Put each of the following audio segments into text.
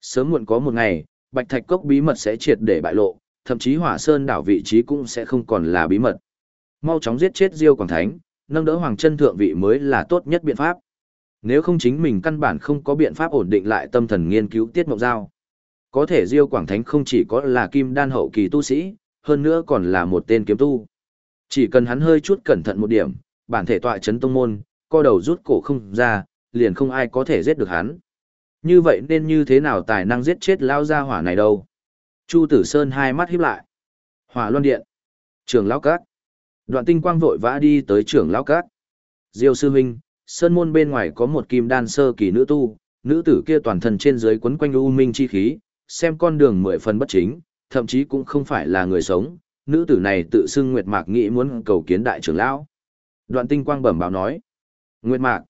Sớm muộn có một ngày, Bạch Thạch Cốc bí mật sẽ triệt để bại lộ, thậm chí Hỏa Sơn đảo vị trí cũng sẽ không còn là bí mật. Mau chóng giết chết Diêu Quảng Thánh, nâng đỡ Hoàng Chân thượng vị mới là tốt nhất biện pháp. Nếu không chính mình căn bản không có biện pháp ổn định lại tâm thần nghiên cứu tiết mộng giao. Có thể Diêu Quảng Thánh không chỉ có là kim đan hậu kỳ tu sĩ, hơn nữa còn là một tên kiếm tu. Chỉ cần hắn hơi chút cẩn thận một điểm, bản thể tọa chấn tông môn, co đầu rút cổ không ra, liền không ai có thể giết được hắn. Như vậy nên như thế nào tài năng giết chết lao gia hỏa này đâu? Chu Tử Sơn hai mắt híp lại. Hỏa Loan Điện. Trường Lão Cát. Đoạn tinh quang vội vã đi tới trưởng Lão Cát. Diêu sư huynh, sơn môn bên ngoài có một kim đan sơ kỳ nữ tu, nữ tử kia toàn thân trên dưới quấn quanh u minh chi khí, xem con đường mười phần bất chính, thậm chí cũng không phải là người sống, nữ tử này tự xưng Nguyệt Mạc nghĩ muốn cầu kiến đại trưởng lão. Đoạn tinh quang bẩm báo nói. Nguyệt Mạc.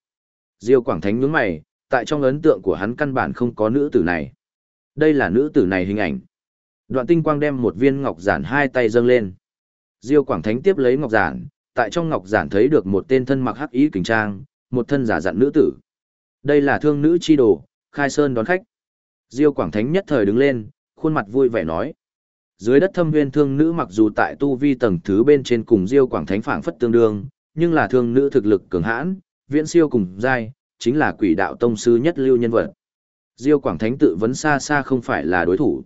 Diêu Quảng Thánh nhướng mày, tại trong ấn tượng của hắn căn bản không có nữ tử này. Đây là nữ tử này hình ảnh. Đoạn tinh quang đem một viên ngọc giản hai tay dâng lên. Diêu Quảng Thánh tiếp lấy ngọc giản, tại trong ngọc giản thấy được một tên thân mặc hắc ý kình trang, một thân giả dặn nữ tử. Đây là thương nữ chi đồ, khai sơn đón khách. Diêu Quảng Thánh nhất thời đứng lên, khuôn mặt vui vẻ nói. Dưới đất thâm viên thương nữ mặc dù tại tu vi tầng thứ bên trên cùng Diêu Quảng Thánh phảng phất tương đương, nhưng là thương nữ thực lực cường hãn, viễn siêu cùng giai, chính là quỷ đạo tông sư nhất lưu nhân vật. Diêu Quảng Thánh tự vấn xa xa không phải là đối thủ.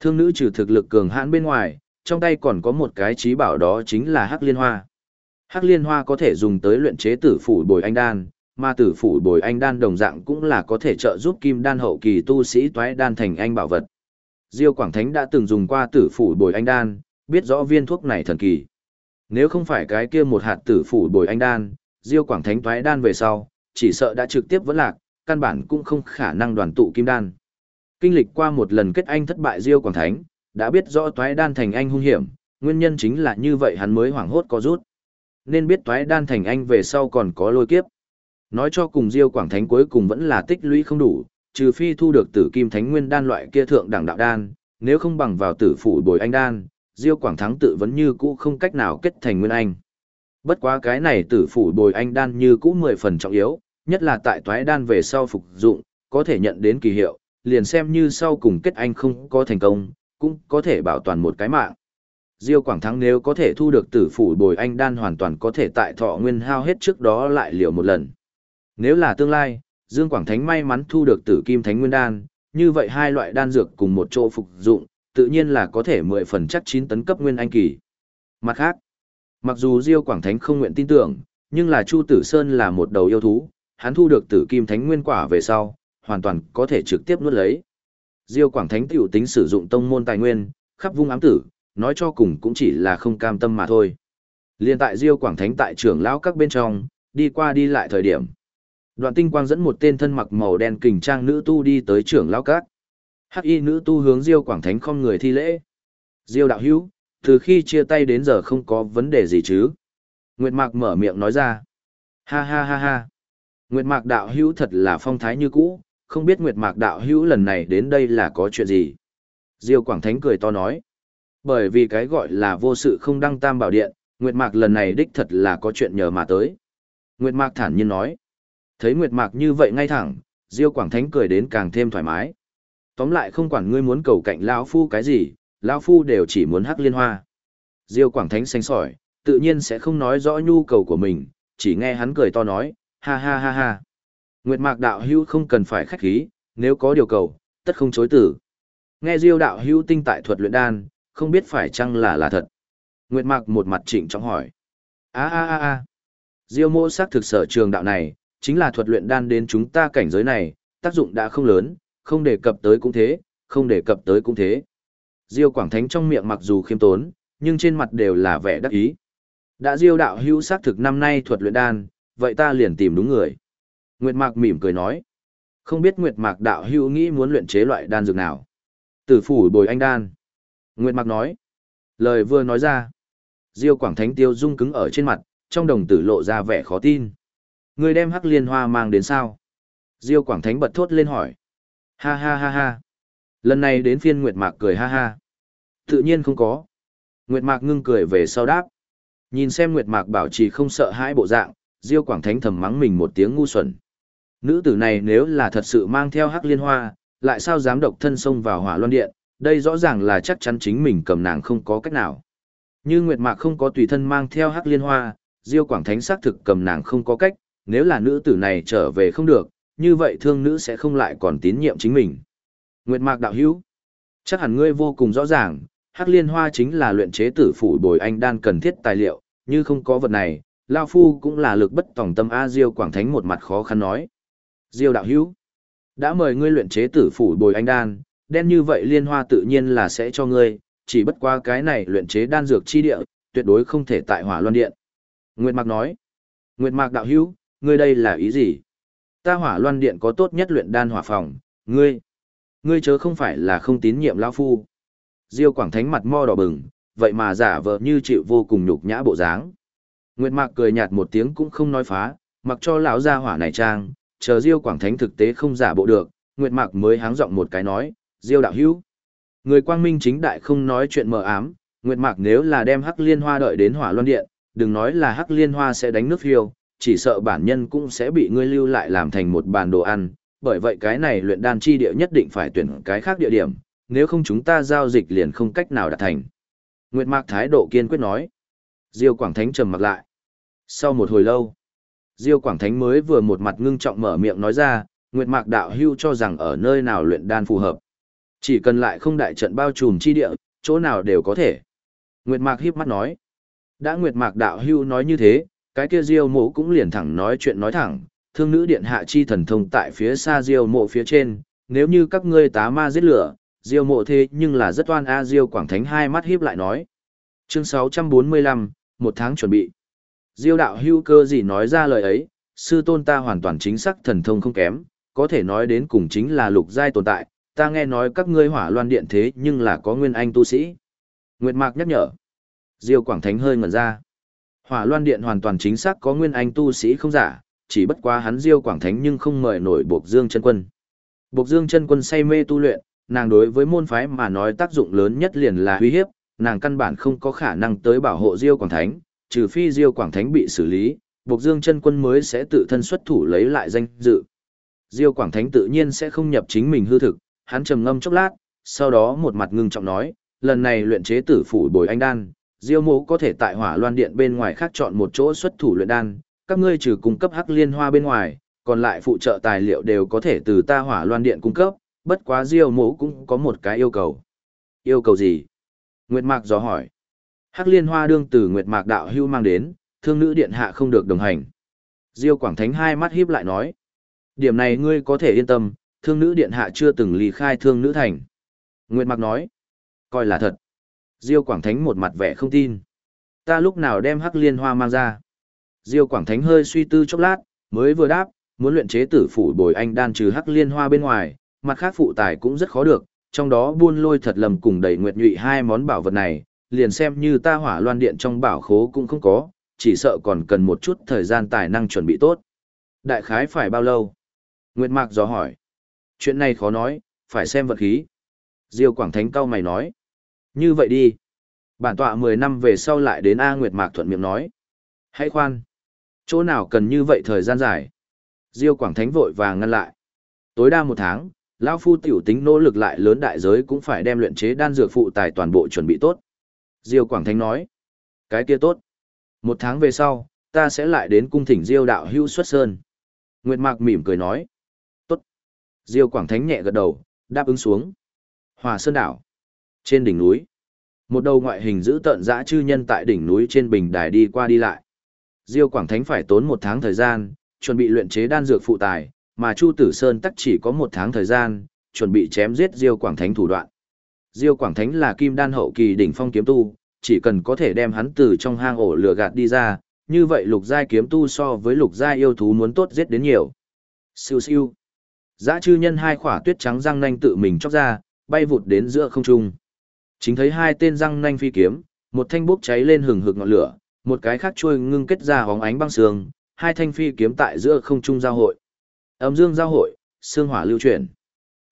Thương nữ trừ thực lực cường hãn bên ngoài, trong tay còn có một cái trí bảo đó chính là Hắc Liên Hoa. Hắc Liên Hoa có thể dùng tới luyện chế tử phủ bồi anh đan, mà tử phủ bồi anh đan đồng dạng cũng là có thể trợ giúp kim đan hậu kỳ tu sĩ toái đan thành anh bảo vật. Diêu Quảng Thánh đã từng dùng qua tử phủ bồi anh đan, biết rõ viên thuốc này thần kỳ. Nếu không phải cái kia một hạt tử phủ bồi anh đan, Diêu Quảng Thánh toái đan về sau, chỉ sợ đã trực tiếp vẫn lạc, căn bản cũng không khả năng đoàn tụ kim đan. Kinh lịch qua một lần kết anh thất bại Diêu Quảng Thánh, đã biết rõ toái đan thành anh hung hiểm, nguyên nhân chính là như vậy hắn mới hoảng hốt có rút. Nên biết toái đan thành anh về sau còn có lôi kiếp. Nói cho cùng Diêu Quảng Thánh cuối cùng vẫn là tích lũy không đủ, trừ phi thu được tử kim thánh nguyên đan loại kia thượng đẳng đạo đan, nếu không bằng vào tử phủ bồi anh đan, Diêu Quảng Thắng tự vẫn như cũ không cách nào kết thành nguyên anh. Bất quá cái này tử phủ bồi anh đan như cũ mười phần trọng yếu, nhất là tại toái đan về sau phục dụng, có thể nhận đến kỳ hiệu, liền xem như sau cùng kết anh không có thành công, cũng có thể bảo toàn một cái mạng. Diêu Quảng Thắng nếu có thể thu được tử phủ bồi anh đan hoàn toàn có thể tại thọ nguyên hao hết trước đó lại liều một lần. Nếu là tương lai, Dương Quảng Thánh may mắn thu được tử kim thánh nguyên đan, như vậy hai loại đan dược cùng một chỗ phục dụng, tự nhiên là có thể 10 phần chắc 9 tấn cấp nguyên anh kỳ. Mặt khác, mặc dù Diêu Quảng Thánh không nguyện tin tưởng, nhưng là Chu Tử Sơn là một đầu yêu thú, hắn thu được tử kim thánh nguyên quả về sau, hoàn toàn có thể trực tiếp nuốt lấy. Diêu Quảng Thánh tiểu tính sử dụng tông môn tài nguyên, khắp vung ám tử, nói cho cùng cũng chỉ là không cam tâm mà thôi. Liên tại Diêu Quảng Thánh tại trưởng lão các bên trong, đi qua đi lại thời điểm. Đoạn tinh quang dẫn một tên thân mặc màu đen kình trang nữ tu đi tới trưởng lão các. Hắc y nữ tu hướng Diêu Quảng Thánh không người thi lễ. Diêu đạo hữu, từ khi chia tay đến giờ không có vấn đề gì chứ? Nguyệt Mạc mở miệng nói ra. Ha ha ha ha. Nguyệt Mạc đạo hữu thật là phong thái như cũ, không biết Nguyệt Mạc đạo hữu lần này đến đây là có chuyện gì? Diêu Quảng Thánh cười to nói. Bởi vì cái gọi là vô sự không đăng tam bảo điện, Nguyệt Mạc lần này đích thật là có chuyện nhờ mà tới. Nguyệt Mạc thản nhiên nói. Thấy Nguyệt Mạc như vậy ngay thẳng, Diêu Quảng Thánh cười đến càng thêm thoải mái. Tóm lại không quản ngươi muốn cầu cạnh lão phu cái gì, lão phu đều chỉ muốn hắc liên hoa. Diêu Quảng Thánh xanh sỏi, tự nhiên sẽ không nói rõ nhu cầu của mình, chỉ nghe hắn cười to nói, ha ha ha ha. Nguyệt Mạc đạo hữu không cần phải khách khí, nếu có điều cầu, tất không chối từ. Nghe Diêu đạo hữu tinh tại thuật luyện đan, không biết phải chăng là là thật. Nguyệt Mạc một mặt trịnh trọng hỏi. A a a a. Diêu mô xác thực sở trường đạo này, chính là thuật luyện đan đến chúng ta cảnh giới này, tác dụng đã không lớn, không đề cập tới cũng thế, không đề cập tới cũng thế. Diêu Quảng Thánh trong miệng mặc dù khiêm tốn, nhưng trên mặt đều là vẻ đắc ý. Đã Diêu đạo hữu xác thực năm nay thuật luyện đan, vậy ta liền tìm đúng người. Nguyệt Mạc mỉm cười nói. Không biết Nguyệt Mạc đạo hữu nghĩ muốn luyện chế loại đan dược nào? Tử phủ bồi anh đan. Nguyệt Mạc nói. Lời vừa nói ra. Diêu Quảng Thánh tiêu dung cứng ở trên mặt, trong đồng tử lộ ra vẻ khó tin. Người đem hắc liên hoa mang đến sao? Diêu Quảng Thánh bật thốt lên hỏi. Ha ha ha ha. Lần này đến phiên Nguyệt Mạc cười ha ha. Tự nhiên không có. Nguyệt Mạc ngưng cười về sau đáp. Nhìn xem Nguyệt Mạc bảo trì không sợ hãi bộ dạng, Diêu Quảng Thánh thầm mắng mình một tiếng ngu xuẩn. Nữ tử này nếu là thật sự mang theo hắc liên hoa, lại sao dám độc thân xông vào hỏa loan điện, đây rõ ràng là chắc chắn chính mình cầm nàng không có cách nào. Như Nguyệt Mạc không có tùy thân mang theo hắc liên hoa, Diêu Quảng Thánh xác thực cầm nàng không có cách, nếu là nữ tử này trở về không được, như vậy thương nữ sẽ không lại còn tín nhiệm chính mình. Nguyệt Mạc đạo hữu, chắc hẳn ngươi vô cùng rõ ràng, hắc liên hoa chính là luyện chế tử phủ bồi anh đan cần thiết tài liệu, như không có vật này, lão Phu cũng là lực bất tòng tâm A Diêu Quảng Thánh một mặt khó khăn nói. Diêu đạo hữu, đã mời ngươi luyện chế tử phủ bồi anh đan, đen như vậy liên hoa tự nhiên là sẽ cho ngươi, chỉ bất qua cái này luyện chế đan dược chi địa, tuyệt đối không thể tại hỏa loan điện. Nguyệt Mạc nói, Nguyệt Mạc đạo hữu, ngươi đây là ý gì? Ta hỏa loan điện có tốt nhất luyện đan hỏa phòng, ngươi, ngươi chớ không phải là không tín nhiệm lão phu. Diêu Quảng Thánh mặt mo đỏ bừng, vậy mà giả vờ như chịu vô cùng nhục nhã bộ dáng. Nguyệt Mạc cười nhạt một tiếng cũng không nói phá, mặc cho lão gia hỏa này trang, chờ Diêu Quảng Thánh thực tế không giả bộ được, Nguyệt Mạc mới háng giọng một cái nói, Diêu đạo hữu. Người quang minh chính đại không nói chuyện mờ ám, Nguyệt Mạc nếu là đem Hắc Liên Hoa đợi đến Hỏa Loan Điện, đừng nói là Hắc Liên Hoa sẽ đánh nước phiêu, chỉ sợ bản nhân cũng sẽ bị ngươi lưu lại làm thành một bàn đồ ăn, bởi vậy cái này luyện đan chi địa nhất định phải tuyển cái khác địa điểm, nếu không chúng ta giao dịch liền không cách nào đạt thành. Nguyệt Mạc thái độ kiên quyết nói. Diêu Quảng Thánh trầm mặc lại. Sau một hồi lâu, Diêu Quảng Thánh mới vừa một mặt ngưng trọng mở miệng nói ra, Nguyệt Mạc đạo hưu cho rằng ở nơi nào luyện đan phù hợp. Chỉ cần lại không đại trận bao trùm chi địa, chỗ nào đều có thể. Nguyệt Mạc hiếp mắt nói. Đã Nguyệt Mạc đạo hưu nói như thế, cái kia Diêu mộ cũng liền thẳng nói chuyện nói thẳng, thương nữ điện hạ chi thần thông tại phía xa Diêu mộ phía trên, nếu như các ngươi tá ma giết lửa, Diêu mộ thế nhưng là rất oan a Diêu Quảng Thánh hai mắt hiếp lại nói. Chương 645, một tháng chuẩn bị. Diêu đạo hưu cơ gì nói ra lời ấy, sư tôn ta hoàn toàn chính xác thần thông không kém, có thể nói đến cùng chính là lục giai tồn tại, ta nghe nói các ngươi hỏa loan điện thế nhưng là có nguyên anh tu sĩ. Nguyệt Mạc nhắc nhở. Diêu Quảng Thánh hơi ngẩn ra. Hỏa loan điện hoàn toàn chính xác có nguyên anh tu sĩ không giả, chỉ bất quá hắn Diêu Quảng Thánh nhưng không mời nổi Bộc Dương chân quân. Bộc Dương chân quân say mê tu luyện, nàng đối với môn phái mà nói tác dụng lớn nhất liền là uy hiếp, nàng căn bản không có khả năng tới bảo hộ Diêu Quảng Thánh, trừ phi Diêu Quảng Thánh bị xử lý, Bộc Dương chân quân mới sẽ tự thân xuất thủ lấy lại danh dự. Diêu Quảng Thánh tự nhiên sẽ không nhập chính mình hư thực, hắn trầm ngâm chốc lát, sau đó một mặt ngưng trọng nói, lần này luyện chế tử phủ bồi anh đan, Diêu Mộ có thể tại Hỏa Loan Điện bên ngoài khác chọn một chỗ xuất thủ luyện đan, các ngươi trừ cung cấp hắc liên hoa bên ngoài, còn lại phụ trợ tài liệu đều có thể từ ta Hỏa Loan Điện cung cấp, bất quá Diêu Mộ cũng có một cái yêu cầu. Yêu cầu gì? Nguyệt Mạc dò hỏi. Hắc liên hoa đương từ Nguyệt Mạc đạo hưu mang đến, thương nữ điện hạ không được đồng hành. Diêu Quảng Thánh hai mắt híp lại nói. Điểm này ngươi có thể yên tâm, thương nữ điện hạ chưa từng ly khai thương nữ thành. Nguyệt Mạc nói. Coi là thật. Diêu Quảng Thánh một mặt vẻ không tin. Ta lúc nào đem hắc liên hoa mang ra. Diêu Quảng Thánh hơi suy tư chốc lát, mới vừa đáp, muốn luyện chế tử phủ bồi anh đan trừ hắc liên hoa bên ngoài, mặt khác phụ tài cũng rất khó được, trong đó buôn lôi thật lầm cùng đầy nguyệt nhụy hai món bảo vật này, liền xem như ta hỏa loan điện trong bảo khố cũng không có, chỉ sợ còn cần một chút thời gian tài năng chuẩn bị tốt. Đại khái phải bao lâu? Nguyệt Mạc dò hỏi. Chuyện này khó nói, phải xem vật khí. Diêu Quảng Thánh cao mày nói. Như vậy đi. Bản tọa 10 năm về sau lại đến A Nguyệt Mạc thuận miệng nói. Hãy khoan. Chỗ nào cần như vậy thời gian dài? Diêu Quảng Thánh vội vàng ngăn lại. Tối đa một tháng, lão Phu tiểu tính nỗ lực lại lớn đại giới cũng phải đem luyện chế đan dược phụ tài toàn bộ chuẩn bị tốt. Diêu Quảng Thánh nói. Cái kia tốt. Một tháng về sau, ta sẽ lại đến cung thỉnh Diêu đạo hưu xuất sơn. Nguyệt Mạc mỉm cười nói. Tốt. Diêu Quảng Thánh nhẹ gật đầu, đáp ứng xuống. Hòa Sơn Đảo. Trên đỉnh núi. Một đầu ngoại hình giữ tận dã chư nhân tại đỉnh núi trên bình đài đi qua đi lại. Diêu Quảng Thánh phải tốn một tháng thời gian, chuẩn bị luyện chế đan dược phụ tài, mà Chu Tử Sơn tắc chỉ có một tháng thời gian, chuẩn bị chém giết Diêu Quảng Thánh thủ đoạn. Diêu Quảng Thánh là kim đan hậu kỳ đỉnh phong kiếm tu, chỉ cần có thể đem hắn từ trong hang ổ lửa gạt đi ra, như vậy lục giai kiếm tu so với lục giai yêu thú muốn tốt giết đến nhiều. Siêu siêu. Dã chư nhân hai khỏa tuyết trắng răng nanh tự mình chóc ra, bay vụt đến giữa không trung. Chính thấy hai tên răng nanh phi kiếm, một thanh bốc cháy lên hừng hực ngọn lửa, một cái khác trôi ngưng kết ra hóng ánh băng sương, hai thanh phi kiếm tại giữa không trung giao hội. Âm dương giao hội, xương hỏa lưu chuyển.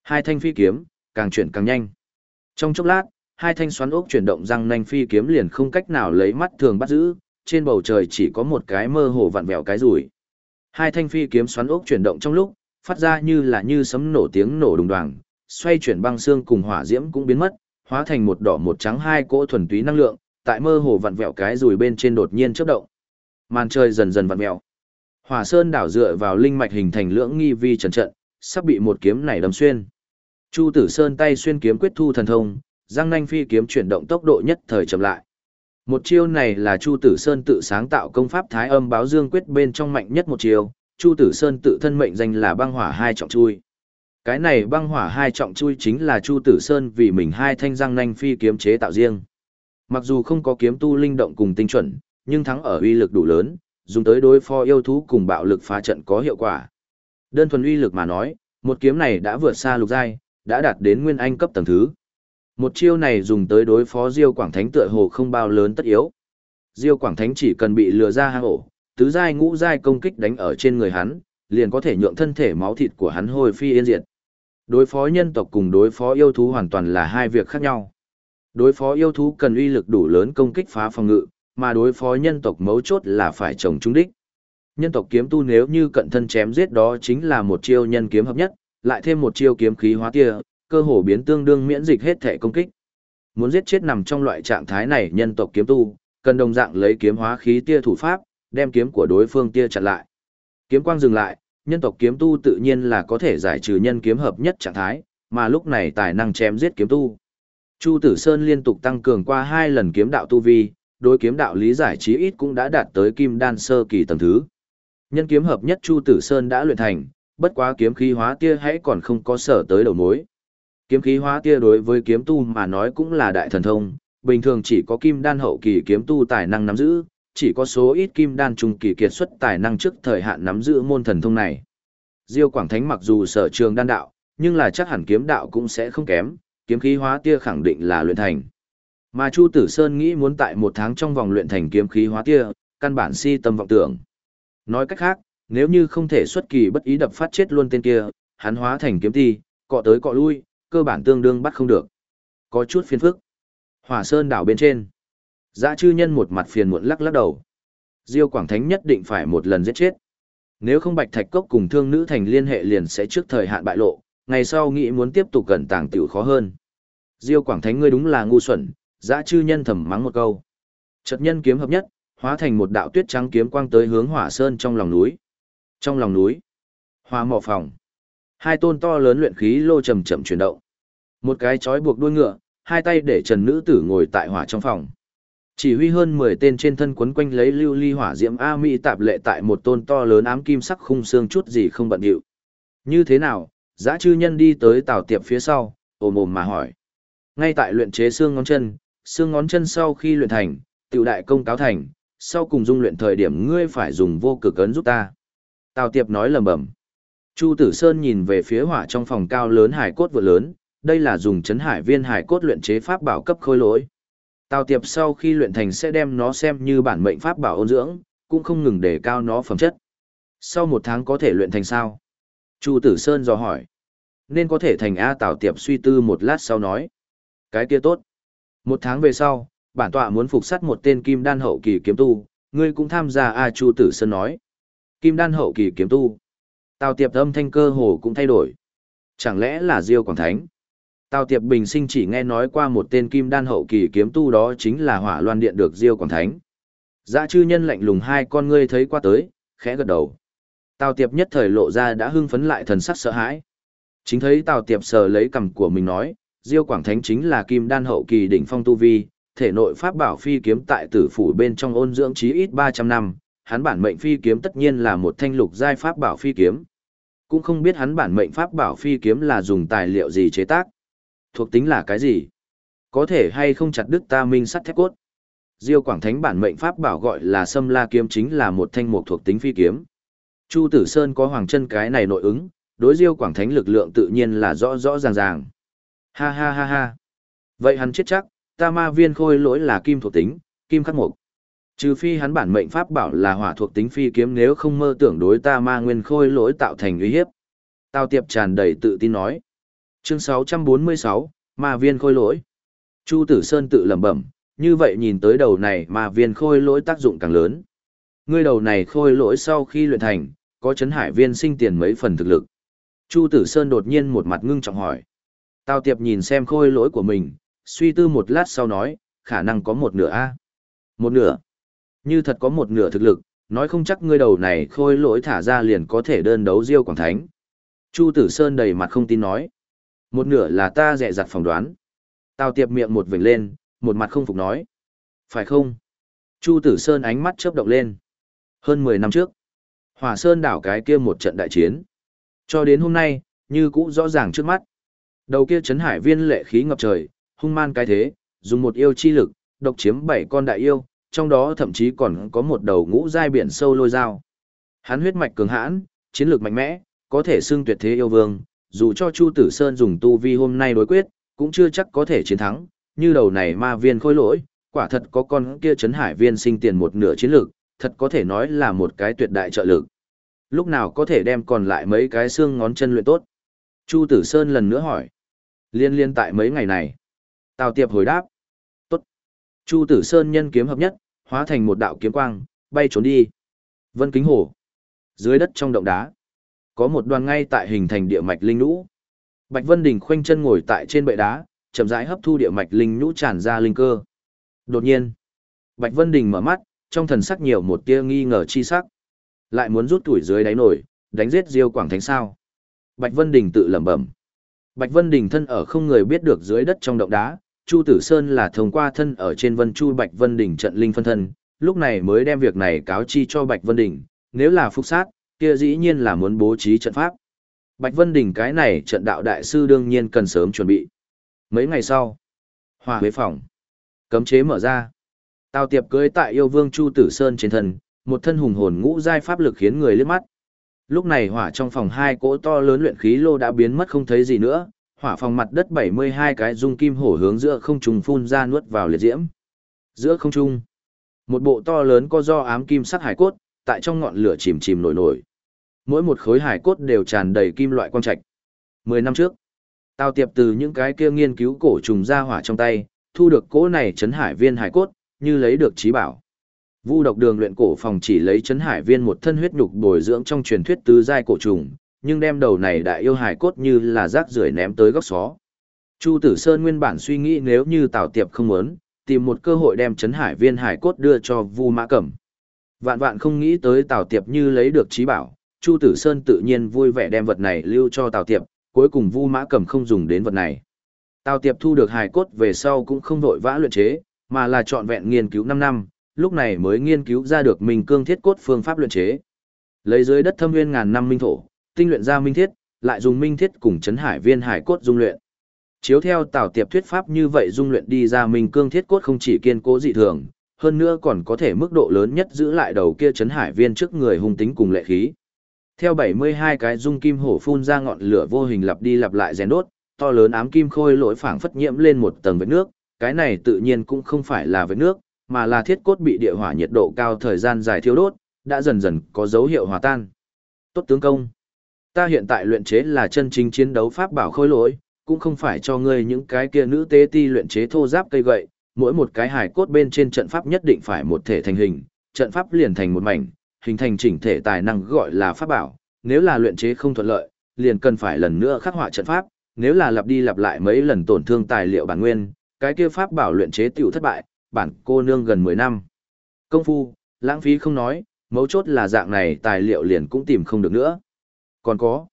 Hai thanh phi kiếm, càng chuyển càng nhanh. Trong chốc lát, hai thanh xoắn ốc chuyển động răng nanh phi kiếm liền không cách nào lấy mắt thường bắt giữ, trên bầu trời chỉ có một cái mơ hồ vặn vẹo cái rủi. Hai thanh phi kiếm xoắn ốc chuyển động trong lúc, phát ra như là như sấm nổ tiếng nổ đùng đoàng, xoay chuyển băng xương cùng hỏa diễm cũng biến mất, hóa thành một đỏ một trắng hai cỗ thuần túy năng lượng, tại mơ hồ vặn vẹo cái rùi bên trên đột nhiên chớp động. Màn trời dần dần vặn vẹo. Hỏa Sơn đảo dựa vào linh mạch hình thành lưỡng nghi vi trần trận, sắp bị một kiếm này đâm xuyên. Chu Tử Sơn tay xuyên kiếm quyết thu thần thông, giang nanh phi kiếm chuyển động tốc độ nhất thời chậm lại. Một chiêu này là Chu Tử Sơn tự sáng tạo công pháp Thái Âm Báo Dương quyết bên trong mạnh nhất một chiêu, Chu Tử Sơn tự thân mệnh danh là băng hỏa hai trọng chui. Cái này băng hỏa hai trọng chui chính là Chu Tử Sơn vì mình hai thanh răng nanh phi kiếm chế tạo riêng. Mặc dù không có kiếm tu linh động cùng tinh chuẩn, nhưng thắng ở uy lực đủ lớn, dùng tới đối phó yêu thú cùng bạo lực phá trận có hiệu quả. Đơn thuần uy lực mà nói, một kiếm này đã vượt xa lục giai, đã đạt đến nguyên anh cấp tầng thứ. Một chiêu này dùng tới đối phó Diêu Quảng Thánh tựa hồ không bao lớn tất yếu. Diêu Quảng Thánh chỉ cần bị lừa ra hang ổ, tứ giai ngũ giai công kích đánh ở trên người hắn, liền có thể nhượng thân thể máu thịt của hắn hồi phi yên diệt. Đối phó nhân tộc cùng đối phó yêu thú hoàn toàn là hai việc khác nhau. Đối phó yêu thú cần uy lực đủ lớn công kích phá phòng ngự, mà đối phó nhân tộc mấu chốt là phải trồng trúng đích. Nhân tộc kiếm tu nếu như cận thân chém giết đó chính là một chiêu nhân kiếm hợp nhất, lại thêm một chiêu kiếm khí hóa tia, cơ hồ biến tương đương miễn dịch hết thể công kích. Muốn giết chết nằm trong loại trạng thái này nhân tộc kiếm tu, cần đồng dạng lấy kiếm hóa khí tia thủ pháp, đem kiếm của đối phương tia chặn lại. Kiếm quang dừng lại, nhân tộc kiếm tu tự nhiên là có thể giải trừ nhân kiếm hợp nhất trạng thái, mà lúc này tài năng chém giết kiếm tu. Chu Tử Sơn liên tục tăng cường qua hai lần kiếm đạo tu vi, đối kiếm đạo lý giải chí ít cũng đã đạt tới kim đan sơ kỳ tầng thứ. Nhân kiếm hợp nhất Chu Tử Sơn đã luyện thành, bất quá kiếm khí hóa tia hãy còn không có sở tới đầu mối. Kiếm khí hóa tia đối với kiếm tu mà nói cũng là đại thần thông, bình thường chỉ có kim đan hậu kỳ kiếm tu tài năng nắm giữ, chỉ có số ít kim đan trung kỳ kiệt xuất tài năng trước thời hạn nắm giữ môn thần thông này. Diêu Quảng Thánh mặc dù sở trường đan đạo, nhưng là chắc hẳn kiếm đạo cũng sẽ không kém, kiếm khí hóa tia khẳng định là luyện thành. Mà Chu Tử Sơn nghĩ muốn tại một tháng trong vòng luyện thành kiếm khí hóa tia, căn bản si tâm vọng tưởng. Nói cách khác, nếu như không thể xuất kỳ bất ý đập phát chết luôn tên kia, hắn hóa thành kiếm ti, cọ tới cọ lui, cơ bản tương đương bắt không được. Có chút phiền phức. Hỏa Sơn đảo bên trên. Dã chư nhân một mặt phiền muộn lắc lắc đầu. Diêu Quảng Thánh nhất định phải một lần giết chết. Nếu không Bạch Thạch Cốc cùng Thương Nữ Thành liên hệ liền sẽ trước thời hạn bại lộ, ngày sau nghĩ muốn tiếp tục gần tàng tiểu khó hơn. Diêu Quảng Thánh ngươi đúng là ngu xuẩn, dã chư nhân thầm mắng một câu. Chợt nhân kiếm hợp nhất, hóa thành một đạo tuyết trắng kiếm quang tới hướng Hỏa Sơn trong lòng núi. Trong lòng núi, Hoa mỏ phòng. Hai tôn to lớn luyện khí lô chậm chậm chuyển động. Một cái chói buộc đuôi ngựa, hai tay để Trần nữ tử ngồi tại hỏa trong phòng. Chỉ huy hơn 10 tên trên thân quấn quanh lấy lưu ly hỏa diễm A Mỹ tạp lệ tại một tôn to lớn ám kim sắc khung xương chút gì không bận điệu. Như thế nào, giã chư nhân đi tới tào tiệp phía sau, ồm ồm mà hỏi. Ngay tại luyện chế xương ngón chân, xương ngón chân sau khi luyện thành, tiểu đại công cáo thành, sau cùng dung luyện thời điểm ngươi phải dùng vô cực ấn giúp ta. Tào tiệp nói lầm bầm. Chu Tử Sơn nhìn về phía hỏa trong phòng cao lớn hải cốt vừa lớn, đây là dùng chấn hải viên hải cốt luyện chế pháp bảo cấp khôi lỗi. Tào Tiệp sau khi luyện thành sẽ đem nó xem như bản mệnh pháp bảo ôn dưỡng, cũng không ngừng để cao nó phẩm chất. Sau một tháng có thể luyện thành sao? Chu Tử Sơn dò hỏi. Nên có thể thành A Tào Tiệp suy tư một lát sau nói. Cái kia tốt. Một tháng về sau, bản tọa muốn phục sát một tên kim đan hậu kỳ kiếm tu, ngươi cũng tham gia A Chu Tử Sơn nói. Kim đan hậu kỳ kiếm tu. Tào Tiệp âm thanh cơ hồ cũng thay đổi. Chẳng lẽ là Diêu Quảng Thánh? Tào Tiệp Bình sinh chỉ nghe nói qua một tên kim đan hậu kỳ kiếm tu đó chính là hỏa loan điện được Diêu Quảng Thánh. Dã chư nhân lạnh lùng hai con ngươi thấy qua tới, khẽ gật đầu. Tào Tiệp nhất thời lộ ra đã hưng phấn lại thần sắc sợ hãi. Chính thấy Tào Tiệp sờ lấy cằm của mình nói, Diêu Quảng Thánh chính là kim đan hậu kỳ đỉnh phong tu vi, thể nội pháp bảo phi kiếm tại tử phủ bên trong ôn dưỡng chí ít 300 năm, hắn bản mệnh phi kiếm tất nhiên là một thanh lục giai pháp bảo phi kiếm. Cũng không biết hắn bản mệnh pháp bảo phi kiếm là dùng tài liệu gì chế tác. Thuộc tính là cái gì? Có thể hay không chặt đứt ta minh sắt thép cốt? Diêu Quảng Thánh bản mệnh pháp bảo gọi là Sâm La kiếm chính là một thanh mục thuộc tính phi kiếm. Chu Tử Sơn có hoàng chân cái này nội ứng, đối Diêu Quảng Thánh lực lượng tự nhiên là rõ rõ ràng ràng. Ha ha ha ha. Vậy hắn chết chắc, ta ma viên khôi lỗi là kim thuộc tính, kim khắc mục. Trừ phi hắn bản mệnh pháp bảo là hỏa thuộc tính phi kiếm nếu không mơ tưởng đối ta ma nguyên khôi lỗi tạo thành uy hiếp. Tao tiệp tràn đầy tự tin nói. Chương 646, Ma viên khôi lỗi. Chu Tử Sơn tự lẩm bẩm, như vậy nhìn tới đầu này ma viên khôi lỗi tác dụng càng lớn. Ngươi đầu này khôi lỗi sau khi luyện thành, có chấn hải viên sinh tiền mấy phần thực lực. Chu Tử Sơn đột nhiên một mặt ngưng trọng hỏi. Tào Tiệp nhìn xem khôi lỗi của mình, suy tư một lát sau nói, khả năng có một nửa a. Một nửa. Như thật có một nửa thực lực, nói không chắc ngươi đầu này khôi lỗi thả ra liền có thể đơn đấu Diêu Quảng Thánh. Chu Tử Sơn đầy mặt không tin nói. Một nửa là ta dè dặt phỏng đoán. Tào Tiệp miệng một vểnh lên, một mặt không phục nói. Phải không? Chu Tử Sơn ánh mắt chớp động lên. Hơn 10 năm trước, Hỏa Sơn đảo cái kia một trận đại chiến. Cho đến hôm nay, như cũ rõ ràng trước mắt. Đầu kia chấn hải viên lệ khí ngập trời, hung man cái thế, dùng một yêu chi lực, độc chiếm bảy con đại yêu, trong đó thậm chí còn có một đầu ngũ giai biển sâu lôi dao. Hắn huyết mạch cường hãn, chiến lược mạnh mẽ, có thể xưng tuyệt thế yêu vương, dù cho Chu Tử Sơn dùng tu vi hôm nay đối quyết, cũng chưa chắc có thể chiến thắng, như đầu này ma viên khôi lỗi, quả thật có con kia chấn hải viên sinh tiền một nửa chiến lược, thật có thể nói là một cái tuyệt đại trợ lực. Lúc nào có thể đem còn lại mấy cái xương ngón chân luyện tốt? Chu Tử Sơn lần nữa hỏi. Liên liên tại mấy ngày này. Tào Tiệp hồi đáp. Tốt. Chu Tử Sơn nhân kiếm hợp nhất, hóa thành một đạo kiếm quang, bay trốn đi. Vân Kính Hồ. Dưới đất trong động đá. Có một đoàn ngay tại hình thành địa mạch linh nhũ. Bạch Vân Đình khoanh chân ngồi tại trên bệ đá, chậm rãi hấp thu địa mạch linh nhũ tràn ra linh cơ. Đột nhiên, Bạch Vân Đình mở mắt, trong thần sắc nhiều một tia nghi ngờ chi sắc. Lại muốn rút tuổi dưới đáy nổi, đánh giết Diêu Quảng Thánh sao? Bạch Vân Đình tự lẩm bẩm. Bạch Vân Đình thân ở không người biết được dưới đất trong động đá, Chu Tử Sơn là thông qua thân ở trên Vân Chu Bạch Vân Đình trận linh phân thân, lúc này mới đem việc này cáo chi cho Bạch Vân Đình, nếu là phục sát, kia dĩ nhiên là muốn bố trí trận pháp. Bạch Vân Đình cái này trận đạo đại sư đương nhiên cần sớm chuẩn bị. Mấy ngày sau, hòa huế phòng, cấm chế mở ra. Tào Tiệp cưới tại yêu vương Chu Tử Sơn trên thân, một thân hùng hồn ngũ giai pháp lực khiến người liếc mắt. Lúc này hỏa trong phòng hai cỗ to lớn luyện khí lô đã biến mất không thấy gì nữa, hỏa phòng mặt đất 72 cái dung kim hổ hướng giữa không trung phun ra nuốt vào liệt diễm. Giữa không trung, một bộ to lớn có do ám kim sắc hải cốt, tại trong ngọn lửa chìm chìm nổi nổi. Mỗi một khối hải cốt đều tràn đầy kim loại quang trạch. Mười năm trước, tao Tiệp từ những cái kia nghiên cứu cổ trùng ra hỏa trong tay, thu được cỗ này chấn hải viên hải cốt, như lấy được trí bảo. Vu độc đường luyện cổ phòng chỉ lấy chấn hải viên một thân huyết nhục bồi dưỡng trong truyền thuyết tứ giai cổ trùng, nhưng đem đầu này đại yêu hải cốt như là rác rưởi ném tới góc xó. Chu Tử Sơn nguyên bản suy nghĩ nếu như Tào Tiệp không muốn, tìm một cơ hội đem chấn hải viên hải cốt đưa cho Vu Mã Cẩm. Vạn vạn không nghĩ tới Tào Tiệp như lấy được trí bảo, Chu Tử Sơn tự nhiên vui vẻ đem vật này lưu cho Tào Tiệp, cuối cùng Vu Mã Cẩm không dùng đến vật này. Tào Tiệp thu được hải cốt về sau cũng không vội vã luyện chế, mà là chọn vẹn nghiên cứu 5 năm, lúc này mới nghiên cứu ra được minh cương thiết cốt phương pháp luyện chế. Lấy dưới đất thâm nguyên ngàn năm minh thổ, tinh luyện ra minh thiết, lại dùng minh thiết cùng chấn hải viên hải cốt dung luyện. Chiếu theo Tào Tiệp thuyết pháp như vậy dung luyện đi ra minh cương thiết cốt không chỉ kiên cố dị thường, hơn nữa còn có thể mức độ lớn nhất giữ lại đầu kia chấn hải viên trước người hung tính cùng lệ khí. Theo 72 cái dung kim hổ phun ra ngọn lửa vô hình lặp đi lặp lại rèn đốt, to lớn ám kim khôi lỗi phảng phất nhiễm lên một tầng vết nước, cái này tự nhiên cũng không phải là vết nước, mà là thiết cốt bị địa hỏa nhiệt độ cao thời gian dài thiêu đốt, đã dần dần có dấu hiệu hòa tan. Tốt tướng công. Ta hiện tại luyện chế là chân chính chiến đấu pháp bảo khôi lỗi, cũng không phải cho ngươi những cái kia nữ tế ti luyện chế thô giáp cây gậy, mỗi một cái hải cốt bên trên trận pháp nhất định phải một thể thành hình, trận pháp liền thành một mảnh, hình thành chỉnh thể tài năng gọi là pháp bảo, nếu là luyện chế không thuận lợi, liền cần phải lần nữa khắc họa trận pháp, nếu là lặp đi lặp lại mấy lần tổn thương tài liệu bản nguyên, cái kia pháp bảo luyện chế tiểu thất bại, bản cô nương gần 10 năm. Công phu, lãng phí không nói, mấu chốt là dạng này tài liệu liền cũng tìm không được nữa. Còn có,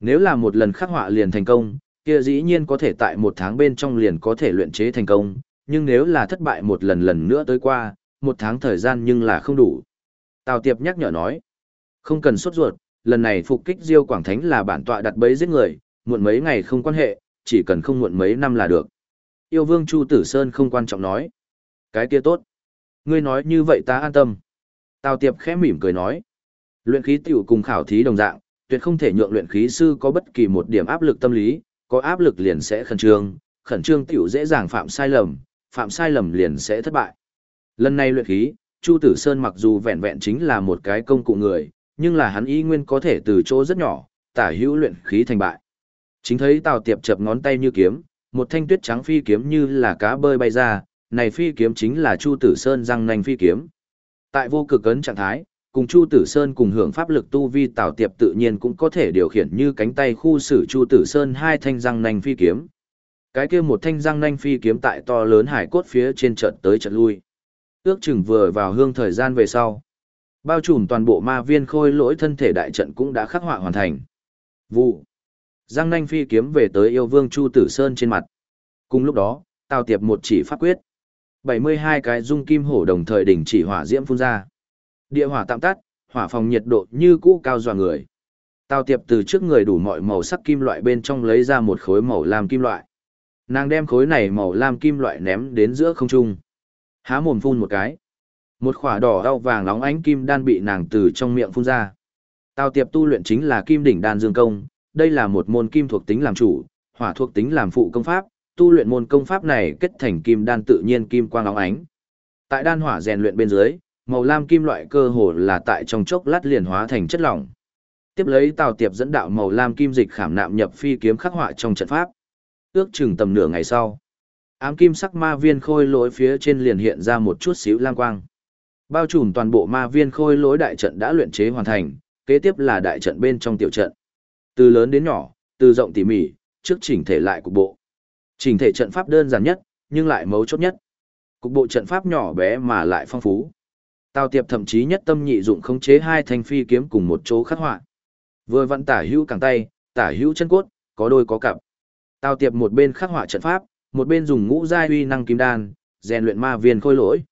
nếu là một lần khắc họa liền thành công, kia dĩ nhiên có thể tại một tháng bên trong liền có thể luyện chế thành công, nhưng nếu là thất bại một lần lần nữa tới qua, một tháng thời gian nhưng là không đủ. Tào Tiệp nhắc nhở nói, không cần sốt ruột, lần này phục kích Diêu Quảng Thánh là bản tọa đặt bẫy giết người, muộn mấy ngày không quan hệ, chỉ cần không muộn mấy năm là được. Yêu Vương Chu Tử Sơn không quan trọng nói. Cái kia tốt. Ngươi nói như vậy ta an tâm. Tào Tiệp khẽ mỉm cười nói. Luyện khí tiểu cùng khảo thí đồng dạng, tuyệt không thể nhượng luyện khí sư có bất kỳ một điểm áp lực tâm lý, có áp lực liền sẽ khẩn trương, khẩn trương tiểu dễ dàng phạm sai lầm, phạm sai lầm liền sẽ thất bại. Lần này luyện khí, Chu Tử Sơn mặc dù vẹn vẹn chính là một cái công cụ người, nhưng là hắn ý nguyên có thể từ chỗ rất nhỏ, tả hữu luyện khí thành bại. Chính thấy Tào Tiệp chập ngón tay như kiếm, một thanh tuyết trắng phi kiếm như là cá bơi bay ra, này phi kiếm chính là Chu Tử Sơn răng nanh phi kiếm. Tại vô cực ấn trạng thái, cùng Chu Tử Sơn cùng hưởng pháp lực tu vi tạo Tiệp tự nhiên cũng có thể điều khiển như cánh tay khu xử Chu Tử Sơn hai thanh răng nanh phi kiếm, Cái kia một thanh răng nanh phi kiếm tại to lớn hải cốt phía trên trận tới trận lui. Ước chừng vừa vào hương thời gian về sau. Bao trùm toàn bộ ma viên khôi lỗi thân thể đại trận cũng đã khắc họa hoàn thành. Vụ. Giang nanh phi kiếm về tới yêu vương Chu Tử Sơn trên mặt. Cùng lúc đó, Tào Tiệp một chỉ pháp quyết. 72 cái dung kim hổ đồng thời đỉnh chỉ hỏa diễm phun ra. Địa hỏa tạm tắt, hỏa phòng nhiệt độ như cũ cao dọa người. Tào Tiệp từ trước người đủ mọi màu sắc kim loại bên trong lấy ra một khối màu lam kim loại. Nàng đem khối này màu lam kim loại ném đến giữa không trung. Há mồm phun một cái. Một khỏa đỏ đau vàng nóng ánh kim đan bị nàng từ trong miệng phun ra. Tào Tiệp tu luyện chính là kim đỉnh đan dương công, đây là một môn kim thuộc tính làm chủ, hỏa thuộc tính làm phụ công pháp, tu luyện môn công pháp này kết thành kim đan tự nhiên kim quang óng ánh. Tại đan hỏa rèn luyện bên dưới, màu lam kim loại cơ hồ là tại trong chốc lát liền hóa thành chất lỏng. Tiếp lấy Tào Tiệp dẫn đạo màu lam kim dịch khảm nạm nhập phi kiếm khắc họa trong trận pháp. Ước chừng tầm nửa ngày sau, ám kim sắc ma viên khôi lỗi phía trên liền hiện ra một chút xíu lam quang. Bao trùm toàn bộ ma viên khôi lỗi đại trận đã luyện chế hoàn thành, kế tiếp là đại trận bên trong tiểu trận. Từ lớn đến nhỏ, từ rộng tỉ mỉ, trước chỉnh thể lại cục bộ. Chỉnh thể trận pháp đơn giản nhất, nhưng lại mấu chốt nhất. Cục bộ trận pháp nhỏ bé mà lại phong phú. Tào Tiệp thậm chí nhất tâm nhị dụng khống chế hai thanh phi kiếm cùng một chỗ khắc họa. Vừa vận tả hữu cẳng tay, tả hữu chân cốt, có đôi có cặp. Tào Tiệp một bên khắc họa trận pháp, một bên dùng ngũ giai uy năng kim đan, rèn luyện ma viên khôi lỗi.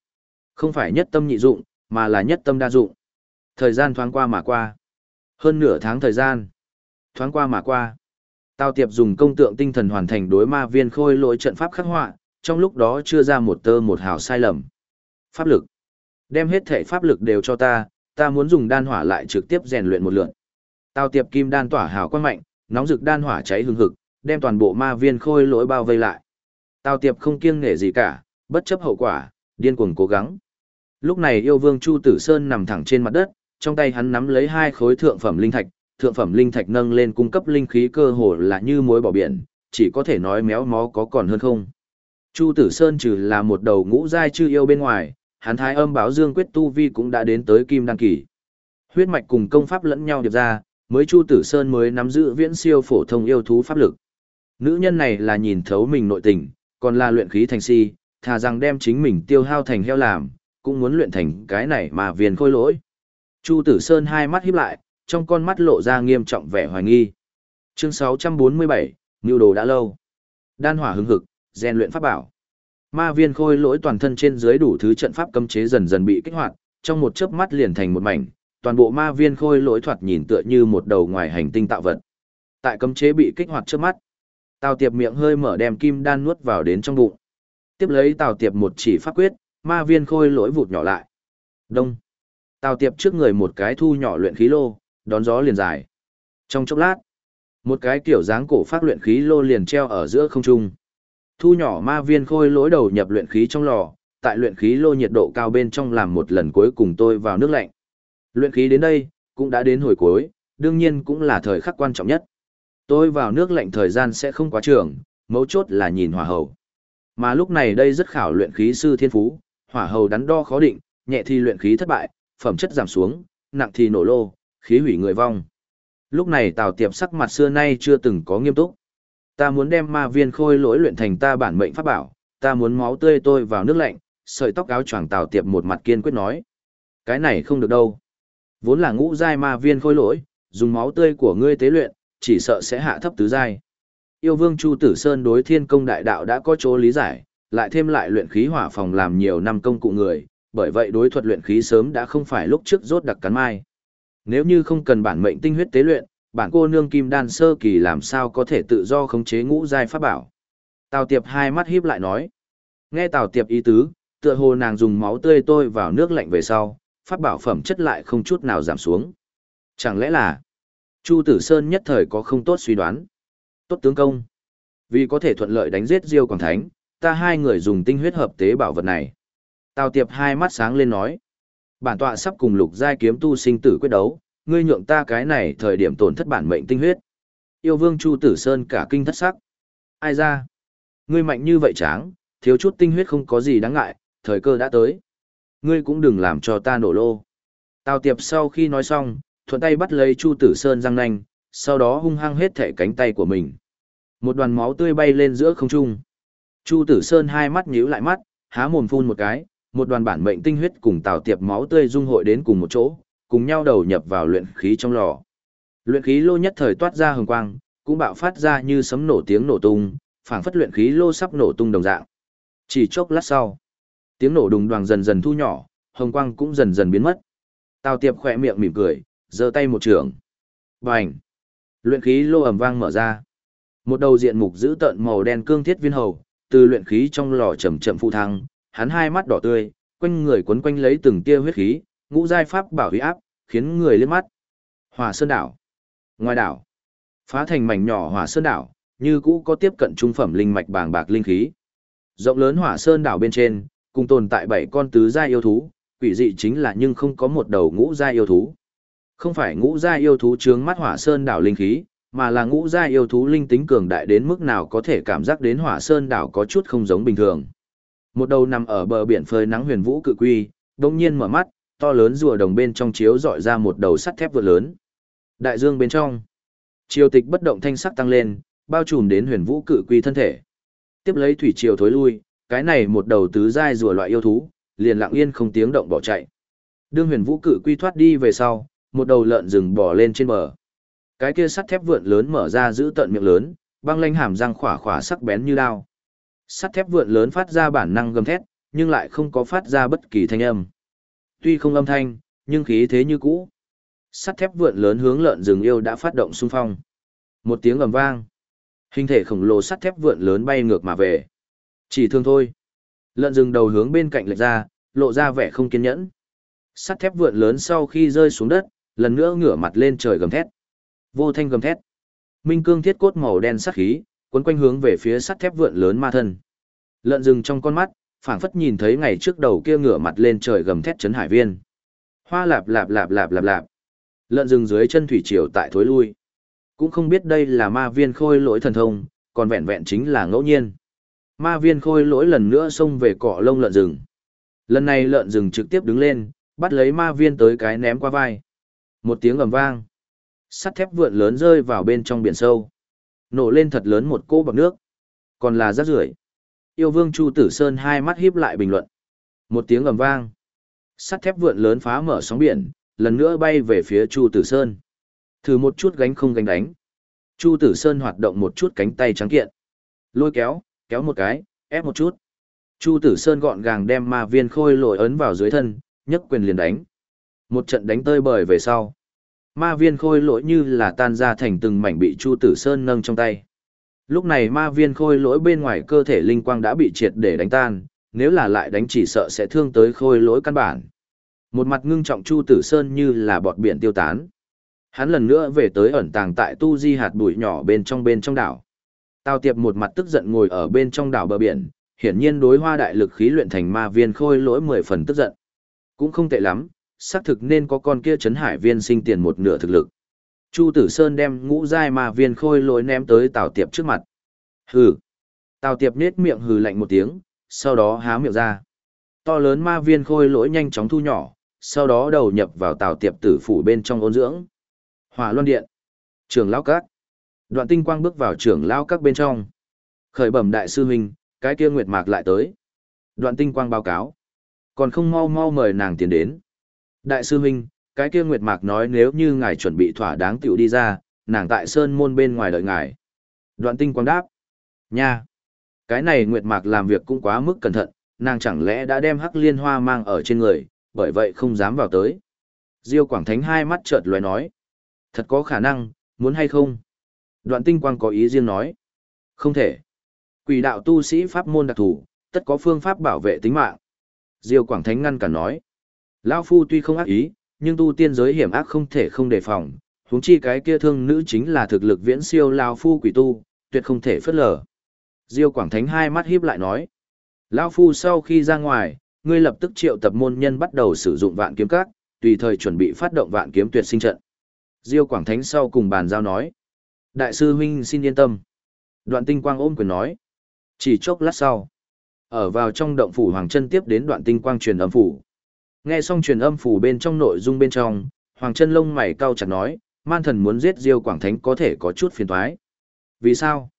Không phải nhất tâm nhị dụng, mà là nhất tâm đa dụng. Thời gian thoáng qua mà qua. Hơn nửa tháng thời gian. Thoáng qua mà qua. Tào Tiệp dùng công tượng tinh thần hoàn thành đối ma viên khôi lỗi trận pháp khắc họa, trong lúc đó chưa ra một tơ một hào sai lầm. Pháp lực. Đem hết thể pháp lực đều cho ta, ta muốn dùng đan hỏa lại trực tiếp rèn luyện một lượt. Tào Tiệp kim đan tỏa hào quang mạnh, nóng rực đan hỏa cháy hừng hực, đem toàn bộ ma viên khôi lỗi bao vây lại. Tào Tiệp không kiêng nể gì cả, bất chấp hậu quả, điên cuồng cố gắng. Lúc này yêu vương Chu Tử Sơn nằm thẳng trên mặt đất, trong tay hắn nắm lấy hai khối thượng phẩm linh thạch, thượng phẩm linh thạch nâng lên cung cấp linh khí cơ hồ là như muối bỏ biển, chỉ có thể nói méo mó có còn hơn không. Chu Tử Sơn trừ là một đầu ngũ giai chư yêu bên ngoài, hắn thái âm báo dương quyết tu vi cũng đã đến tới kim đăng kỳ. Huyết mạch cùng công pháp lẫn nhau điệp ra, mới Chu Tử Sơn mới nắm giữ viễn siêu phổ thông yêu thú pháp lực. Nữ nhân này là nhìn thấu mình nội tình, còn là luyện khí thành si, thà rằng đem chính mình tiêu hao thành heo làm, cũng muốn luyện thành cái này mà viền khôi lỗi. Chu Tử Sơn hai mắt híp lại, trong con mắt lộ ra nghiêm trọng vẻ hoài nghi. Chương 647, Nưu đồ đã lâu. Đan hỏa hứng hực, rèn luyện pháp bảo. Ma viên khôi lỗi toàn thân trên dưới đủ thứ trận pháp cấm chế dần dần bị kích hoạt, trong một chớp mắt liền thành một mảnh, toàn bộ ma viên khôi lỗi thoạt nhìn tựa như một đầu ngoài hành tinh tạo vật. Tại cấm chế bị kích hoạt trước mắt, Tào Tiệp miệng hơi mở đem kim đan nuốt vào đến trong bụng. Tiếp lấy Tào Tiệp một chỉ pháp quyết, ma viên khôi lỗi vụt nhỏ lại. Đông. Tào Tiệp trước người một cái thu nhỏ luyện khí lô, đón gió liền dài. Trong chốc lát, một cái kiểu dáng cổ phát luyện khí lô liền treo ở giữa không trung. Thu nhỏ ma viên khôi lỗi đầu nhập luyện khí trong lò, tại luyện khí lô nhiệt độ cao bên trong làm một lần cuối cùng tôi vào nước lạnh. Luyện khí đến đây, cũng đã đến hồi cuối, đương nhiên cũng là thời khắc quan trọng nhất. Tôi vào nước lạnh thời gian sẽ không quá trường, mấu chốt là nhìn hỏa hầu. Mà lúc này đây rất khảo luyện khí sư thiên phú, hỏa hầu đắn đo khó định, nhẹ thì luyện khí thất bại, phẩm chất giảm xuống, nặng thì nổ lô, khí hủy người vong. Lúc này Tào Tiệp sắc mặt xưa nay chưa từng có nghiêm túc. Ta muốn đem ma viên khôi lỗi luyện thành ta bản mệnh pháp bảo, ta muốn máu tươi tôi vào nước lạnh, sợi tóc áo choàng Tào Tiệp một mặt kiên quyết nói. Cái này không được đâu. Vốn là ngũ giai ma viên khôi lỗi, dùng máu tươi của ngươi tế luyện, chỉ sợ sẽ hạ thấp tứ giai. Yêu Vương Chu Tử Sơn đối Thiên Công Đại Đạo đã có chỗ lý giải, lại thêm lại luyện khí hỏa phòng làm nhiều năm công cụ người, bởi vậy đối thuật luyện khí sớm đã không phải lúc trước rốt đặc cắn mai. Nếu như không cần bản mệnh tinh huyết tế luyện, bản cô nương kim đan sơ kỳ làm sao có thể tự do khống chế ngũ giai pháp bảo. Tào Tiệp hai mắt híp lại nói. Nghe Tào Tiệp ý tứ, tựa hồ nàng dùng máu tươi tôi vào nước lạnh về sau, pháp bảo phẩm chất lại không chút nào giảm xuống. Chẳng lẽ là Chu Tử Sơn nhất thời có không tốt suy đoán. Tốt tướng công. Vì có thể thuận lợi đánh giết Diêu Quảng Thánh, ta hai người dùng tinh huyết hợp tế bảo vật này. Tào Tiệp hai mắt sáng lên nói. Bản tọa sắp cùng lục giai kiếm tu sinh tử quyết đấu, ngươi nhượng ta cái này thời điểm tổn thất bản mệnh tinh huyết. Yêu vương Chu Tử Sơn cả kinh thất sắc. Ai ra? Ngươi mạnh như vậy tráng, thiếu chút tinh huyết không có gì đáng ngại, thời cơ đã tới. Ngươi cũng đừng làm cho ta nổ lô. Tào Tiệp sau khi nói xong, thuận tay bắt lấy Chu Tử Sơn răng nanh, sau đó hung hăng hết thể cánh tay của mình. Một đoàn máu tươi bay lên giữa không trung. Chu Tử Sơn hai mắt nhíu lại mắt, há mồm phun một cái, một đoàn bản mệnh tinh huyết cùng tào tiệp máu tươi dung hội đến cùng một chỗ, cùng nhau đầu nhập vào luyện khí trong lò. Luyện khí lô nhất thời toát ra hừng quang, cũng bạo phát ra như sấm nổ tiếng nổ tung, phảng phất luyện khí lô sắp nổ tung đồng dạng. Chỉ chốc lát sau, tiếng nổ đùng đoàng dần dần thu nhỏ, hồng quang cũng dần dần biến mất. Tào Tiệp khỏe miệng mỉm cười, giơ tay một trường. Bành! Luyện khí lô ầm vang mở ra. Một đầu diện mục giữ tợn màu đen cương thiết viên hầu, từ luyện khí trong lò chậm chậm phụ thăng, hắn hai mắt đỏ tươi, quanh người quấn quanh lấy từng tia huyết khí, ngũ giai pháp bảo huy áp, khiến người liếc mắt. Hỏa Sơn đảo. Ngoài đảo, phá thành mảnh nhỏ Hỏa Sơn đảo, như cũ có tiếp cận trung phẩm linh mạch bàng bạc linh khí. Rộng lớn Hỏa Sơn đảo bên trên, cùng tồn tại bảy con tứ giai yêu thú, quỷ dị chính là nhưng không có một đầu ngũ giai yêu thú. Không phải ngũ giai yêu thú chướng mắt Hỏa Sơn đảo linh khí, mà là ngũ giai yêu thú linh tính cường đại đến mức nào có thể cảm giác đến Hỏa Sơn đảo có chút không giống bình thường. Một đầu nằm ở bờ biển phơi nắng huyền vũ cự quy, đông nhiên mở mắt, to lớn rùa đồng bên trong chiếu dọi ra một đầu sắt thép vượt lớn. Đại dương bên trong, triều tịch bất động thanh sắc tăng lên, bao trùm đến huyền vũ cự quy thân thể. Tiếp lấy thủy triều thối lui, cái này một đầu tứ giai rùa loại yêu thú, liền lặng yên không tiếng động bỏ chạy. Đương huyền vũ cự quy thoát đi về sau, một đầu lợn rừng bỏ lên trên bờ. Cái kia sắt thép vượn lớn mở ra giữ tận miệng lớn, băng lanh hàm răng khỏa khỏa sắc bén như đao. Sắt thép vượn lớn phát ra bản năng gầm thét, nhưng lại không có phát ra bất kỳ thanh âm. Tuy không âm thanh, nhưng khí thế như cũ. Sắt thép vượn lớn hướng lợn rừng yêu đã phát động xung phong. Một tiếng ầm vang. Hình thể khổng lồ sắt thép vượn lớn bay ngược mà về. Chỉ thương thôi. Lợn rừng đầu hướng bên cạnh lệch ra, lộ ra vẻ không kiên nhẫn. Sắt thép vượn lớn sau khi rơi xuống đất, lần nữa ngửa mặt lên trời gầm thét. Vô thanh gầm thét. Minh cương thiết cốt màu đen sắc khí, cuốn quanh hướng về phía sắt thép vượn lớn ma thân. Lợn rừng trong con mắt, phảng phất nhìn thấy ngày trước đầu kia ngửa mặt lên trời gầm thét chấn hải viên. Hoa lạp lạp lạp lạp lạp lạp. Lợn rừng dưới chân thủy triều tại thối lui. Cũng không biết đây là ma viên khôi lỗi thần thông, còn vẹn vẹn chính là ngẫu nhiên. Ma viên khôi lỗi lần nữa xông về cọ lông lợn rừng. Lần này lợn rừng trực tiếp đứng lên, bắt lấy ma viên tới cái ném qua vai. Một tiếng ầm vang. Sắt thép vượn lớn rơi vào bên trong biển sâu. Nổ lên thật lớn một cỗ bọc nước. Còn là rác rưởi. Yêu vương Chu Tử Sơn hai mắt híp lại bình luận. Một tiếng ầm vang. Sắt thép vượn lớn phá mở sóng biển, lần nữa bay về phía Chu Tử Sơn. Thử một chút gánh không gánh đánh. Chu Tử Sơn hoạt động một chút cánh tay trắng kiện. Lôi kéo, kéo một cái, ép một chút. Chu Tử Sơn gọn gàng đem ma viên khôi lội ấn vào dưới thân, nhấc quyền liền đánh. Một trận đánh tơi bời về sau. Ma viên khôi lỗi như là tan ra thành từng mảnh bị Chu Tử Sơn nâng trong tay. Lúc này ma viên khôi lỗi bên ngoài cơ thể linh quang đã bị triệt để đánh tan, nếu là lại đánh chỉ sợ sẽ thương tới khôi lỗi căn bản. Một mặt ngưng trọng Chu Tử Sơn như là bọt biển tiêu tán. Hắn lần nữa về tới ẩn tàng tại tu di hạt bụi nhỏ bên trong bên trong đảo. Tào Tiệp một mặt tức giận ngồi ở bên trong đảo bờ biển, hiển nhiên đối hoa đại lực khí luyện thành ma viên khôi lỗi mười phần tức giận. Cũng không tệ lắm, xác thực nên có con kia chấn hải viên sinh tiền một nửa thực lực. Chu Tử Sơn đem ngũ giai ma viên khôi lối ném tới Tào Tiệp trước mặt. Hừ. Tào Tiệp nết miệng hừ lạnh một tiếng, sau đó há miệng ra. To lớn ma viên khôi lỗi nhanh chóng thu nhỏ, sau đó đầu nhập vào Tào Tiệp tử phủ bên trong ôn dưỡng. Hỏa Luân Điện. Trường Lão Các. Đoạn tinh quang bước vào trưởng Lão Các bên trong. Khởi bẩm đại sư huynh, cái kia nguyệt mạc lại tới. Đoạn tinh quang báo cáo. Còn không mau mau mời nàng tiến đến. Đại sư huynh, cái kia Nguyệt Mạc nói nếu như ngài chuẩn bị thỏa đáng tiểu đi ra, nàng tại sơn môn bên ngoài đợi ngài. Đoạn tinh quang đáp. Nha! Cái này Nguyệt Mạc làm việc cũng quá mức cẩn thận, nàng chẳng lẽ đã đem hắc liên hoa mang ở trên người, bởi vậy không dám vào tới. Diêu Quảng Thánh hai mắt chợt lóe nói. Thật có khả năng, muốn hay không? Đoạn tinh quang có ý riêng nói. Không thể. Quỷ đạo tu sĩ pháp môn đặc thù, tất có phương pháp bảo vệ tính mạng. Diêu Quảng Thánh ngăn cản nói. Lão Phu tuy không ác ý, nhưng tu tiên giới hiểm ác không thể không đề phòng, huống chi cái kia thương nữ chính là thực lực viễn siêu Lão Phu quỷ tu, tuyệt không thể phớt lờ. Diêu Quảng Thánh hai mắt híp lại nói. Lão Phu sau khi ra ngoài, ngươi lập tức triệu tập môn nhân bắt đầu sử dụng vạn kiếm các, tùy thời chuẩn bị phát động vạn kiếm tuyệt sinh trận. Diêu Quảng Thánh sau cùng bàn giao nói. Đại sư huynh xin yên tâm. Đoạn tinh quang ôm quyền nói. Chỉ chốc lát sau. Ở vào trong động phủ Hoàng chân tiếp đến đoạn tinh quang truyền âm phủ. Nghe xong truyền âm phủ bên trong nội dung bên trong, Hoàng chân lông mày cau chặt nói, man thần muốn giết Diêu Quảng Thánh có thể có chút phiền toái. Vì sao?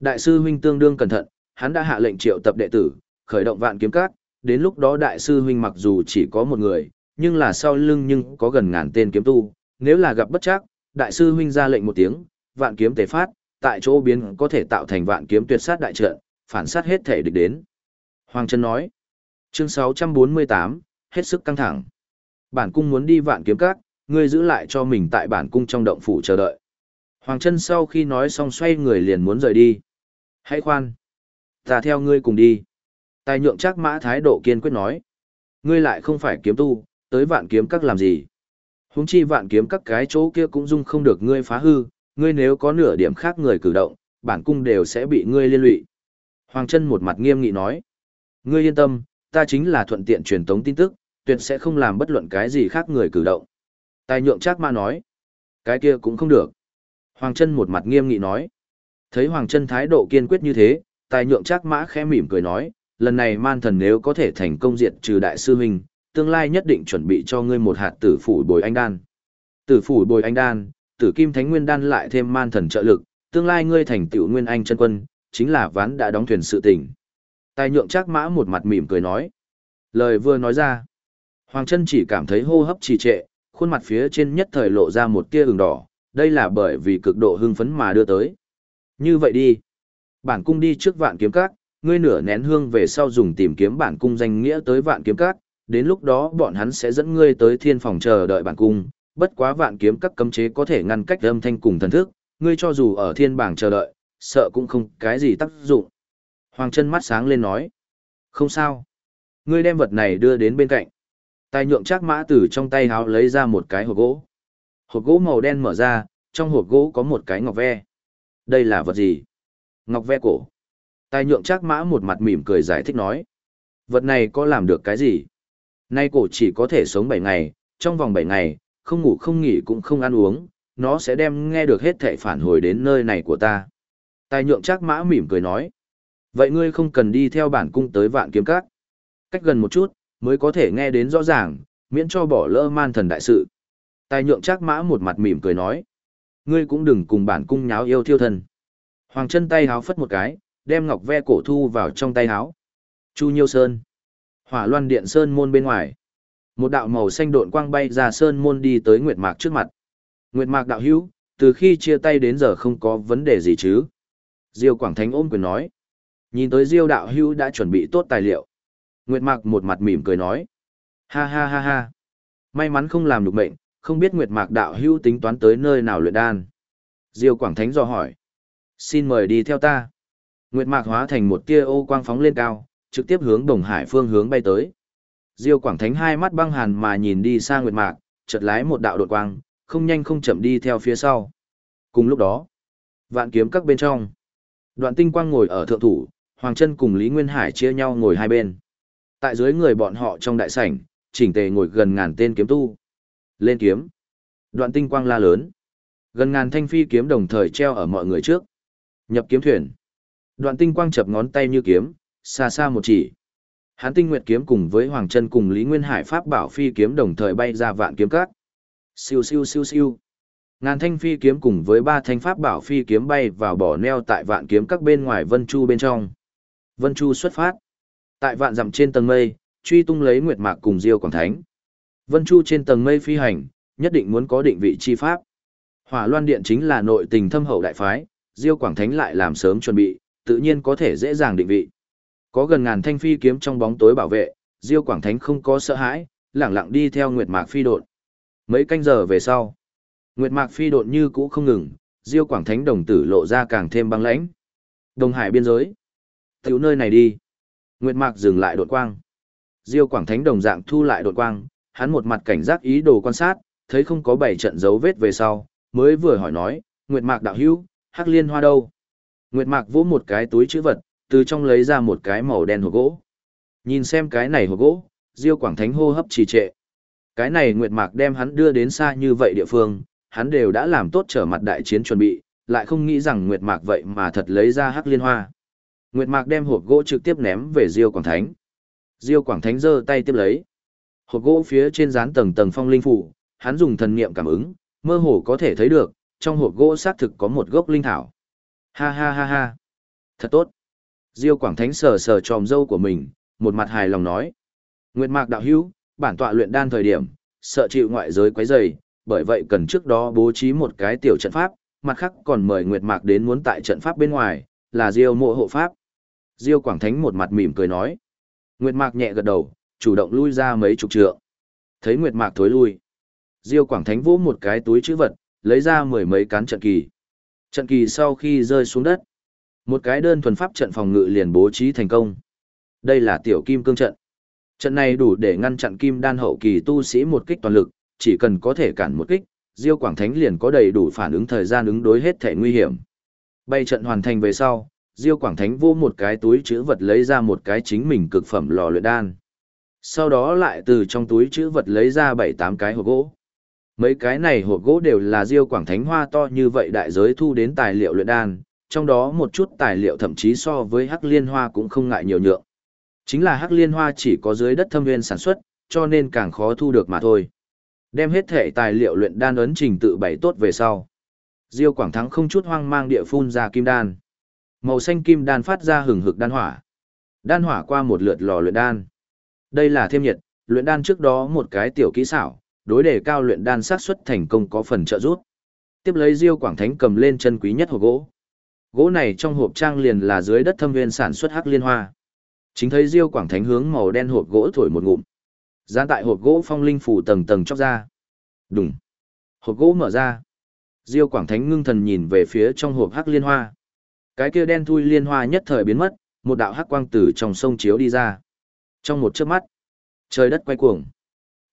Đại sư huynh tương đương cẩn thận, hắn đã hạ lệnh triệu tập đệ tử, khởi động vạn kiếm các, đến lúc đó đại sư huynh mặc dù chỉ có một người, nhưng là sau lưng nhưng có gần ngàn tên kiếm tu, nếu là gặp bất trắc, đại sư huynh ra lệnh một tiếng, vạn kiếm tề phát, tại chỗ biến có thể tạo thành vạn kiếm tuyệt sát đại trận, phản sát hết thể địch đến. Hoàng Trân nói, chương 648, hết sức căng thẳng. Bản cung muốn đi vạn kiếm các, ngươi giữ lại cho mình tại bản cung trong động phủ chờ đợi. Hoàng chân sau khi nói xong xoay người liền muốn rời đi. Hãy khoan. Ta theo ngươi cùng đi. Tài nhượng chắc mã thái độ kiên quyết nói. Ngươi lại không phải kiếm tu, tới vạn kiếm các làm gì. Húng chi vạn kiếm các cái chỗ kia cũng dung không được ngươi phá hư, ngươi nếu có nửa điểm khác người cử động, bản cung đều sẽ bị ngươi liên lụy. Hoàng chân một mặt nghiêm nghị nói. Ngươi yên tâm, ta chính là thuận tiện truyền tống tin tức, tuyệt sẽ không làm bất luận cái gì khác người cử động. Tài nhượng chắc mã nói. Cái kia cũng không được. Hoàng Trân một mặt nghiêm nghị nói. Thấy Hoàng Trân thái độ kiên quyết như thế, tài nhượng chắc mã khẽ mỉm cười nói, lần này man thần nếu có thể thành công diệt trừ đại sư huynh, tương lai nhất định chuẩn bị cho ngươi một hạt tử phủ bồi anh đan. Tử phủ bồi anh đan, tử kim thánh nguyên đan lại thêm man thần trợ lực, tương lai ngươi thành tiểu nguyên anh chân quân, chính là ván đã đóng thuyền sự tình. Tài nhượng chắc mã một mặt mỉm cười nói. Lời vừa nói ra, Hoàng chân chỉ cảm thấy hô hấp trì trệ, khuôn mặt phía trên nhất thời lộ ra một tia ửng đỏ, đây là bởi vì cực độ hưng phấn mà đưa tới. Như vậy đi. Bản cung đi trước vạn kiếm các, ngươi nửa nén hương về sau dùng tìm kiếm bản cung danh nghĩa tới vạn kiếm các, đến lúc đó bọn hắn sẽ dẫn ngươi tới thiên phòng chờ đợi bản cung, bất quá vạn kiếm các cấm chế có thể ngăn cách âm thanh cùng thần thức, ngươi cho dù ở thiên bảng chờ đợi, sợ cũng không cái gì tác dụng. Hoàng chân mắt sáng lên nói, không sao. Ngươi đem vật này đưa đến bên cạnh. Tài nhượng chắc mã từ trong tay háo lấy ra một cái hộp gỗ. Hộp gỗ màu đen mở ra, trong hộp gỗ có một cái ngọc ve. Đây là vật gì? Ngọc ve cổ. Tài nhượng chắc mã một mặt mỉm cười giải thích nói. Vật này có làm được cái gì? Nay cổ chỉ có thể sống 7 ngày, trong vòng 7 ngày, không ngủ không nghỉ cũng không ăn uống, nó sẽ đem nghe được hết thảy phản hồi đến nơi này của ta. Tài nhượng chắc mã mỉm cười nói. Vậy ngươi không cần đi theo bản cung tới vạn kiếm các. Cách gần một chút, mới có thể nghe đến rõ ràng, miễn cho bỏ lỡ man thần đại sự. Tài nhượng chắc mã một mặt mỉm cười nói. Ngươi cũng đừng cùng bản cung nháo yêu thiêu thân. Hoàng chân tay háo phất một cái, đem ngọc ve cổ thu vào trong tay háo. Chu Nhiêu Sơn. Hỏa loan điện Sơn môn bên ngoài. Một đạo màu xanh độn quang bay ra Sơn môn đi tới Nguyệt Mạc trước mặt. Nguyệt Mạc đạo hữu, từ khi chia tay đến giờ không có vấn đề gì chứ. Diêu Quảng Thánh ôm quyền nói. Nhìn tới Diêu đạo hữu đã chuẩn bị tốt tài liệu. Nguyệt Mạc một mặt mỉm cười nói. Ha ha ha ha. May mắn không làm được mệnh, không biết Nguyệt Mạc đạo hữu tính toán tới nơi nào luyện đan. Diêu Quảng Thánh dò hỏi. Xin mời đi theo ta. Nguyệt Mạc hóa thành một tia ô quang phóng lên cao, trực tiếp hướng Đồng Hải phương hướng bay tới. Diêu Quảng Thánh hai mắt băng hàn mà nhìn đi sang Nguyệt Mạc, chợt lái một đạo đột quang, không nhanh không chậm đi theo phía sau. Cùng lúc đó, vạn kiếm các bên trong, Đoạn Tinh Quang ngồi ở thượng thủ, Hoàng Chân cùng Lý Nguyên Hải chia nhau ngồi hai bên. Tại dưới người bọn họ trong đại sảnh, chỉnh tề ngồi gần ngàn tên kiếm tu. Lên kiếm. Đoạn Tinh Quang la lớn. Gần ngàn thanh phi kiếm đồng thời treo ở mọi người trước. Nhập kiếm thuyền. Đoạn Tinh Quang chập ngón tay như kiếm, xa xa một chỉ. Hán Tinh Nguyệt kiếm cùng với Hoàng Chân cùng Lý Nguyên Hải pháp bảo phi kiếm đồng thời bay ra vạn kiếm cát. Siêu siêu siêu siêu. Ngàn thanh phi kiếm cùng với ba thanh pháp bảo phi kiếm bay vào bỏ neo tại vạn kiếm các bên ngoài Vân Chu bên trong. Vân Chu xuất phát. Tại vạn dặm trên tầng mây, truy tung lấy Nguyệt Mạc cùng Diêu Quảng Thánh. Vân Chu trên tầng mây phi hành, nhất định muốn có định vị chi pháp. Hỏa Loan Điện chính là nội tình thâm hậu đại phái, Diêu Quảng Thánh lại làm sớm chuẩn bị, tự nhiên có thể dễ dàng định vị. Có gần ngàn thanh phi kiếm trong bóng tối bảo vệ, Diêu Quảng Thánh không có sợ hãi, lẳng lặng đi theo Nguyệt Mạc phi độn. Mấy canh giờ về sau, Nguyệt Mạc phi độn như cũ không ngừng, Diêu Quảng Thánh đồng tử lộ ra càng thêm băng lãnh. Đồng Hải biên giới, tiểu nơi này đi. Nguyệt Mạc dừng lại đột quang. Diêu Quảng Thánh đồng dạng thu lại đột quang, hắn một mặt cảnh giác ý đồ quan sát, thấy không có bảy trận dấu vết về sau, mới vừa hỏi nói, Nguyệt Mạc đạo hữu, Hắc Liên Hoa đâu? Nguyệt Mạc vỗ một cái túi chữ vật, từ trong lấy ra một cái màu đen hộp gỗ. Nhìn xem cái này hộp gỗ, Diêu Quảng Thánh hô hấp trì trệ. Cái này Nguyệt Mạc đem hắn đưa đến xa như vậy địa phương, hắn đều đã làm tốt trở mặt đại chiến chuẩn bị, lại không nghĩ rằng Nguyệt Mạc vậy mà thật lấy ra Hắc Liên Hoa. Nguyệt Mạc đem hộp gỗ trực tiếp ném về Diêu Quảng Thánh. Diêu Quảng Thánh giơ tay tiếp lấy. Hộp gỗ phía trên dán tầng tầng phong linh phủ, hắn dùng thần niệm cảm ứng, mơ hồ có thể thấy được, trong hộp gỗ xác thực có một gốc linh thảo. Ha ha ha ha. Thật tốt. Diêu Quảng Thánh sờ sờ tròm dâu của mình, một mặt hài lòng nói. Nguyệt Mạc đạo hữu, bản tọa luyện đan thời điểm, sợ chịu ngoại giới quấy rầy, bởi vậy cần trước đó bố trí một cái tiểu trận pháp, mặt khác còn mời Nguyệt Mạc đến muốn tại trận pháp bên ngoài, là Diêu mộ hộ pháp. Diêu Quảng Thánh một mặt mỉm cười nói. Nguyệt Mạc nhẹ gật đầu, chủ động lui ra mấy chục trượng. Thấy Nguyệt Mạc thối lui. Diêu Quảng Thánh vỗ một cái túi chữ vật, lấy ra mười mấy cán trận kỳ. Trận kỳ sau khi rơi xuống đất, một cái đơn thuần pháp trận phòng ngự liền bố trí thành công. Đây là tiểu kim cương trận. Trận này đủ để ngăn chặn kim đan hậu kỳ tu sĩ một kích toàn lực, chỉ cần có thể cản một kích, Diêu Quảng Thánh liền có đầy đủ phản ứng thời gian ứng đối hết thể nguy hiểm. Bay trận hoàn thành về sau, Diêu Quảng Thánh vô một cái túi chữ vật lấy ra một cái chính mình cực phẩm lò luyện đan. Sau đó lại từ trong túi chữ vật lấy ra bảy tám cái hộp gỗ. Mấy cái này hộp gỗ đều là Diêu Quảng Thánh hoa to như vậy đại giới thu đến tài liệu luyện đan, trong đó một chút tài liệu thậm chí so với Hắc Liên Hoa cũng không ngại nhiều nhượng. Chính là Hắc Liên Hoa chỉ có dưới đất thâm nguyên sản xuất, cho nên càng khó thu được mà thôi. Đem hết thể tài liệu luyện đan ấn trình tự bày tốt về sau. Diêu Quảng Thắng không chút hoang mang địa phun ra kim đan. Màu xanh kim đan phát ra hừng hực đan hỏa. Đan hỏa qua một lượt lò luyện đan. Đây là thêm nhiệt, luyện đan trước đó một cái tiểu kỹ xảo, đối đề cao luyện đan xác suất thành công có phần trợ giúp. Tiếp lấy Diêu Quảng Thánh cầm lên chân quý nhất hộp gỗ. Gỗ này trong hộp trang liền là dưới đất thâm viên sản xuất hắc liên hoa. Chính thấy Diêu Quảng Thánh hướng màu đen hộp gỗ thổi một ngụm. Gián tại hộp gỗ phong linh phủ tầng tầng chóc ra. Đùng. Hộp gỗ mở ra. Diêu Quảng Thánh ngưng thần nhìn về phía trong hộp hắc liên hoa. Cái kia đen thui liên hoa nhất thời biến mất, một đạo hắc quang từ trong sông chiếu đi ra. Trong một chớp mắt, trời đất quay cuồng.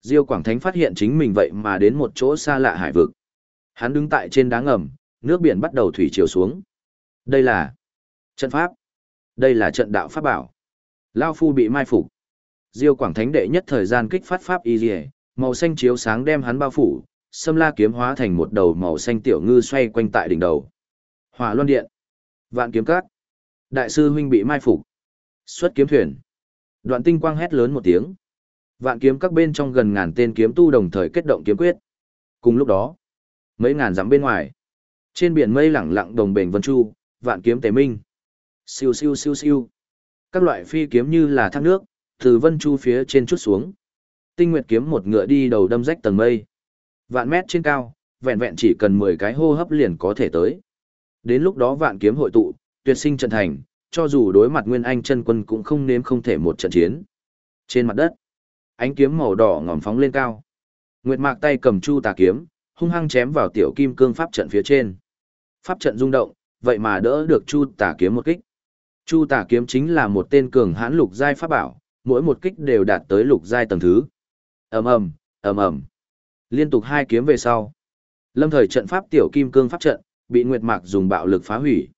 Diêu Quảng Thánh phát hiện chính mình vậy mà đến một chỗ xa lạ hải vực. Hắn đứng tại trên đá ngầm, nước biển bắt đầu thủy chiều xuống. Đây là trận pháp. Đây là trận đạo pháp bảo. Lao phu bị mai phục. Diêu Quảng Thánh đệ nhất thời gian kích phát pháp y liề, màu xanh chiếu sáng đem hắn bao phủ, sâm la kiếm hóa thành một đầu màu xanh tiểu ngư xoay quanh tại đỉnh đầu. Hỏa Luân Điện, Vạn Kiếm Cát, đại sư huynh bị mai phục. Xuất kiếm thuyền. Đoạn Tinh quang hét lớn một tiếng. Vạn kiếm các bên trong gần ngàn tên kiếm tu đồng thời kết động kiếm quyết. Cùng lúc đó, mấy ngàn dặm bên ngoài, trên biển mây lẳng lặng đồng bền vân chu, vạn kiếm tế minh. Siêu siêu siêu siêu. Các loại phi kiếm như là thác nước, từ vân chu phía trên chút xuống. Tinh nguyệt kiếm một ngựa đi đầu đâm rách tầng mây. Vạn mét trên cao, vẹn vẹn chỉ cần 10 cái hô hấp liền có thể tới. Đến lúc đó vạn kiếm hội tụ, tuyệt sinh trận thành, cho dù đối mặt Nguyên Anh chân quân cũng không nếm không thể một trận chiến. Trên mặt đất, ánh kiếm màu đỏ ngòm phóng lên cao. Nguyệt Mạc tay cầm chu tà kiếm, hung hăng chém vào tiểu kim cương pháp trận phía trên. Pháp trận rung động, vậy mà đỡ được chu tà kiếm một kích. Chu tà kiếm chính là một tên cường hãn lục giai pháp bảo, mỗi một kích đều đạt tới lục giai tầng thứ. Ầm ầm, ầm ầm. Liên tục hai kiếm về sau, Lâm thời trận pháp tiểu kim cương pháp trận bị Nguyệt Mạc dùng bạo lực phá hủy.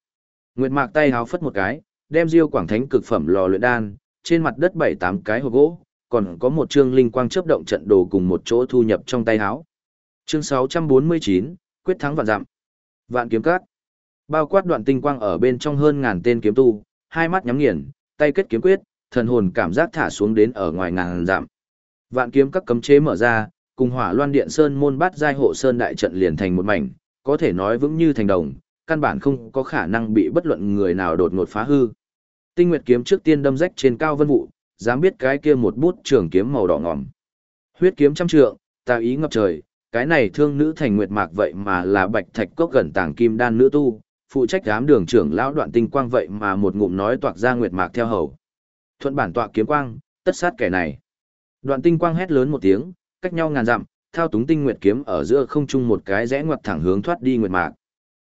Nguyệt Mạc tay háo phất một cái, đem Diêu Quảng Thánh cực phẩm lò luyện đan, trên mặt đất bảy tám cái hộp gỗ, còn có một chương linh quang chớp động trận đồ cùng một chỗ thu nhập trong tay háo. Chương 649, quyết thắng vạn dặm. Vạn kiếm cát. Bao quát đoạn tinh quang ở bên trong hơn ngàn tên kiếm tu, hai mắt nhắm nghiền, tay kết kiếm quyết, thần hồn cảm giác thả xuống đến ở ngoài ngàn dặm. Vạn kiếm các cấm chế mở ra, cùng Hỏa Loan Điện Sơn môn bát giai hộ sơn đại trận liền thành một mảnh, có thể nói vững như thành đồng, căn bản không có khả năng bị bất luận người nào đột ngột phá hư. Tinh Nguyệt kiếm trước tiên đâm rách trên cao vân vụ, dám biết cái kia một bút trường kiếm màu đỏ ngòm. Huyết kiếm trăm trượng, tà ý ngập trời, cái này thương nữ thành nguyệt mạc vậy mà là bạch thạch cốc gần tàng kim đan nữ tu, phụ trách giám đường trưởng lão đoạn tinh quang vậy mà một ngụm nói toạc ra nguyệt mạc theo hầu. Thuận bản tọa kiếm quang, tất sát kẻ này. Đoạn tinh quang hét lớn một tiếng, cách nhau ngàn dặm, thao túng tinh nguyệt kiếm ở giữa không trung một cái rẽ ngoặt thẳng hướng thoát đi nguyệt mạc.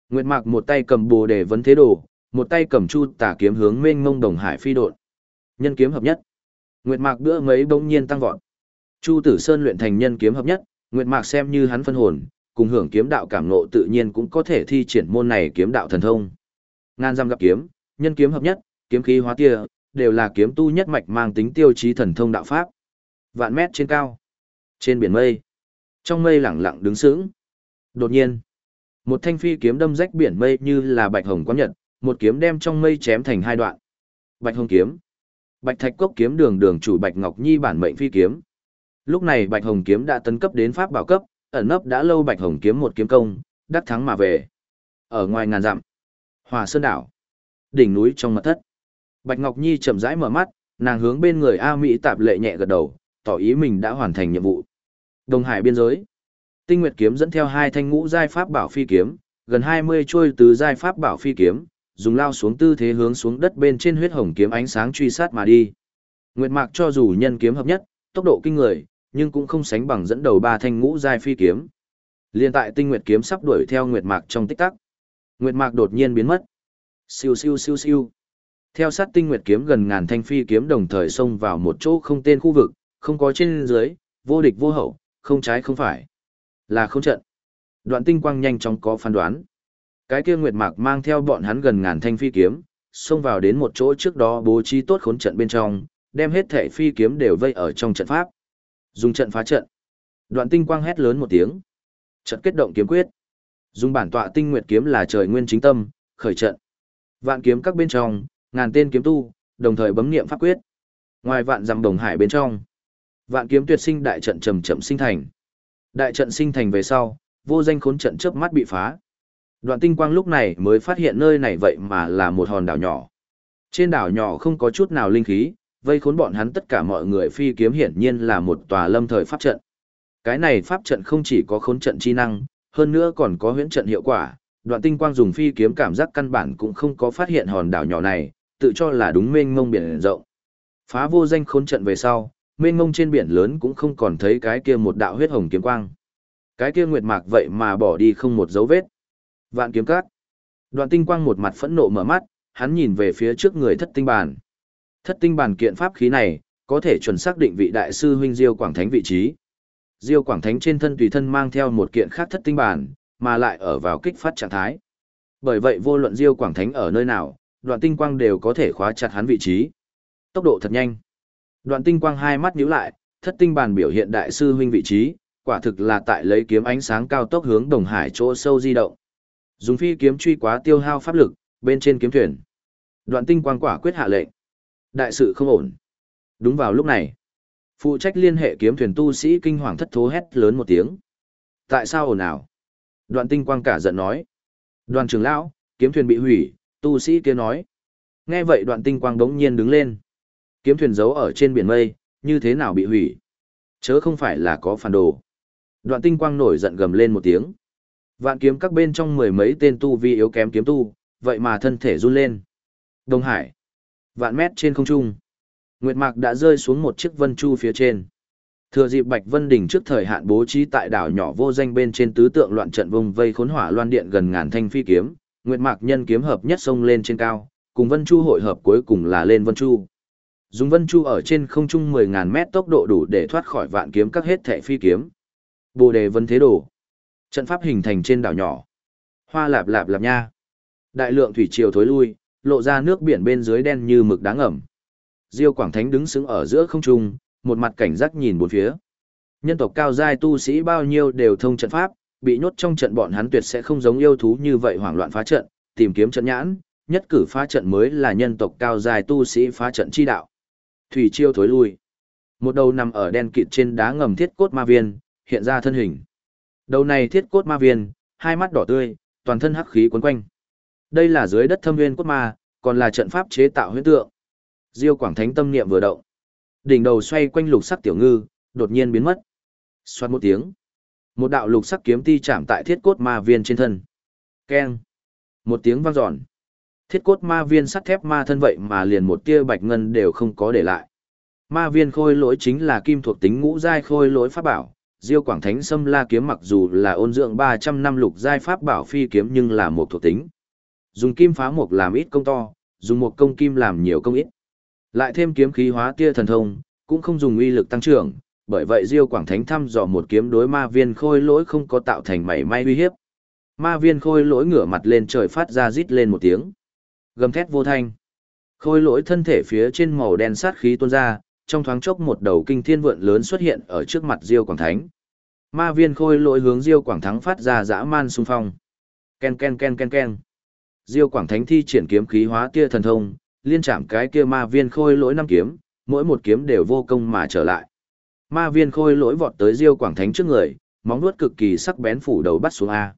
Nguyệt mạc một tay cầm bồ đề vấn thế đồ, một tay cầm chu tà kiếm hướng mênh mông đồng hải phi đột. Nhân kiếm hợp nhất. Nguyệt mạc bữa mấy bỗng nhiên tăng vọt. Chu Tử Sơn luyện thành nhân kiếm hợp nhất, Nguyệt mạc xem như hắn phân hồn, cùng hưởng kiếm đạo cảm ngộ tự nhiên cũng có thể thi triển môn này kiếm đạo thần thông. Ngàn dặm gặp kiếm, nhân kiếm hợp nhất, kiếm khí hóa tia, đều là kiếm tu nhất mạch mang tính tiêu chí thần thông đạo pháp. Vạn mét trên cao, trên biển mây, trong mây lẳng lặng đứng sững. Đột nhiên, một thanh phi kiếm đâm rách biển mây như là bạch hồng quán nhật, một kiếm đem trong mây chém thành hai đoạn. Bạch hồng kiếm, bạch thạch cốc kiếm đường đường chủ bạch ngọc nhi bản mệnh phi kiếm. Lúc này bạch hồng kiếm đã tấn cấp đến pháp bảo cấp, ẩn nấp đã lâu bạch hồng kiếm một kiếm công, đắc thắng mà về. Ở ngoài ngàn dặm, Hòa Sơn đảo, đỉnh núi trong mật thất. Bạch Ngọc Nhi chậm rãi mở mắt, nàng hướng bên người A Mỹ tạp lệ nhẹ gật đầu, tỏ ý mình đã hoàn thành nhiệm vụ. Đồng Hải biên giới. Tinh Nguyệt kiếm dẫn theo hai thanh ngũ giai pháp bảo phi kiếm, gần 20 chuôi từ giai pháp bảo phi kiếm, dùng lao xuống tư thế hướng xuống đất bên trên huyết hồng kiếm ánh sáng truy sát mà đi. Nguyệt Mạc cho dù nhân kiếm hợp nhất, tốc độ kinh người, nhưng cũng không sánh bằng dẫn đầu ba thanh ngũ giai phi kiếm. Liên tại Tinh Nguyệt kiếm sắp đuổi theo Nguyệt Mạc trong tích tắc, Nguyệt Mạc đột nhiên biến mất. Siêu siêu siêu siêu. Theo sát Tinh Nguyệt kiếm gần ngàn thanh phi kiếm đồng thời xông vào một chỗ không tên khu vực, không có trên dưới, vô địch vô hậu, không trái không phải. Là không trận. Đoạn tinh quang nhanh chóng có phán đoán. Cái kia Nguyệt Mạc mang theo bọn hắn gần ngàn thanh phi kiếm, xông vào đến một chỗ trước đó bố trí tốt khốn trận bên trong, đem hết thể phi kiếm đều vây ở trong trận pháp. Dùng trận phá trận. Đoạn tinh quang hét lớn một tiếng. Trận kết động kiếm quyết. Dùng bản tọa tinh nguyệt kiếm là trời nguyên chính tâm, khởi trận. Vạn kiếm các bên trong, ngàn tên kiếm tu, đồng thời bấm niệm pháp quyết. Ngoài vạn dặm đồng hải bên trong, vạn kiếm tuyệt sinh đại trận chậm chậm sinh thành. Đại trận sinh thành về sau, vô danh khốn trận chớp mắt bị phá. Đoạn tinh quang lúc này mới phát hiện nơi này vậy mà là một hòn đảo nhỏ. Trên đảo nhỏ không có chút nào linh khí, vây khốn bọn hắn tất cả mọi người phi kiếm hiển nhiên là một tòa lâm thời pháp trận. Cái này pháp trận không chỉ có khốn trận chi năng, hơn nữa còn có huyễn trận hiệu quả. Đoạn tinh quang dùng phi kiếm cảm giác căn bản cũng không có phát hiện hòn đảo nhỏ này, tự cho là đúng mênh mông biển rộng. Phá vô danh khốn trận về sau, mênh mông trên biển lớn cũng không còn thấy cái kia một đạo huyết hồng kiếm quang. Cái kia nguyệt mạc vậy mà bỏ đi không một dấu vết. Vạn kiếm cát. Đoạn tinh quang một mặt phẫn nộ mở mắt, hắn nhìn về phía trước người thất tinh bàn. Thất tinh bàn kiện pháp khí này, có thể chuẩn xác định vị đại sư huynh Diêu Quảng Thánh vị trí. Diêu Quảng Thánh trên thân tùy thân mang theo một kiện khác thất tinh bàn, mà lại ở vào kích phát trạng thái. Bởi vậy vô luận Diêu Quảng Thánh ở nơi nào, đoạn tinh quang đều có thể khóa chặt hắn vị trí. Tốc độ thật nhanh. Đoạn tinh quang hai mắt nhíu lại, thất tinh bàn biểu hiện đại sư huynh vị trí, quả thực là tại lấy kiếm ánh sáng cao tốc hướng đồng hải chỗ sâu di động. Dùng phi kiếm truy quá tiêu hao pháp lực, bên trên kiếm thuyền. Đoạn tinh quang quả quyết hạ lệnh. Đại sự không ổn. Đúng vào lúc này, phụ trách liên hệ kiếm thuyền tu sĩ kinh hoàng thất thố hét lớn một tiếng. Tại sao ồn ào? Đoạn tinh quang cả giận nói. Đoàn trưởng lão, kiếm thuyền bị hủy, tu sĩ kia nói. Nghe vậy đoạn tinh quang đống nhiên đứng lên. Kiếm thuyền giấu ở trên biển mây, như thế nào bị hủy? Chớ không phải là có phản đồ. Đoạn tinh quang nổi giận gầm lên một tiếng. Vạn kiếm các bên trong mười mấy tên tu vi yếu kém kiếm tu, vậy mà thân thể run lên. Đông Hải. Vạn mét trên không trung. Nguyệt Mạc đã rơi xuống một chiếc vân chu phía trên. Thừa dịp Bạch Vân Đỉnh trước thời hạn bố trí tại đảo nhỏ vô danh bên trên tứ tượng loạn trận vùng vây khốn hỏa loan điện gần ngàn thanh phi kiếm, Nguyệt Mạc nhân kiếm hợp nhất sông lên trên cao, cùng Vân Chu hội hợp cuối cùng là lên Vân Chu. Dùng Vân Chu ở trên không trung 10000 mét tốc độ đủ để thoát khỏi vạn kiếm các hết thẻ phi kiếm. Bồ đề vân thế đồ. Trận pháp hình thành trên đảo nhỏ. Hoa lạp lạp lạp nha. Đại lượng thủy triều thối lui, lộ ra nước biển bên dưới đen như mực đáng ẩm. Diêu Quảng Thánh đứng sững ở giữa không trung, một mặt cảnh giác nhìn bốn phía. Nhân tộc cao giai tu sĩ bao nhiêu đều thông trận pháp, bị nhốt trong trận bọn hắn tuyệt sẽ không giống yêu thú như vậy hoảng loạn phá trận, tìm kiếm trận nhãn, nhất cử phá trận mới là nhân tộc cao giai tu sĩ phá trận chi đạo. Thủy chiêu thối lui. Một đầu nằm ở đen kịt trên đá ngầm thiết cốt ma viên, hiện ra thân hình. Đầu này thiết cốt ma viên, hai mắt đỏ tươi, toàn thân hắc khí quấn quanh. Đây là dưới đất thâm viên cốt ma, còn là trận pháp chế tạo huyễn tượng. Diêu Quảng Thánh tâm niệm vừa động. Đỉnh đầu xoay quanh lục sắc tiểu ngư, đột nhiên biến mất. Xoát một tiếng. Một đạo lục sắc kiếm ti chạm tại thiết cốt ma viên trên thân. Keng. Một tiếng vang dọn. Thiết cốt ma viên sắt thép ma thân vậy mà liền một tia bạch ngân đều không có để lại. Ma viên khôi lỗi chính là kim thuộc tính ngũ giai khôi lỗi pháp bảo. Diêu Quảng Thánh Sâm La kiếm mặc dù là ôn dưỡng 300 năm lục giai pháp bảo phi kiếm nhưng là một thuộc tính. Dùng kim phá mục làm ít công to, dùng một công kim làm nhiều công ít. Lại thêm kiếm khí hóa tia thần thông, cũng không dùng uy lực tăng trưởng, bởi vậy Diêu Quảng Thánh thăm dò một kiếm đối ma viên khôi lỗi không có tạo thành mảy may uy hiếp. Ma viên khôi lỗi ngửa mặt lên trời phát ra rít lên một tiếng. Gầm thét vô thanh. Khôi lỗi thân thể phía trên màu đen sát khí tuôn ra, trong thoáng chốc một đầu kinh thiên vượn lớn xuất hiện ở trước mặt Diêu Quảng Thánh. Ma viên khôi lỗi hướng Diêu Quảng Thắng phát ra dã man xung phong. Ken ken ken ken ken. Diêu Quảng Thánh thi triển kiếm khí hóa tia thần thông, liên chạm cái kia ma viên khôi lỗi năm kiếm, mỗi một kiếm đều vô công mà trở lại. Ma viên khôi lỗi vọt tới Diêu Quảng Thánh trước người, móng vuốt cực kỳ sắc bén phủ đầu bắt xuống a.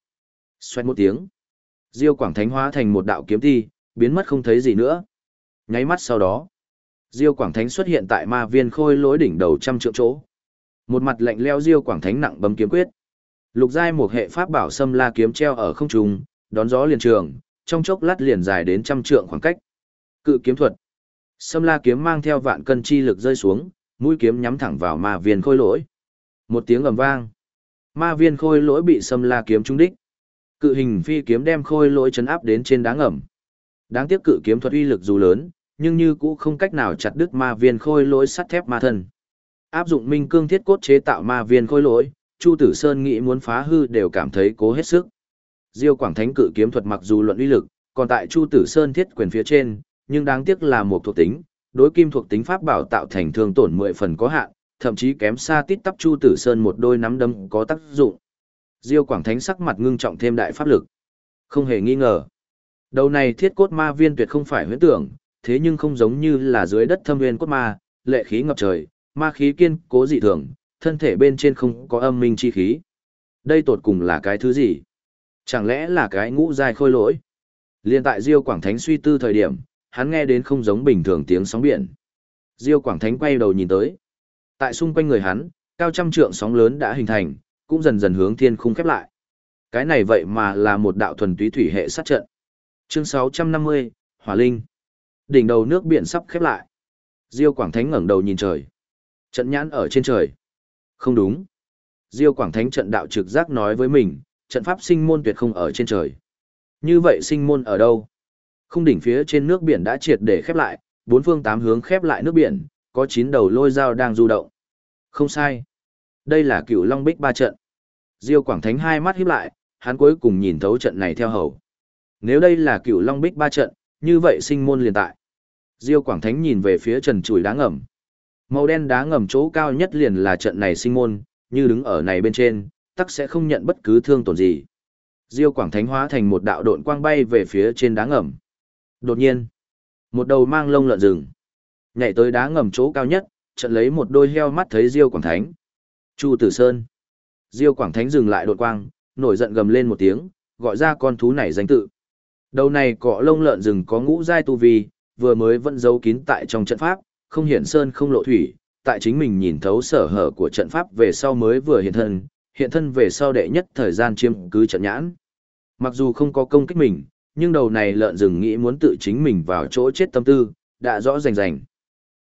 Xoẹt một tiếng, Diêu Quảng Thánh hóa thành một đạo kiếm thi biến mất không thấy gì nữa. Nháy mắt sau đó, Diêu Quảng Thánh xuất hiện tại ma viên khôi lối đỉnh đầu trăm trượng chỗ. Một mặt lạnh leo Diêu Quảng Thánh nặng bấm kiếm quyết. Lục giai một hệ pháp bảo xâm la kiếm treo ở không trung, đón gió liền trường, trong chốc lát liền dài đến trăm trượng khoảng cách. Cự kiếm thuật. Xâm la kiếm mang theo vạn cân chi lực rơi xuống, mũi kiếm nhắm thẳng vào ma viên khôi lỗi. Một tiếng ầm vang. Ma viên khôi lỗi bị xâm la kiếm trúng đích. Cự hình phi kiếm đem khôi lỗi chấn áp đến trên đá ngầm. Đáng tiếc cự kiếm thuật uy lực dù lớn, nhưng như cũ không cách nào chặt đứt ma viên khôi lỗi sắt thép ma thân. Áp dụng minh cương thiết cốt chế tạo ma viên khôi lỗi, Chu Tử Sơn nghĩ muốn phá hư đều cảm thấy cố hết sức. Diêu Quảng Thánh cự kiếm thuật mặc dù luận uy lực, còn tại Chu Tử Sơn thiết quyền phía trên, nhưng đáng tiếc là một thuộc tính, đối kim thuộc tính pháp bảo tạo thành thương tổn 10 phần có hạn, thậm chí kém xa tít tắp Chu Tử Sơn một đôi nắm đấm có tác dụng. Diêu Quảng Thánh sắc mặt ngưng trọng thêm đại pháp lực. Không hề nghi ngờ. Đầu này thiết cốt ma viên tuyệt không phải huyễn tưởng, thế nhưng không giống như là dưới đất thâm nguyên cốt ma, lệ khí ngập trời, ma khí kiên cố dị thường, thân thể bên trên không có âm minh chi khí. Đây tột cùng là cái thứ gì? Chẳng lẽ là cái ngũ dài khôi lỗi? Liên tại Diêu Quảng Thánh suy tư thời điểm, hắn nghe đến không giống bình thường tiếng sóng biển. Diêu Quảng Thánh quay đầu nhìn tới. Tại xung quanh người hắn, cao trăm trượng sóng lớn đã hình thành, cũng dần dần hướng thiên khung khép lại. Cái này vậy mà là một đạo thuần túy thủy hệ sát trận. Chương 650, Hỏa Linh. Đỉnh đầu nước biển sắp khép lại. Diêu Quảng Thánh ngẩng đầu nhìn trời. Trận nhãn ở trên trời. Không đúng. Diêu Quảng Thánh trận đạo trực giác nói với mình, trận pháp sinh môn tuyệt không ở trên trời. Như vậy sinh môn ở đâu? Không đỉnh phía trên nước biển đã triệt để khép lại, bốn phương tám hướng khép lại nước biển, có chín đầu lôi dao đang du động. Không sai. Đây là cựu Long Bích ba trận. Diêu Quảng Thánh hai mắt híp lại, hắn cuối cùng nhìn thấu trận này theo hầu. Nếu đây là cựu Long Bích ba trận, như vậy sinh môn liền tại. Diêu Quảng Thánh nhìn về phía trần chùi đá ngầm. Màu đen đá ngầm chỗ cao nhất liền là trận này sinh môn, như đứng ở này bên trên, tắc sẽ không nhận bất cứ thương tổn gì. Diêu Quảng Thánh hóa thành một đạo độn quang bay về phía trên đá ngầm. Đột nhiên, một đầu mang lông lợn rừng, nhảy tới đá ngầm chỗ cao nhất, trận lấy một đôi heo mắt thấy Diêu Quảng Thánh. Chu Tử Sơn. Diêu Quảng Thánh dừng lại đột quang, nổi giận gầm lên một tiếng, gọi ra con thú này danh tự. Đầu này cọ lông lợn rừng có ngũ giai tu vi, vừa mới vẫn giấu kín tại trong trận pháp, không hiện sơn không lộ thủy, tại chính mình nhìn thấu sở hở của trận pháp về sau mới vừa hiện thân, hiện thân về sau đệ nhất thời gian chiêm cứ trận nhãn. Mặc dù không có công kích mình, nhưng đầu này lợn rừng nghĩ muốn tự chính mình vào chỗ chết tâm tư, đã rõ rành rành.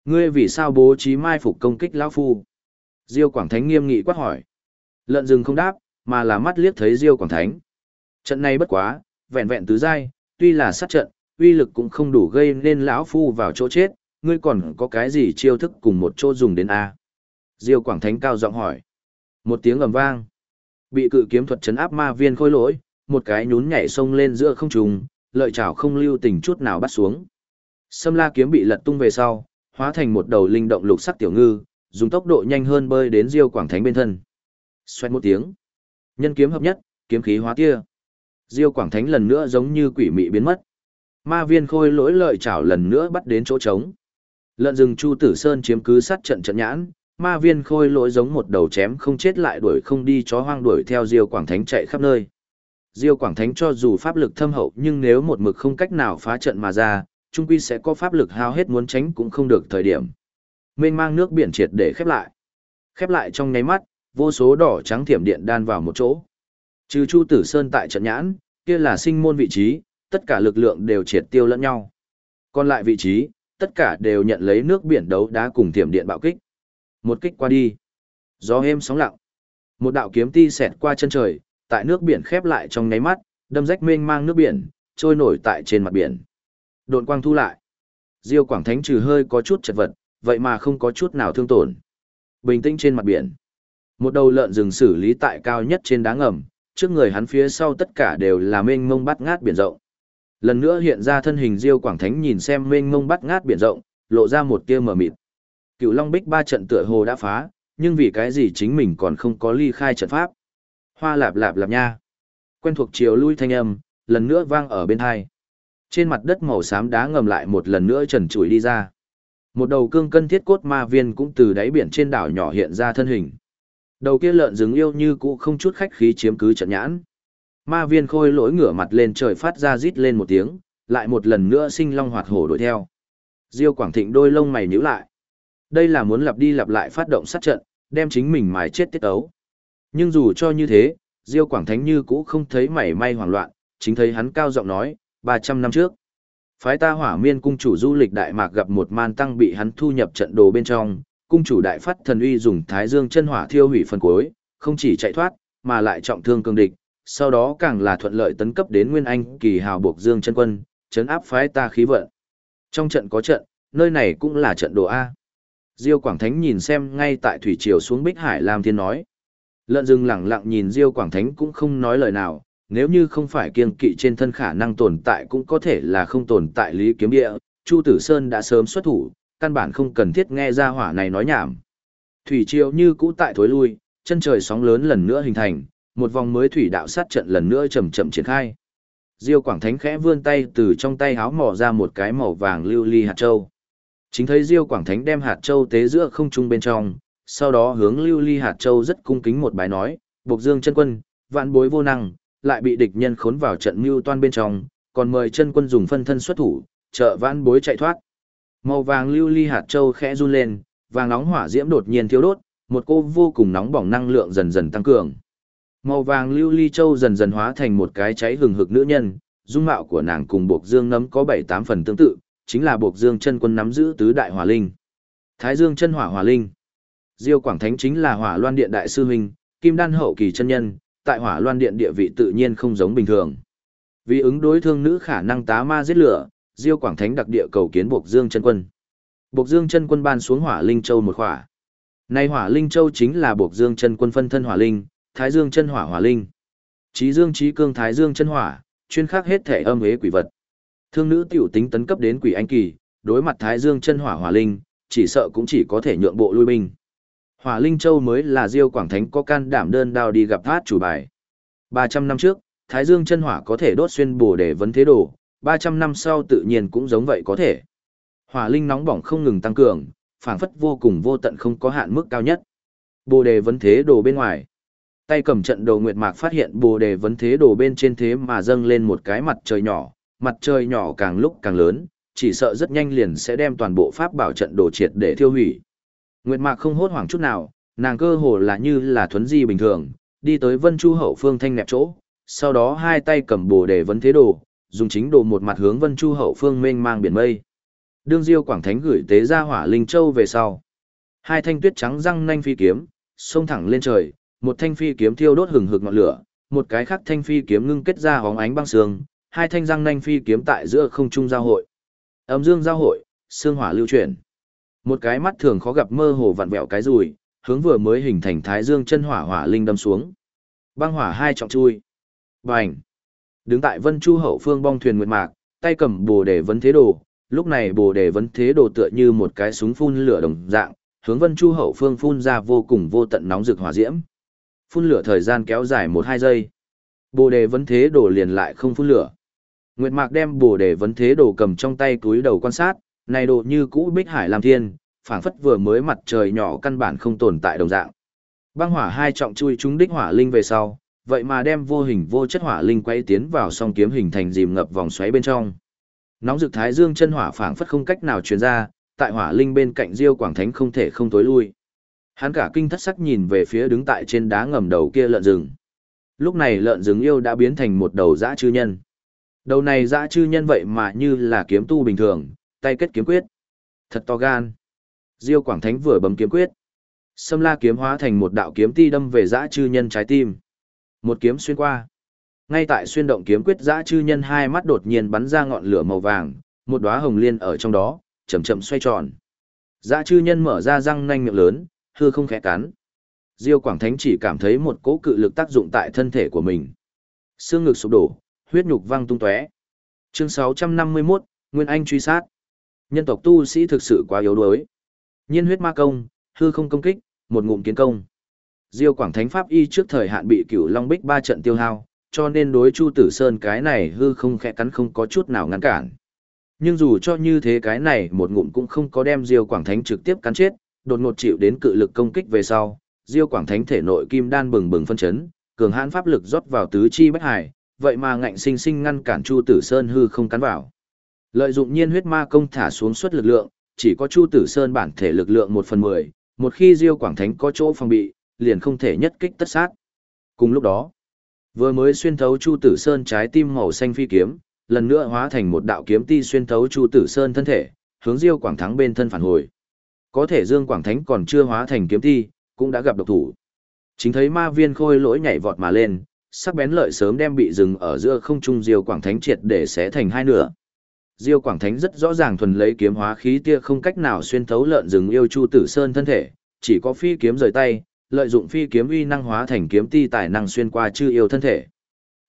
Ngươi vì sao bố trí mai phục công kích lão phu? Diêu Quảng Thánh nghiêm nghị quát hỏi. Lợn rừng không đáp, mà là mắt liếc thấy Diêu Quảng Thánh. Trận này bất quá, vẹn vẹn tứ giai, tuy là sát trận, uy lực cũng không đủ gây nên lão phu vào chỗ chết, ngươi còn có cái gì chiêu thức cùng một chỗ dùng đến a? Diêu Quảng Thánh cao giọng hỏi. Một tiếng ầm vang, bị cự kiếm thuật chấn áp ma viên khôi lỗi, một cái nhún nhảy sông lên giữa không trung, lợi chảo không lưu tình chút nào bắt xuống. Sâm La kiếm bị lật tung về sau, hóa thành một đầu linh động lục sắc tiểu ngư, dùng tốc độ nhanh hơn bơi đến Diêu Quảng Thánh bên thân. Xoẹt một tiếng, nhân kiếm hợp nhất, kiếm khí hóa tia. Diêu Quảng Thánh lần nữa giống như quỷ mị biến mất. Ma viên khôi lỗi lợi chảo lần nữa bắt đến chỗ trống. Lợn rừng Chu Tử Sơn chiếm cứ sát trận trận nhãn, ma viên khôi lỗi giống một đầu chém không chết lại đuổi không đi chó hoang đuổi theo Diêu Quảng Thánh chạy khắp nơi. Diêu Quảng Thánh cho dù pháp lực thâm hậu nhưng nếu một mực không cách nào phá trận mà ra, trung quy sẽ có pháp lực hao hết muốn tránh cũng không được thời điểm. Mênh mang nước biển triệt để khép lại. Khép lại trong nháy mắt, vô số đỏ trắng thiểm điện đan vào một chỗ. Trừ Chu Tử Sơn tại trận nhãn, kia là sinh môn vị trí, tất cả lực lượng đều triệt tiêu lẫn nhau. Còn lại vị trí, tất cả đều nhận lấy nước biển đấu đá cùng thiểm điện bạo kích. Một kích qua đi. Gió êm sóng lặng. Một đạo kiếm ti xẹt qua chân trời, tại nước biển khép lại trong nháy mắt, đâm rách mênh mang nước biển, trôi nổi tại trên mặt biển. Độn quang thu lại. Diêu Quảng Thánh trừ hơi có chút chật vật, vậy mà không có chút nào thương tổn. Bình tĩnh trên mặt biển. Một đầu lợn rừng xử lý tại cao nhất trên đá ngầm, trước người hắn phía sau tất cả đều là mênh mông bắt ngát biển rộng. Lần nữa hiện ra thân hình Diêu Quảng Thánh nhìn xem mênh mông bắt ngát biển rộng, lộ ra một tia mờ mịt. Cựu Long Bích ba trận tựa hồ đã phá, nhưng vì cái gì chính mình còn không có ly khai trận pháp. Hoa lạp lạp lạp nha. Quen thuộc chiều lui thanh âm, lần nữa vang ở bên hai. Trên mặt đất màu xám đá ngầm lại một lần nữa trần trụi đi ra. Một đầu cương cân thiết cốt ma viên cũng từ đáy biển trên đảo nhỏ hiện ra thân hình. Đầu kia lợn rừng yêu như cũ không chút khách khí chiếm cứ trận nhãn. Ma viên khôi lỗi ngửa mặt lên trời phát ra rít lên một tiếng, lại một lần nữa sinh long hoạt hổ đuổi theo. Diêu Quảng Thịnh đôi lông mày nhíu lại. Đây là muốn lặp đi lặp lại phát động sát trận, đem chính mình mài chết tiết ấu. Nhưng dù cho như thế, Diêu Quảng Thánh như cũ không thấy mảy may hoảng loạn, chính thấy hắn cao giọng nói, 300 năm trước. Phái ta hỏa miên cung chủ du lịch Đại Mạc gặp một man tăng bị hắn thu nhập trận đồ bên trong, cung chủ đại phát thần uy dùng thái dương chân hỏa thiêu hủy phần cuối, không chỉ chạy thoát, mà lại trọng thương cương địch, sau đó càng là thuận lợi tấn cấp đến Nguyên Anh kỳ hào buộc dương chân quân, chấn áp phái ta khí vận. Trong trận có trận, nơi này cũng là trận đồ A. Diêu Quảng Thánh nhìn xem ngay tại thủy triều xuống Bích Hải Lam Thiên nói. Lợn rừng lẳng lặng nhìn Diêu Quảng Thánh cũng không nói lời nào, nếu như không phải kiêng kỵ trên thân khả năng tồn tại cũng có thể là không tồn tại lý kiếm địa, Chu Tử Sơn đã sớm xuất thủ, căn bản không cần thiết nghe ra hỏa này nói nhảm. Thủy triều như cũ tại thối lui, chân trời sóng lớn lần nữa hình thành, một vòng mới thủy đạo sát trận lần nữa chậm chậm triển khai. Diêu Quảng Thánh khẽ vươn tay từ trong tay háo mò ra một cái màu vàng lưu ly hạt châu. Chính thấy Diêu Quảng Thánh đem hạt châu tế giữa không trung bên trong, sau đó hướng lưu ly hạt châu rất cung kính một bài nói, Bộc Dương chân quân, vạn bối vô năng, lại bị địch nhân khốn vào trận mưu toan bên trong, còn mời chân quân dùng phân thân xuất thủ, trợ vãn bối chạy thoát. Màu vàng lưu ly hạt châu khẽ run lên, vàng nóng hỏa diễm đột nhiên thiêu đốt, một cô vô cùng nóng bỏng năng lượng dần dần tăng cường. Màu vàng lưu ly châu dần dần hóa thành một cái cháy hừng hực nữ nhân, dung mạo của nàng cùng Bộc Dương nấm có 7-8 phần tương tự, chính là Bộc Dương chân quân nắm giữ tứ đại hỏa linh. Thái Dương chân hỏa hỏa linh. Diêu Quảng Thánh chính là Hỏa Loan Điện đại sư huynh, Kim Đan hậu kỳ chân nhân, tại Hỏa Loan Điện địa vị tự nhiên không giống bình thường. Vì ứng đối thương nữ khả năng tá ma giết lửa, Diêu Quảng Thánh đặc địa cầu kiến Bộc Dương chân quân. Bộc Dương chân quân ban xuống Hỏa Linh Châu một khỏa. Nay Hỏa Linh Châu chính là Bộc Dương chân quân phân thân Hỏa Linh, Thái Dương chân hỏa hỏa linh. Chí Dương chí cương Thái Dương chân hỏa, chuyên khắc hết thể âm hế quỷ vật. Thương nữ tiểu tính tấn cấp đến quỷ anh kỳ, đối mặt Thái Dương chân hỏa hỏa linh, chỉ sợ cũng chỉ có thể nhượng bộ lui binh. Hỏa Linh Châu mới là Diêu Quảng Thánh có can đảm đơn đao đi gặp thát chủ bài. 300 năm trước, Thái Dương chân hỏa có thể đốt xuyên bổ để vấn thế đồ, 300 năm sau tự nhiên cũng giống vậy có thể. Hỏa Linh nóng bỏng không ngừng tăng cường, phảng phất vô cùng vô tận không có hạn mức cao nhất. Bồ đề vấn thế đồ bên ngoài. Tay cầm trận đồ Nguyệt Mạc phát hiện bồ đề vấn thế đồ bên trên thế mà dâng lên một cái mặt trời nhỏ, mặt trời nhỏ càng lúc càng lớn, chỉ sợ rất nhanh liền sẽ đem toàn bộ pháp bảo trận đồ triệt để thiêu hủy. Nguyệt Mạc không hốt hoảng chút nào, nàng cơ hồ là như là thuấn di bình thường, đi tới Vân Chu hậu phương thanh nẹp chỗ, sau đó hai tay cầm bồ đề vấn thế đồ, dùng chính đồ một mặt hướng Vân Chu hậu phương mênh mang biển mây. Đương Diêu Quảng Thánh gửi tế ra hỏa linh châu về sau. Hai thanh tuyết trắng răng nanh phi kiếm, xông thẳng lên trời, một thanh phi kiếm thiêu đốt hừng hực ngọn lửa, một cái khác thanh phi kiếm ngưng kết ra hóng ánh băng sương, hai thanh răng nanh phi kiếm tại giữa không trung giao hội. Âm dương giao hội, xương hỏa lưu chuyển. Một cái mắt thường khó gặp mơ hồ vặn vẹo cái rùi, hướng vừa mới hình thành thái dương chân hỏa hỏa linh đâm xuống. Băng hỏa hai trọng chui. Bành. Đứng tại Vân Chu hậu phương bong thuyền nguyệt mạc, tay cầm bồ đề vấn thế đồ, lúc này bồ đề vấn thế đồ tựa như một cái súng phun lửa đồng dạng, hướng Vân Chu hậu phương phun ra vô cùng vô tận nóng rực hỏa diễm phun lửa thời gian kéo dài một hai giây. Bồ đề vấn thế đồ liền lại không phun lửa. Nguyệt Mạc đem bồ đề vấn thế đồ cầm trong tay túi đầu quan sát, này đồ như cũ bích hải làm thiên, phảng phất vừa mới mặt trời nhỏ căn bản không tồn tại đồng dạng. Băng hỏa hai trọng chui trúng đích hỏa linh về sau, vậy mà đem vô hình vô chất hỏa linh quay tiến vào song kiếm hình thành dìm ngập vòng xoáy bên trong. Nóng rực thái dương chân hỏa phảng phất không cách nào truyền ra, tại hỏa linh bên cạnh Diêu Quảng Thánh không thể không tối lui. Hắn cả kinh thất sắc nhìn về phía đứng tại trên đá ngầm đầu kia lợn rừng. Lúc này lợn rừng yêu đã biến thành một đầu dã chư nhân. Đầu này dã chư nhân vậy mà như là kiếm tu bình thường, tay kết kiếm quyết. Thật to gan. Diêu Quảng Thánh vừa bấm kiếm quyết. Sâm la kiếm hóa thành một đạo kiếm ti đâm về dã chư nhân trái tim. Một kiếm xuyên qua. Ngay tại xuyên động kiếm quyết dã chư nhân hai mắt đột nhiên bắn ra ngọn lửa màu vàng, một đóa hồng liên ở trong đó, chậm chậm xoay tròn. Dã chư nhân mở ra răng nanh miệng lớn, hư không khẽ cắn. Diêu Quảng Thánh chỉ cảm thấy một cỗ cự lực tác dụng tại thân thể của mình. Xương ngực sụp đổ, huyết nhục văng tung tóe. Chương 651, Nguyên Anh truy sát. Nhân tộc tu sĩ thực sự quá yếu đuối. Nhiên huyết ma công, hư không công kích, một ngụm kiến công. Diêu Quảng Thánh pháp y trước thời hạn bị Cửu Long Bích ba trận tiêu hao, cho nên đối Chu Tử Sơn cái này hư không khẽ cắn không có chút nào ngăn cản. Nhưng dù cho như thế cái này một ngụm cũng không có đem Diêu Quảng Thánh trực tiếp cắn chết, đột ngột chịu đến cự lực công kích về sau, Diêu Quảng Thánh thể nội kim đan bừng bừng phân chấn, cường hãn pháp lực rót vào tứ chi bách hải, vậy mà ngạnh sinh sinh ngăn cản Chu Tử Sơn hư không cắn vào. Lợi dụng nhiên huyết ma công thả xuống suất lực lượng, chỉ có Chu Tử Sơn bản thể lực lượng 1 phần 10, một khi Diêu Quảng Thánh có chỗ phòng bị, liền không thể nhất kích tất sát. Cùng lúc đó, vừa mới xuyên thấu Chu Tử Sơn trái tim màu xanh phi kiếm, lần nữa hóa thành một đạo kiếm ti xuyên thấu Chu Tử Sơn thân thể, hướng Diêu Quảng Thắng bên thân phản hồi. Có thể Dương Quảng Thánh còn chưa hóa thành kiếm ti, cũng đã gặp độc thủ. Chính thấy ma viên khôi lỗi nhảy vọt mà lên, sắc bén lợi sớm đem bị dừng ở giữa không trung Diêu Quảng Thánh triệt để xé thành hai nửa. Diêu Quảng Thánh rất rõ ràng thuần lấy kiếm hóa khí tia không cách nào xuyên thấu lợn rừng yêu Chu Tử Sơn thân thể, chỉ có phi kiếm rời tay, lợi dụng phi kiếm uy năng hóa thành kiếm ti tài năng xuyên qua chư yêu thân thể.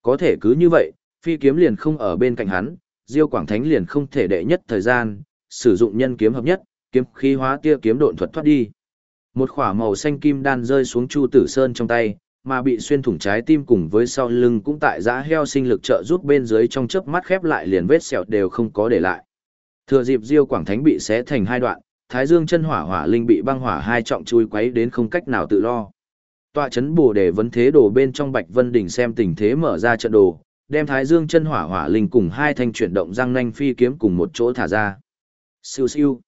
Có thể cứ như vậy, phi kiếm liền không ở bên cạnh hắn, Diêu Quảng Thánh liền không thể đệ nhất thời gian, sử dụng nhân kiếm hợp nhất, kiếm khí hóa tia kiếm độn thuật thoát đi. Một khỏa màu xanh kim đan rơi xuống Chu Tử Sơn trong tay, mà bị xuyên thủng trái tim cùng với sau lưng cũng tại giã heo sinh lực trợ giúp bên dưới trong chớp mắt khép lại liền vết sẹo đều không có để lại. Thừa dịp Diêu Quảng Thánh bị xé thành hai đoạn, Thái Dương chân hỏa hỏa linh bị băng hỏa hai trọng chui quấy đến không cách nào tự lo. Tọa chấn bổ để vấn thế đồ bên trong Bạch Vân đỉnh xem tình thế mở ra trận đồ, đem Thái Dương chân hỏa hỏa linh cùng hai thanh chuyển động răng nanh phi kiếm cùng một chỗ thả ra. Siêu siêu.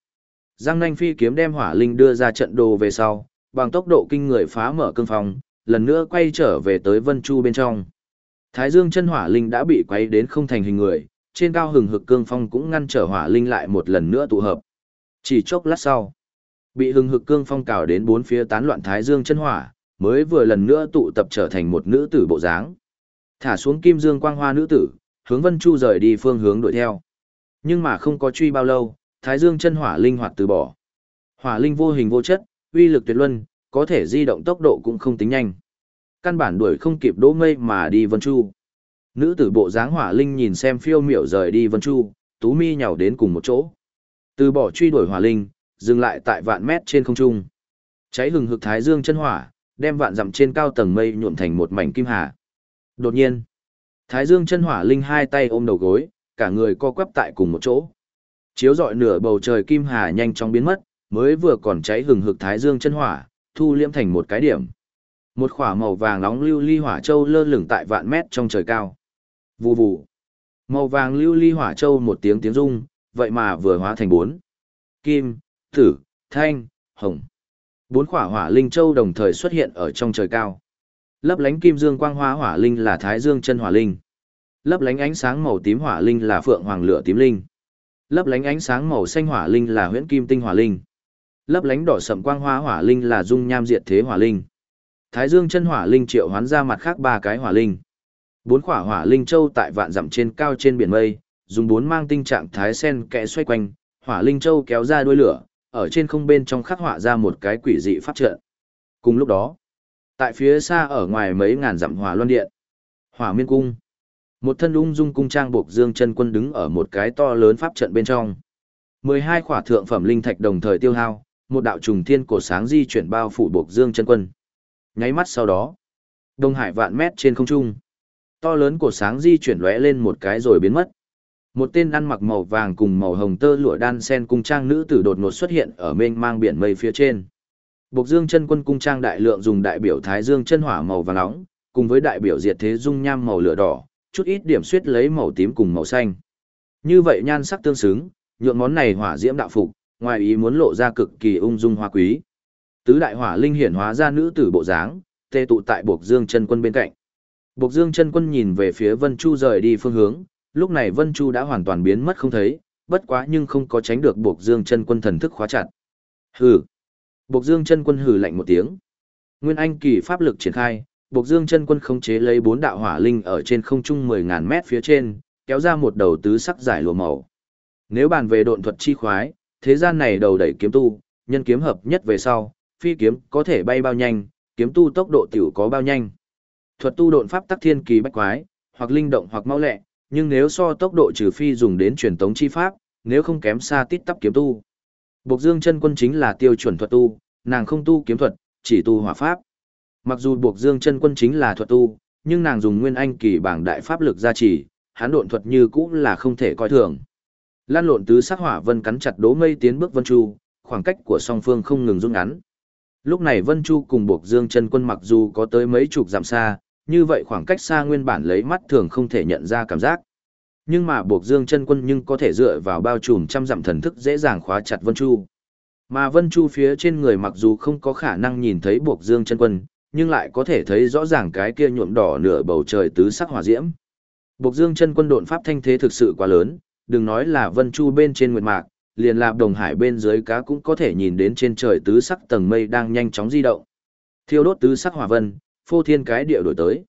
Giang nanh phi kiếm đem hỏa linh đưa ra trận đồ về sau, bằng tốc độ kinh người phá mở cương phòng, lần nữa quay trở về tới Vân Chu bên trong. Thái Dương chân hỏa linh đã bị quấy đến không thành hình người, trên cao hừng hực cương phong cũng ngăn trở hỏa linh lại một lần nữa tụ hợp. Chỉ chốc lát sau, bị hừng hực cương phong cào đến bốn phía tán loạn Thái Dương chân hỏa, mới vừa lần nữa tụ tập trở thành một nữ tử bộ dáng. Thả xuống kim dương quang hoa nữ tử, hướng Vân Chu rời đi phương hướng đuổi theo. Nhưng mà không có truy bao lâu, Thái Dương chân hỏa linh hoạt từ bỏ. Hỏa linh vô hình vô chất, uy lực tuyệt luân, có thể di động tốc độ cũng không tính nhanh. Căn bản đuổi không kịp đỗ mây mà đi Vân Chu. Nữ tử bộ dáng hỏa linh nhìn xem phiêu miểu rời đi Vân Chu, tú mi nhào đến cùng một chỗ. Từ bỏ truy đuổi hỏa linh, dừng lại tại vạn mét trên không trung. Cháy hừng hực thái dương chân hỏa, đem vạn dặm trên cao tầng mây nhuộm thành một mảnh kim hà. Đột nhiên, thái dương chân hỏa linh hai tay ôm đầu gối, cả người co quắp tại cùng một chỗ. Chiếu rọi nửa bầu trời kim hà nhanh chóng biến mất, mới vừa còn cháy hừng hực thái dương chân hỏa, thu liễm thành một cái điểm. Một khỏa màu vàng nóng lưu ly hỏa châu lơ lửng tại vạn mét trong trời cao. Vù vù. Màu vàng lưu ly hỏa châu một tiếng tiếng rung, vậy mà vừa hóa thành bốn. Kim, tử, thanh, hồng. Bốn khỏa hỏa linh châu đồng thời xuất hiện ở trong trời cao. Lấp lánh kim dương quang hoa hỏa linh là thái dương chân hỏa linh. Lấp lánh ánh sáng màu tím hỏa linh là phượng hoàng lửa tím linh. Lấp lánh ánh sáng màu xanh hỏa linh là huyễn kim tinh hỏa linh lấp lánh đỏ sậm quang hoa hỏa linh là dung nham diệt thế hỏa linh. Thái Dương chân hỏa linh triệu hoán ra mặt khác ba cái hỏa linh. Bốn khỏa hỏa linh châu tại vạn dặm trên cao trên biển mây, dùng bốn mang tinh trạng thái sen kẽ xoay quanh, hỏa linh châu kéo ra đuôi lửa, ở trên không bên trong khắc họa ra một cái quỷ dị pháp trận. Cùng lúc đó, tại phía xa ở ngoài mấy ngàn dặm hỏa loan điện, hỏa miên cung, một thân ung dung cung trang buộc dương chân quân đứng ở một cái to lớn pháp trận bên trong. 12 khỏa thượng phẩm linh thạch đồng thời tiêu hao, một đạo trùng thiên cổ sáng di chuyển bao phủ buộc dương chân quân. Nháy mắt sau đó, đông hải vạn mét trên không trung, to lớn cổ sáng di chuyển lóe lên một cái rồi biến mất. Một tên ăn mặc màu vàng cùng màu hồng tơ lụa đan sen cung trang nữ tử đột ngột xuất hiện ở mênh mang biển mây phía trên. Bộc Dương chân quân cung trang đại lượng dùng đại biểu Thái Dương chân hỏa màu vàng nóng, cùng với đại biểu diệt thế dung nham màu lửa đỏ, chút ít điểm suýt lấy màu tím cùng màu xanh. Như vậy nhan sắc tương xứng, nhượng món này hỏa diễm đạo phục, ngoài ý muốn lộ ra cực kỳ ung dung hoa quý. Tứ đại hỏa linh hiển hóa ra nữ tử bộ dáng, tê tụ tại Bộc Dương chân quân bên cạnh. Bộc Dương chân quân nhìn về phía Vân Chu rời đi phương hướng, lúc này Vân Chu đã hoàn toàn biến mất không thấy, bất quá nhưng không có tránh được Bộc Dương chân quân thần thức khóa chặt. Hừ. Bộc Dương chân quân hừ lạnh một tiếng. Nguyên Anh kỳ pháp lực triển khai, Bộc Dương chân quân khống chế lấy bốn đạo hỏa linh ở trên không trung 10000 mét phía trên, kéo ra một đầu tứ sắc giải lụa màu. Nếu bàn về độn thuật chi khoái, thế gian này đầu đẩy kiếm tu, nhân kiếm hợp nhất về sau, phi kiếm có thể bay bao nhanh, kiếm tu tốc độ tiểu có bao nhanh. Thuật tu độn pháp tắc thiên kỳ bách quái, hoặc linh động hoặc mau lẹ, nhưng nếu so tốc độ trừ phi dùng đến truyền tống chi pháp, nếu không kém xa tít tắp kiếm tu. Bộc Dương chân quân chính là tiêu chuẩn thuật tu, nàng không tu kiếm thuật, chỉ tu hỏa pháp. Mặc dù Bộc Dương chân quân chính là thuật tu, nhưng nàng dùng nguyên anh kỳ bảng đại pháp lực gia trì, hán độn thuật như cũ là không thể coi thường. Lan lộn tứ sắc hỏa vân cắn chặt đố Mây tiến bước Vân Chu, khoảng cách của song phương không ngừng rút ngắn. Lúc này Vân Chu cùng buộc Dương chân quân mặc dù có tới mấy chục dặm xa, như vậy khoảng cách xa nguyên bản lấy mắt thường không thể nhận ra cảm giác. Nhưng mà buộc Dương chân quân nhưng có thể dựa vào bao trùm trăm dặm thần thức dễ dàng khóa chặt Vân Chu. Mà Vân Chu phía trên người mặc dù không có khả năng nhìn thấy buộc Dương chân quân, nhưng lại có thể thấy rõ ràng cái kia nhuộm đỏ nửa bầu trời tứ sắc hỏa diễm. Buộc Dương chân quân độn pháp thanh thế thực sự quá lớn, đừng nói là Vân Chu bên trên nguyệt mạc, liền lạp đồng hải bên dưới cá cũng có thể nhìn đến trên trời tứ sắc tầng mây đang nhanh chóng di động. Thiêu đốt tứ sắc hỏa vân, phô thiên cái địa đổi tới.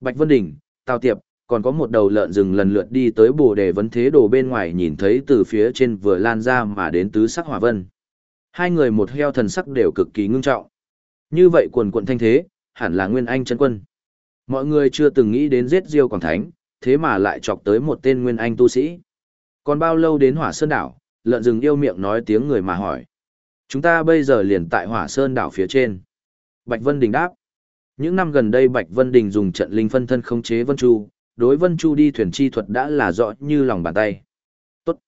Bạch Vân Đình, Tào Tiệp, còn có một đầu lợn rừng lần lượt đi tới bồ đề vấn thế đồ bên ngoài nhìn thấy từ phía trên vừa lan ra mà đến tứ sắc hỏa vân. Hai người một heo thần sắc đều cực kỳ ngưng trọng. Như vậy quần quận thanh thế, hẳn là Nguyên Anh chân quân. Mọi người chưa từng nghĩ đến giết Diêu Quảng Thánh, thế mà lại chọc tới một tên Nguyên Anh tu sĩ. Còn bao lâu đến Hỏa Sơn đảo, lợn rừng yêu miệng nói tiếng người mà hỏi. Chúng ta bây giờ liền tại Hỏa Sơn đảo phía trên. Bạch Vân Đình đáp. Những năm gần đây Bạch Vân Đình dùng trận linh phân thân khống chế Vân Chu, đối Vân Chu đi thuyền chi thuật đã là rõ như lòng bàn tay. Tốt.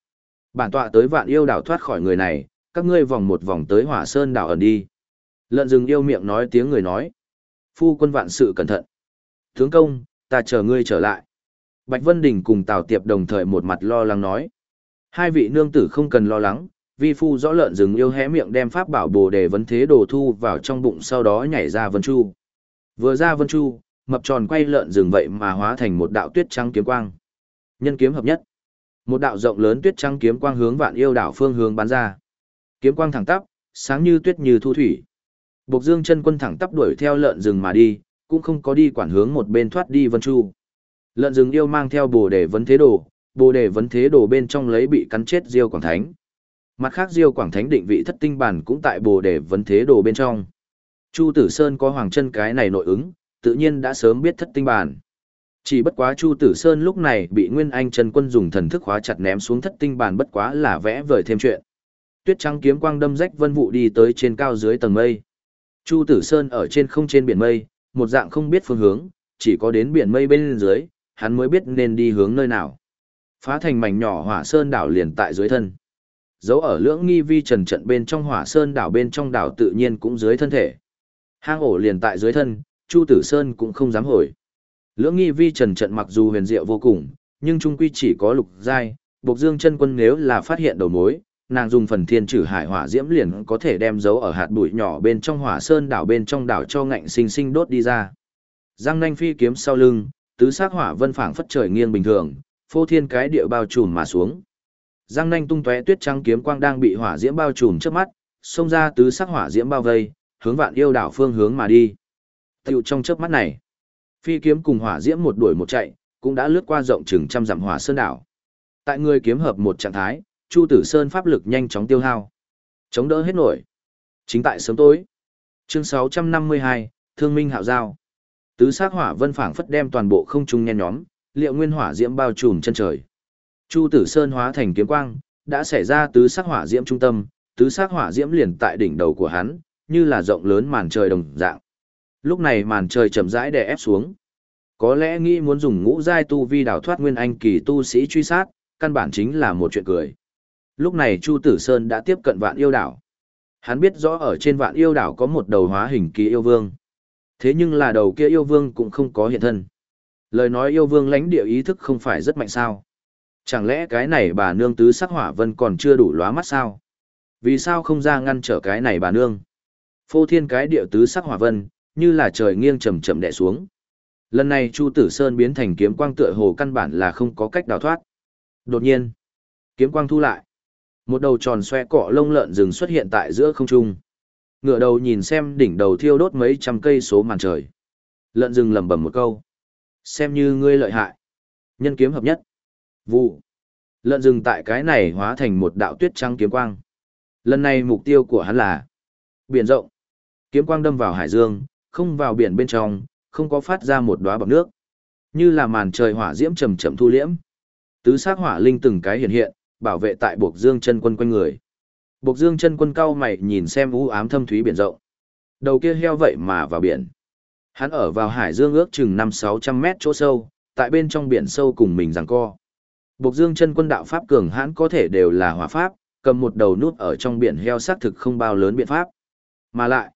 Bản tọa tới vạn yêu đảo thoát khỏi người này, các ngươi vòng một vòng tới hỏa sơn đảo ẩn đi. Lợn rừng yêu miệng nói tiếng người nói. Phu quân vạn sự cẩn thận. Tướng công, ta chờ ngươi trở lại. Bạch Vân Đình cùng Tào Tiệp đồng thời một mặt lo lắng nói. Hai vị nương tử không cần lo lắng, vi phu rõ lợn rừng yêu hé miệng đem pháp bảo bồ đề vấn thế đồ thu vào trong bụng sau đó nhảy ra vân chu. Vừa ra vân chu, mập tròn quay lợn rừng vậy mà hóa thành một đạo tuyết trắng kiếm quang. Nhân kiếm hợp nhất. Một đạo rộng lớn tuyết trắng kiếm quang hướng vạn yêu đảo phương hướng bắn ra. Kiếm quang thẳng tắp, sáng như tuyết như thu thủy. Bộc Dương chân quân thẳng tắp đuổi theo lợn rừng mà đi, cũng không có đi quản hướng một bên thoát đi Vân Chu. Lợn rừng yêu mang theo bồ đề vấn thế đồ, bồ đề vấn thế đồ bên trong lấy bị cắn chết Diêu Quảng Thánh. Mặt khác Diêu Quảng Thánh định vị thất tinh bản cũng tại bồ đề vấn thế đồ bên trong. Chu Tử Sơn có hoàng chân cái này nội ứng, tự nhiên đã sớm biết thất tinh bản. Chỉ bất quá Chu Tử Sơn lúc này bị Nguyên Anh Trần Quân dùng thần thức khóa chặt ném xuống thất tinh bản bất quá là vẽ vời thêm chuyện. Tuyết trắng kiếm quang đâm rách vân vụ đi tới trên cao dưới tầng mây. Chu Tử Sơn ở trên không trên biển mây, một dạng không biết phương hướng, chỉ có đến biển mây bên dưới, hắn mới biết nên đi hướng nơi nào. Phá thành mảnh nhỏ hỏa sơn đảo liền tại dưới thân. Dấu ở lưỡng nghi vi trần trận bên trong hỏa sơn đảo bên trong đảo tự nhiên cũng dưới thân thể. Hang ổ liền tại dưới thân, Chu Tử Sơn cũng không dám hồi. Lưỡng nghi vi trần trận mặc dù huyền diệu vô cùng, nhưng trung quy chỉ có lục giai, Bộc Dương chân quân nếu là phát hiện đầu mối, nàng dùng phần thiên trừ hải hỏa diễm liền có thể đem dấu ở hạt bụi nhỏ bên trong hỏa sơn đảo bên trong đảo cho ngạnh sinh sinh đốt đi ra. Giang nanh phi kiếm sau lưng, tứ sắc hỏa vân phảng phất trời nghiêng bình thường, phô thiên cái địa bao trùm mà xuống. Giang nanh tung tóe tuyết trắng kiếm quang đang bị hỏa diễm bao trùm trước mắt, xông ra tứ sắc hỏa diễm bao vây, hướng vạn yêu đảo phương hướng mà đi. Tiểu trong chớp mắt này, phi kiếm cùng hỏa diễm một đuổi một chạy, cũng đã lướt qua rộng chừng trăm dặm hỏa sơn đảo. Tại người kiếm hợp một trạng thái, Chu Tử Sơn pháp lực nhanh chóng tiêu hao. Chống đỡ hết nổi. Chính tại sớm tối. Chương 652, Thương minh hạo giao. Tứ sát hỏa vân phảng phất đem toàn bộ không trung nhen nhóm, liệu nguyên hỏa diễm bao trùm chân trời. Chu Tử Sơn hóa thành kiếm quang, đã xảy ra tứ sát hỏa diễm trung tâm, tứ sát hỏa diễm liền tại đỉnh đầu của hắn, như là rộng lớn màn trời đồng dạng. Lúc này màn trời chậm rãi đè ép xuống. Có lẽ nghĩ muốn dùng ngũ giai tu vi đào thoát nguyên anh kỳ tu sĩ truy sát, căn bản chính là một chuyện cười. Lúc này Chu Tử Sơn đã tiếp cận vạn yêu đảo. Hắn biết rõ ở trên vạn yêu đảo có một đầu hóa hình kỳ yêu vương. Thế nhưng là đầu kia yêu vương cũng không có hiện thân. Lời nói yêu vương lãnh địa ý thức không phải rất mạnh sao. Chẳng lẽ cái này bà nương tứ sắc hỏa vân còn chưa đủ lóa mắt sao? Vì sao không ra ngăn trở cái này bà nương? Phô thiên cái địa tứ sắc hỏa vân, như là trời nghiêng chầm chậm đè xuống. Lần này Chu Tử Sơn biến thành kiếm quang tựa hồ căn bản là không có cách đào thoát. Đột nhiên, kiếm quang thu lại. Một đầu tròn xoe cọ lông lợn rừng xuất hiện tại giữa không trung. Ngựa đầu nhìn xem đỉnh đầu thiêu đốt mấy trăm cây số màn trời. Lợn rừng lẩm bẩm một câu. Xem như ngươi lợi hại. Nhân kiếm hợp nhất. Vụ. Lợn rừng tại cái này hóa thành một đạo tuyết trắng kiếm quang. Lần này mục tiêu của hắn là biển rộng. Kiếm quang đâm vào hải dương, không vào biển bên trong, không có phát ra một đóa bọt nước. Như là màn trời hỏa diễm chậm chậm thu liễm. Tứ sắc hỏa linh từng cái hiện hiện, bảo vệ tại Bộc Dương chân quân quanh người. Bộc Dương chân quân cao mày nhìn xem u ám thâm thúy biển rộng. Đầu kia heo vậy mà vào biển. Hắn ở vào hải dương ước chừng 5-600 mét chỗ sâu, tại bên trong biển sâu cùng mình giằng co. Bộc Dương chân quân đạo pháp cường hãn có thể đều là hỏa pháp, cầm một đầu nút ở trong biển heo xác thực không bao lớn biện pháp. Mà lại,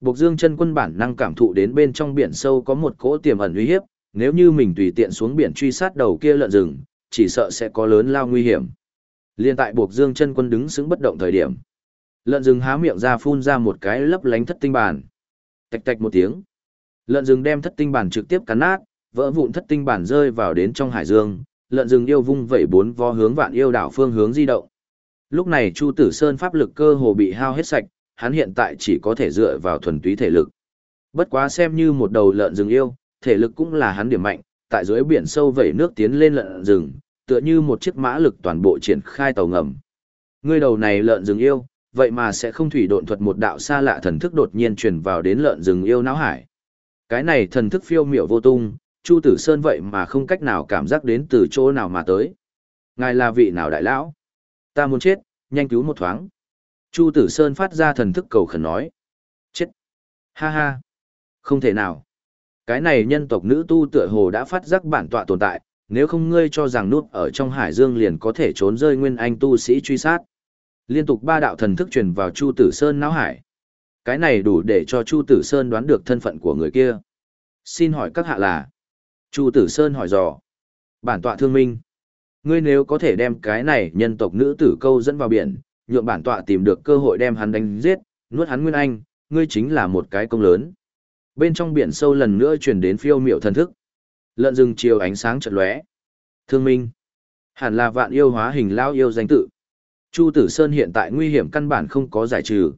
Bộc Dương chân quân bản năng cảm thụ đến bên trong biển sâu có một cỗ tiềm ẩn uy hiếp, nếu như mình tùy tiện xuống biển truy sát đầu kia lợn rừng, chỉ sợ sẽ có lớn lao nguy hiểm. Liên tại Bộc Dương chân quân đứng sững bất động thời điểm. Lợn rừng há miệng ra phun ra một cái lấp lánh thất tinh bản. Tạch tạch một tiếng. Lợn rừng đem thất tinh bản trực tiếp cắn nát, vỡ vụn thất tinh bản rơi vào đến trong hải dương, lợn rừng yêu vung vẩy bốn vo hướng vạn yêu đảo phương hướng di động. Lúc này Chu Tử Sơn pháp lực cơ hồ bị hao hết sạch, hắn hiện tại chỉ có thể dựa vào thuần túy thể lực. Bất quá xem như một đầu lợn rừng yêu, thể lực cũng là hắn điểm mạnh, tại dưới biển sâu vẩy nước tiến lên lợn rừng, tựa như một chiếc mã lực toàn bộ triển khai tàu ngầm. Ngươi đầu này lợn rừng yêu, vậy mà sẽ không thủy độn thuật một đạo xa lạ thần thức đột nhiên truyền vào đến lợn rừng yêu não hải. Cái này thần thức phiêu miểu vô tung, Chu Tử Sơn vậy mà không cách nào cảm giác đến từ chỗ nào mà tới. Ngài là vị nào đại lão? Ta muốn chết, nhanh cứu một thoáng. Chu Tử Sơn phát ra thần thức cầu khẩn nói. Chết. Ha ha. Không thể nào. Cái này nhân tộc nữ tu tựa hồ đã phát giác bản tọa tồn tại, nếu không ngươi cho rằng nút ở trong hải dương liền có thể trốn rơi nguyên anh tu sĩ truy sát. Liên tục ba đạo thần thức truyền vào Chu Tử Sơn não hải. Cái này đủ để cho Chu Tử Sơn đoán được thân phận của người kia. Xin hỏi các hạ là. Chu Tử Sơn hỏi dò. Bản tọa thương minh. Ngươi nếu có thể đem cái này nhân tộc nữ tử câu dẫn vào biển, nhượng bản tọa tìm được cơ hội đem hắn đánh giết, nuốt hắn nguyên anh, ngươi chính là một cái công lớn. Bên trong biển sâu lần nữa truyền đến phiêu miệu thần thức. Lợn rừng chiều ánh sáng chợt lóe. Thương minh. Hẳn là vạn yêu hóa hình lao yêu danh tự. Chu Tử Sơn hiện tại nguy hiểm căn bản không có giải trừ.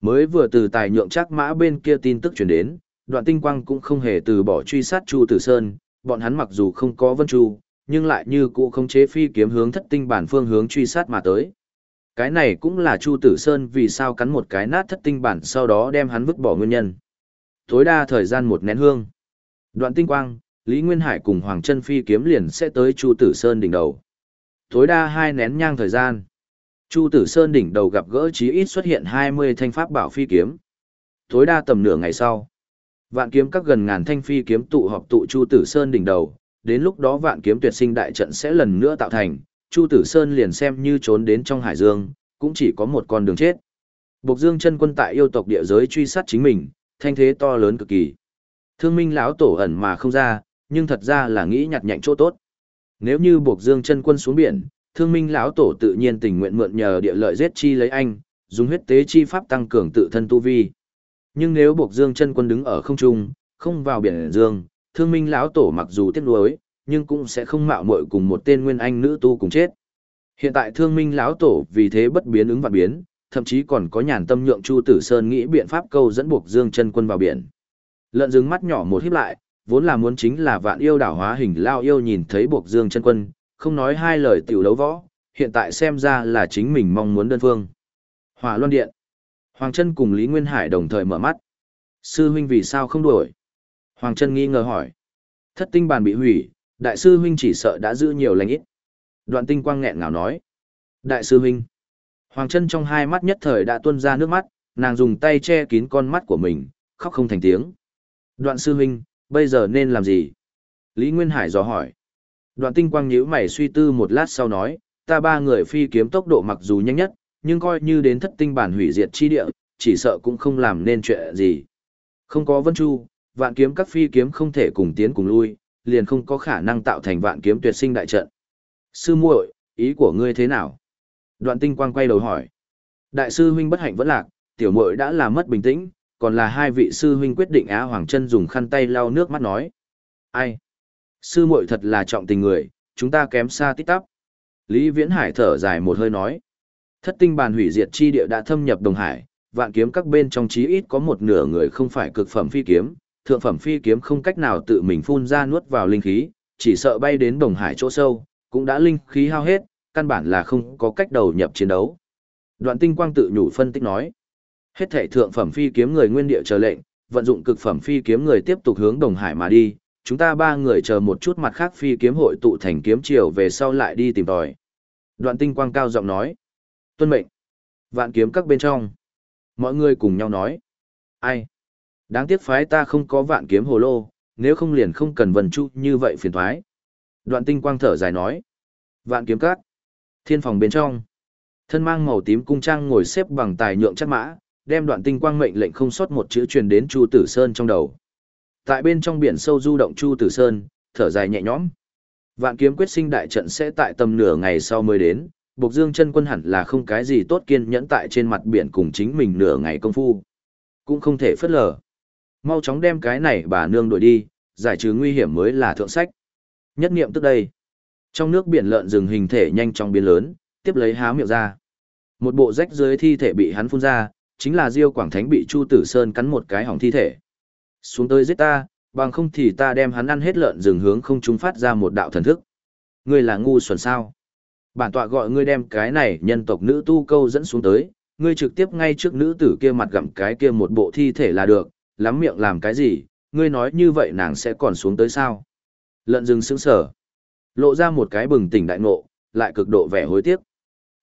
Mới vừa từ tài nhượng chắc mã bên kia tin tức truyền đến, đoạn tinh quang cũng không hề từ bỏ truy sát Chu Tử Sơn, bọn hắn mặc dù không có vân chu, nhưng lại như cũ không chế phi kiếm hướng thất tinh bản phương hướng truy sát mà tới. Cái này cũng là Chu Tử Sơn vì sao cắn một cái nát thất tinh bản sau đó đem hắn vứt bỏ nguyên nhân. Tối đa thời gian một nén hương. Đoạn tinh quang, Lý Nguyên Hải cùng Hoàng Trân phi kiếm liền sẽ tới Chu Tử Sơn đỉnh đầu. Tối đa hai nén nhang thời gian. Chu Tử Sơn đỉnh đầu gặp gỡ chí ít xuất hiện 20 thanh pháp bảo phi kiếm. Tối đa tầm nửa ngày sau, vạn kiếm các gần ngàn thanh phi kiếm tụ họp tụ Chu Tử Sơn đỉnh đầu, đến lúc đó vạn kiếm tuyệt sinh đại trận sẽ lần nữa tạo thành, Chu Tử Sơn liền xem như trốn đến trong hải dương, cũng chỉ có một con đường chết. Bộc Dương chân quân tại yêu tộc địa giới truy sát chính mình, thanh thế to lớn cực kỳ. Thương Minh lão tổ ẩn mà không ra, nhưng thật ra là nghĩ nhặt nhạnh chỗ tốt. Nếu như Bộc Dương chân quân xuống biển, Thương Minh lão tổ tự nhiên tình nguyện mượn nhờ địa lợi giết chi lấy anh, dùng huyết tế chi pháp tăng cường tự thân tu vi. Nhưng nếu Bộc Dương chân quân đứng ở không trung, không vào biển dương, Thương Minh lão tổ mặc dù tiếc nuối, nhưng cũng sẽ không mạo muội cùng một tên nguyên anh nữ tu cùng chết. Hiện tại Thương Minh lão tổ vì thế bất biến ứng vạn biến, thậm chí còn có nhàn tâm nhượng Chu Tử Sơn nghĩ biện pháp câu dẫn buộc Dương chân quân vào biển. Lợn dừng mắt nhỏ một híp lại, vốn là muốn chính là vạn yêu đảo hóa hình lao yêu nhìn thấy buộc Dương chân quân, không nói hai lời tiểu đấu võ, hiện tại xem ra là chính mình mong muốn đơn phương. Hỏa Loan Điện. Hoàng chân cùng Lý Nguyên Hải đồng thời mở mắt. Sư huynh vì sao không đuổi? Hoàng chân nghi ngờ hỏi. Thất tinh bàn bị hủy, đại sư huynh chỉ sợ đã giữ nhiều lành ít. Đoạn tinh quang nghẹn ngào nói. Đại sư huynh. Hoàng chân trong hai mắt nhất thời đã tuôn ra nước mắt, nàng dùng tay che kín con mắt của mình, khóc không thành tiếng. Đoạn sư huynh, bây giờ nên làm gì? Lý Nguyên Hải dò hỏi. Đoạn tinh quang nhíu mày suy tư một lát sau nói, ta ba người phi kiếm tốc độ mặc dù nhanh nhất, nhưng coi như đến thất tinh bản hủy diệt chi địa, chỉ sợ cũng không làm nên chuyện gì. Không có vân chu, vạn kiếm các phi kiếm không thể cùng tiến cùng lui, liền không có khả năng tạo thành vạn kiếm tuyệt sinh đại trận. Sư muội, ý của ngươi thế nào? Đoạn tinh quang quay đầu hỏi. Đại sư huynh bất hạnh vẫn lạc, tiểu muội đã làm mất bình tĩnh, còn là hai vị sư huynh quyết định Á Hoàng chân dùng khăn tay lau nước mắt nói. Ai? Sư muội thật là trọng tình người, chúng ta kém xa tít tắp. Lý Viễn Hải thở dài một hơi nói. Thất tinh bàn hủy diệt chi địa đã thâm nhập Đồng Hải, vạn kiếm các bên trong chí ít có một nửa người không phải cực phẩm phi kiếm, thượng phẩm phi kiếm không cách nào tự mình phun ra nuốt vào linh khí, chỉ sợ bay đến Đồng Hải chỗ sâu, cũng đã linh khí hao hết, căn bản là không có cách đầu nhập chiến đấu. Đoạn tinh quang tự nhủ phân tích nói. Hết thể thượng phẩm phi kiếm người nguyên địa chờ lệnh, vận dụng cực phẩm phi kiếm người tiếp tục hướng Đồng Hải mà đi, chúng ta ba người chờ một chút mặt khác phi kiếm hội tụ thành kiếm chiều về sau lại đi tìm tòi. Đoạn tinh quang cao giọng nói. Tuân mệnh. Vạn kiếm các bên trong. Mọi người cùng nhau nói. Ai? Đáng tiếc phái ta không có vạn kiếm hồ lô, nếu không liền không cần vần chu như vậy phiền thoái. Đoạn tinh quang thở dài nói. Vạn kiếm cát Thiên phòng bên trong. Thân mang màu tím cung trang ngồi xếp bằng tài nhượng chắc mã, đem đoạn tinh quang mệnh lệnh không sót một chữ truyền đến Chu Tử Sơn trong đầu. Tại bên trong biển sâu du động Chu Tử Sơn, thở dài nhẹ nhõm. Vạn kiếm quyết sinh đại trận sẽ tại tầm nửa ngày sau mới đến, Bộc Dương chân quân hẳn là không cái gì tốt kiên nhẫn tại trên mặt biển cùng chính mình nửa ngày công phu. Cũng không thể phất lờ. Mau chóng đem cái này bà nương đuổi đi, giải trừ nguy hiểm mới là thượng sách. Nhất niệm tức đây. Trong nước biển lợn rừng hình thể nhanh chóng biến lớn, tiếp lấy há miệng ra. Một bộ rách dưới thi thể bị hắn phun ra, chính là Diêu Quảng Thánh bị Chu Tử Sơn cắn một cái hỏng thi thể. Xuống tới giết ta, bằng không thì ta đem hắn ăn hết lợn rừng hướng không trung phát ra một đạo thần thức. Ngươi là ngu xuẩn sao? Bản tọa gọi ngươi đem cái này nhân tộc nữ tu câu dẫn xuống tới, ngươi trực tiếp ngay trước nữ tử kia mặt gặm cái kia một bộ thi thể là được, lắm miệng làm cái gì, ngươi nói như vậy nàng sẽ còn xuống tới sao? Lợn rừng sững sở, lộ ra một cái bừng tỉnh đại ngộ, lại cực độ vẻ hối tiếc.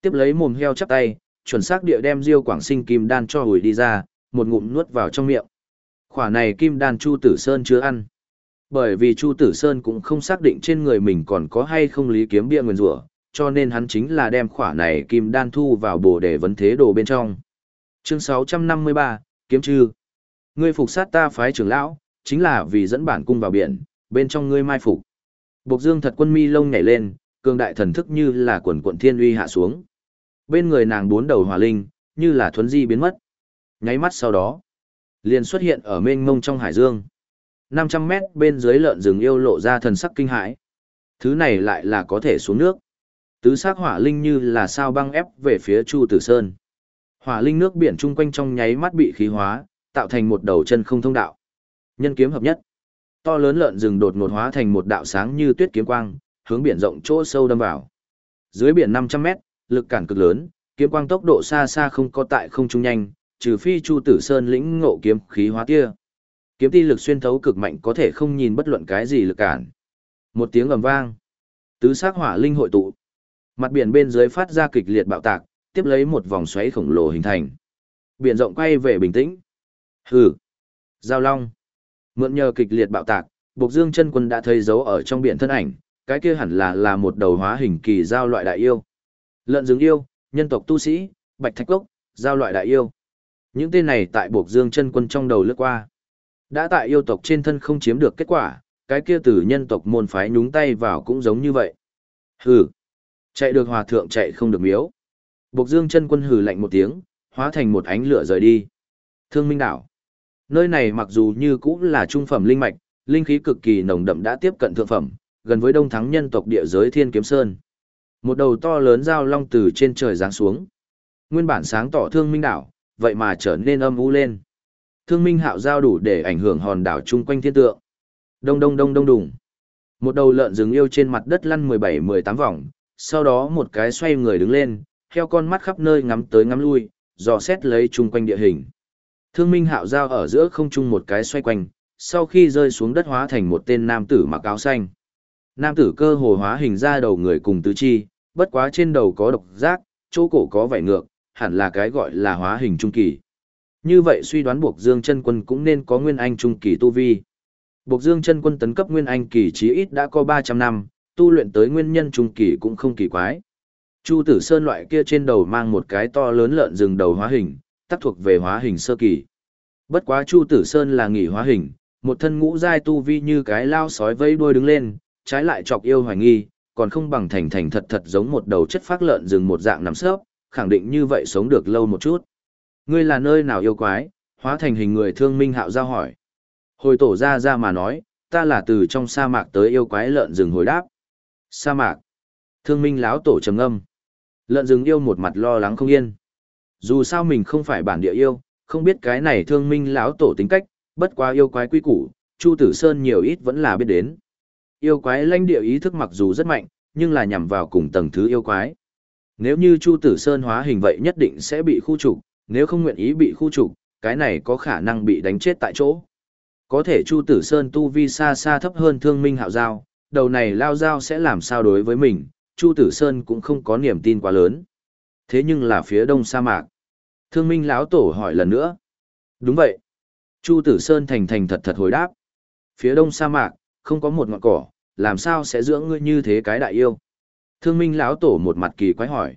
Tiếp lấy mồm heo chắp tay, chuẩn xác địa đem Diêu Quảng Sinh kim đan cho hồi đi ra, một ngụm nuốt vào trong miệng. Khỏa này kim đan Chu Tử Sơn chưa ăn. Bởi vì Chu Tử Sơn cũng không xác định trên người mình còn có hay không lý kiếm bia nguyên rủa, cho nên hắn chính là đem khỏa này kim đan thu vào bồ để vấn thế đồ bên trong. Chương 653, Kiếm Trư. Ngươi phục sát ta phái trưởng lão, chính là vì dẫn bản cung vào biển, bên trong ngươi mai phục. Bộc Dương thật quân mi lông nhảy lên, cường đại thần thức như là quần quận thiên uy hạ xuống. Bên người nàng bốn đầu hỏa linh, như là thuấn di biến mất. Nháy mắt sau đó, liền xuất hiện ở mênh mông trong hải dương. 500 mét bên dưới lợn rừng yêu lộ ra thần sắc kinh hãi. Thứ này lại là có thể xuống nước. Tứ sắc hỏa linh như là sao băng ép về phía Chu Tử Sơn. Hỏa linh nước biển chung quanh trong nháy mắt bị khí hóa, tạo thành một đầu chân không thông đạo. Nhân kiếm hợp nhất. To lớn lợn rừng đột ngột hóa thành một đạo sáng như tuyết kiếm quang, hướng biển rộng chỗ sâu đâm vào. Dưới biển 500 mét, lực cản cực lớn, kiếm quang tốc độ xa xa không có tại không trung nhanh, trừ phi Chu Tử Sơn lĩnh ngộ kiếm khí hóa tia. Kiếm ti lực xuyên thấu cực mạnh có thể không nhìn bất luận cái gì lực cản. Một tiếng ầm vang, tứ sắc hỏa linh hội tụ. Mặt biển bên dưới phát ra kịch liệt bạo tạc, tiếp lấy một vòng xoáy khổng lồ hình thành. Biển rộng quay về bình tĩnh. Hừ. Giao Long. Mượn nhờ kịch liệt bạo tạc, Bộc Dương chân quân đã thấy dấu ở trong biển thân ảnh, cái kia hẳn là là một đầu hóa hình kỳ giao loại đại yêu. Lợn rừng yêu, nhân tộc tu sĩ, bạch thạch cốc, giao loại đại yêu. Những tên này tại Bộc Dương chân quân trong đầu lướt qua. Đã tại yêu tộc trên thân không chiếm được kết quả, cái kia từ nhân tộc môn phái nhúng tay vào cũng giống như vậy. Hừ. Chạy được hòa thượng chạy không được miếu. Bộc Dương chân quân hừ lạnh một tiếng, hóa thành một ánh lửa rời đi. Thương Minh đảo. Nơi này mặc dù như cũng là trung phẩm linh mạch, linh khí cực kỳ nồng đậm đã tiếp cận thượng phẩm, gần với đông thắng nhân tộc địa giới Thiên Kiếm Sơn. Một đầu to lớn giao long từ trên trời giáng xuống. Nguyên bản sáng tỏ Thương Minh đảo, vậy mà trở nên âm u lên. Thương Minh hạo giao đủ để ảnh hưởng hòn đảo chung quanh thiên tượng. Đông đông đông đông đùng. Một đầu lợn rừng yêu trên mặt đất lăn 17-18 vòng, sau đó một cái xoay người đứng lên, theo con mắt khắp nơi ngắm tới ngắm lui, dò xét lấy chung quanh địa hình. Thương Minh Hạo giao ở giữa không trung một cái xoay quanh, sau khi rơi xuống đất hóa thành một tên nam tử mặc áo xanh. Nam tử cơ hồ hóa hình ra đầu người cùng tứ chi, bất quá trên đầu có độc giác, chỗ cổ có vảy ngược, hẳn là cái gọi là hóa hình trung kỳ. Như vậy suy đoán buộc Dương chân quân cũng nên có nguyên anh trung kỳ tu vi. Buộc Dương chân quân tấn cấp nguyên anh kỳ chí ít đã có 300 năm, tu luyện tới nguyên nhân trung kỳ cũng không kỳ quái. Chu Tử Sơn loại kia trên đầu mang một cái to lớn lợn rừng đầu hóa hình, tác thuộc về hóa hình sơ kỳ. Bất quá Chu Tử Sơn là nghỉ hóa hình, một thân ngũ giai tu vi như cái lao sói vây đuôi đứng lên, trái lại chọc yêu hoài nghi, còn không bằng thành thành thật thật giống một đầu chất phát lợn rừng một dạng nằm sấp, khẳng định như vậy sống được lâu một chút. Ngươi là nơi nào yêu quái, hóa thành hình người thương minh hạo giao hỏi. Hồi tổ ra ra mà nói, ta là từ trong sa mạc tới yêu quái lợn rừng hồi đáp. Sa mạc. Thương minh lão tổ trầm âm. Lợn rừng yêu một mặt lo lắng không yên. Dù sao mình không phải bản địa yêu, không biết cái này thương minh lão tổ tính cách, bất quá yêu quái quy củ, Chu Tử Sơn nhiều ít vẫn là biết đến. Yêu quái lãnh địa ý thức mặc dù rất mạnh, nhưng là nhằm vào cùng tầng thứ yêu quái. Nếu như Chu Tử Sơn hóa hình vậy nhất định sẽ bị khu trục, nếu không nguyện ý bị khu trục, cái này có khả năng bị đánh chết tại chỗ. Có thể Chu Tử Sơn tu vi xa xa thấp hơn Thương Minh Hạo Giao, đầu này lao giao sẽ làm sao đối với mình, Chu Tử Sơn cũng không có niềm tin quá lớn. Thế nhưng là phía đông sa mạc. Thương Minh lão tổ hỏi lần nữa. Đúng vậy. Chu Tử Sơn thành thành thật thật hồi đáp. Phía đông sa mạc, không có một ngọn cỏ, làm sao sẽ dưỡng ngươi như thế cái đại yêu? Thương Minh lão tổ một mặt kỳ quái hỏi.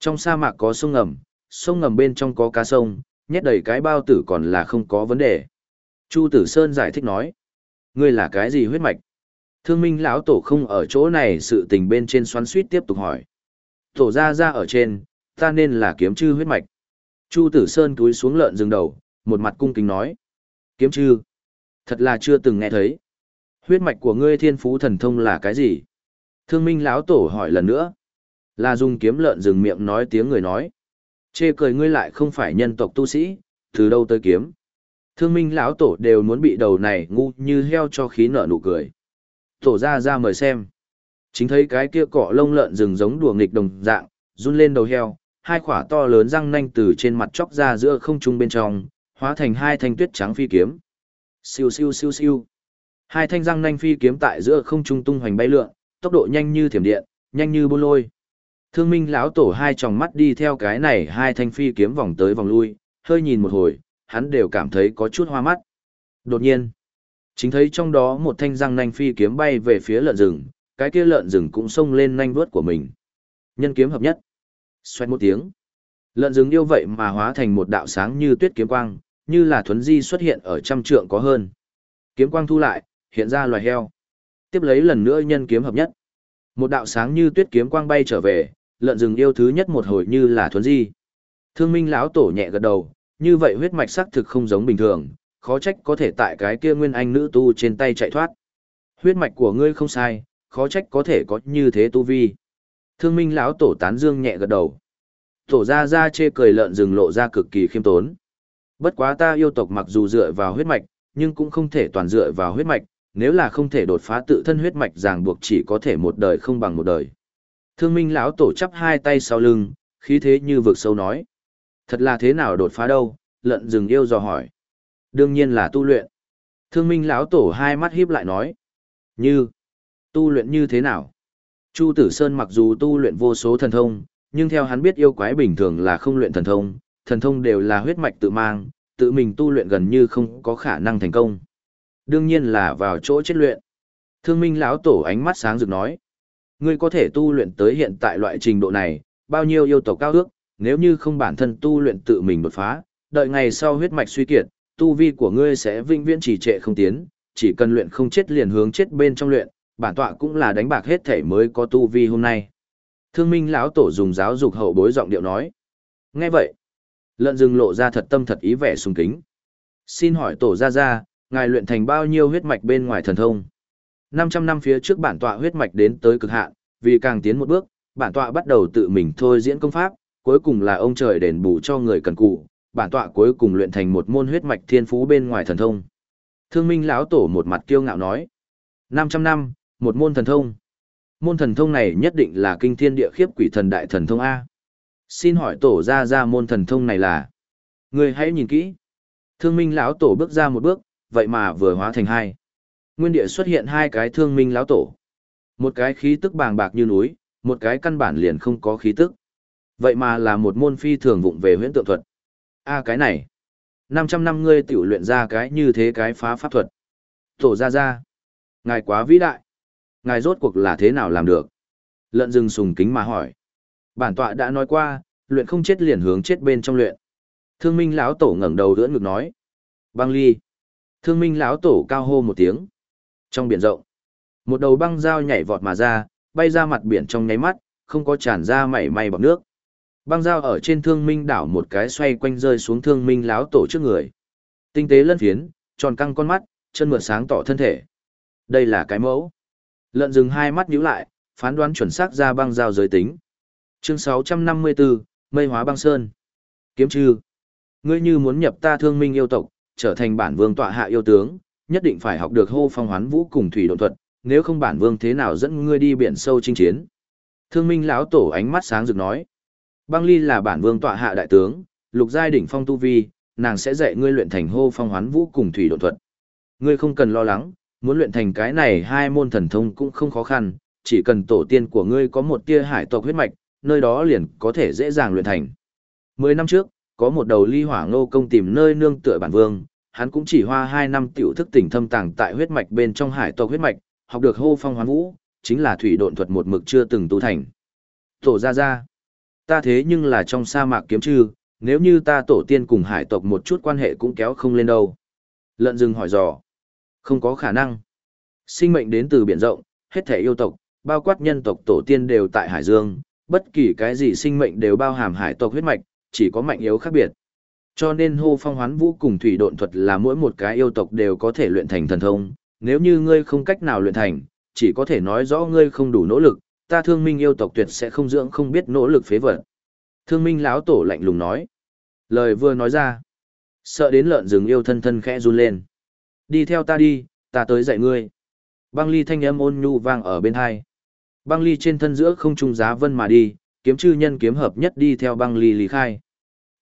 Trong sa mạc có sông ngầm, sông ngầm bên trong có cá sông, nhét đầy cái bao tử còn là không có vấn đề. Chu Tử Sơn giải thích nói. Ngươi là cái gì huyết mạch? Thương minh lão tổ không ở chỗ này sự tình bên trên xoắn suýt tiếp tục hỏi. Tổ ra ra ở trên, ta nên là kiếm chư huyết mạch. Chu tử sơn túi xuống lợn rừng đầu, một mặt cung kính nói. Kiếm chư. Thật là chưa từng nghe thấy. Huyết mạch của ngươi thiên phú thần thông là cái gì? Thương minh lão tổ hỏi lần nữa. Là dùng kiếm lợn rừng miệng nói tiếng người nói. Chê cười ngươi lại không phải nhân tộc tu sĩ, từ đâu tới kiếm. Thương minh lão tổ đều muốn bị đầu này ngu như heo cho khí nợ nụ cười. Tổ ra ra mời xem. Chính thấy cái kia cọ lông lợn rừng giống đùa nghịch đồng dạng, run lên đầu heo, hai khỏa to lớn răng nanh từ trên mặt chóc ra giữa không trung bên trong, hóa thành hai thanh tuyết trắng phi kiếm. Siêu siêu siêu siêu. Hai thanh răng nanh phi kiếm tại giữa không trung tung hoành bay lượn, tốc độ nhanh như thiểm điện, nhanh như bôn lôi. Thương Minh lão tổ hai tròng mắt đi theo cái này hai thanh phi kiếm vòng tới vòng lui, hơi nhìn một hồi, hắn đều cảm thấy có chút hoa mắt. Đột nhiên, chính thấy trong đó một thanh răng nanh phi kiếm bay về phía lợn rừng, cái kia lợn rừng cũng xông lên nanh vuốt của mình. Nhân kiếm hợp nhất. Xoẹt một tiếng. Lợn rừng yêu vậy mà hóa thành một đạo sáng như tuyết kiếm quang, như là thuấn di xuất hiện ở trăm trượng có hơn. Kiếm quang thu lại, hiện ra loài heo. Tiếp lấy lần nữa nhân kiếm hợp nhất. Một đạo sáng như tuyết kiếm quang bay trở về, lợn rừng yêu thứ nhất một hồi như là thuấn di. Thương Minh lão tổ nhẹ gật đầu, như vậy huyết mạch sắc thực không giống bình thường, khó trách có thể tại cái kia nguyên anh nữ tu trên tay chạy thoát. Huyết mạch của ngươi không sai, khó trách có thể có như thế tu vi. Thương Minh lão tổ tán dương nhẹ gật đầu. Tổ ra ra chê cười lợn rừng lộ ra cực kỳ khiêm tốn. Bất quá ta yêu tộc mặc dù dựa vào huyết mạch, nhưng cũng không thể toàn dựa vào huyết mạch, nếu là không thể đột phá tự thân huyết mạch ràng buộc chỉ có thể một đời không bằng một đời. Thương Minh lão tổ chắp hai tay sau lưng, khí thế như vực sâu nói: "Thật là thế nào đột phá đâu?" Lợn rừng yêu dò hỏi. "Đương nhiên là tu luyện." Thương Minh lão tổ hai mắt híp lại nói: "Như tu luyện như thế nào?" Chu Tử Sơn mặc dù tu luyện vô số thần thông, nhưng theo hắn biết yêu quái bình thường là không luyện thần thông, thần thông đều là huyết mạch tự mang, tự mình tu luyện gần như không có khả năng thành công. Đương nhiên là vào chỗ chết luyện. Thương Minh lão tổ ánh mắt sáng rực nói: Ngươi có thể tu luyện tới hiện tại loại trình độ này, bao nhiêu yêu tộc cao ước, nếu như không bản thân tu luyện tự mình đột phá, đợi ngày sau huyết mạch suy kiệt, tu vi của ngươi sẽ vinh viễn trì trệ không tiến, chỉ cần luyện không chết liền hướng chết bên trong luyện, bản tọa cũng là đánh bạc hết thể mới có tu vi hôm nay. Thương Minh lão tổ dùng giáo dục hậu bối giọng điệu nói. Nghe vậy, lợn rừng lộ ra thật tâm thật ý vẻ sùng kính. Xin hỏi tổ gia gia, ngài luyện thành bao nhiêu huyết mạch bên ngoài thần thông? 500 năm phía trước bản tọa huyết mạch đến tới cực hạn, vì càng tiến một bước, bản tọa bắt đầu tự mình thôi diễn công pháp, cuối cùng là ông trời đền bù cho người cần cù, bản tọa cuối cùng luyện thành một môn huyết mạch thiên phú bên ngoài thần thông. Thương Minh lão tổ một mặt kiêu ngạo nói: "500 năm, một môn thần thông. Môn thần thông này nhất định là kinh thiên địa khiếp quỷ thần đại thần thông a. Xin hỏi tổ ra ra môn thần thông này là? Người hãy nhìn kỹ. Thương Minh lão tổ bước ra một bước, vậy mà vừa hóa thành hai nguyên địa xuất hiện hai cái thương minh lão tổ. Một cái khí tức bàng bạc như núi, một cái căn bản liền không có khí tức. Vậy mà là một môn phi thường vụng về huyễn tượng thuật. a cái này. 500 năm ngươi tiểu luyện ra cái như thế cái phá pháp thuật. Tổ ra ra. Ngài quá vĩ đại. Ngài rốt cuộc là thế nào làm được? Lợn rừng sùng kính mà hỏi. Bản tọa đã nói qua, luyện không chết liền hướng chết bên trong luyện. Thương minh lão tổ ngẩng đầu đỡ ngực nói. Băng ly. Thương minh lão tổ cao hô một tiếng. Trong biển rộng, một đầu băng dao nhảy vọt mà ra, bay ra mặt biển trong nháy mắt, không có tràn ra mảy may bọt nước. Băng dao ở trên thương minh đảo một cái xoay quanh rơi xuống thương minh Lão tổ trước người. Tinh tế lân phiến, tròn căng con mắt, chân mượt sáng tỏ thân thể. Đây là cái mẫu. Lợn rừng hai mắt nhíu lại, phán đoán chuẩn xác ra băng dao giới tính. Chương 654, Mây hóa băng sơn. Kiếm trừ. Ngươi như muốn nhập ta thương minh yêu tộc, trở thành bản vương tọa hạ yêu tướng, nhất định phải học được hô phong hoán vũ cùng thủy độn thuật, nếu không bản vương thế nào dẫn ngươi đi biển sâu chinh chiến. Thương Minh lão tổ ánh mắt sáng rực nói, Băng Ly là bản vương tọa hạ đại tướng, lục giai đỉnh phong tu vi, nàng sẽ dạy ngươi luyện thành hô phong hoán vũ cùng thủy độn thuật. Ngươi không cần lo lắng, muốn luyện thành cái này hai môn thần thông cũng không khó khăn, chỉ cần tổ tiên của ngươi có một tia hải tộc huyết mạch, nơi đó liền có thể dễ dàng luyện thành. Mười năm trước, có một đầu ly hỏa ngô công tìm nơi nương tựa bản vương, hắn cũng chỉ hoa hai năm tiểu thức tỉnh thâm tàng tại huyết mạch bên trong hải tộc huyết mạch, học được hô phong hoán vũ, chính là thủy độn thuật một mực chưa từng tu thành. Tổ ra ra, ta thế nhưng là trong sa mạc kiếm chư, nếu như ta tổ tiên cùng hải tộc một chút quan hệ cũng kéo không lên đâu. Lợn rừng hỏi dò. Không có khả năng. Sinh mệnh đến từ biển rộng, hết thể yêu tộc, bao quát nhân tộc tổ tiên đều tại hải dương, bất kỳ cái gì sinh mệnh đều bao hàm hải tộc huyết mạch, chỉ có mạnh yếu khác biệt. Cho nên hô phong hoán vũ cùng thủy độn thuật là mỗi một cái yêu tộc đều có thể luyện thành thần thông, nếu như ngươi không cách nào luyện thành, chỉ có thể nói rõ ngươi không đủ nỗ lực, ta thương minh yêu tộc tuyệt sẽ không dưỡng không biết nỗ lực phế vật. Thương minh lão tổ lạnh lùng nói. Lời vừa nói ra, sợ đến lợn rừng yêu thân thân khẽ run lên. Đi theo ta đi, ta tới dạy ngươi. Băng ly thanh âm ôn nhu vang ở bên hai. Băng ly trên thân giữa không trung giá vân mà đi, kiếm chư nhân kiếm hợp nhất đi theo băng ly lý khai.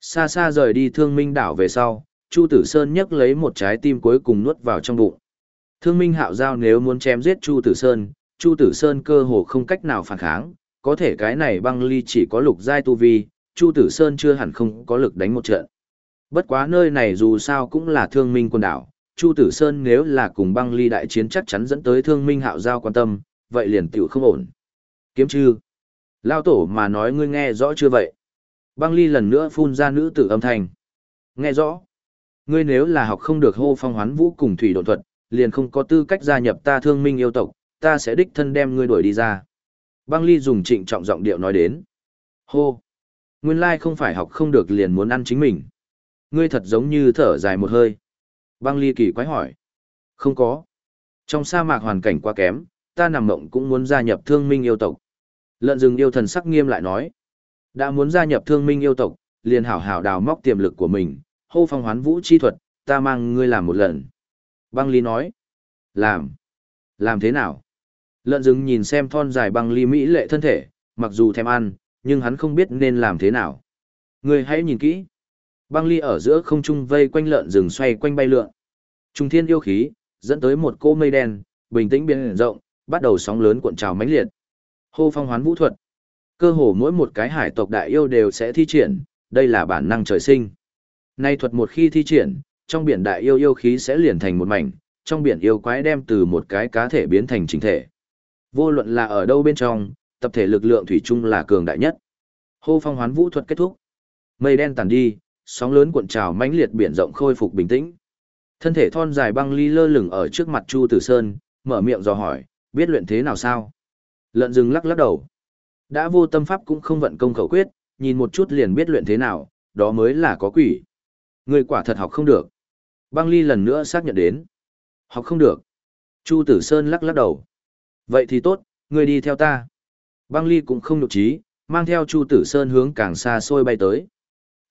Xa xa rời đi thương minh đảo về sau, Chu Tử Sơn nhấc lấy một trái tim cuối cùng nuốt vào trong bụng. Thương minh hạo giao nếu muốn chém giết Chu Tử Sơn, Chu Tử Sơn cơ hồ không cách nào phản kháng, có thể cái này băng ly chỉ có lục giai tu vi, Chu Tử Sơn chưa hẳn không có lực đánh một trận. Bất quá nơi này dù sao cũng là thương minh quần đảo, Chu Tử Sơn nếu là cùng băng ly đại chiến chắc chắn dẫn tới thương minh hạo giao quan tâm, vậy liền tiểu không ổn. Kiếm chư. Lao tổ mà nói ngươi nghe rõ chưa vậy? Băng ly lần nữa phun ra nữ tử âm thanh. Nghe rõ. Ngươi nếu là học không được hô phong hoán vũ cùng thủy độ thuật, liền không có tư cách gia nhập ta thương minh yêu tộc, ta sẽ đích thân đem ngươi đuổi đi ra. Băng ly dùng trịnh trọng giọng điệu nói đến. Hô. Nguyên lai không phải học không được liền muốn ăn chính mình. Ngươi thật giống như thở dài một hơi. Băng ly kỳ quái hỏi. Không có. Trong sa mạc hoàn cảnh quá kém, ta nằm mộng cũng muốn gia nhập thương minh yêu tộc. Lợn rừng yêu thần sắc nghiêm lại nói. Đã muốn gia nhập thương minh yêu tộc, liền hảo hảo đào móc tiềm lực của mình, hô phong hoán vũ chi thuật, ta mang ngươi làm một lần. Băng ly nói. Làm. Làm thế nào? Lợn rừng nhìn xem thon dài băng ly mỹ lệ thân thể, mặc dù thèm ăn, nhưng hắn không biết nên làm thế nào. Ngươi hãy nhìn kỹ. Băng ly ở giữa không trung vây quanh lợn rừng xoay quanh bay lượn. Trung thiên yêu khí, dẫn tới một cô mây đen, bình tĩnh biến rộng, bắt đầu sóng lớn cuộn trào mãnh liệt. Hô phong hoán vũ thuật. Cơ hồ mỗi một cái hải tộc đại yêu đều sẽ thi triển, đây là bản năng trời sinh. Nay thuật một khi thi triển, trong biển đại yêu yêu khí sẽ liền thành một mảnh, trong biển yêu quái đem từ một cái cá thể biến thành chính thể. Vô luận là ở đâu bên trong, tập thể lực lượng thủy chung là cường đại nhất. Hô phong hoán vũ thuật kết thúc. Mây đen tàn đi, sóng lớn cuộn trào mãnh liệt biển rộng khôi phục bình tĩnh. Thân thể thon dài băng ly lơ lửng ở trước mặt Chu Tử Sơn, mở miệng dò hỏi, biết luyện thế nào sao? Lợn rừng lắc lắc đầu. Đã vô tâm pháp cũng không vận công khẩu quyết, nhìn một chút liền biết luyện thế nào, đó mới là có quỷ. Người quả thật học không được. Băng ly lần nữa xác nhận đến. Học không được. Chu Tử Sơn lắc lắc đầu. Vậy thì tốt, người đi theo ta. Băng ly cũng không nhục trí, mang theo Chu Tử Sơn hướng càng xa xôi bay tới.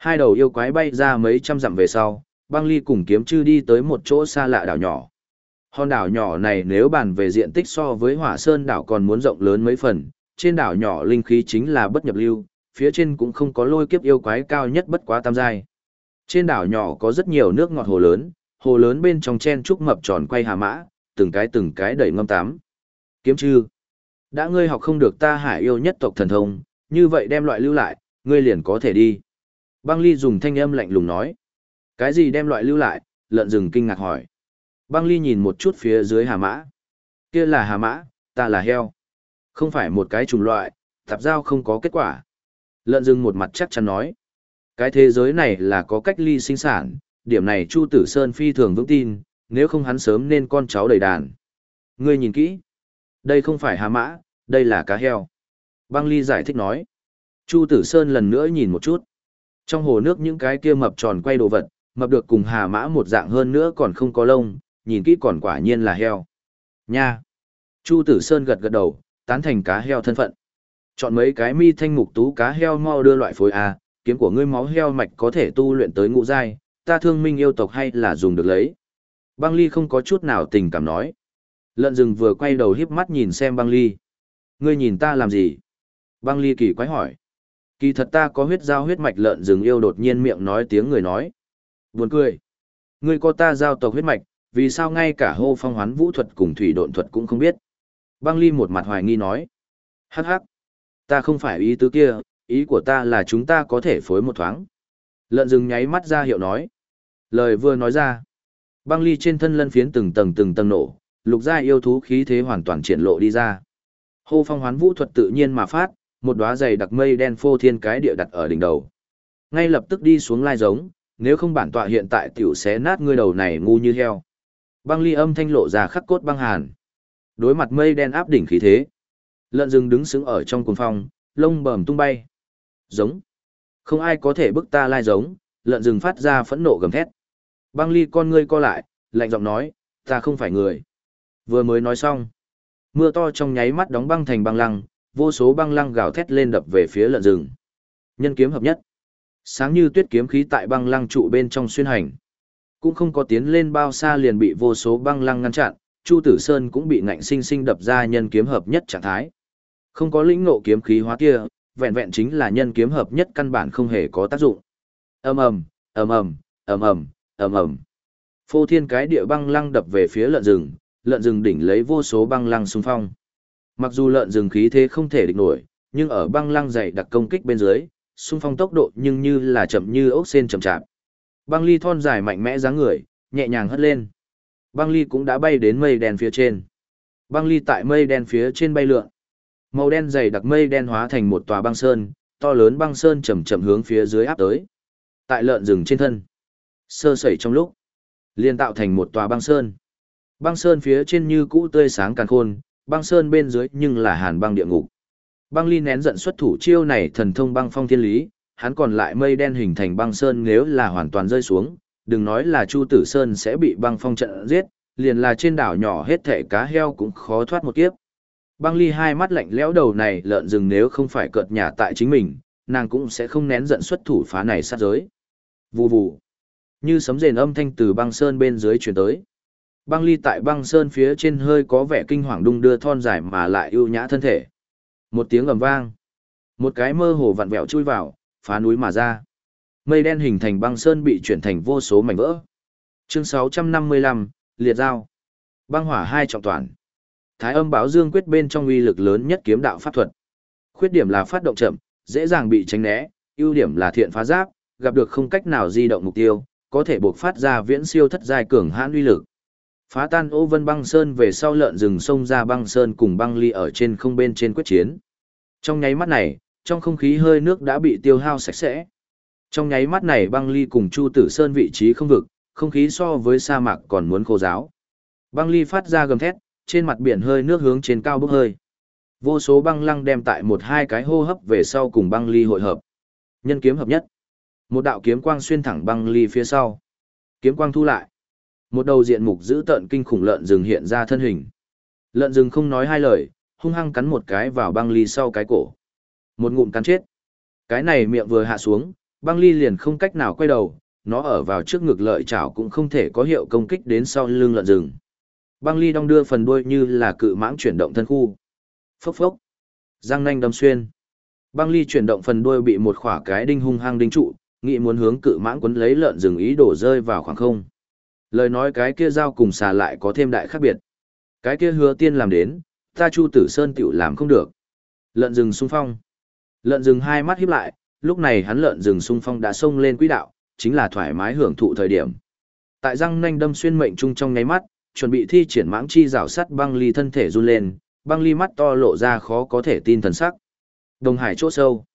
Hai đầu yêu quái bay ra mấy trăm dặm về sau, băng ly cùng kiếm chư đi tới một chỗ xa lạ đảo nhỏ. Hòn đảo nhỏ này nếu bàn về diện tích so với hỏa sơn đảo còn muốn rộng lớn mấy phần, trên đảo nhỏ linh khí chính là bất nhập lưu, phía trên cũng không có lôi kiếp yêu quái cao nhất bất quá tam giai. Trên đảo nhỏ có rất nhiều nước ngọt hồ lớn, hồ lớn bên trong chen trúc mập tròn quay hà mã, từng cái từng cái đầy ngâm tám. Kiếm chư. Đã ngươi học không được ta hải yêu nhất tộc thần thông, như vậy đem loại lưu lại, ngươi liền có thể đi. Băng ly dùng thanh âm lạnh lùng nói. Cái gì đem loại lưu lại, lợn rừng kinh ngạc hỏi. Băng ly nhìn một chút phía dưới hà mã. Kia là hà mã, ta là heo. Không phải một cái chủng loại, tạp giao không có kết quả. Lợn rừng một mặt chắc chắn nói. Cái thế giới này là có cách ly sinh sản, điểm này Chu Tử Sơn phi thường vững tin, nếu không hắn sớm nên con cháu đầy đàn. Ngươi nhìn kỹ. Đây không phải hà mã, đây là cá heo. Băng ly giải thích nói. Chu Tử Sơn lần nữa nhìn một chút. Trong hồ nước những cái kia mập tròn quay đồ vật, mập được cùng hà mã một dạng hơn nữa còn không có lông, nhìn kỹ còn quả nhiên là heo. Nha! Chu Tử Sơn gật gật đầu, tán thành cá heo thân phận. Chọn mấy cái mi thanh mục tú cá heo mau đưa loại phối A, kiếm của ngươi máu heo mạch có thể tu luyện tới ngũ giai, ta thương minh yêu tộc hay là dùng được lấy. Băng ly không có chút nào tình cảm nói. Lợn rừng vừa quay đầu híp mắt nhìn xem băng ly. Ngươi nhìn ta làm gì? Băng ly kỳ quái hỏi. Kỳ thật ta có huyết giao huyết mạch lợn rừng yêu đột nhiên miệng nói tiếng người nói. Buồn cười. Ngươi có ta giao tộc huyết mạch, vì sao ngay cả hô phong hoán vũ thuật cùng thủy độn thuật cũng không biết. Băng ly một mặt hoài nghi nói. Hắc hắc. Ta không phải ý tứ kia, ý của ta là chúng ta có thể phối một thoáng. Lợn rừng nháy mắt ra hiệu nói. Lời vừa nói ra. Băng ly trên thân lân phiến từng tầng từng tầng nổ, lục gia yêu thú khí thế hoàn toàn triển lộ đi ra. Hô phong hoán vũ thuật tự nhiên mà phát, một đóa dày đặc mây đen phô thiên cái địa đặt ở đỉnh đầu. Ngay lập tức đi xuống lai giống, nếu không bản tọa hiện tại tiểu xé nát ngươi đầu này ngu như heo. Băng ly âm thanh lộ ra khắc cốt băng hàn. Đối mặt mây đen áp đỉnh khí thế. Lợn rừng đứng sững ở trong cuồng phong, lông bờm tung bay. Giống. Không ai có thể bức ta lai giống, lợn rừng phát ra phẫn nộ gầm thét. Băng ly con ngươi co lại, lạnh giọng nói, ta không phải người. Vừa mới nói xong. Mưa to trong nháy mắt đóng băng thành băng lăng, vô số băng lăng gào thét lên đập về phía lợn rừng. Nhân kiếm hợp nhất. Sáng như tuyết kiếm khí tại băng lăng trụ bên trong xuyên hành. Cũng không có tiến lên bao xa liền bị vô số băng lăng ngăn chặn, Chu Tử Sơn cũng bị ngạnh sinh sinh đập ra nhân kiếm hợp nhất trạng thái. Không có lĩnh ngộ kiếm khí hóa kia, vẹn vẹn chính là nhân kiếm hợp nhất căn bản không hề có tác dụng. Ầm ầm, ầm ầm, ầm ầm, ầm ầm. Phô thiên cái địa băng lăng đập về phía lợn rừng, lợn rừng đỉnh lấy vô số băng lăng xung phong. Mặc dù lợn rừng khí thế không thể địch nổi, nhưng ở băng lăng dày đặc công kích bên dưới, xung phong tốc độ nhưng như là chậm như ốc sen chậm chạp. Băng ly thon dài mạnh mẽ dáng người, nhẹ nhàng hất lên. Băng ly cũng đã bay đến mây đen phía trên. Băng ly tại mây đen phía trên bay lượn. Màu đen dày đặc mây đen hóa thành một tòa băng sơn, to lớn băng sơn chậm chậm hướng phía dưới áp tới. Tại lợn rừng trên thân, sơ sẩy trong lúc, liền tạo thành một tòa băng sơn. Băng sơn phía trên như cũ tươi sáng càng khôn, băng sơn bên dưới nhưng là hàn băng địa ngục. Băng ly nén giận xuất thủ chiêu này thần thông băng phong thiên lý, hắn còn lại mây đen hình thành băng sơn nếu là hoàn toàn rơi xuống, đừng nói là Chu Tử Sơn sẽ bị băng phong trận giết, liền là trên đảo nhỏ hết thảy cá heo cũng khó thoát một kiếp. Băng ly hai mắt lạnh lẽo đầu này lợn rừng nếu không phải cợt nhà tại chính mình, nàng cũng sẽ không nén giận xuất thủ phá này sát giới. Vù vù. Như sấm rền âm thanh từ băng sơn bên dưới truyền tới. Băng ly tại băng sơn phía trên hơi có vẻ kinh hoàng đung đưa thon dài mà lại ưu nhã thân thể. Một tiếng ầm vang. Một cái mơ hồ vặn vẹo chui vào, phá núi mà ra. Mây đen hình thành băng sơn bị chuyển thành vô số mảnh vỡ. Chương 655, liệt dao. Băng hỏa hai trọng toàn. Thái âm báo dương quyết bên trong uy lực lớn nhất kiếm đạo pháp thuật. Khuyết điểm là phát động chậm, dễ dàng bị tránh né, ưu điểm là thiện phá giáp, gặp được không cách nào di động mục tiêu, có thể buộc phát ra viễn siêu thất giai cường hãn uy lực. Phá tan ô vân băng sơn về sau lợn rừng sông ra băng sơn cùng băng ly ở trên không bên trên quyết chiến. Trong nháy mắt này, trong không khí hơi nước đã bị tiêu hao sạch sẽ. Trong nháy mắt này băng ly cùng Chu Tử Sơn vị trí không vực, không khí so với sa mạc còn muốn khô giáo. Băng ly phát ra gầm thét, trên mặt biển hơi nước hướng trên cao bốc hơi. Vô số băng lăng đem tại một hai cái hô hấp về sau cùng băng ly hội hợp. Nhân kiếm hợp nhất. Một đạo kiếm quang xuyên thẳng băng ly phía sau. Kiếm quang thu lại. Một đầu diện mục giữ tợn kinh khủng lợn rừng hiện ra thân hình. Lợn rừng không nói hai lời, hung hăng cắn một cái vào băng ly sau cái cổ. Một ngụm cắn chết. Cái này miệng vừa hạ xuống, băng ly liền không cách nào quay đầu, nó ở vào trước ngực lợi chảo cũng không thể có hiệu công kích đến sau lưng lợn rừng. Băng ly đong đưa phần đuôi như là cự mãng chuyển động thân khu. Phốc phốc. Răng nanh đâm xuyên. Băng ly chuyển động phần đuôi bị một khỏa cái đinh hung hăng đinh trụ, nghĩ muốn hướng cự mãng quấn lấy lợn rừng ý đổ rơi vào khoảng không. Lời nói cái kia giao cùng xà lại có thêm đại khác biệt. Cái kia hứa tiên làm đến, ta Chu Tử Sơn tiểu làm không được. Lợn rừng xung phong. Lợn rừng hai mắt híp lại, lúc này hắn lợn rừng xung phong đã xông lên quỹ đạo, chính là thoải mái hưởng thụ thời điểm. Tại răng nanh đâm xuyên mệnh trung trong nháy mắt, chuẩn bị thi triển mãng chi rào sắt băng ly thân thể run lên, băng ly mắt to lộ ra khó có thể tin thần sắc. Đồng hải chỗ sâu,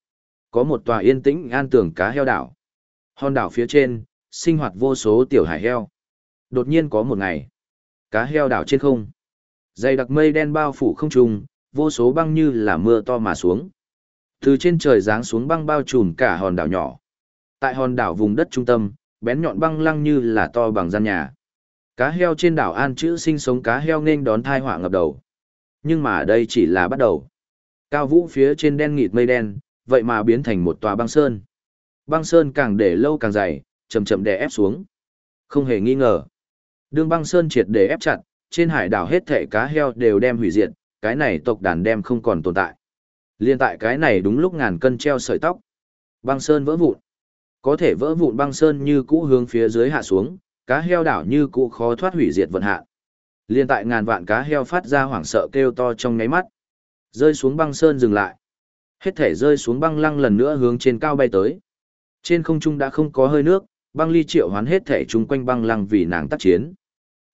có một tòa yên tĩnh an tường cá heo đảo. Hòn đảo phía trên, sinh hoạt vô số tiểu hải heo. Đột nhiên có một ngày, cá heo đảo trên không. Dày đặc mây đen bao phủ không trùng, vô số băng như là mưa to mà xuống. Từ trên trời giáng xuống băng bao trùm cả hòn đảo nhỏ. Tại hòn đảo vùng đất trung tâm, bén nhọn băng lăng như là to bằng gian nhà. Cá heo trên đảo An chữ sinh sống cá heo nên đón thai họa ngập đầu. Nhưng mà đây chỉ là bắt đầu. Cao vũ phía trên đen nghịt mây đen, vậy mà biến thành một tòa băng sơn. Băng sơn càng để lâu càng dày, chậm chậm đè ép xuống. Không hề nghi ngờ. Đường băng sơn triệt để ép chặt, trên hải đảo hết thể cá heo đều đem hủy diệt, cái này tộc đàn đem không còn tồn tại. Liên tại cái này đúng lúc ngàn cân treo sợi tóc. Băng sơn vỡ vụn. Có thể vỡ vụn băng sơn như cũ hướng phía dưới hạ xuống, cá heo đảo như cũ khó thoát hủy diệt vận hạ. Liên tại ngàn vạn cá heo phát ra hoảng sợ kêu to trong ngáy mắt. Rơi xuống băng sơn dừng lại. Hết thể rơi xuống băng lăng lần nữa hướng trên cao bay tới. Trên không trung đã không có hơi nước, băng ly triệu hoán hết thể chung quanh băng lăng vì nàng tác chiến.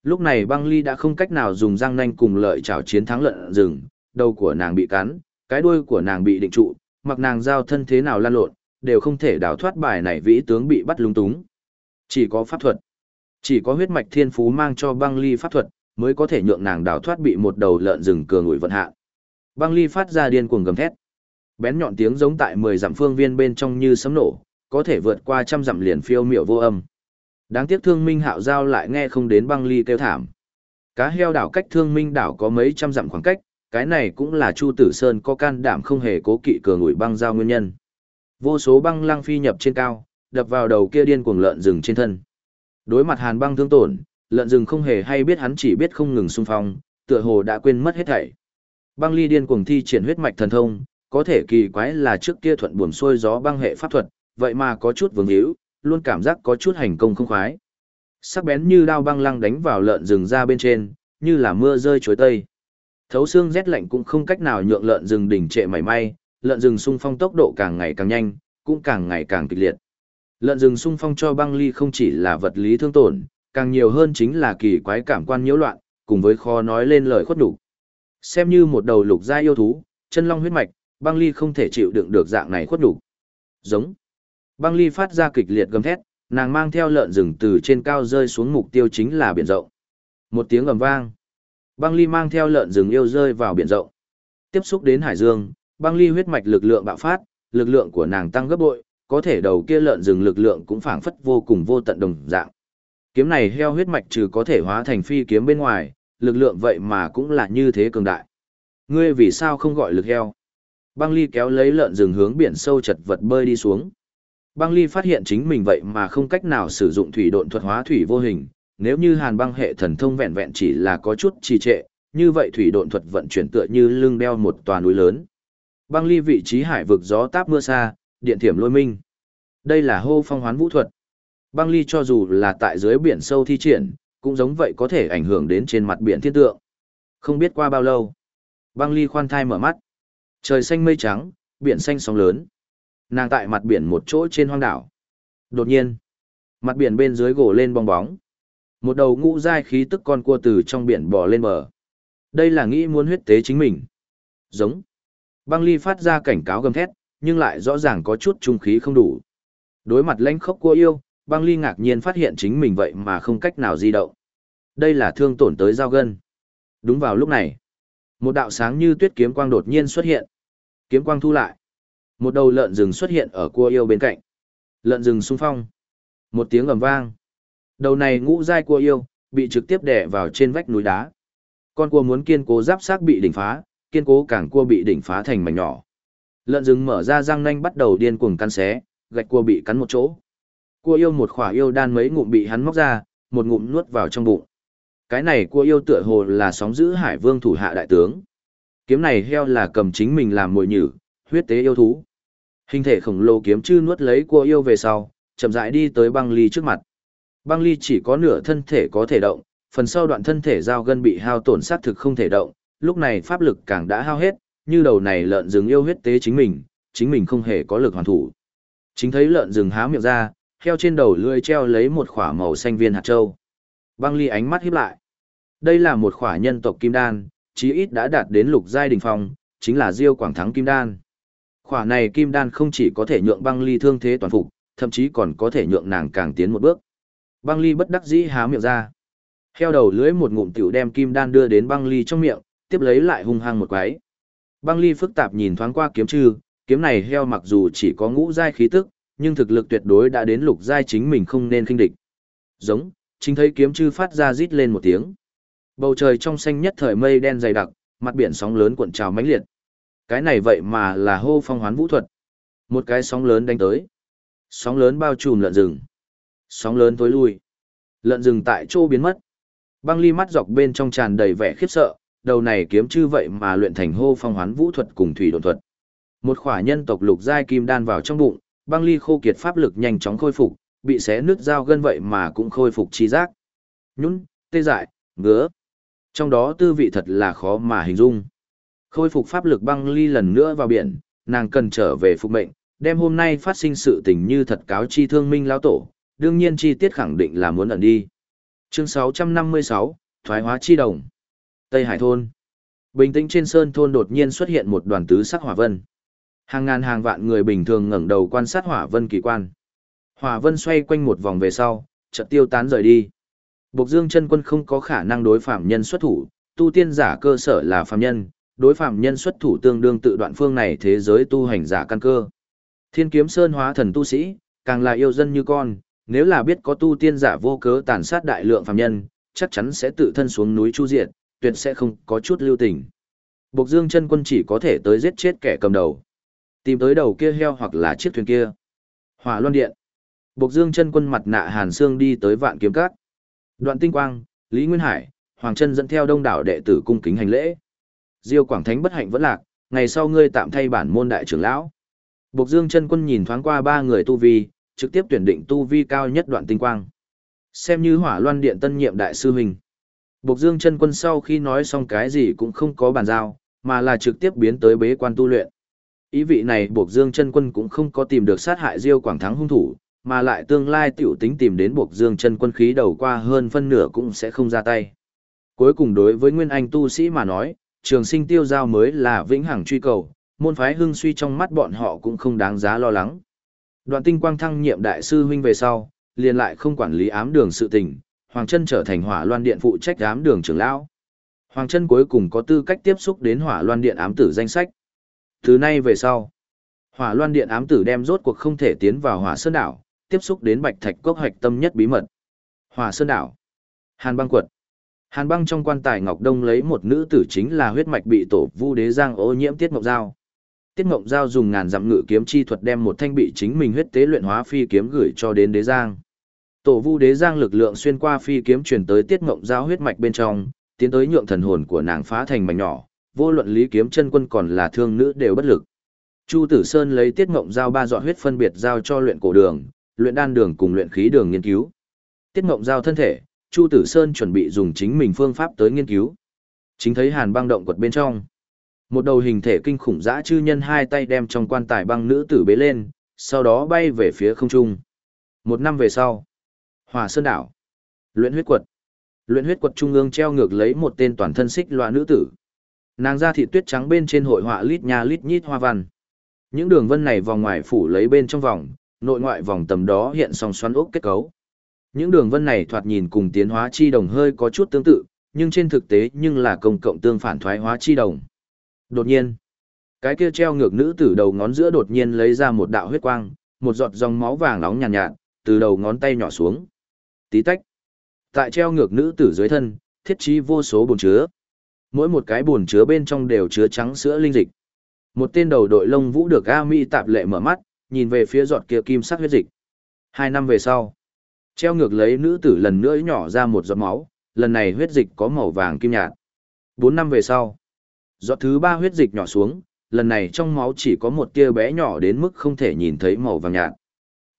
Lúc này băng ly đã không cách nào dùng răng nanh cùng lợi chảo chiến thắng lợn rừng, đầu của nàng bị cắn, cái đuôi của nàng bị định trụ, mặc nàng giao thân thế nào lan lộn, đều không thể đào thoát bài này vĩ tướng bị bắt lung túng. Chỉ có pháp thuật. Chỉ có huyết mạch thiên phú mang cho băng ly pháp thuật, mới có thể nhượng nàng đào thoát bị một đầu lợn rừng cường ủi vận hạ. Băng ly phát ra điên cuồng gầm thét. Bén nhọn tiếng giống tại 10 dặm phương viên bên trong như sấm nổ, có thể vượt qua trăm dặm liền phiêu miểu vô âm. Đáng tiếc thương minh hạo giao lại nghe không đến băng ly kêu thảm. Cá heo đảo cách thương minh đảo có mấy trăm dặm khoảng cách, cái này cũng là Chu Tử Sơn có can đảm không hề cố kỵ cường ủi băng giao nguyên nhân. Vô số băng lăng phi nhập trên cao, đập vào đầu kia điên cuồng lợn rừng trên thân. Đối mặt hàn băng thương tổn, lợn rừng không hề hay biết hắn chỉ biết không ngừng xung phong, tựa hồ đã quên mất hết thảy. Băng ly điên cuồng thi triển huyết mạch thần thông, có thể kỳ quái là trước kia thuận buồm xuôi gió băng hệ pháp thuật, vậy mà có chút vương hữu, luôn cảm giác có chút hành công không khoái. Sắc bén như đao băng lăng đánh vào lợn rừng ra bên trên, như là mưa rơi chuối tây. Thấu xương rét lạnh cũng không cách nào nhượng lợn rừng đỉnh trệ mảy may, lợn rừng xung phong tốc độ càng ngày càng nhanh, cũng càng ngày càng kịch liệt. Lợn rừng xung phong cho băng ly không chỉ là vật lý thương tổn, càng nhiều hơn chính là kỳ quái cảm quan nhiễu loạn, cùng với khó nói lên lời khuất đủ. Xem như một đầu lục gia yêu thú, chân long huyết mạch, băng ly không thể chịu đựng được dạng này khuất đủ. Giống. Băng ly phát ra kịch liệt gầm thét, nàng mang theo lợn rừng từ trên cao rơi xuống mục tiêu chính là biển rộng. Một tiếng ầm vang. Băng ly mang theo lợn rừng yêu rơi vào biển rộng. Tiếp xúc đến hải dương, băng ly huyết mạch lực lượng bạo phát, lực lượng của nàng tăng gấp bội, có thể đầu kia lợn rừng lực lượng cũng phảng phất vô cùng vô tận đồng dạng. Kiếm này heo huyết mạch trừ có thể hóa thành phi kiếm bên ngoài, lực lượng vậy mà cũng là như thế cường đại. Ngươi vì sao không gọi lực heo? Băng ly kéo lấy lợn rừng hướng biển sâu chật vật bơi đi xuống. Băng ly phát hiện chính mình vậy mà không cách nào sử dụng thủy độn thuật hóa thủy vô hình, nếu như hàn băng hệ thần thông vẹn vẹn chỉ là có chút trì trệ, như vậy thủy độn thuật vận chuyển tựa như lưng đeo một tòa núi lớn. Băng ly vị trí hải vực gió táp mưa xa, điện thiểm lôi minh. Đây là hô phong hoán vũ thuật. Băng ly cho dù là tại dưới biển sâu thi triển, cũng giống vậy có thể ảnh hưởng đến trên mặt biển thiên tượng. Không biết qua bao lâu, băng ly khoan thai mở mắt. Trời xanh mây trắng, biển xanh sóng lớn. Nàng tại mặt biển một chỗ trên hoang đảo. Đột nhiên, mặt biển bên dưới gồ lên bong bóng. Một đầu ngũ dai khí tức con cua từ trong biển bò lên bờ. Đây là nghĩ muốn huyết tế chính mình. Giống. Băng ly phát ra cảnh cáo gầm thét, nhưng lại rõ ràng có chút trung khí không đủ. Đối mặt lãnh khốc cua yêu, băng ly ngạc nhiên phát hiện chính mình vậy mà không cách nào di động. Đây là thương tổn tới giao gân. Đúng vào lúc này, một đạo sáng như tuyết kiếm quang đột nhiên xuất hiện. Kiếm quang thu lại. Một đầu lợn rừng xuất hiện ở cua yêu bên cạnh. Lợn rừng xung phong. Một tiếng ầm vang. Đầu này ngũ dai cua yêu, bị trực tiếp đè vào trên vách núi đá. Con cua muốn kiên cố giáp xác bị đỉnh phá, kiên cố càng cua bị đỉnh phá thành mảnh nhỏ. Lợn rừng mở ra răng nanh bắt đầu điên cuồng cắn xé, gạch cua bị cắn một chỗ. Cua yêu một khỏa yêu đan mấy ngụm bị hắn móc ra, một ngụm nuốt vào trong bụng. Cái này cua yêu tựa hồ là sóng giữ hải vương thủ hạ đại tướng. Kiếm này heo là cầm chính mình làm mồi nhử, huyết tế yêu thú. Hình thể khổng lồ kiếm chư nuốt lấy cua yêu về sau, chậm rãi đi tới băng ly trước mặt. Băng ly chỉ có nửa thân thể có thể động, phần sau đoạn thân thể giao gân bị hao tổn sát thực không thể động, lúc này pháp lực càng đã hao hết, như đầu này lợn rừng yêu huyết tế chính mình, chính mình không hề có lực hoàn thủ. Chính thấy lợn rừng há miệng ra, heo trên đầu lưỡi treo lấy một khỏa màu xanh viên hạt châu. Băng ly ánh mắt híp lại. Đây là một khỏa nhân tộc kim đan, chí ít đã đạt đến lục giai đỉnh phong, chính là Diêu Quảng Thắng kim đan. Khỏa này kim đan không chỉ có thể nhượng băng ly thương thế toàn phục, thậm chí còn có thể nhượng nàng càng tiến một bước. Băng ly bất đắc dĩ há miệng ra. Heo đầu lưỡi một ngụm tiểu đem kim đan đưa đến băng ly trong miệng, tiếp lấy lại hung hăng một quái. Băng ly phức tạp nhìn thoáng qua kiếm chư, kiếm này heo mặc dù chỉ có ngũ giai khí tức, nhưng thực lực tuyệt đối đã đến lục giai chính mình không nên khinh địch. Giống, chính thấy kiếm chư phát ra rít lên một tiếng. Bầu trời trong xanh nhất thời mây đen dày đặc, mặt biển sóng lớn cuộn trào mãnh liệt. Cái này vậy mà là hô phong hoán vũ thuật. Một cái sóng lớn đánh tới. Sóng lớn bao trùm lợn rừng. Sóng lớn tối lui. Lợn rừng tại chỗ biến mất. Băng ly mắt dọc bên trong tràn đầy vẻ khiếp sợ, đầu này kiếm chư vậy mà luyện thành hô phong hoán vũ thuật cùng thủy độn thuật. Một khỏa nhân tộc lục giai kim đan vào trong bụng, băng ly khô kiệt pháp lực nhanh chóng khôi phục, bị xé nứt dao gân vậy mà cũng khôi phục trí giác. Nhún, tê dại, ngứa. Trong đó tư vị thật là khó mà hình dung. Khôi phục pháp lực băng ly lần nữa vào biển, nàng cần trở về phục mệnh, đem hôm nay phát sinh sự tình như thật cáo chi thương minh lão tổ, đương nhiên chi tiết khẳng định là muốn ẩn đi. Chương 656, Thoái hóa chi đồng. Tây Hải thôn. Bình tĩnh trên sơn thôn đột nhiên xuất hiện một đoàn tứ sắc hỏa vân. Hàng ngàn hàng vạn người bình thường ngẩng đầu quan sát hỏa vân kỳ quan. Hỏa vân xoay quanh một vòng về sau, chợt tiêu tán rời đi. Bộc Dương chân quân không có khả năng đối phạm nhân xuất thủ, tu tiên giả cơ sở là phạm nhân, đối phạm nhân xuất thủ tương đương tự đoạn phương này thế giới tu hành giả căn cơ. Thiên kiếm sơn hóa thần tu sĩ, càng là yêu dân như con, nếu là biết có tu tiên giả vô cớ tàn sát đại lượng phạm nhân, chắc chắn sẽ tự thân xuống núi chu diệt, tuyệt sẽ không có chút lưu tình. Bộc Dương chân quân chỉ có thể tới giết chết kẻ cầm đầu. Tìm tới đầu kia heo hoặc là chiếc thuyền kia. Hỏa Loan Điện. Bộc Dương chân quân mặt nạ Hàn Xương đi tới Vạn Kiếm Các. Đoạn Tinh Quang, Lý Nguyên Hải, Hoàng Chân dẫn theo đông đảo đệ tử cung kính hành lễ. Diêu Quảng Thánh bất hạnh vẫn lạc, ngày sau ngươi tạm thay bản môn đại trưởng lão. Bộc Dương chân quân nhìn thoáng qua ba người tu vi, trực tiếp tuyển định tu vi cao nhất Đoạn Tinh Quang. Xem như Hỏa Loan Điện tân nhiệm đại sư huynh. Bộc Dương chân quân sau khi nói xong cái gì cũng không có bàn giao, mà là trực tiếp biến tới bế quan tu luyện. Ý vị này Bộc Dương chân quân cũng không có tìm được sát hại Diêu Quảng Thắng hung thủ, mà lại tương lai tiểu tính tìm đến Bộc Dương chân quân khí đầu qua hơn phân nửa cũng sẽ không ra tay. Cuối cùng đối với Nguyên Anh tu sĩ mà nói, trường sinh tiêu giao mới là vĩnh hằng truy cầu, môn phái hưng suy trong mắt bọn họ cũng không đáng giá lo lắng. Đoạn tinh quang thăng nhiệm đại sư huynh về sau, liền lại không quản lý ám đường sự tình, Hoàng Trân trở thành hỏa loan điện phụ trách ám đường trưởng lão. Hoàng Trân cuối cùng có tư cách tiếp xúc đến hỏa loan điện ám tử danh sách. Từ nay về sau, hỏa loan điện ám tử đem rốt cuộc không thể tiến vào hỏa sơn đảo, tiếp xúc đến bạch thạch cốc hoạch tâm nhất bí mật. Hỏa sơn đảo, Hàn băng quật. Hàn băng trong quan tài Ngọc Đông lấy một nữ tử chính là huyết mạch bị tổ vu đế giang ô nhiễm tiết mộng giao. Tiết mộng giao dùng ngàn dặm ngự kiếm chi thuật đem một thanh bị chính mình huyết tế luyện hóa phi kiếm gửi cho đến đế giang. Tổ vu đế giang lực lượng xuyên qua phi kiếm truyền tới tiết mộng giao huyết mạch bên trong, tiến tới nhượng thần hồn của nàng phá thành mảnh nhỏ, vô luận lý kiếm chân quân còn là thương nữ đều bất lực. Chu Tử Sơn lấy tiết mộng giao ba dọn huyết phân biệt giao cho luyện cổ đường, luyện đan đường cùng luyện khí đường nghiên cứu. Tiết mộng giao thân thể, Chu Tử Sơn chuẩn bị dùng chính mình phương pháp tới nghiên cứu. Chính thấy hàn băng động quật bên trong. Một đầu hình thể kinh khủng dã chư nhân hai tay đem trong quan tài băng nữ tử bế lên, sau đó bay về phía không trung. Một năm về sau, Hòa Sơn Đảo, Luyện huyết quật. Luyện huyết quật trung ương treo ngược lấy một tên toàn thân xích loa nữ tử. Nàng da thị tuyết trắng bên trên hội họa lít nha lít nhít hoa văn. Những đường vân này vòng ngoài phủ lấy bên trong vòng, nội ngoại vòng tầm đó hiện song xoắn ốc kết cấu. Những đường vân này thoạt nhìn cùng tiến hóa chi đồng hơi có chút tương tự, nhưng trên thực tế nhưng là công cộng tương phản thoái hóa chi đồng. Đột nhiên, cái kia treo ngược nữ tử đầu ngón giữa đột nhiên lấy ra một đạo huyết quang, một giọt dòng máu vàng nóng nhàn nhạt, nhạt, từ đầu ngón tay nhỏ xuống. Tí tách. Tại treo ngược nữ tử dưới thân, thiết trí vô số bồn chứa. Mỗi một cái bồn chứa bên trong đều chứa trắng sữa linh dịch. Một tên đầu đội lông vũ được A Mi tạp lệ mở mắt, nhìn về phía giọt kia kim sắc huyết dịch. Hai năm về sau, treo ngược lấy nữ tử lần nữa nhỏ ra một giọt máu, lần này huyết dịch có màu vàng kim nhạt. Bốn năm về sau, giọt thứ ba huyết dịch nhỏ xuống, lần này trong máu chỉ có một tia bé nhỏ đến mức không thể nhìn thấy màu vàng nhạt.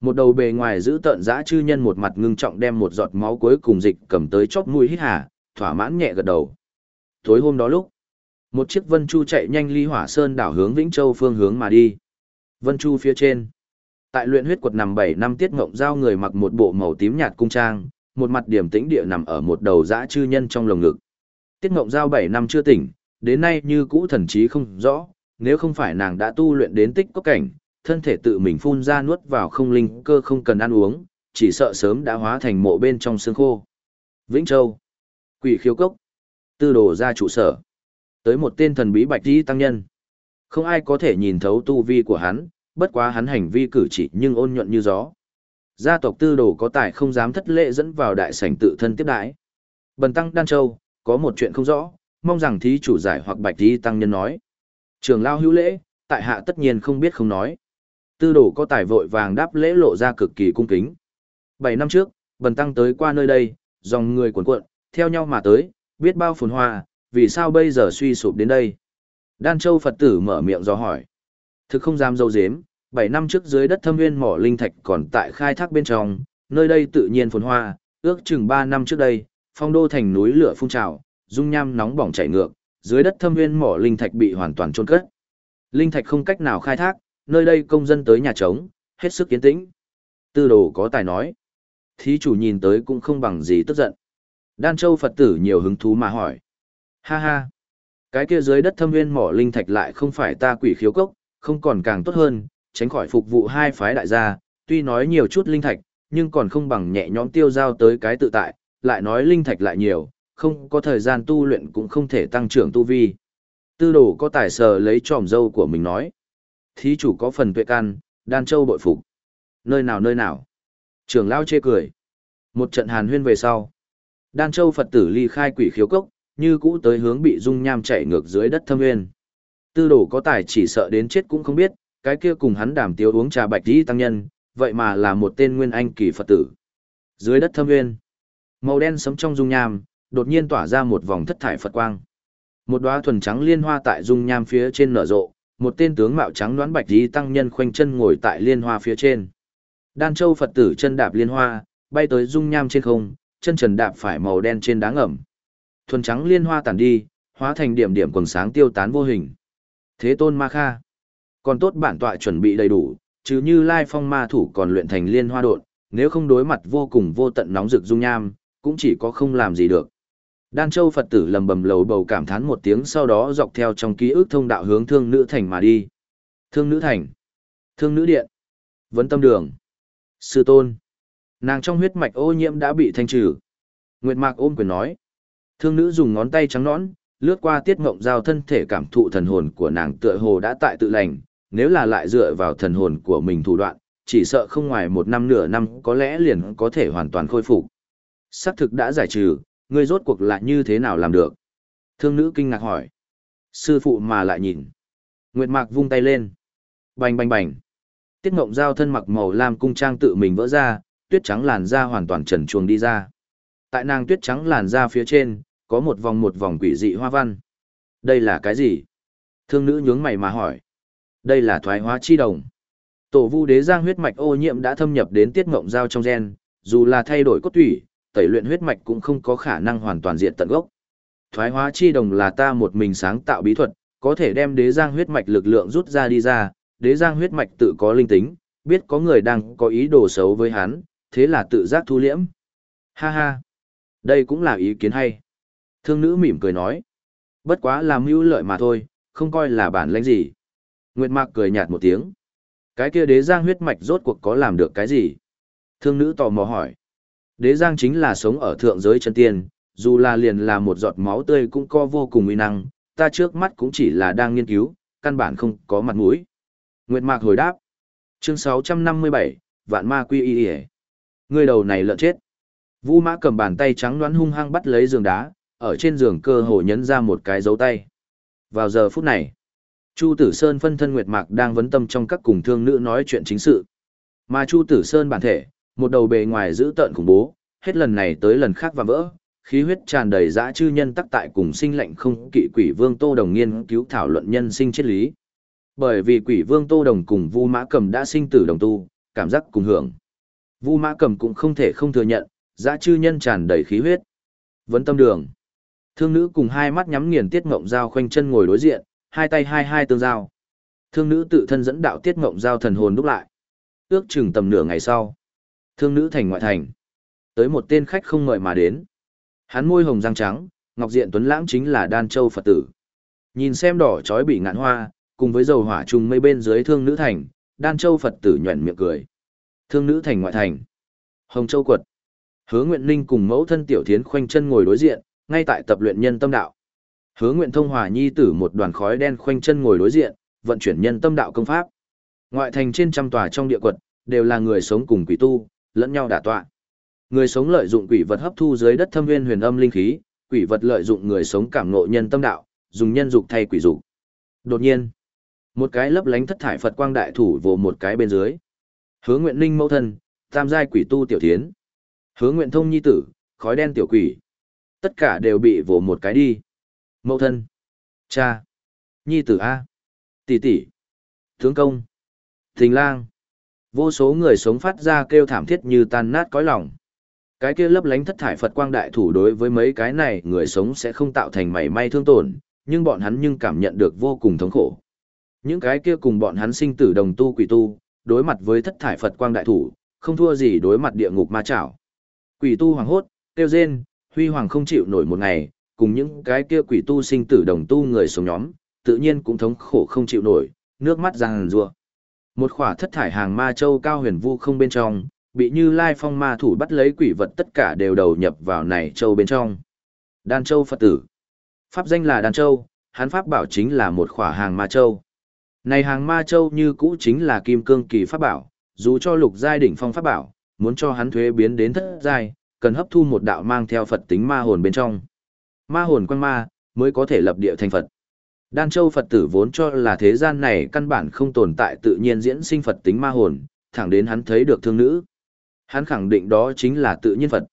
Một đầu bề ngoài giữ tợn dã chư nhân một mặt ngưng trọng đem một giọt máu cuối cùng dịch cầm tới chóp mũi hít hà, thỏa mãn nhẹ gật đầu. Tối hôm đó lúc, một chiếc Vân Chu chạy nhanh ly hỏa sơn đảo hướng Vĩnh Châu phương hướng mà đi. Vân Chu phía trên. Tại luyện huyết quật nằm 7 năm tiết ngộng giao người mặc một bộ màu tím nhạt cung trang, một mặt điểm tĩnh địa nằm ở một đầu dã chư nhân trong lồng ngực. Tiết ngộng giao 7 năm chưa tỉnh, đến nay như cũ thần trí không rõ, nếu không phải nàng đã tu luyện đến tích có cảnh, thân thể tự mình phun ra nuốt vào không linh cơ không cần ăn uống, chỉ sợ sớm đã hóa thành mộ bên trong xương khô. Vĩnh Châu, Quỷ Khiếu Cốc, Tư đồ ra trụ sở. Tới một tên thần bí bạch đi tăng nhân. Không ai có thể nhìn thấu tu vi của hắn, bất quá hắn hành vi cử chỉ nhưng ôn nhuận như gió. Gia tộc tư đồ có tài không dám thất lễ dẫn vào đại sảnh tự thân tiếp đãi. Bần tăng Đan Châu, có một chuyện không rõ, mong rằng thí chủ giải hoặc bạch thí tăng nhân nói. Trường lao hữu lễ, tại hạ tất nhiên không biết không nói. Tư đồ có tài vội vàng đáp lễ lộ ra cực kỳ cung kính. Bảy năm trước, bần tăng tới qua nơi đây, dòng người cuồn cuộn, theo nhau mà tới, biết bao phồn hoa, vì sao bây giờ suy sụp đến đây? Đan Châu Phật tử mở miệng do hỏi. Thực không dám dâu dếm, bảy năm trước dưới đất thâm nguyên mỏ linh thạch còn tại khai thác bên trong, nơi đây tự nhiên phồn hoa, ước chừng ba năm trước đây, phong đô thành núi lửa phun trào, dung nham nóng bỏng chảy ngược, dưới đất thâm nguyên mỏ linh thạch bị hoàn toàn chôn cất. Linh thạch không cách nào khai thác, nơi đây công dân tới nhà trống, hết sức kiến tĩnh. Tư đồ có tài nói. Thí chủ nhìn tới cũng không bằng gì tức giận. Đan Châu Phật tử nhiều hứng thú mà hỏi. Ha ha. Cái kia dưới đất thâm nguyên mỏ linh thạch lại không phải ta quỷ khiếu cốc, không còn càng tốt hơn, tránh khỏi phục vụ hai phái đại gia, tuy nói nhiều chút linh thạch, nhưng còn không bằng nhẹ nhõm tiêu giao tới cái tự tại, lại nói linh thạch lại nhiều, không có thời gian tu luyện cũng không thể tăng trưởng tu vi. Tư đồ có tài sờ lấy tròm dâu của mình nói. Thí chủ có phần tuệ can, đan châu bội phục. Nơi nào nơi nào. Trưởng lao chê cười. Một trận hàn huyên về sau. Đan châu Phật tử ly khai quỷ khiếu cốc, như cũ tới hướng bị dung nham chạy ngược dưới đất thâm nguyên. Tư đồ có tài chỉ sợ đến chết cũng không biết, cái kia cùng hắn đàm tiếu uống trà bạch đi tăng nhân, vậy mà là một tên nguyên anh kỳ Phật tử. Dưới đất thâm nguyên, màu đen sấm trong dung nham, đột nhiên tỏa ra một vòng thất thải Phật quang. Một đóa thuần trắng liên hoa tại dung nham phía trên nở rộ, một tên tướng mạo trắng đoán bạch đi tăng nhân khoanh chân ngồi tại liên hoa phía trên. Đan Châu Phật tử chân đạp liên hoa, bay tới dung nham trên không, chân trần đạp phải màu đen trên đá ngầm. Thuần trắng liên hoa tản đi, hóa thành điểm điểm quần sáng tiêu tán vô hình. Thế tôn ma kha. Còn tốt bản tọa chuẩn bị đầy đủ, chứ như lai phong ma thủ còn luyện thành liên hoa độn, nếu không đối mặt vô cùng vô tận nóng rực dung nham, cũng chỉ có không làm gì được. Đan Châu Phật tử lầm bầm lầu bầu cảm thán một tiếng sau đó dọc theo trong ký ức thông đạo hướng Thương Nữ Thành mà đi. Thương Nữ Thành. Thương Nữ Điện. Vấn Tâm Đường. Sư Tôn. Nàng trong huyết mạch ô nhiễm đã bị thanh trừ. Nguyệt Mạc ôm quyền nói. Thương Nữ dùng ngón tay trắng nõn, lướt qua tiết ngộng giao thân thể cảm thụ thần hồn của nàng tựa hồ đã tại tự lành, nếu là lại dựa vào thần hồn của mình thủ đoạn, chỉ sợ không ngoài một năm nửa năm có lẽ liền có thể hoàn toàn khôi phục. Sắc thực đã giải trừ, ngươi rốt cuộc lại như thế nào làm được? Thương nữ kinh ngạc hỏi. Sư phụ mà lại nhìn. Nguyệt Mạc vung tay lên. Bành bành bành. Tiết Ngộng Giao thân mặc màu lam cung trang tự mình vỡ ra, tuyết trắng làn da hoàn toàn trần chuồng đi ra. Tại nàng tuyết trắng làn da phía trên, có một vòng một vòng quỷ dị hoa văn. Đây là cái gì? Thương nữ nhướng mày mà hỏi. Đây là thoái hóa chi đồng. Tổ vu đế giang huyết mạch ô nhiễm đã thâm nhập đến tiết ngộng giao trong gen, dù là thay đổi cốt tủy, tẩy luyện huyết mạch cũng không có khả năng hoàn toàn diệt tận gốc. Thoái hóa chi đồng là ta một mình sáng tạo bí thuật, có thể đem đế giang huyết mạch lực lượng rút ra đi ra, đế giang huyết mạch tự có linh tính, biết có người đang có ý đồ xấu với hắn, thế là tự giác thu liễm. Ha ha, đây cũng là ý kiến hay. Thương nữ mỉm cười nói, bất quá làm mưu lợi mà thôi, không coi là bản lãnh gì. Nguyệt Mạc cười nhạt một tiếng. Cái kia đế giang huyết mạch rốt cuộc có làm được cái gì? Thương nữ tò mò hỏi. Đế giang chính là sống ở thượng giới chân tiên, dù là liền là một giọt máu tươi cũng có vô cùng uy năng, ta trước mắt cũng chỉ là đang nghiên cứu, căn bản không có mặt mũi. Nguyệt Mạc hồi đáp. Chương 657, Vạn Ma Quy Y Y. Người đầu này lợn chết. Vu Mã cầm bàn tay trắng đoán hung hăng bắt lấy giường đá, ở trên giường cơ hồ nhấn ra một cái dấu tay. Vào giờ phút này, Chu Tử Sơn phân thân Nguyệt Mạc đang vấn tâm trong các cùng thương nữ nói chuyện chính sự. Mà Chu Tử Sơn bản thể, một đầu bề ngoài giữ tợn khủng bố, hết lần này tới lần khác và vỡ, khí huyết tràn đầy dã chư nhân tắc tại cùng sinh lệnh không kỵ quỷ vương Tô Đồng nghiên cứu thảo luận nhân sinh triết lý. Bởi vì quỷ vương Tô Đồng cùng Vu Mã Cầm đã sinh tử đồng tu, cảm giác cùng hưởng. Vu Mã Cầm cũng không thể không thừa nhận, dã chư nhân tràn đầy khí huyết. Vấn tâm đường. Thương nữ cùng hai mắt nhắm nghiền tiết ngộng giao khoanh chân ngồi đối diện, hai tay hai hai tương giao. Thương nữ tự thân dẫn đạo tiết ngộng giao thần hồn đúc lại. Ước chừng tầm nửa ngày sau. Thương nữ thành ngoại thành. Tới một tên khách không ngợi mà đến. Hắn môi hồng răng trắng, ngọc diện tuấn lãng chính là Đan Châu Phật tử. Nhìn xem đỏ chói bị ngạn hoa, cùng với dầu hỏa trùng mây bên dưới thương nữ thành, Đan Châu Phật tử nhuẩn miệng cười. Thương nữ thành ngoại thành. Hồng Châu quật. Hứa Nguyện Ninh cùng mẫu thân Tiểu Thiến khoanh chân ngồi đối diện, ngay tại tập luyện nhân tâm đạo. Hứa Nguyện Thông Hòa Nhi tử một đoàn khói đen khoanh chân ngồi đối diện, vận chuyển nhân tâm đạo công pháp. Ngoại thành trên trăm tòa trong địa quật, đều là người sống cùng quỷ tu, lẫn nhau đả tọa. Người sống lợi dụng quỷ vật hấp thu dưới đất thâm nguyên huyền âm linh khí, quỷ vật lợi dụng người sống cảm ngộ nhân tâm đạo, dùng nhân dục thay quỷ dục. Đột nhiên, một cái lấp lánh thất thải Phật quang đại thủ vồ một cái bên dưới. Hứa Nguyện Linh mẫu thân, tam giai quỷ tu tiểu thiến. Hứa Nguyện Thông nhi tử, khói đen tiểu quỷ. Tất cả đều bị vồ một cái đi. Mẫu thân, cha, nhi tử a, tỷ tỷ, tướng công, thình lang. Vô số người sống phát ra kêu thảm thiết như tan nát cõi lòng. Cái kia lấp lánh thất thải Phật quang đại thủ đối với mấy cái này người sống sẽ không tạo thành mảy may thương tổn, nhưng bọn hắn nhưng cảm nhận được vô cùng thống khổ. Những cái kia cùng bọn hắn sinh tử đồng tu quỷ tu, đối mặt với thất thải Phật quang đại thủ, không thua gì đối mặt địa ngục ma chảo. Quỷ tu hoàng hốt, tiêu rên, huy hoàng không chịu nổi một ngày, cùng những cái kia quỷ tu sinh tử đồng tu người sống nhóm, tự nhiên cũng thống khổ không chịu nổi, nước mắt ràng rùa. Một khỏa thất thải hàng ma châu cao huyền vu không bên trong, Bị như lai phong ma thủ bắt lấy quỷ vật tất cả đều đầu nhập vào này châu bên trong. Đan châu Phật tử. Pháp danh là Đan châu, hắn pháp bảo chính là một khỏa hàng ma châu. Này hàng ma châu như cũ chính là kim cương kỳ pháp bảo, dù cho lục giai đỉnh phong pháp bảo, muốn cho hắn thuế biến đến thất giai, cần hấp thu một đạo mang theo Phật tính ma hồn bên trong. Ma hồn quan ma, mới có thể lập địa thành Phật. Đan Châu Phật tử vốn cho là thế gian này căn bản không tồn tại tự nhiên diễn sinh Phật tính ma hồn, thẳng đến hắn thấy được thương nữ. Hắn khẳng định đó chính là tự nhiên Phật.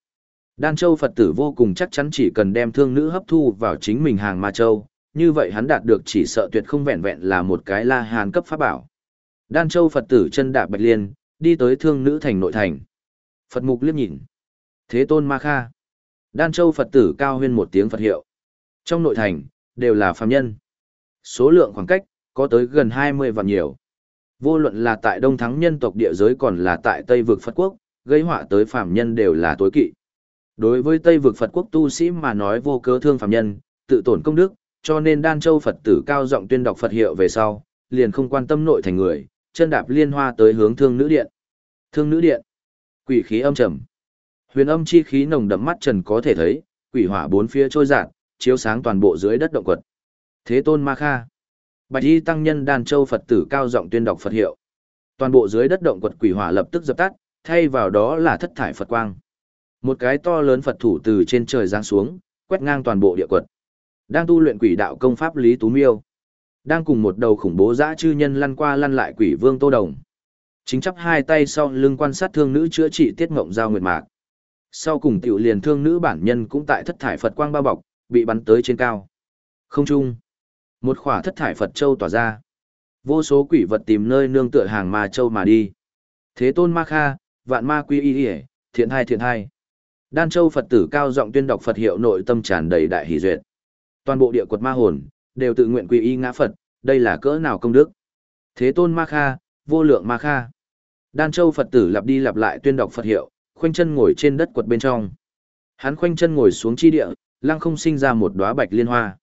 Đan Châu Phật tử vô cùng chắc chắn chỉ cần đem thương nữ hấp thu vào chính mình hàng ma châu, như vậy hắn đạt được chỉ sợ tuyệt không vẹn vẹn là một cái la hàn cấp pháp bảo. Đan Châu Phật tử chân đạp bạch liên, đi tới thương nữ thành nội thành. Phật mục liếc nhìn. Thế tôn ma kha. Đan Châu Phật tử cao huyên một tiếng Phật hiệu. Trong nội thành, đều là phàm nhân. Số lượng khoảng cách, có tới gần 20 vạn nhiều. Vô luận là tại Đông Thắng nhân tộc địa giới còn là tại Tây vực Phật quốc, gây họa tới phàm nhân đều là tối kỵ. Đối với Tây vực Phật quốc tu sĩ mà nói vô cớ thương phàm nhân, tự tổn công đức, cho nên Đan Châu Phật tử cao giọng tuyên đọc Phật hiệu về sau, liền không quan tâm nội thành người, chân đạp liên hoa tới hướng Thương Nữ Điện. Thương Nữ Điện. Quỷ khí âm trầm. Huyền âm chi khí nồng đậm mắt trần có thể thấy, quỷ hỏa bốn phía trôi dạt, chiếu sáng toàn bộ dưới đất động quật. Thế tôn Ma Kha. Bạch y tăng nhân đàn Châu Phật tử cao giọng tuyên đọc Phật hiệu. Toàn bộ dưới đất động quật quỷ hỏa lập tức dập tắt, thay vào đó là thất thải Phật quang. Một cái to lớn Phật thủ từ trên trời giáng xuống, quét ngang toàn bộ địa quật. Đang tu luyện quỷ đạo công pháp Lý Tú Miêu. Đang cùng một đầu khủng bố dã chư nhân lăn qua lăn lại quỷ vương Tô Đồng. Chính chắp hai tay sau lưng quan sát thương nữ chữa trị tiết ngộng giao nguyệt mạc. Sau cùng tiểu liền thương nữ bản nhân cũng tại thất thải Phật quang bao bọc, bị bắn tới trên cao. Không trung. Một khỏa thất thải Phật châu tỏa ra. Vô số quỷ vật tìm nơi nương tựa hàng ma châu mà đi. Thế tôn ma kha, vạn ma quy y y, thiện hai thiện hai. Đan châu Phật tử cao giọng tuyên đọc Phật hiệu nội tâm tràn đầy đại hỷ duyệt. Toàn bộ địa quật ma hồn, đều tự nguyện quy y ngã Phật, đây là cỡ nào công đức. Thế tôn ma kha, vô lượng ma kha. Đan châu Phật tử lặp đi lặp lại tuyên đọc Phật hiệu, khoanh chân ngồi trên đất quật bên trong. Hắn khoanh chân ngồi xuống chi địa, lăng không sinh ra một đóa bạch liên hoa.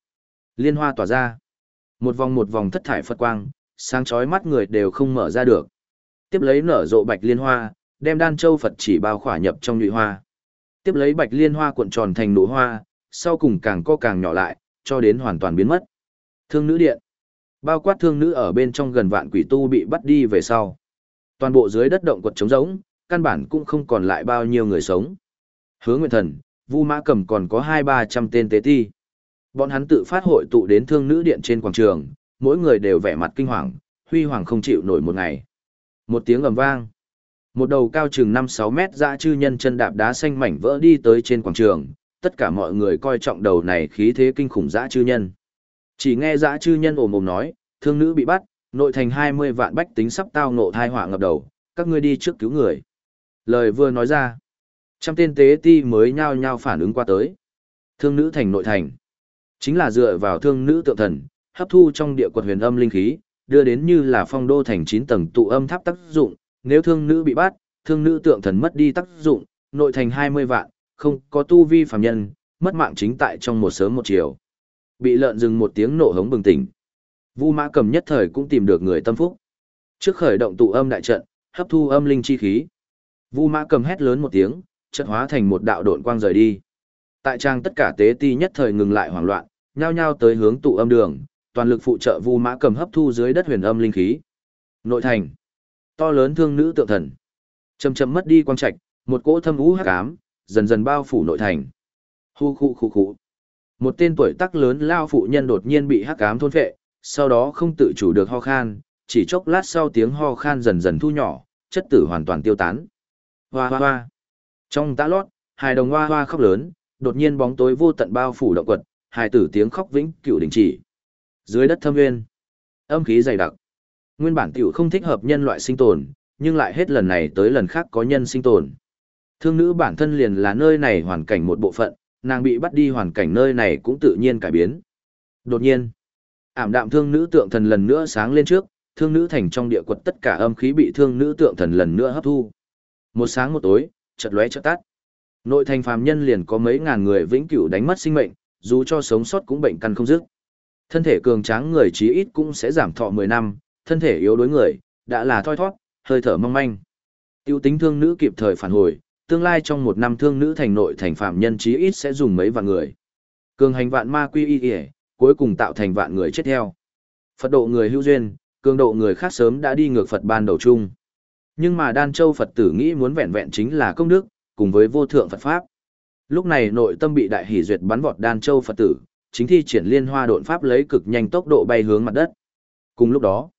Liên hoa tỏa ra. Một vòng một vòng thất thải Phật quang, sáng chói mắt người đều không mở ra được. Tiếp lấy nở rộ bạch liên hoa, đem đan châu Phật chỉ bao khỏa nhập trong nhụy hoa. Tiếp lấy bạch liên hoa cuộn tròn thành nụ hoa, sau cùng càng co càng nhỏ lại, cho đến hoàn toàn biến mất. Thương nữ điện. Bao quát thương nữ ở bên trong gần vạn quỷ tu bị bắt đi về sau. Toàn bộ dưới đất động quật trống rỗng, căn bản cũng không còn lại bao nhiêu người sống. Hứa Nguyện Thần, Vu Mã Cầm còn có hai ba trăm tên tế ti. Bọn hắn tự phát hội tụ đến thương nữ điện trên quảng trường, mỗi người đều vẻ mặt kinh hoàng, huy hoàng không chịu nổi một ngày. Một tiếng ầm vang. Một đầu cao chừng 5-6 mét dã chư nhân chân đạp đá xanh mảnh vỡ đi tới trên quảng trường, tất cả mọi người coi trọng đầu này khí thế kinh khủng dã chư nhân. Chỉ nghe dã chư nhân ồm ồm nói, thương nữ bị bắt, nội thành 20 vạn bách tính sắp tao ngộ thai họa ngập đầu, các ngươi đi trước cứu người. Lời vừa nói ra, trăm tên tế ti mới nhao nhao phản ứng qua tới. Thương nữ thành nội thành, chính là dựa vào thương nữ tượng thần, hấp thu trong địa quật huyền âm linh khí, đưa đến như là phong đô thành 9 tầng tụ âm tháp tác dụng, nếu thương nữ bị bắt, thương nữ tượng thần mất đi tác dụng, nội thành 20 vạn, không có tu vi phàm nhân, mất mạng chính tại trong một sớm một chiều. Bị lợn rừng một tiếng nổ hống bừng tỉnh. Vu Mã Cầm nhất thời cũng tìm được người tâm phúc. Trước khởi động tụ âm đại trận, hấp thu âm linh chi khí. Vu Mã Cầm hét lớn một tiếng, chợt hóa thành một đạo độn quang rời đi. Tại trang tất cả tế ti nhất thời ngừng lại hoảng loạn, nhao nhao tới hướng tụ âm đường, toàn lực phụ trợ Vu Mã Cầm hấp thu dưới đất huyền âm linh khí. Nội thành, to lớn thương nữ tượng thần, chậm chậm mất đi quang trạch, một cỗ thâm u hắc ám, dần dần bao phủ nội thành. Hu khu khu khu. Một tên tuổi tác lớn lao phụ nhân đột nhiên bị hắc ám thôn phệ, sau đó không tự chủ được ho khan, chỉ chốc lát sau tiếng ho khan dần dần thu nhỏ, chất tử hoàn toàn tiêu tán. Hoa hoa hoa. Trong tã lót, hài đồng hoa hoa khóc lớn, đột nhiên bóng tối vô tận bao phủ động quật, hài tử tiếng khóc vĩnh cửu đình chỉ. Dưới đất thâm nguyên, âm khí dày đặc. Nguyên bản tiểu không thích hợp nhân loại sinh tồn, nhưng lại hết lần này tới lần khác có nhân sinh tồn. Thương nữ bản thân liền là nơi này hoàn cảnh một bộ phận, nàng bị bắt đi hoàn cảnh nơi này cũng tự nhiên cải biến. Đột nhiên, ảm đạm thương nữ tượng thần lần nữa sáng lên trước, thương nữ thành trong địa quật tất cả âm khí bị thương nữ tượng thần lần nữa hấp thu. Một sáng một tối, chợt lóe chợt tắt. Nội thành phàm nhân liền có mấy ngàn người vĩnh cửu đánh mất sinh mệnh, dù cho sống sót cũng bệnh căn không dứt. Thân thể cường tráng người chí ít cũng sẽ giảm thọ 10 năm, thân thể yếu đuối người đã là thoi thoát, hơi thở mong manh. Tiêu tính thương nữ kịp thời phản hồi, tương lai trong một năm thương nữ thành nội thành phạm nhân chí ít sẽ dùng mấy vạn người. Cường hành vạn ma quy y y, cuối cùng tạo thành vạn người chết theo. Phật độ người hữu duyên, cường độ người khác sớm đã đi ngược Phật ban đầu chung. Nhưng mà Đan Châu Phật tử nghĩ muốn vẹn vẹn chính là công đức, cùng với vô thượng Phật Pháp. Lúc này nội tâm bị đại hỷ duyệt bắn vọt Đan Châu Phật tử, chính thi triển liên hoa độn pháp lấy cực nhanh tốc độ bay hướng mặt đất. Cùng lúc đó,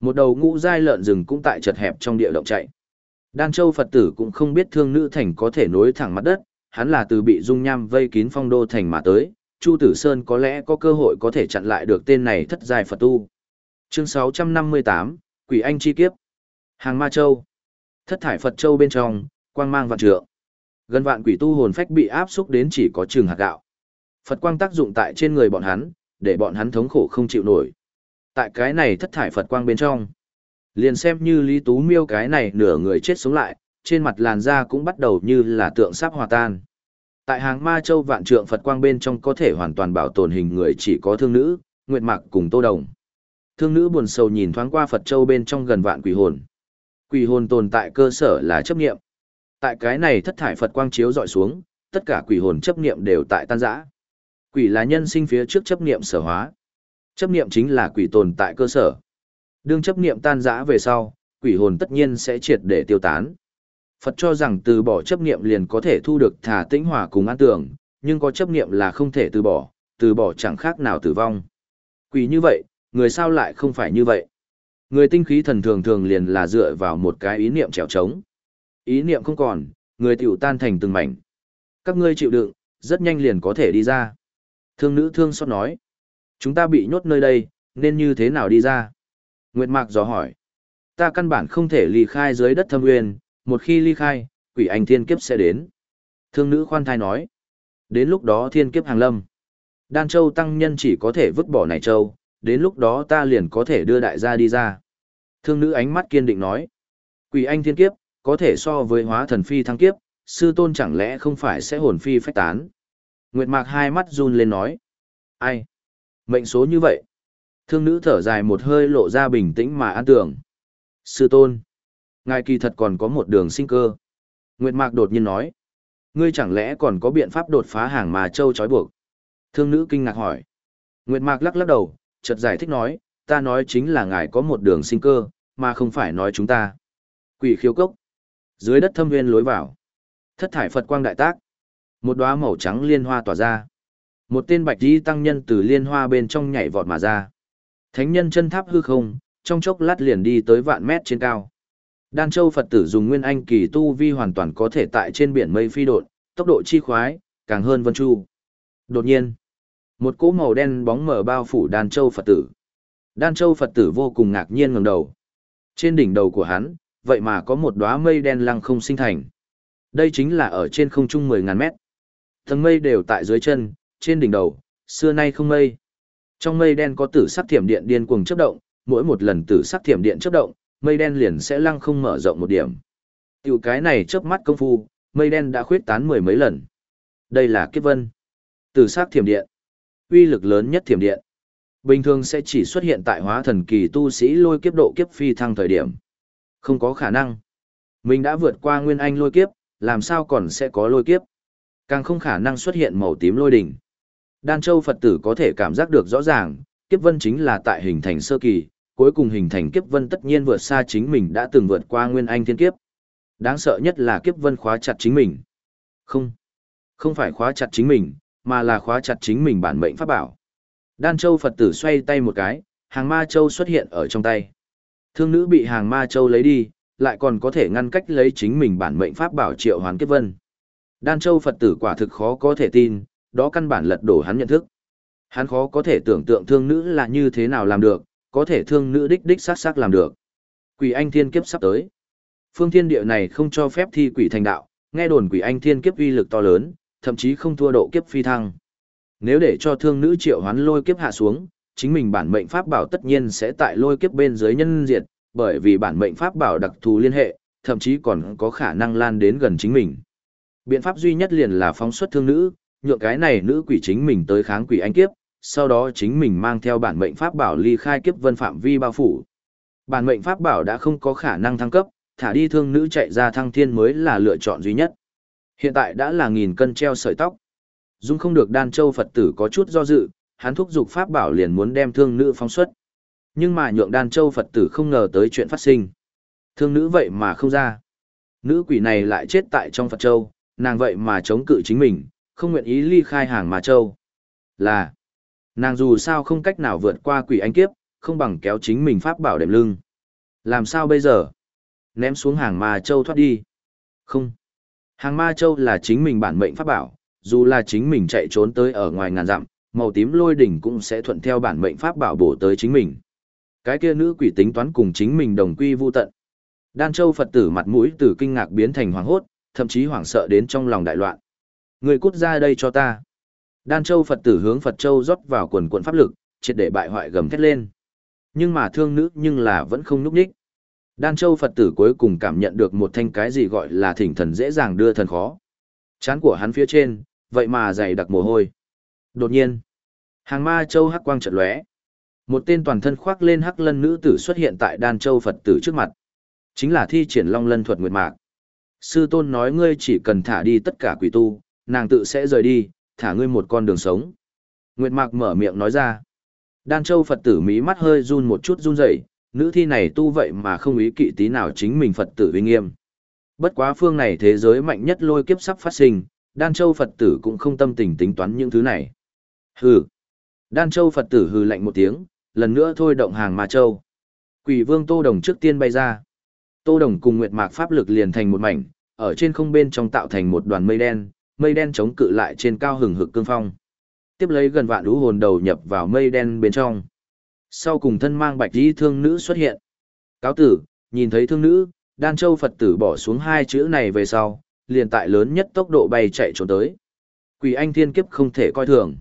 một đầu ngũ giai lợn rừng cũng tại chật hẹp trong địa động chạy. Đan Châu Phật tử cũng không biết thương nữ thành có thể nối thẳng mặt đất, hắn là từ bị dung nham vây kín phong đô thành mà tới, Chu Tử Sơn có lẽ có cơ hội có thể chặn lại được tên này thất giai Phật tu. Chương 658, Quỷ Anh chi kiếp. Hàng Ma Châu. Thất thải Phật Châu bên trong, quang mang vạn trượng. Gần vạn quỷ tu hồn phách bị áp xúc đến chỉ có trường hạt gạo. Phật quang tác dụng tại trên người bọn hắn, để bọn hắn thống khổ không chịu nổi. Tại cái này thất thải Phật quang bên trong, liền xem như Lý Tú Miêu cái này nửa người chết sống lại, trên mặt làn da cũng bắt đầu như là tượng sắp hòa tan. Tại hàng ma châu vạn trượng Phật quang bên trong có thể hoàn toàn bảo tồn hình người chỉ có thương nữ, Nguyệt Mạc cùng Tô Đồng. Thương nữ buồn sầu nhìn thoáng qua Phật châu bên trong gần vạn quỷ hồn. Quỷ hồn tồn tại cơ sở là chấp niệm. Tại cái này thất thải Phật quang chiếu dọi xuống, tất cả quỷ hồn chấp niệm đều tại tan rã. Quỷ là nhân sinh phía trước chấp niệm sở hóa. Chấp niệm chính là quỷ tồn tại cơ sở. Đương chấp niệm tan rã về sau, quỷ hồn tất nhiên sẽ triệt để tiêu tán. Phật cho rằng từ bỏ chấp niệm liền có thể thu được thả tĩnh hòa cùng an tưởng, nhưng có chấp niệm là không thể từ bỏ, từ bỏ chẳng khác nào tử vong. Quỷ như vậy, người sao lại không phải như vậy? Người tinh khí thần thường thường liền là dựa vào một cái ý niệm trèo trống. Ý niệm không còn, người tiểu tan thành từng mảnh. Các ngươi chịu đựng, rất nhanh liền có thể đi ra. Thương nữ thương xót nói. Chúng ta bị nhốt nơi đây, nên như thế nào đi ra? Nguyệt Mạc dò hỏi. Ta căn bản không thể ly khai dưới đất thâm nguyên, một khi ly khai, quỷ anh thiên kiếp sẽ đến. Thương nữ khoan thai nói. Đến lúc đó thiên kiếp hàng lâm. Đan châu tăng nhân chỉ có thể vứt bỏ này châu, đến lúc đó ta liền có thể đưa đại gia đi ra. Thương nữ ánh mắt kiên định nói. Quỷ anh thiên kiếp, có thể so với hóa thần phi thăng kiếp, sư tôn chẳng lẽ không phải sẽ hồn phi phách tán. Nguyệt mạc hai mắt run lên nói. Ai? Mệnh số như vậy. Thương nữ thở dài một hơi lộ ra bình tĩnh mà an tưởng. Sư tôn. Ngài kỳ thật còn có một đường sinh cơ. Nguyệt mạc đột nhiên nói. Ngươi chẳng lẽ còn có biện pháp đột phá hàng mà châu trói buộc? Thương nữ kinh ngạc hỏi. Nguyệt mạc lắc lắc đầu, chợt giải thích nói, ta nói chính là ngài có một đường sinh cơ, mà không phải nói chúng ta. Quỷ khiếu cốc. Dưới đất thâm nguyên lối vào. Thất thải Phật quang đại tác. Một đóa màu trắng liên hoa tỏa ra. Một tên bạch di tăng nhân từ liên hoa bên trong nhảy vọt mà ra. Thánh nhân chân tháp hư không, trong chốc lát liền đi tới vạn mét trên cao. Đan Châu Phật tử dùng nguyên anh kỳ tu vi hoàn toàn có thể tại trên biển mây phi độn, tốc độ chi khoái, càng hơn vân chu. Đột nhiên, một cỗ màu đen bóng mở bao phủ Đan Châu Phật tử. Đan Châu Phật tử vô cùng ngạc nhiên ngẩng đầu. Trên đỉnh đầu của hắn, vậy mà có một đóa mây đen lăng không sinh thành. Đây chính là ở trên không trung 10.000 mét. Tầng mây đều tại dưới chân, trên đỉnh đầu, xưa nay không mây. Trong mây đen có tử sắc thiểm điện điên cuồng chớp động, mỗi một lần tử sắc thiểm điện chớp động, mây đen liền sẽ lăng không mở rộng một điểm. Tiểu cái này chớp mắt công phu, mây đen đã khuyết tán mười mấy lần. Đây là kiếp vân. Tử sắc thiểm điện. Uy lực lớn nhất thiểm điện. Bình thường sẽ chỉ xuất hiện tại hóa thần kỳ tu sĩ lôi kiếp độ kiếp phi thăng thời điểm. Không có khả năng. Mình đã vượt qua nguyên anh lôi kiếp, làm sao còn sẽ có lôi kiếp. Càng không khả năng xuất hiện màu tím lôi đỉnh. Đan Châu Phật tử có thể cảm giác được rõ ràng, kiếp vân chính là tại hình thành sơ kỳ, cuối cùng hình thành kiếp vân tất nhiên vượt xa chính mình đã từng vượt qua nguyên anh thiên kiếp. Đáng sợ nhất là kiếp vân khóa chặt chính mình. Không, không phải khóa chặt chính mình, mà là khóa chặt chính mình bản mệnh pháp bảo. Đan Châu Phật tử xoay tay một cái, hàng ma châu xuất hiện ở trong tay. Thương nữ bị hàng ma châu lấy đi, lại còn có thể ngăn cách lấy chính mình bản mệnh pháp bảo triệu hoàn kết vân. Đan Châu Phật tử quả thực khó có thể tin, đó căn bản lật đổ hắn nhận thức. Hắn khó có thể tưởng tượng thương nữ là như thế nào làm được, có thể thương nữ đích đích sát sát làm được. Quỷ anh thiên kiếp sắp tới. Phương thiên địa này không cho phép thi quỷ thành đạo, nghe đồn quỷ anh thiên kiếp uy lực to lớn, thậm chí không thua độ kiếp phi thăng. Nếu để cho thương nữ triệu hoán lôi kiếp hạ xuống, chính mình bản mệnh pháp bảo tất nhiên sẽ tại lôi kiếp bên dưới nhân diệt, bởi vì bản mệnh pháp bảo đặc thù liên hệ, thậm chí còn có khả năng lan đến gần chính mình. Biện pháp duy nhất liền là phóng xuất thương nữ, nhượng cái này nữ quỷ chính mình tới kháng quỷ anh kiếp, sau đó chính mình mang theo bản mệnh pháp bảo ly khai kiếp vân phạm vi bao phủ. Bản mệnh pháp bảo đã không có khả năng thăng cấp, thả đi thương nữ chạy ra thăng thiên mới là lựa chọn duy nhất. Hiện tại đã là nghìn cân treo sợi tóc. Dung không được đan châu Phật tử có chút do dự, hắn thúc giục pháp bảo liền muốn đem thương nữ phóng xuất. Nhưng mà nhượng đan châu Phật tử không ngờ tới chuyện phát sinh. Thương nữ vậy mà không ra. Nữ quỷ này lại chết tại trong Phật Châu, nàng vậy mà chống cự chính mình, không nguyện ý ly khai hàng mà Châu. Là, nàng dù sao không cách nào vượt qua quỷ anh kiếp, không bằng kéo chính mình pháp bảo đệm lưng. Làm sao bây giờ? Ném xuống hàng mà Châu thoát đi. Không. Hàng ma Châu là chính mình bản mệnh pháp bảo, dù là chính mình chạy trốn tới ở ngoài ngàn dặm, màu tím lôi đỉnh cũng sẽ thuận theo bản mệnh pháp bảo bổ tới chính mình. Cái kia nữ quỷ tính toán cùng chính mình đồng quy vu tận. Đan Châu Phật tử mặt mũi từ kinh ngạc biến thành hoảng hốt, thậm chí hoảng sợ đến trong lòng đại loạn. Người cút ra đây cho ta. Đan Châu Phật tử hướng Phật Châu rót vào quần quần pháp lực, triệt để bại hoại gầm thét lên. Nhưng mà thương nữ nhưng là vẫn không núp đích. Đan Châu Phật tử cuối cùng cảm nhận được một thanh cái gì gọi là thỉnh thần dễ dàng đưa thần khó. Chán của hắn phía trên, vậy mà dày đặc mồ hôi. Đột nhiên, hàng ma châu hắc quang chợt lóe. Một tên toàn thân khoác lên hắc lân nữ tử xuất hiện tại Đan Châu Phật tử trước mặt. Chính là thi triển long lân thuật nguyệt mạc. Sư tôn nói ngươi chỉ cần thả đi tất cả quỷ tu, nàng tự sẽ rời đi, thả ngươi một con đường sống. Nguyệt mạc mở miệng nói ra. Đan Châu Phật tử mí mắt hơi run một chút run rẩy, nữ thi này tu vậy mà không ý kỵ tí nào chính mình Phật tử uy nghiêm. Bất quá phương này thế giới mạnh nhất lôi kiếp sắp phát sinh, Đan Châu Phật tử cũng không tâm tình tính toán những thứ này. Hừ. Đan Châu Phật tử hừ lạnh một tiếng, lần nữa thôi động hàng Ma Châu. Quỷ Vương Tô Đồng trước tiên bay ra. Tô Đồng cùng Nguyệt Mạc pháp lực liền thành một mảnh, ở trên không bên trong tạo thành một đoàn mây đen, mây đen chống cự lại trên cao hừng hực cương phong. Tiếp lấy gần vạn lũ hồn đầu nhập vào mây đen bên trong. Sau cùng thân mang bạch y thương nữ xuất hiện. Cáo tử, nhìn thấy thương nữ, Đan Châu Phật tử bỏ xuống hai chữ này về sau, liền tại lớn nhất tốc độ bay chạy trốn tới. Quỷ anh thiên kiếp không thể coi thường.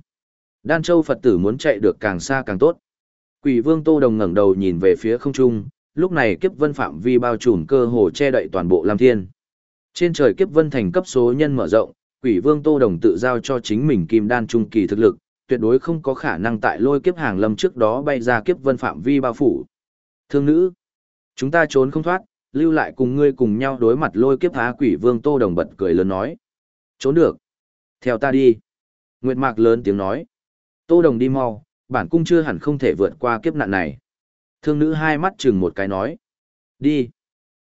Đan Châu Phật tử muốn chạy được càng xa càng tốt. Quỷ Vương Tô Đồng ngẩng đầu nhìn về phía không trung, lúc này kiếp vân phạm vi bao trùm cơ hồ che đậy toàn bộ Lam Thiên. Trên trời kiếp vân thành cấp số nhân mở rộng, Quỷ Vương Tô Đồng tự giao cho chính mình kim đan trung kỳ thực lực, tuyệt đối không có khả năng tại lôi kiếp hàng lâm trước đó bay ra kiếp vân phạm vi bao phủ. Thương nữ, chúng ta trốn không thoát, lưu lại cùng ngươi cùng nhau đối mặt lôi kiếp há quỷ vương tô đồng bật cười lớn nói. Trốn được. Theo ta đi. Nguyệt mạc lớn tiếng nói. Tô đồng đi mau, bản cung chưa hẳn không thể vượt qua kiếp nạn này. Thương nữ hai mắt chừng một cái nói. Đi.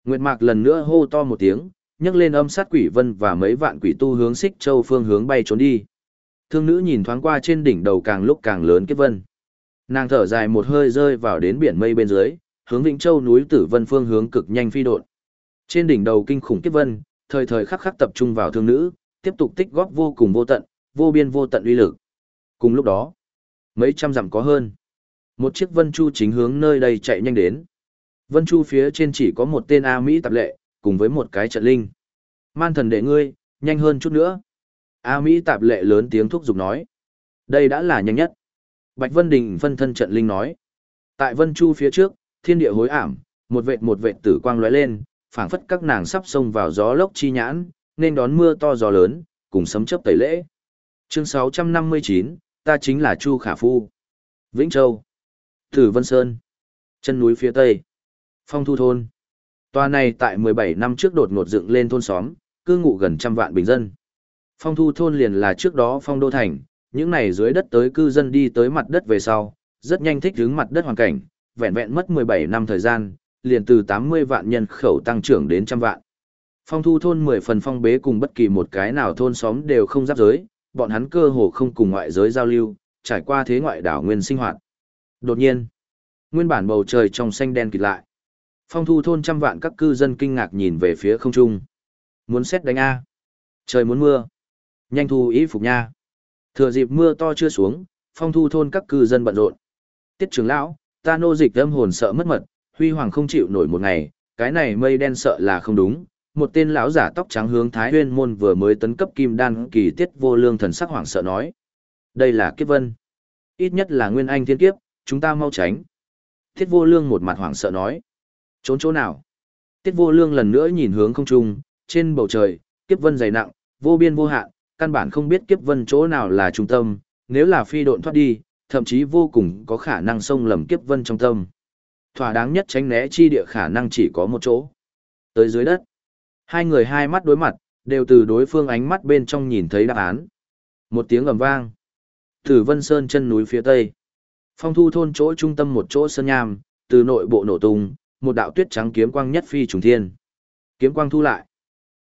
Nguyệt mạc lần nữa hô to một tiếng, nhấc lên âm sát quỷ vân và mấy vạn quỷ tu hướng xích châu phương hướng bay trốn đi. Thương nữ nhìn thoáng qua trên đỉnh đầu càng lúc càng lớn kiếp vân. Nàng thở dài một hơi rơi vào đến biển mây bên dưới, hướng Vĩnh Châu núi Tử Vân phương hướng cực nhanh phi độn. Trên đỉnh đầu kinh khủng kiếp vân, thời thời khắc khắc tập trung vào thương nữ, tiếp tục tích góp vô cùng vô tận, vô biên vô tận uy lực. Cùng lúc đó, mấy trăm dặm có hơn, một chiếc vân chu chính hướng nơi đây chạy nhanh đến. Vân chu phía trên chỉ có một tên A Mỹ tạp lệ, cùng với một cái trận linh. Man thần đệ ngươi, nhanh hơn chút nữa. A Mỹ tạp lệ lớn tiếng thúc giục nói. Đây đã là nhanh nhất. Bạch Vân Đình phân thân trận linh nói. Tại Vân Chu phía trước, thiên địa hối ảm, một vệt một vệt tử quang lóe lên, phảng phất các nàng sắp xông vào gió lốc chi nhãn, nên đón mưa to gió lớn, cùng sấm chớp tẩy lễ. Chương 659, ta chính là Chu Khả Phu. Vĩnh Châu, Tử Vân Sơn, chân núi phía tây, Phong Thu thôn. Tòa này tại 17 năm trước đột ngột dựng lên thôn xóm, cư ngụ gần trăm vạn bình dân. Phong Thu thôn liền là trước đó Phong Đô thành, những này dưới đất tới cư dân đi tới mặt đất về sau, rất nhanh thích ứng mặt đất hoàn cảnh, vẹn vẹn mất 17 năm thời gian, liền từ 80 vạn nhân khẩu tăng trưởng đến trăm vạn. Phong thu thôn 10 phần phong bế cùng bất kỳ một cái nào thôn xóm đều không giáp giới, bọn hắn cơ hồ không cùng ngoại giới giao lưu, trải qua thế ngoại đảo nguyên sinh hoạt. Đột nhiên, nguyên bản bầu trời trong xanh đen kịt lại. Phong thu thôn trăm vạn các cư dân kinh ngạc nhìn về phía không trung. Muốn xét đánh A. Trời muốn mưa. Nhanh thu ý phục nha. Thừa dịp mưa to chưa xuống, phong thu thôn các cư dân bận rộn. Tiết trưởng lão, ta nô dịch âm hồn sợ mất mật, huy hoàng không chịu nổi một ngày, cái này mây đen sợ là không đúng. Một tên lão giả tóc trắng hướng Thái Huyên môn vừa mới tấn cấp kim đan kỳ tiết vô lương thần sắc hoảng sợ nói. Đây là kiếp vân. Ít nhất là nguyên anh thiên kiếp, chúng ta mau tránh. Tiết vô lương một mặt hoảng sợ nói. Trốn chỗ nào? Tiết vô lương lần nữa nhìn hướng không trung, trên bầu trời, kiếp vân dày nặng, vô biên vô hạn, căn bản không biết kiếp vân chỗ nào là trung tâm, nếu là phi độn thoát đi, thậm chí vô cùng có khả năng xông lầm kiếp vân trong tâm. Thỏa đáng nhất tránh né chi địa khả năng chỉ có một chỗ. Tới dưới đất, hai người hai mắt đối mặt, đều từ đối phương ánh mắt bên trong nhìn thấy đáp án. Một tiếng ầm vang. từ Vân Sơn chân núi phía tây. Phong thu thôn chỗ trung tâm một chỗ sơn nham, từ nội bộ nổ tung, một đạo tuyết trắng kiếm quang nhất phi trùng thiên. Kiếm quang thu lại.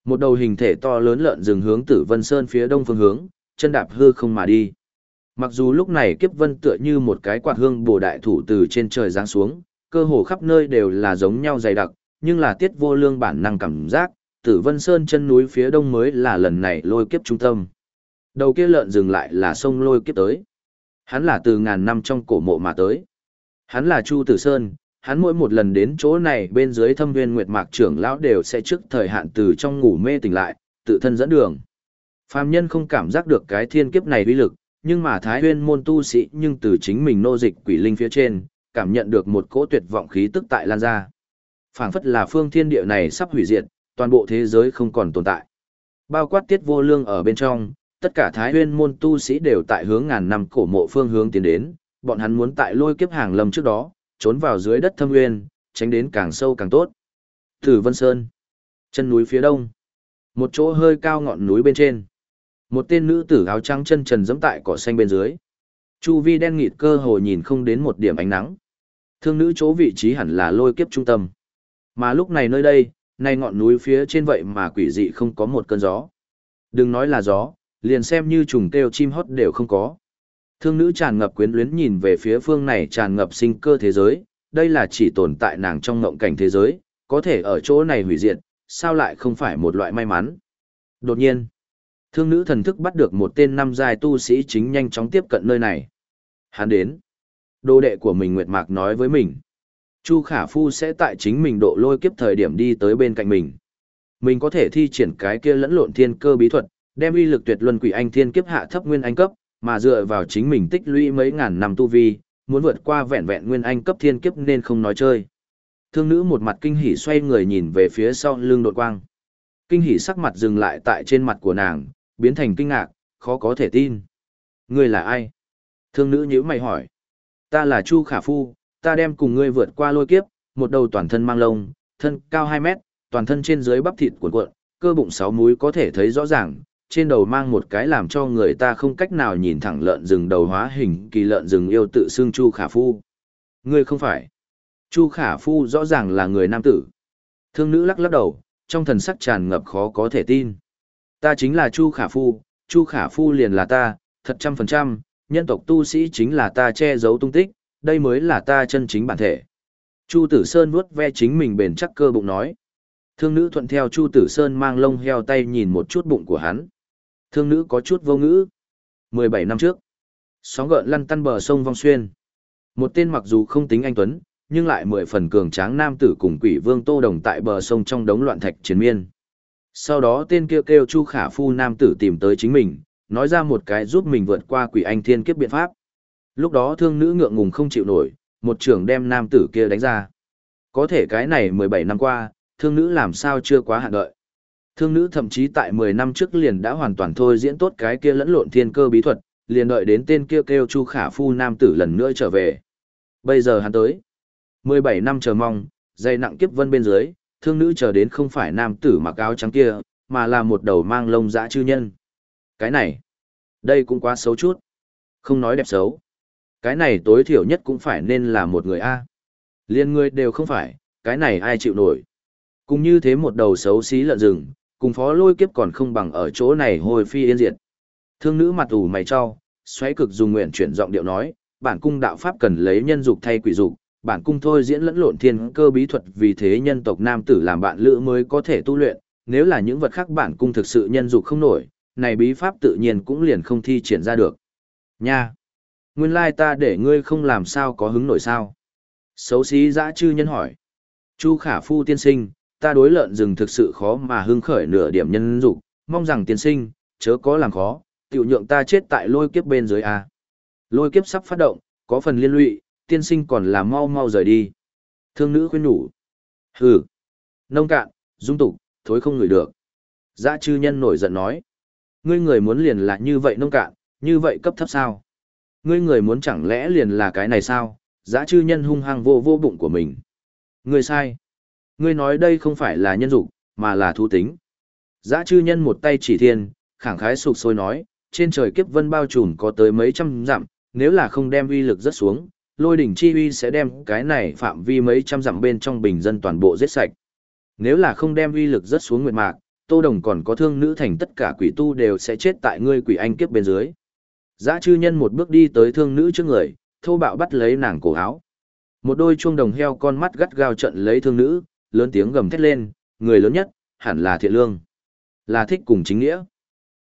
Một đầu hình thể to lớn lợn rừng hướng Tử Vân Sơn phía đông phương hướng, chân đạp hư không mà đi. Mặc dù lúc này kiếp vân tựa như một cái quạt hương bổ đại thủ từ trên trời giáng xuống, cơ hồ khắp nơi đều là giống nhau dày đặc, nhưng là tiết vô lương bản năng cảm giác, Tử Vân Sơn chân núi phía đông mới là lần này lôi kiếp trung tâm. Đầu kia lợn dừng lại là sông lôi kiếp tới. Hắn là từ ngàn năm trong cổ mộ mà tới. Hắn là Chu Tử Sơn, hắn mỗi một lần đến chỗ này bên dưới thâm viên nguyệt mạc trưởng lão đều sẽ trước thời hạn từ trong ngủ mê tỉnh lại, tự thân dẫn đường. Phàm nhân không cảm giác được cái thiên kiếp này uy lực, nhưng mà Thái Huyên môn tu sĩ nhưng từ chính mình nô dịch quỷ linh phía trên, cảm nhận được một cỗ tuyệt vọng khí tức tại lan ra. Phảng phất là phương thiên địa này sắp hủy diệt, toàn bộ thế giới không còn tồn tại. Bao quát tiết vô lương ở bên trong, tất cả Thái Huyên môn tu sĩ đều tại hướng ngàn năm cổ mộ phương hướng tiến đến, bọn hắn muốn tại lôi kiếp hàng lâm trước đó, trốn vào dưới đất thâm nguyên, tránh đến càng sâu càng tốt. Tử Vân Sơn, chân núi phía đông, một chỗ hơi cao ngọn núi bên trên. Một tên nữ tử áo trắng chân trần giẫm tại cỏ xanh bên dưới. Chu vi đen nghịt cơ hồ nhìn không đến một điểm ánh nắng. Thương nữ chỗ vị trí hẳn là lôi kiếp trung tâm. Mà lúc này nơi đây, nay ngọn núi phía trên vậy mà quỷ dị không có một cơn gió. Đừng nói là gió, liền xem như trùng kêu chim hót đều không có. Thương nữ tràn ngập quyến luyến nhìn về phía phương này tràn ngập sinh cơ thế giới, đây là chỉ tồn tại nàng trong ngộng cảnh thế giới, có thể ở chỗ này hủy diệt, sao lại không phải một loại may mắn. Đột nhiên, thương nữ thần thức bắt được một tên năm giai tu sĩ chính nhanh chóng tiếp cận nơi này. Hắn đến. Đô đệ của mình Nguyệt Mạc nói với mình. Chu Khả Phu sẽ tại chính mình độ lôi kiếp thời điểm đi tới bên cạnh mình. Mình có thể thi triển cái kia lẫn lộn thiên cơ bí thuật, đem uy lực tuyệt luân quỷ anh thiên kiếp hạ thấp nguyên anh cấp, mà dựa vào chính mình tích lũy mấy ngàn năm tu vi, muốn vượt qua vẹn vẹn nguyên anh cấp thiên kiếp nên không nói chơi. Thương nữ một mặt kinh hỉ xoay người nhìn về phía sau lưng đột quang. Kinh hỉ sắc mặt dừng lại tại trên mặt của nàng, biến thành kinh ngạc, khó có thể tin. Ngươi là ai? Thương nữ nhíu mày hỏi. Ta là Chu Khả Phu, ta đem cùng ngươi vượt qua lôi kiếp, một đầu toàn thân mang lông, thân cao 2 mét, toàn thân trên dưới bắp thịt cuộn cuộn, cơ bụng sáu múi có thể thấy rõ ràng, trên đầu mang một cái làm cho người ta không cách nào nhìn thẳng lợn rừng đầu hóa hình kỳ lợn rừng yêu tự xưng Chu Khả Phu. Ngươi không phải. Chu Khả Phu rõ ràng là người nam tử. Thương nữ lắc lắc đầu, trong thần sắc tràn ngập khó có thể tin. Ta chính là Chu Khả Phu, Chu Khả Phu liền là ta, thật trăm phần trăm, nhân tộc tu sĩ chính là ta che giấu tung tích, đây mới là ta chân chính bản thể. Chu Tử Sơn vuốt ve chính mình bền chắc cơ bụng nói. Thương nữ thuận theo Chu Tử Sơn mang lông heo tay nhìn một chút bụng của hắn. Thương nữ có chút vô ngữ. 17 năm trước, sóng gợn lăn tăn bờ sông Vong Xuyên. Một tên mặc dù không tính anh Tuấn, nhưng lại mười phần cường tráng nam tử cùng quỷ vương Tô Đồng tại bờ sông trong đống loạn thạch chiến miên. Sau đó tên kia kêu, kêu Chu Khả Phu nam tử tìm tới chính mình, nói ra một cái giúp mình vượt qua quỷ anh thiên kiếp biện pháp. Lúc đó thương nữ ngượng ngùng không chịu nổi, một trưởng đem nam tử kia đánh ra. Có thể cái này 17 năm qua, thương nữ làm sao chưa quá hạn đợi. Thương nữ thậm chí tại 10 năm trước liền đã hoàn toàn thôi diễn tốt cái kia lẫn lộn thiên cơ bí thuật, liền đợi đến tên kia kêu Chu Khả Phu nam tử lần nữa trở về. Bây giờ hắn tới. 17 năm chờ mong, dây nặng kiếp vân bên dưới, thương nữ chờ đến không phải nam tử mặc áo trắng kia, mà là một đầu mang lông dã chư nhân. Cái này, đây cũng quá xấu chút. Không nói đẹp xấu. Cái này tối thiểu nhất cũng phải nên là một người A. Liên người đều không phải, cái này ai chịu nổi. Cũng như thế một đầu xấu xí lợn rừng, cùng phó lôi kiếp còn không bằng ở chỗ này hồi phi yên diệt. Thương nữ mặt ủ mày cho, xoáy cực dùng nguyện chuyển giọng điệu nói, bản cung đạo pháp cần lấy nhân dục thay quỷ dục, bản cung thôi diễn lẫn lộn thiên cơ bí thuật vì thế nhân tộc nam tử làm bạn lữ mới có thể tu luyện, nếu là những vật khác bản cung thực sự nhân dục không nổi, này bí pháp tự nhiên cũng liền không thi triển ra được. Nha! Nguyên lai ta để ngươi không làm sao có hứng nổi sao? Xấu xí dã chư nhân hỏi. Chu khả phu tiên sinh, ta đối lợn rừng thực sự khó mà hưng khởi nửa điểm nhân dục, mong rằng tiên sinh, chớ có làm khó, tiểu nhượng ta chết tại lôi kiếp bên dưới a. Lôi kiếp sắp phát động, có phần liên lụy, tiên sinh còn là mau mau rời đi. Thương nữ khuyên nhủ. Hừ. Nông cạn, dung tục, thối không ngửi được. Dã chư nhân nổi giận nói. Ngươi người muốn liền là như vậy nông cạn, như vậy cấp thấp sao? Ngươi người muốn chẳng lẽ liền là cái này sao? Dã chư nhân hung hăng vô vô bụng của mình. Ngươi sai. Ngươi nói đây không phải là nhân dục, mà là thú tính. Giã chư nhân một tay chỉ thiên, khẳng khái sụp sôi nói, trên trời kiếp vân bao trùm có tới mấy trăm dặm, nếu là không đem uy lực rất xuống, lôi đỉnh chi uy sẽ đem cái này phạm vi mấy trăm dặm bên trong bình dân toàn bộ giết sạch. Nếu là không đem uy lực rất xuống nguyệt mạc, Tô Đồng còn có thương nữ thành tất cả quỷ tu đều sẽ chết tại ngươi quỷ anh kiếp bên dưới. Giã chư nhân một bước đi tới thương nữ trước người, thô bạo bắt lấy nàng cổ áo. Một đôi chuông đồng heo con mắt gắt gao trận lấy thương nữ, lớn tiếng gầm thét lên, người lớn nhất, hẳn là thiện lương. Là thích cùng chính nghĩa.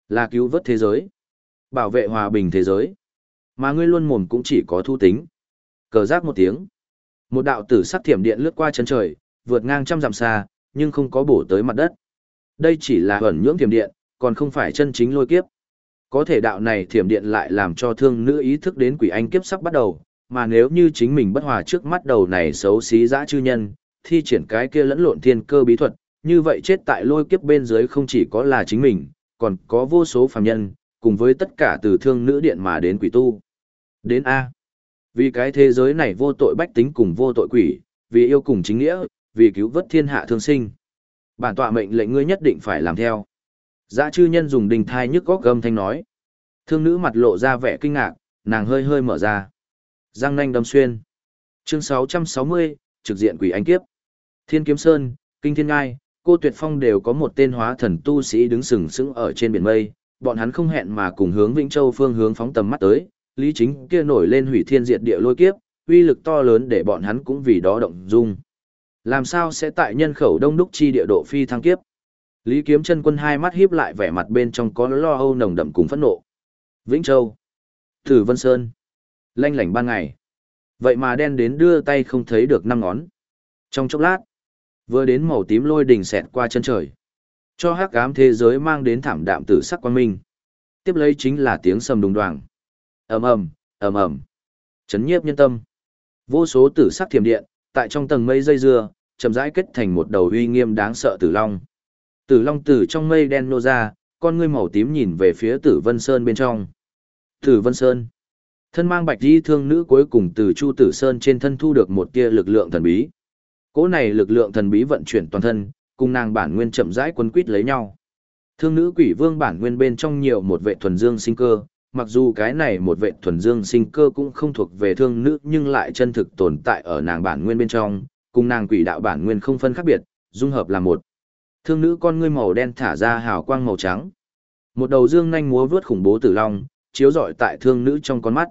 Là cứu vớt thế giới. Bảo vệ hòa bình thế giới. Mà ngươi luôn mồm cũng chỉ có thu tính. Cờ giác một tiếng. Một đạo tử sắc thiểm điện lướt qua chân trời, vượt ngang trăm dặm xa, nhưng không có bổ tới mặt đất. Đây chỉ là ẩn nhưỡng thiểm điện, còn không phải chân chính lôi kiếp. Có thể đạo này thiểm điện lại làm cho thương nữ ý thức đến quỷ anh kiếp sắp bắt đầu, mà nếu như chính mình bất hòa trước mắt đầu này xấu xí dã chư nhân, thi triển cái kia lẫn lộn thiên cơ bí thuật, như vậy chết tại lôi kiếp bên dưới không chỉ có là chính mình, còn có vô số phàm nhân, cùng với tất cả từ thương nữ điện mà đến quỷ tu. Đến A. Vì cái thế giới này vô tội bách tính cùng vô tội quỷ, vì yêu cùng chính nghĩa, vì cứu vớt thiên hạ thương sinh. Bản tọa mệnh lệnh ngươi nhất định phải làm theo. Dã chư nhân dùng đình thai nhức góc gầm thanh nói. Thương nữ mặt lộ ra vẻ kinh ngạc, nàng hơi hơi mở ra. Giang nanh đâm xuyên. Chương 660, trực diện quỷ ánh kiếp. Thiên kiếm sơn, kinh thiên ngai, cô tuyệt phong đều có một tên hóa thần tu sĩ đứng sừng sững ở trên biển mây. Bọn hắn không hẹn mà cùng hướng Vĩnh Châu phương hướng phóng tầm mắt tới. Lý chính kia nổi lên hủy thiên diệt địa lôi kiếp, uy lực to lớn để bọn hắn cũng vì đó động dung. Làm sao sẽ tại nhân khẩu đông đúc chi địa độ phi thăng kiếp? Lý Kiếm chân quân hai mắt híp lại vẻ mặt bên trong có lo âu nồng đậm cùng phẫn nộ. Vĩnh Châu, Tử Vân Sơn, lanh lảnh ban ngày. Vậy mà đen đến đưa tay không thấy được năm ngón. Trong chốc lát, vừa đến màu tím lôi đỉnh xẹt qua chân trời. Cho hắc ám thế giới mang đến thảm đạm tử sắc quan minh. Tiếp lấy chính là tiếng sầm đùng đoàng. ầm ầm, ầm ầm, chấn nhiếp nhân tâm. Vô số tử sắc thiểm điện, tại trong tầng mây dây dưa, chậm rãi kết thành một đầu uy nghiêm đáng sợ tử long. Tử long từ trong mây đen nô ra, con ngươi màu tím nhìn về phía Tử Vân Sơn bên trong. Tử Vân Sơn. Thân mang bạch di thương nữ cuối cùng từ Chu Tử Sơn trên thân thu được một tia lực lượng thần bí. Cỗ này lực lượng thần bí vận chuyển toàn thân, cùng nàng bản nguyên chậm rãi quấn quýt lấy nhau. Thương nữ quỷ vương bản nguyên bên trong nhiều một vệ thuần dương sinh cơ, mặc dù cái này một vệ thuần dương sinh cơ cũng không thuộc về thương nữ nhưng lại chân thực tồn tại ở nàng bản nguyên bên trong, cùng nàng quỷ đạo bản nguyên không phân khác biệt, dung hợp là một. Thương nữ con ngươi màu đen thả ra hào quang màu trắng. Một đầu dương nhanh múa vướt khủng bố tử long, chiếu rọi tại thương nữ trong con mắt.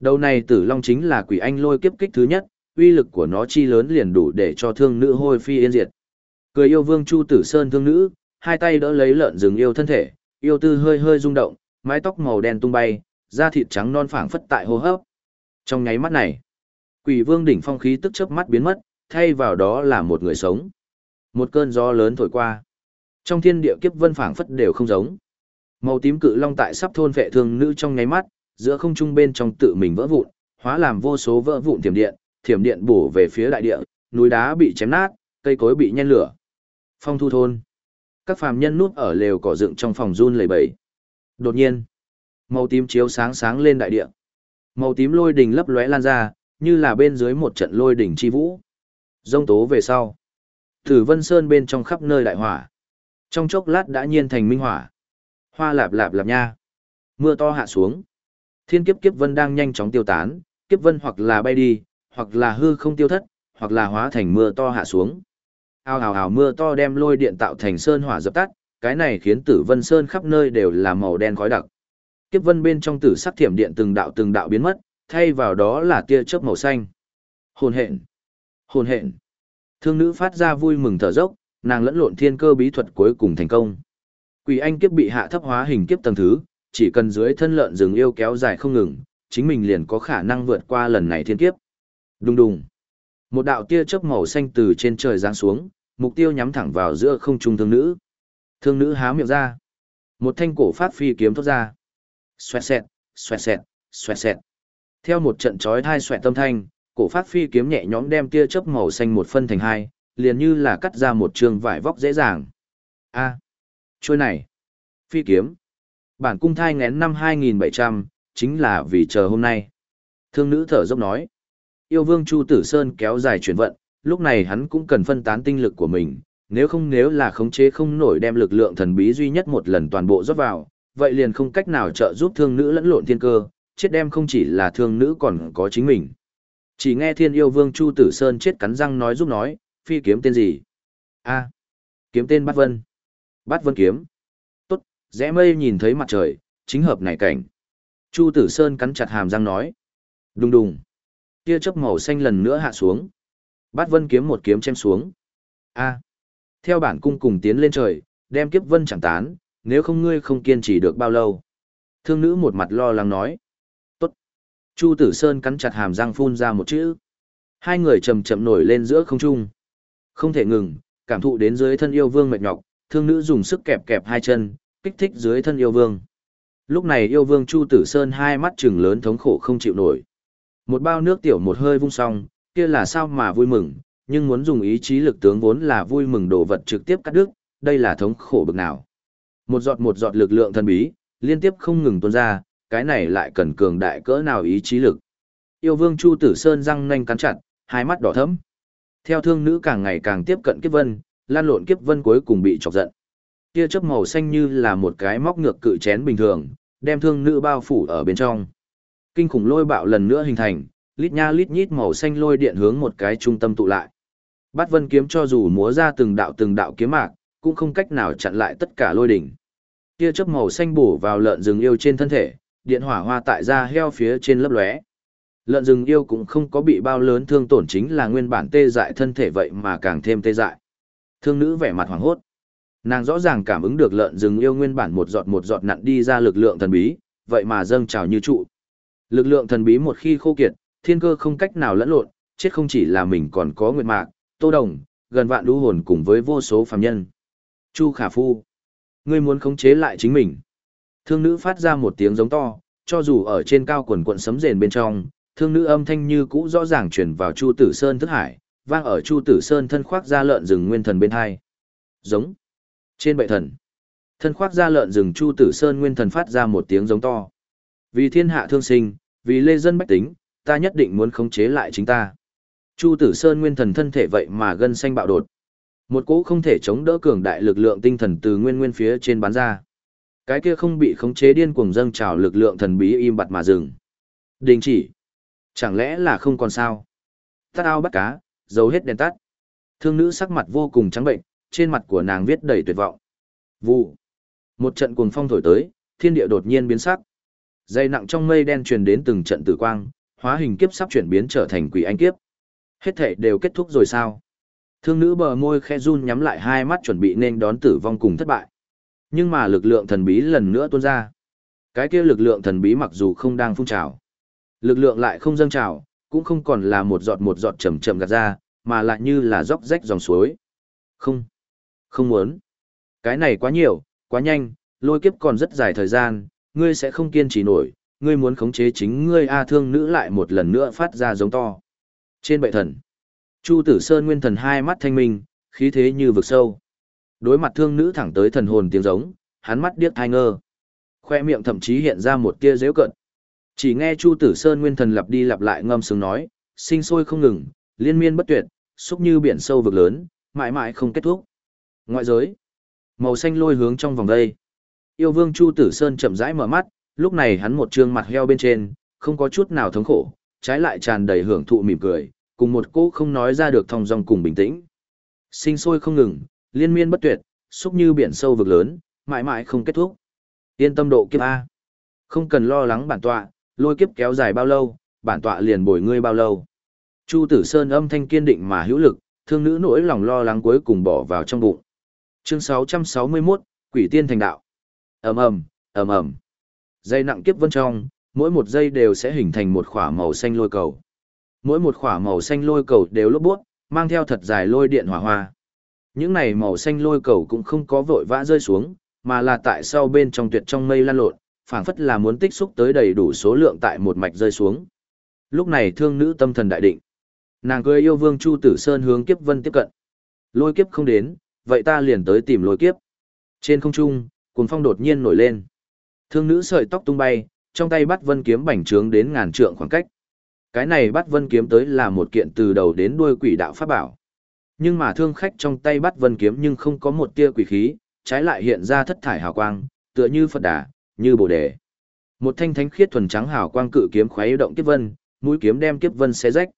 Đầu này tử long chính là quỷ anh lôi kiếp kích thứ nhất, uy lực của nó chi lớn liền đủ để cho thương nữ hôi phi yên diệt. Cười yêu vương Chu Tử Sơn thương nữ, hai tay đỡ lấy lợn rừng yêu thân thể, yêu tư hơi hơi rung động, mái tóc màu đen tung bay, da thịt trắng non phảng phất tại hô hấp. Trong nháy mắt này, quỷ vương đỉnh phong khí tức chớp mắt biến mất, thay vào đó là một người sống. Một cơn gió lớn thổi qua. Trong thiên địa kiếp vân phảng phất đều không giống. Màu tím cự long tại sắp thôn vệ thương nữ trong nháy mắt, giữa không trung bên trong tự mình vỡ vụn, hóa làm vô số vỡ vụn tiềm điện, thiểm điện bổ về phía đại địa, núi đá bị chém nát, cây cối bị nhen lửa. Phong thu thôn. Các phàm nhân núp ở lều cỏ dựng trong phòng run lẩy bẩy. Đột nhiên, màu tím chiếu sáng sáng lên đại địa. Màu tím lôi đỉnh lấp lóe lan ra, như là bên dưới một trận lôi đỉnh chi vũ. Rông tố về sau. Tử Vân Sơn bên trong khắp nơi đại hỏa. Trong chốc lát đã nhiên thành minh hỏa. Hoa lạp lạp lạp nha. Mưa to hạ xuống. Thiên kiếp kiếp vân đang nhanh chóng tiêu tán, kiếp vân hoặc là bay đi, hoặc là hư không tiêu thất, hoặc là hóa thành mưa to hạ xuống. Ao ào ào mưa to đem lôi điện tạo thành sơn hỏa dập tắt, cái này khiến Tử Vân Sơn khắp nơi đều là màu đen khói đặc. Kiếp vân bên trong tử sắc thiểm điện từng đạo từng đạo biến mất, thay vào đó là tia chớp màu xanh. Hồn hện, hồn hện. Thương nữ phát ra vui mừng thở dốc, nàng lẫn lộn thiên cơ bí thuật cuối cùng thành công. Quỷ anh kiếp bị hạ thấp hóa hình kiếp tầng thứ, chỉ cần dưới thân lợn rừng yêu kéo dài không ngừng, chính mình liền có khả năng vượt qua lần này thiên kiếp. Đùng đùng. Một đạo tia chớp màu xanh từ trên trời giáng xuống, mục tiêu nhắm thẳng vào giữa không trung thương nữ. Thương nữ há miệng ra. Một thanh cổ phát phi kiếm thoát ra. Xoẹt xẹt, xoẹt xẹt, xoẹt xẹt. Theo một trận chói thai xoẹt tâm thanh, cổ phát phi kiếm nhẹ nhõm đem tia chớp màu xanh một phân thành hai, liền như là cắt ra một trường vải vóc dễ dàng. A, à, trôi này, phi kiếm. Bản cung thai ngén năm 2700, chính là vì chờ hôm nay. Thương nữ thở dốc nói. Yêu vương Chu Tử Sơn kéo dài chuyển vận, lúc này hắn cũng cần phân tán tinh lực của mình, nếu không nếu là khống chế không nổi đem lực lượng thần bí duy nhất một lần toàn bộ rót vào, vậy liền không cách nào trợ giúp thương nữ lẫn lộn thiên cơ, chết đem không chỉ là thương nữ còn có chính mình. Chỉ nghe thiên yêu vương Chu Tử Sơn chết cắn răng nói giúp nói, phi kiếm tên gì? a kiếm tên Bát Vân. Bát Vân kiếm. Tốt, rẽ mây nhìn thấy mặt trời, chính hợp này cảnh. Chu Tử Sơn cắn chặt hàm răng nói. Đùng đùng. Tia chớp màu xanh lần nữa hạ xuống. Bát Vân kiếm một kiếm chém xuống. A. Theo bản cung cùng tiến lên trời, đem kiếp vân chẳng tán, nếu không ngươi không kiên trì được bao lâu. Thương nữ một mặt lo lắng nói. Tốt. Chu Tử Sơn cắn chặt hàm răng phun ra một chữ. Hai người chậm chậm nổi lên giữa không trung. Không thể ngừng, cảm thụ đến dưới thân yêu vương mệt nhọc, thương nữ dùng sức kẹp kẹp hai chân, kích thích dưới thân yêu vương. Lúc này yêu vương Chu Tử Sơn hai mắt trừng lớn thống khổ không chịu nổi. Một bao nước tiểu một hơi vung xong, kia là sao mà vui mừng, nhưng muốn dùng ý chí lực tướng vốn là vui mừng đồ vật trực tiếp cắt đứt, đây là thống khổ bực nào. Một giọt một giọt lực lượng thần bí, liên tiếp không ngừng tuôn ra, cái này lại cần cường đại cỡ nào ý chí lực. Yêu vương Chu Tử Sơn răng nanh cắn chặt, hai mắt đỏ thẫm. Theo thương nữ càng ngày càng tiếp cận kiếp vân, lan lộn kiếp vân cuối cùng bị chọc giận. kia chớp màu xanh như là một cái móc ngược cự chén bình thường, đem thương nữ bao phủ ở bên trong. Kinh khủng lôi bạo lần nữa hình thành, lít nha lít nhít màu xanh lôi điện hướng một cái trung tâm tụ lại. Bát Vân kiếm cho dù múa ra từng đạo từng đạo kiếm mạc, cũng không cách nào chặn lại tất cả lôi đỉnh. Tia chớp màu xanh bổ vào lợn rừng yêu trên thân thể, điện hỏa hoa tại da heo phía trên lấp lóe. Lợn rừng yêu cũng không có bị bao lớn thương tổn chính là nguyên bản tê dại thân thể vậy mà càng thêm tê dại. Thương nữ vẻ mặt hoảng hốt. Nàng rõ ràng cảm ứng được lợn rừng yêu nguyên bản một giọt một giọt nặn đi ra lực lượng thần bí, vậy mà dâng trào như trụ. Lực lượng thần bí một khi khô kiệt, thiên cơ không cách nào lẫn lộn, chết không chỉ là mình còn có nguyệt mạc, tô đồng, gần vạn đu hồn cùng với vô số phàm nhân. Chu Khả Phu, ngươi muốn khống chế lại chính mình. Thương nữ phát ra một tiếng giống to, cho dù ở trên cao quần quận sấm rền bên trong, thương nữ âm thanh như cũ rõ ràng truyền vào Chu Tử Sơn thức hải, vang ở Chu Tử Sơn thân khoác ra lợn rừng nguyên thần bên hai. Giống. Trên bệ thần, thân khoác ra lợn rừng Chu Tử Sơn nguyên thần phát ra một tiếng giống to. Vì thiên hạ thương sinh, vì lê dân bách tính, ta nhất định muốn khống chế lại chính ta. Chu Tử Sơn nguyên thần thân thể vậy mà gân xanh bạo đột. Một cỗ không thể chống đỡ cường đại lực lượng tinh thần từ nguyên nguyên phía trên bán ra. Cái kia không bị khống chế điên cuồng dâng trào lực lượng thần bí im bặt mà dừng. Đình chỉ. Chẳng lẽ là không còn sao? Tắt ao bắt cá, giấu hết đèn tắt. Thương nữ sắc mặt vô cùng trắng bệnh, trên mặt của nàng viết đầy tuyệt vọng. Vụ. Một trận cuồng phong thổi tới, thiên địa đột nhiên biến sắc. Dây nặng trong mây đen truyền đến từng trận tử quang, hóa hình kiếp sắp chuyển biến trở thành quỷ anh kiếp. Hết thể đều kết thúc rồi sao? Thương nữ bờ môi khe run nhắm lại hai mắt chuẩn bị nên đón tử vong cùng thất bại. Nhưng mà lực lượng thần bí lần nữa tuôn ra. Cái kia lực lượng thần bí mặc dù không đang phun trào, lực lượng lại không dâng trào, cũng không còn là một giọt một giọt chậm chậm gạt ra, mà lại như là róc rách dòng suối. Không, không muốn. Cái này quá nhiều, quá nhanh, lôi kiếp còn rất dài thời gian, ngươi sẽ không kiên trì nổi, ngươi muốn khống chế chính ngươi A thương nữ lại một lần nữa phát ra giống to. Trên bệ thần, Chu Tử Sơn nguyên thần hai mắt thanh minh, khí thế như vực sâu. Đối mặt thương nữ thẳng tới thần hồn tiếng giống, hắn mắt điếc thai ngơ. Khoe miệng thậm chí hiện ra một tia dễu cận. Chỉ nghe Chu Tử Sơn nguyên thần lặp đi lặp lại ngâm sướng nói, sinh sôi không ngừng, liên miên bất tuyệt, xúc như biển sâu vực lớn, mãi mãi không kết thúc. Ngoại giới, màu xanh lôi hướng trong vòng đây. Yêu vương Chu Tử Sơn chậm rãi mở mắt, lúc này hắn một trương mặt heo bên trên, không có chút nào thống khổ, trái lại tràn đầy hưởng thụ mỉm cười, cùng một cô không nói ra được thong dong cùng bình tĩnh. Sinh sôi không ngừng, liên miên bất tuyệt, xúc như biển sâu vực lớn, mãi mãi không kết thúc. Yên tâm độ kiếp A. Không cần lo lắng bản tọa, lôi kiếp kéo dài bao lâu, bản tọa liền bồi ngươi bao lâu. Chu Tử Sơn âm thanh kiên định mà hữu lực, thương nữ nỗi lòng lo lắng cuối cùng bỏ vào trong bụng. Chương 661, Quỷ tiên thành đạo. Ầm ầm, ầm ầm. Dây nặng kiếp vân trong, mỗi một dây đều sẽ hình thành một khỏa màu xanh lôi cầu. Mỗi một khỏa màu xanh lôi cầu đều lốp buốt mang theo thật dài lôi điện hỏa hoa. Những này màu xanh lôi cầu cũng không có vội vã rơi xuống, mà là tại sau bên trong tuyệt trong mây lan lộn, phảng phất là muốn tích xúc tới đầy đủ số lượng tại một mạch rơi xuống. Lúc này thương nữ tâm thần đại định. Nàng cười yêu vương Chu Tử Sơn hướng kiếp vân tiếp cận. Lôi kiếp không đến, vậy ta liền tới tìm lôi kiếp. Trên không trung, cuồng phong đột nhiên nổi lên. Thương nữ sợi tóc tung bay, trong tay bắt vân kiếm bành trướng đến ngàn trượng khoảng cách. Cái này bắt vân kiếm tới là một kiện từ đầu đến đuôi quỷ đạo pháp bảo. Nhưng mà thương khách trong tay bắt vân kiếm nhưng không có một tia quỷ khí, trái lại hiện ra thất thải hào quang, tựa như Phật đà, như Bồ đề. Một thanh thánh khiết thuần trắng hào quang cự kiếm khoé động kiếp vân, mũi kiếm đem kiếp vân xé rách.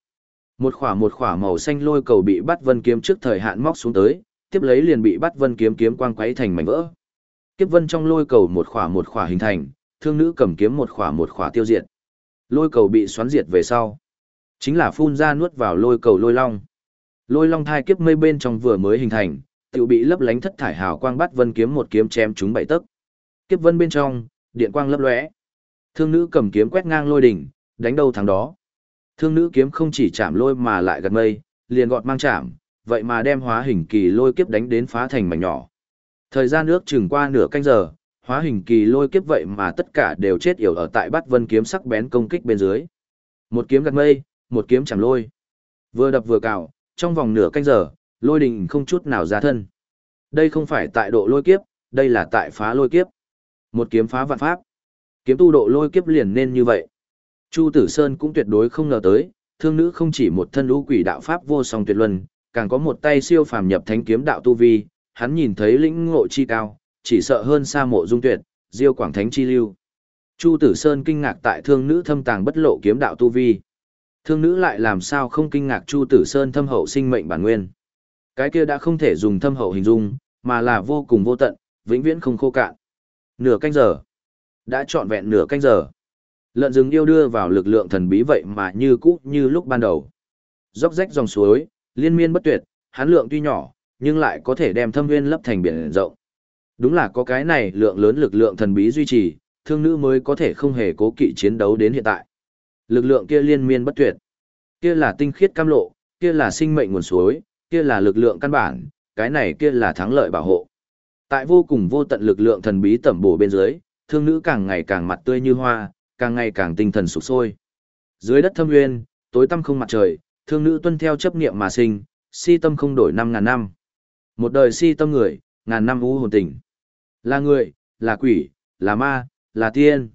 Một khỏa một khỏa màu xanh lôi cầu bị bắt vân kiếm trước thời hạn móc xuống tới, tiếp lấy liền bị bắt vân kiếm kiếm quang quấy thành mảnh vỡ. Kiếp vân trong lôi cầu một khỏa một khỏa hình thành, thương nữ cầm kiếm một khỏa một khỏa tiêu diệt. Lôi cầu bị xoắn diệt về sau, chính là phun ra nuốt vào lôi cầu lôi long. Lôi long thai kiếp mây bên trong vừa mới hình thành, tiểu bị lấp lánh thất thải hào quang bắt vân kiếm một kiếm chém chúng bảy tấc. Kiếp vân bên trong, điện quang lấp lóe. Thương nữ cầm kiếm quét ngang lôi đỉnh, đánh đâu thắng đó. Thương nữ kiếm không chỉ chạm lôi mà lại gật mây, liền gọt mang chạm, vậy mà đem hóa hình kỳ lôi kiếp đánh đến phá thành mảnh nhỏ. Thời gian nước chừng qua nửa canh giờ, hóa hình kỳ lôi kiếp vậy mà tất cả đều chết yểu ở tại bát vân kiếm sắc bén công kích bên dưới. Một kiếm gặt mây, một kiếm chẳng lôi. Vừa đập vừa cào, trong vòng nửa canh giờ, lôi đình không chút nào ra thân. Đây không phải tại độ lôi kiếp, đây là tại phá lôi kiếp. Một kiếm phá vạn pháp. Kiếm tu độ lôi kiếp liền nên như vậy. Chu Tử Sơn cũng tuyệt đối không ngờ tới, thương nữ không chỉ một thân lũ quỷ đạo pháp vô song tuyệt luân, càng có một tay siêu phàm nhập thánh kiếm đạo tu vi, hắn nhìn thấy lĩnh ngộ chi cao, chỉ sợ hơn xa mộ dung tuyệt, diêu quảng thánh chi lưu. Chu Tử Sơn kinh ngạc tại thương nữ thâm tàng bất lộ kiếm đạo tu vi. Thương nữ lại làm sao không kinh ngạc Chu Tử Sơn thâm hậu sinh mệnh bản nguyên. Cái kia đã không thể dùng thâm hậu hình dung, mà là vô cùng vô tận, vĩnh viễn không khô cạn. Nửa canh giờ. Đã trọn vẹn nửa canh giờ. Lợn rừng yêu đưa vào lực lượng thần bí vậy mà như cũ như lúc ban đầu. Dốc rách dòng suối, liên miên bất tuyệt, hán lượng tuy nhỏ, nhưng lại có thể đem thâm nguyên lấp thành biển rộng. Đúng là có cái này lượng lớn lực lượng thần bí duy trì, thương nữ mới có thể không hề cố kỵ chiến đấu đến hiện tại. Lực lượng kia liên miên bất tuyệt, kia là tinh khiết cam lộ, kia là sinh mệnh nguồn suối, kia là lực lượng căn bản, cái này kia là thắng lợi bảo hộ. Tại vô cùng vô tận lực lượng thần bí tẩm bổ bên dưới, thương nữ càng ngày càng mặt tươi như hoa, càng ngày càng tinh thần sụp sôi. Dưới đất thâm nguyên, tối tăm không mặt trời, thương nữ tuân theo chấp niệm mà sinh, si tâm không đổi năm ngàn năm. Một đời si tâm người, ngàn năm u hồn tình. Là người, là quỷ, là ma, là tiên.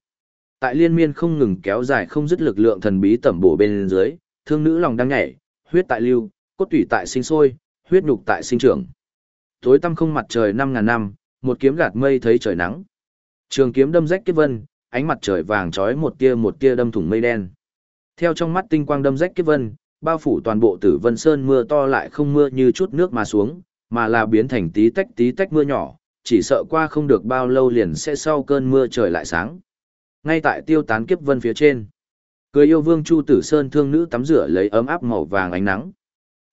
Tại liên miên không ngừng kéo dài không dứt lực lượng thần bí tẩm bổ bên dưới, thương nữ lòng đang nhảy, huyết tại lưu, cốt tủy tại sinh sôi, huyết nhục tại sinh trưởng. Tối tăm không mặt trời năm ngàn năm, một kiếm gạt mây thấy trời nắng. Trường kiếm đâm rách kết vân, ánh mặt trời vàng trói một tia một tia đâm thủng mây đen. Theo trong mắt tinh quang đâm rách kết vân, bao phủ toàn bộ tử vân sơn mưa to lại không mưa như chút nước mà xuống, mà là biến thành tí tách tí tách mưa nhỏ, chỉ sợ qua không được bao lâu liền sẽ sau cơn mưa trời lại sáng. Ngay tại tiêu tán kiếp vân phía trên, cười yêu vương Chu Tử Sơn thương nữ tắm rửa lấy ấm áp màu vàng ánh nắng.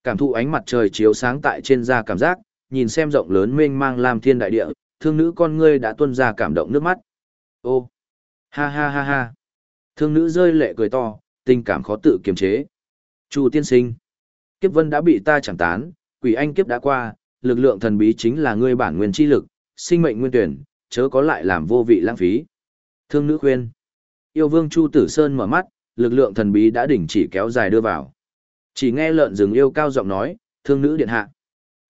Cảm thụ ánh mặt trời chiếu sáng tại trên da cảm giác, nhìn xem rộng lớn mênh mang làm thiên đại địa, thương nữ con ngươi đã tuôn ra cảm động nước mắt. Ô, ha ha ha ha. Thương nữ rơi lệ cười to, tình cảm khó tự kiềm chế. Chu tiên sinh, kiếp vân đã bị ta chẳng tán, quỷ anh kiếp đã qua, lực lượng thần bí chính là ngươi bản nguyên chi lực, sinh mệnh nguyên tuyển, chớ có lại làm vô vị lãng phí. Thương nữ khuyên. Yêu vương Chu Tử Sơn mở mắt, lực lượng thần bí đã đỉnh chỉ kéo dài đưa vào. Chỉ nghe lợn rừng yêu cao giọng nói, thương nữ điện hạ.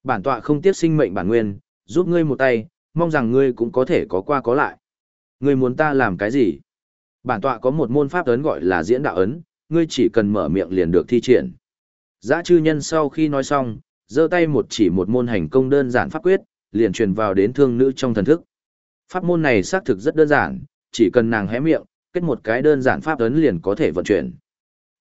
Bản tọa không tiếc sinh mệnh bản nguyên, giúp ngươi một tay, mong rằng ngươi cũng có thể có qua có lại. Ngươi muốn ta làm cái gì? Bản tọa có một môn pháp ấn gọi là diễn đạo ấn, ngươi chỉ cần mở miệng liền được thi triển. Giã chư nhân sau khi nói xong, giơ tay một chỉ một môn hành công đơn giản pháp quyết, liền truyền vào đến thương nữ trong thần thức. Pháp môn này xác thực rất đơn giản, chỉ cần nàng hé miệng, kết một cái đơn giản pháp ấn liền có thể vận chuyển.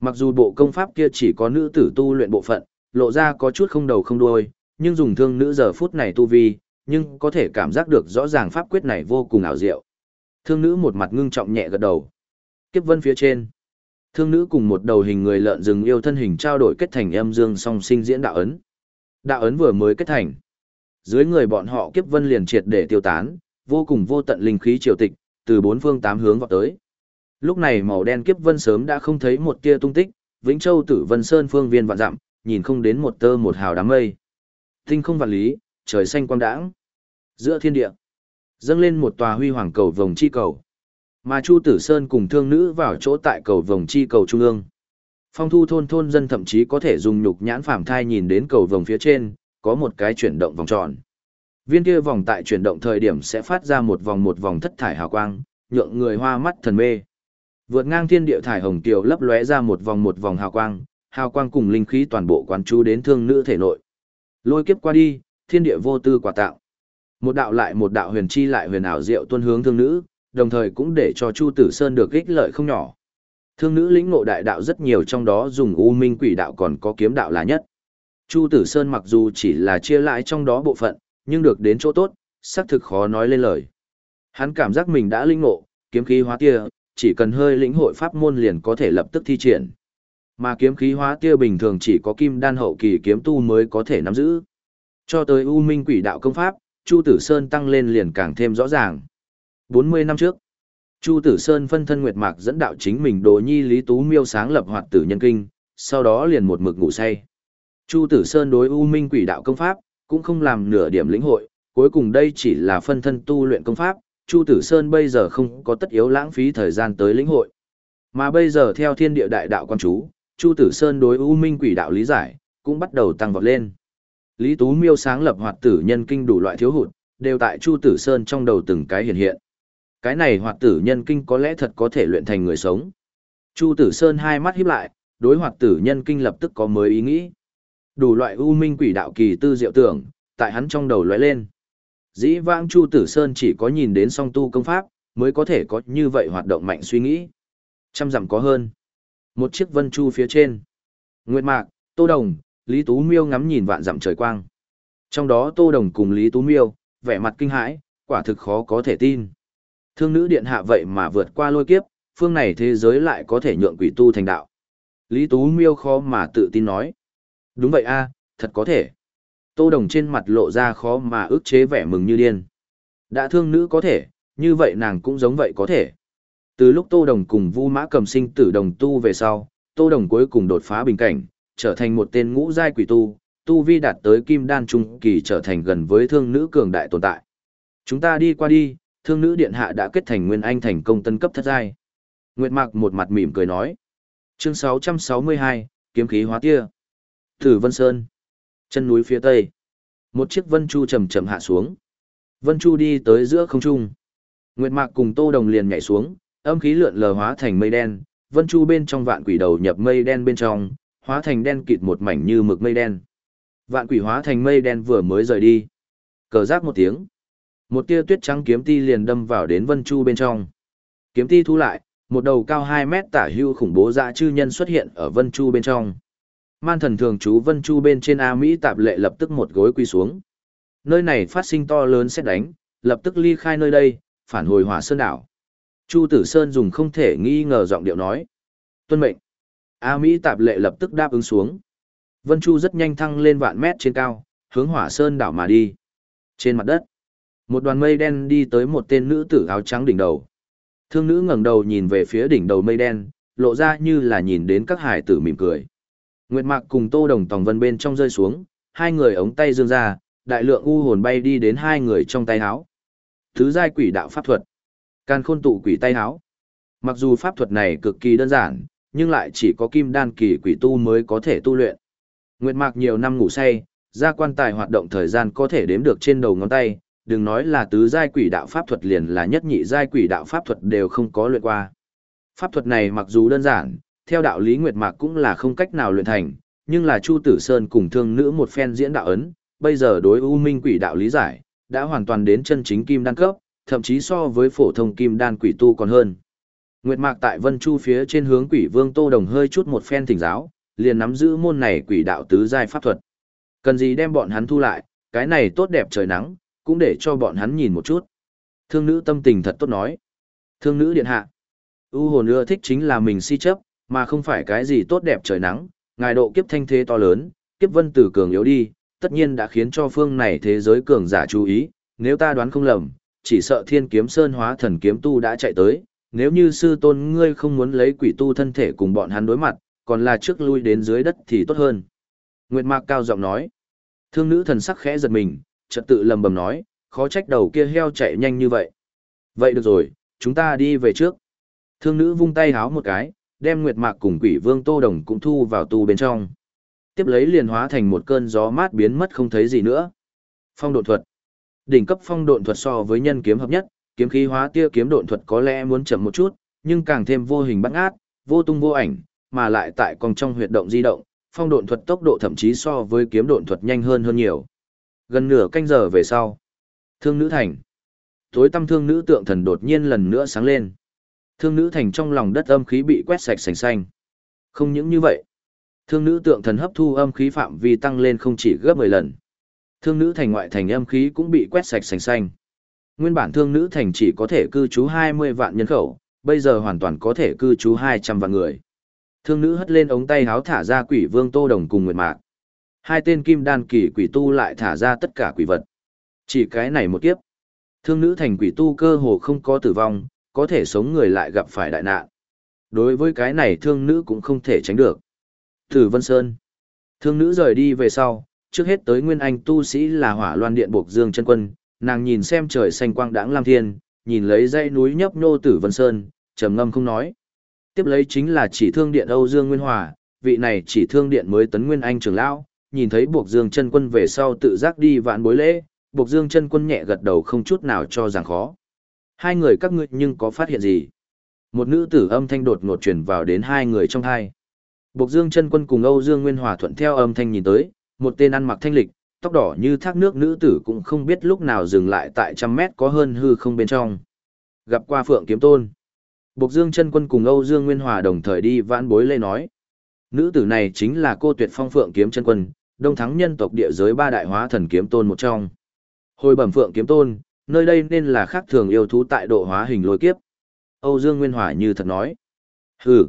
Mặc dù bộ công pháp kia chỉ có nữ tử tu luyện bộ phận, lộ ra có chút không đầu không đuôi, nhưng dùng thương nữ giờ phút này tu vi, nhưng có thể cảm giác được rõ ràng pháp quyết này vô cùng ảo diệu. Thương nữ một mặt ngưng trọng nhẹ gật đầu. Kiếp vân phía trên. Thương nữ cùng một đầu hình người lợn rừng yêu thân hình trao đổi kết thành âm dương song sinh diễn đạo ấn. Đạo ấn vừa mới kết thành. Dưới người bọn họ kiếp vân liền triệt để tiêu tán, vô cùng vô tận linh khí triều tịch, từ bốn phương tám hướng vọt tới. Lúc này màu đen kiếp vân sớm đã không thấy một tia tung tích, Vĩnh Châu Tử Vân Sơn phương viên vạn dặm, nhìn không đến một tơ một hào đám mây. Tinh không vạn lý, trời xanh quang đãng. Giữa thiên địa, dâng lên một tòa huy hoàng cầu vồng chi cầu. Mà Chu Tử Sơn cùng thương nữ vào chỗ tại cầu vồng chi cầu trung ương. Phong thu thôn thôn dân thậm chí có thể dùng nhục nhãn phàm thai nhìn đến cầu vồng phía trên, có một cái chuyển động vòng tròn. Viên kia vòng tại chuyển động thời điểm sẽ phát ra một vòng một vòng thất thải hào quang, nhượng người hoa mắt thần mê. Vượt ngang thiên địa thải hồng kiều lấp lóe ra một vòng một vòng hào quang, hào quang cùng linh khí toàn bộ quán chú đến thương nữ thể nội. Lôi kiếp qua đi, thiên địa vô tư quả tạo. Một đạo lại một đạo huyền chi lại huyền ảo diệu tuân hướng thương nữ, đồng thời cũng để cho Chu Tử Sơn được ích lợi không nhỏ. Thương nữ lĩnh ngộ đại đạo rất nhiều trong đó dùng u minh quỷ đạo còn có kiếm đạo là nhất. Chu Tử Sơn mặc dù chỉ là chia lại trong đó bộ phận, nhưng được đến chỗ tốt, xác thực khó nói lên lời. Hắn cảm giác mình đã lĩnh ngộ, kiếm khí hóa tia, chỉ cần hơi lĩnh hội pháp môn liền có thể lập tức thi triển. Mà kiếm khí hóa tia bình thường chỉ có kim đan hậu kỳ kiếm tu mới có thể nắm giữ. Cho tới U Minh Quỷ Đạo công pháp, Chu Tử Sơn tăng lên liền càng thêm rõ ràng. 40 năm trước, Chu Tử Sơn phân thân Nguyệt Mạc dẫn đạo chính mình Đồ Nhi Lý Tú Miêu sáng lập hoạt tử nhân kinh, sau đó liền một mực ngủ say. Chu Tử Sơn đối U Minh Quỷ Đạo công pháp cũng không làm nửa điểm lĩnh hội, cuối cùng đây chỉ là phân thân tu luyện công pháp, Chu Tử Sơn bây giờ không có tất yếu lãng phí thời gian tới lĩnh hội. Mà bây giờ theo thiên địa đại đạo quan chú, Chu Tử Sơn đối U Minh Quỷ Đạo lý giải cũng bắt đầu tăng vọt lên. Lý Tú Miêu sáng lập hoạt tử nhân kinh đủ loại thiếu hụt, đều tại Chu Tử Sơn trong đầu từng cái hiện hiện. Cái này hoạt tử nhân kinh có lẽ thật có thể luyện thành người sống. Chu Tử Sơn hai mắt híp lại, đối hoạt tử nhân kinh lập tức có mới ý nghĩ. Đủ loại u minh quỷ đạo kỳ tư diệu tưởng, tại hắn trong đầu lóe lên. Dĩ vãng Chu Tử Sơn chỉ có nhìn đến song tu công pháp, mới có thể có như vậy hoạt động mạnh suy nghĩ. Trăm dặm có hơn. Một chiếc vân chu phía trên. Nguyệt Mạc, Tô Đồng, Lý Tú Miêu ngắm nhìn vạn dặm trời quang. Trong đó Tô Đồng cùng Lý Tú Miêu, vẻ mặt kinh hãi, quả thực khó có thể tin. Thương nữ điện hạ vậy mà vượt qua lôi kiếp, phương này thế giới lại có thể nhượng quỷ tu thành đạo. Lý Tú Miêu khó mà tự tin nói. Đúng vậy a, thật có thể. Tô Đồng trên mặt lộ ra khó mà ức chế vẻ mừng như điên. Đã thương nữ có thể, như vậy nàng cũng giống vậy có thể. Từ lúc Tô Đồng cùng Vu Mã Cầm sinh tử đồng tu về sau, Tô Đồng cuối cùng đột phá bình cảnh, trở thành một tên ngũ giai quỷ tu, tu vi đạt tới kim đan trung kỳ trở thành gần với thương nữ cường đại tồn tại. Chúng ta đi qua đi, thương nữ điện hạ đã kết thành nguyên anh thành công tân cấp thất giai. Nguyệt Mạc một mặt mỉm cười nói. Chương 662, kiếm khí hóa tia. Tử Vân Sơn. Chân núi phía tây. Một chiếc vân chu chậm chậm hạ xuống. Vân chu đi tới giữa không trung. Nguyệt Mạc cùng Tô Đồng liền nhảy xuống, âm khí lượn lờ hóa thành mây đen, vân chu bên trong vạn quỷ đầu nhập mây đen bên trong, hóa thành đen kịt một mảnh như mực mây đen. Vạn quỷ hóa thành mây đen vừa mới rời đi. Cờ rác một tiếng. Một tia tuyết trắng kiếm ti liền đâm vào đến vân chu bên trong. Kiếm ti thu lại, một đầu cao 2 mét tả hưu khủng bố dã chư nhân xuất hiện ở vân chu bên trong. Man thần thường trú vân chu bên trên A Mỹ tạp lệ lập tức một gối quy xuống. Nơi này phát sinh to lớn xét đánh, lập tức ly khai nơi đây, phản hồi hỏa sơn đảo. Chu Tử Sơn dùng không thể nghi ngờ giọng điệu nói. Tuân mệnh. A Mỹ tạp lệ lập tức đáp ứng xuống. Vân Chu rất nhanh thăng lên vạn mét trên cao, hướng hỏa sơn đảo mà đi. Trên mặt đất, một đoàn mây đen đi tới một tên nữ tử áo trắng đỉnh đầu. Thương nữ ngẩng đầu nhìn về phía đỉnh đầu mây đen, lộ ra như là nhìn đến các hải tử mỉm cười. Nguyệt Mạc cùng Tô Đồng Tòng Vân bên trong rơi xuống, hai người ống tay dương ra, đại lượng u hồn bay đi đến hai người trong tay háo. Thứ giai quỷ đạo pháp thuật. Can khôn tụ quỷ tay háo. Mặc dù pháp thuật này cực kỳ đơn giản, nhưng lại chỉ có kim đan kỳ quỷ tu mới có thể tu luyện. Nguyệt Mạc nhiều năm ngủ say, ra quan tài hoạt động thời gian có thể đếm được trên đầu ngón tay, đừng nói là tứ giai quỷ đạo pháp thuật liền là nhất nhị giai quỷ đạo pháp thuật đều không có luyện qua. Pháp thuật này mặc dù đơn giản, theo đạo lý Nguyệt Mạc cũng là không cách nào luyện thành, nhưng là Chu Tử Sơn cùng thương nữ một phen diễn đạo ấn, bây giờ đối U Minh quỷ đạo lý giải, đã hoàn toàn đến chân chính kim đan cấp, thậm chí so với phổ thông kim đan quỷ tu còn hơn. Nguyệt Mạc tại Vân Chu phía trên hướng Quỷ Vương Tô Đồng hơi chút một phen thỉnh giáo, liền nắm giữ môn này quỷ đạo tứ giai pháp thuật. Cần gì đem bọn hắn thu lại, cái này tốt đẹp trời nắng, cũng để cho bọn hắn nhìn một chút. Thương nữ tâm tình thật tốt nói. Thương nữ điện hạ. U hồn ưa thích chính là mình si chấp, mà không phải cái gì tốt đẹp trời nắng, ngài độ kiếp thanh thế to lớn, kiếp vân tử cường yếu đi, tất nhiên đã khiến cho phương này thế giới cường giả chú ý, nếu ta đoán không lầm, chỉ sợ thiên kiếm sơn hóa thần kiếm tu đã chạy tới, nếu như sư tôn ngươi không muốn lấy quỷ tu thân thể cùng bọn hắn đối mặt, còn là trước lui đến dưới đất thì tốt hơn. Nguyệt Mạc cao giọng nói. Thương nữ thần sắc khẽ giật mình, trật tự lầm bầm nói, khó trách đầu kia heo chạy nhanh như vậy. Vậy được rồi, chúng ta đi về trước. Thương nữ vung tay háo một cái, đem Nguyệt Mạc cùng quỷ vương Tô Đồng cũng thu vào tu bên trong. Tiếp lấy liền hóa thành một cơn gió mát biến mất không thấy gì nữa. Phong độn thuật. Đỉnh cấp phong độn thuật so với nhân kiếm hợp nhất, kiếm khí hóa tia kiếm độn thuật có lẽ muốn chậm một chút, nhưng càng thêm vô hình bắt ngát, vô tung vô ảnh, mà lại tại còn trong huyệt động di động, phong độn thuật tốc độ thậm chí so với kiếm độn thuật nhanh hơn hơn nhiều. Gần nửa canh giờ về sau, Thương nữ thành. Tối tâm thương nữ tượng thần đột nhiên lần nữa sáng lên. Thương nữ thành trong lòng đất âm khí bị quét sạch sành xanh. Không những như vậy, thương nữ tượng thần hấp thu âm khí phạm vi tăng lên không chỉ gấp 10 lần. Thương nữ thành ngoại thành âm khí cũng bị quét sạch sành xanh. Nguyên bản thương nữ thành chỉ có thể cư trú 20 vạn nhân khẩu, bây giờ hoàn toàn có thể cư trú 200 vạn người. Thương nữ hất lên ống tay háo thả ra quỷ vương Tô Đồng cùng Nguyệt Mạc. Hai tên kim đan kỳ quỷ tu lại thả ra tất cả quỷ vật. Chỉ cái này một kiếp. Thương nữ thành quỷ tu cơ hồ không có tử vong, có thể sống người lại gặp phải đại nạn. Đối với cái này thương nữ cũng không thể tránh được. Tử Vân Sơn. Thương nữ rời đi về sau, trước hết tới Nguyên Anh tu sĩ là hỏa loan điện buộc dương chân quân, nàng nhìn xem trời xanh quang đãng lam thiên, nhìn lấy dãy núi nhấp nhô Tử Vân Sơn, trầm ngâm không nói. Tiếp lấy chính là chỉ thương điện Âu Dương Nguyên Hòa, vị này chỉ thương điện mới tấn Nguyên Anh trưởng lão, nhìn thấy buộc dương chân quân về sau tự giác đi vạn bối lễ, buộc dương chân quân nhẹ gật đầu không chút nào cho rằng khó. Hai người các ngươi nhưng có phát hiện gì? Một nữ tử âm thanh đột ngột truyền vào đến hai người trong hai. Buộc dương chân quân cùng Âu Dương Nguyên Hòa thuận theo âm thanh nhìn tới, một tên ăn mặc thanh lịch, tóc đỏ như thác nước nữ tử cũng không biết lúc nào dừng lại tại trăm mét có hơn hư không bên trong. Gặp qua Phượng Kiếm Tôn. Buộc Dương chân quân cùng Âu Dương Nguyên Hòa đồng thời đi vãn bối lê nói. Nữ tử này chính là cô tuyệt phong Phượng Kiếm chân quân, đông thắng nhân tộc địa giới ba đại hóa thần kiếm tôn một trong. Hồi bẩm phượng kiếm tôn, nơi đây nên là khác thường yêu thú tại độ hóa hình lôi kiếp. Âu Dương Nguyên Hỏa như thật nói. Hừ,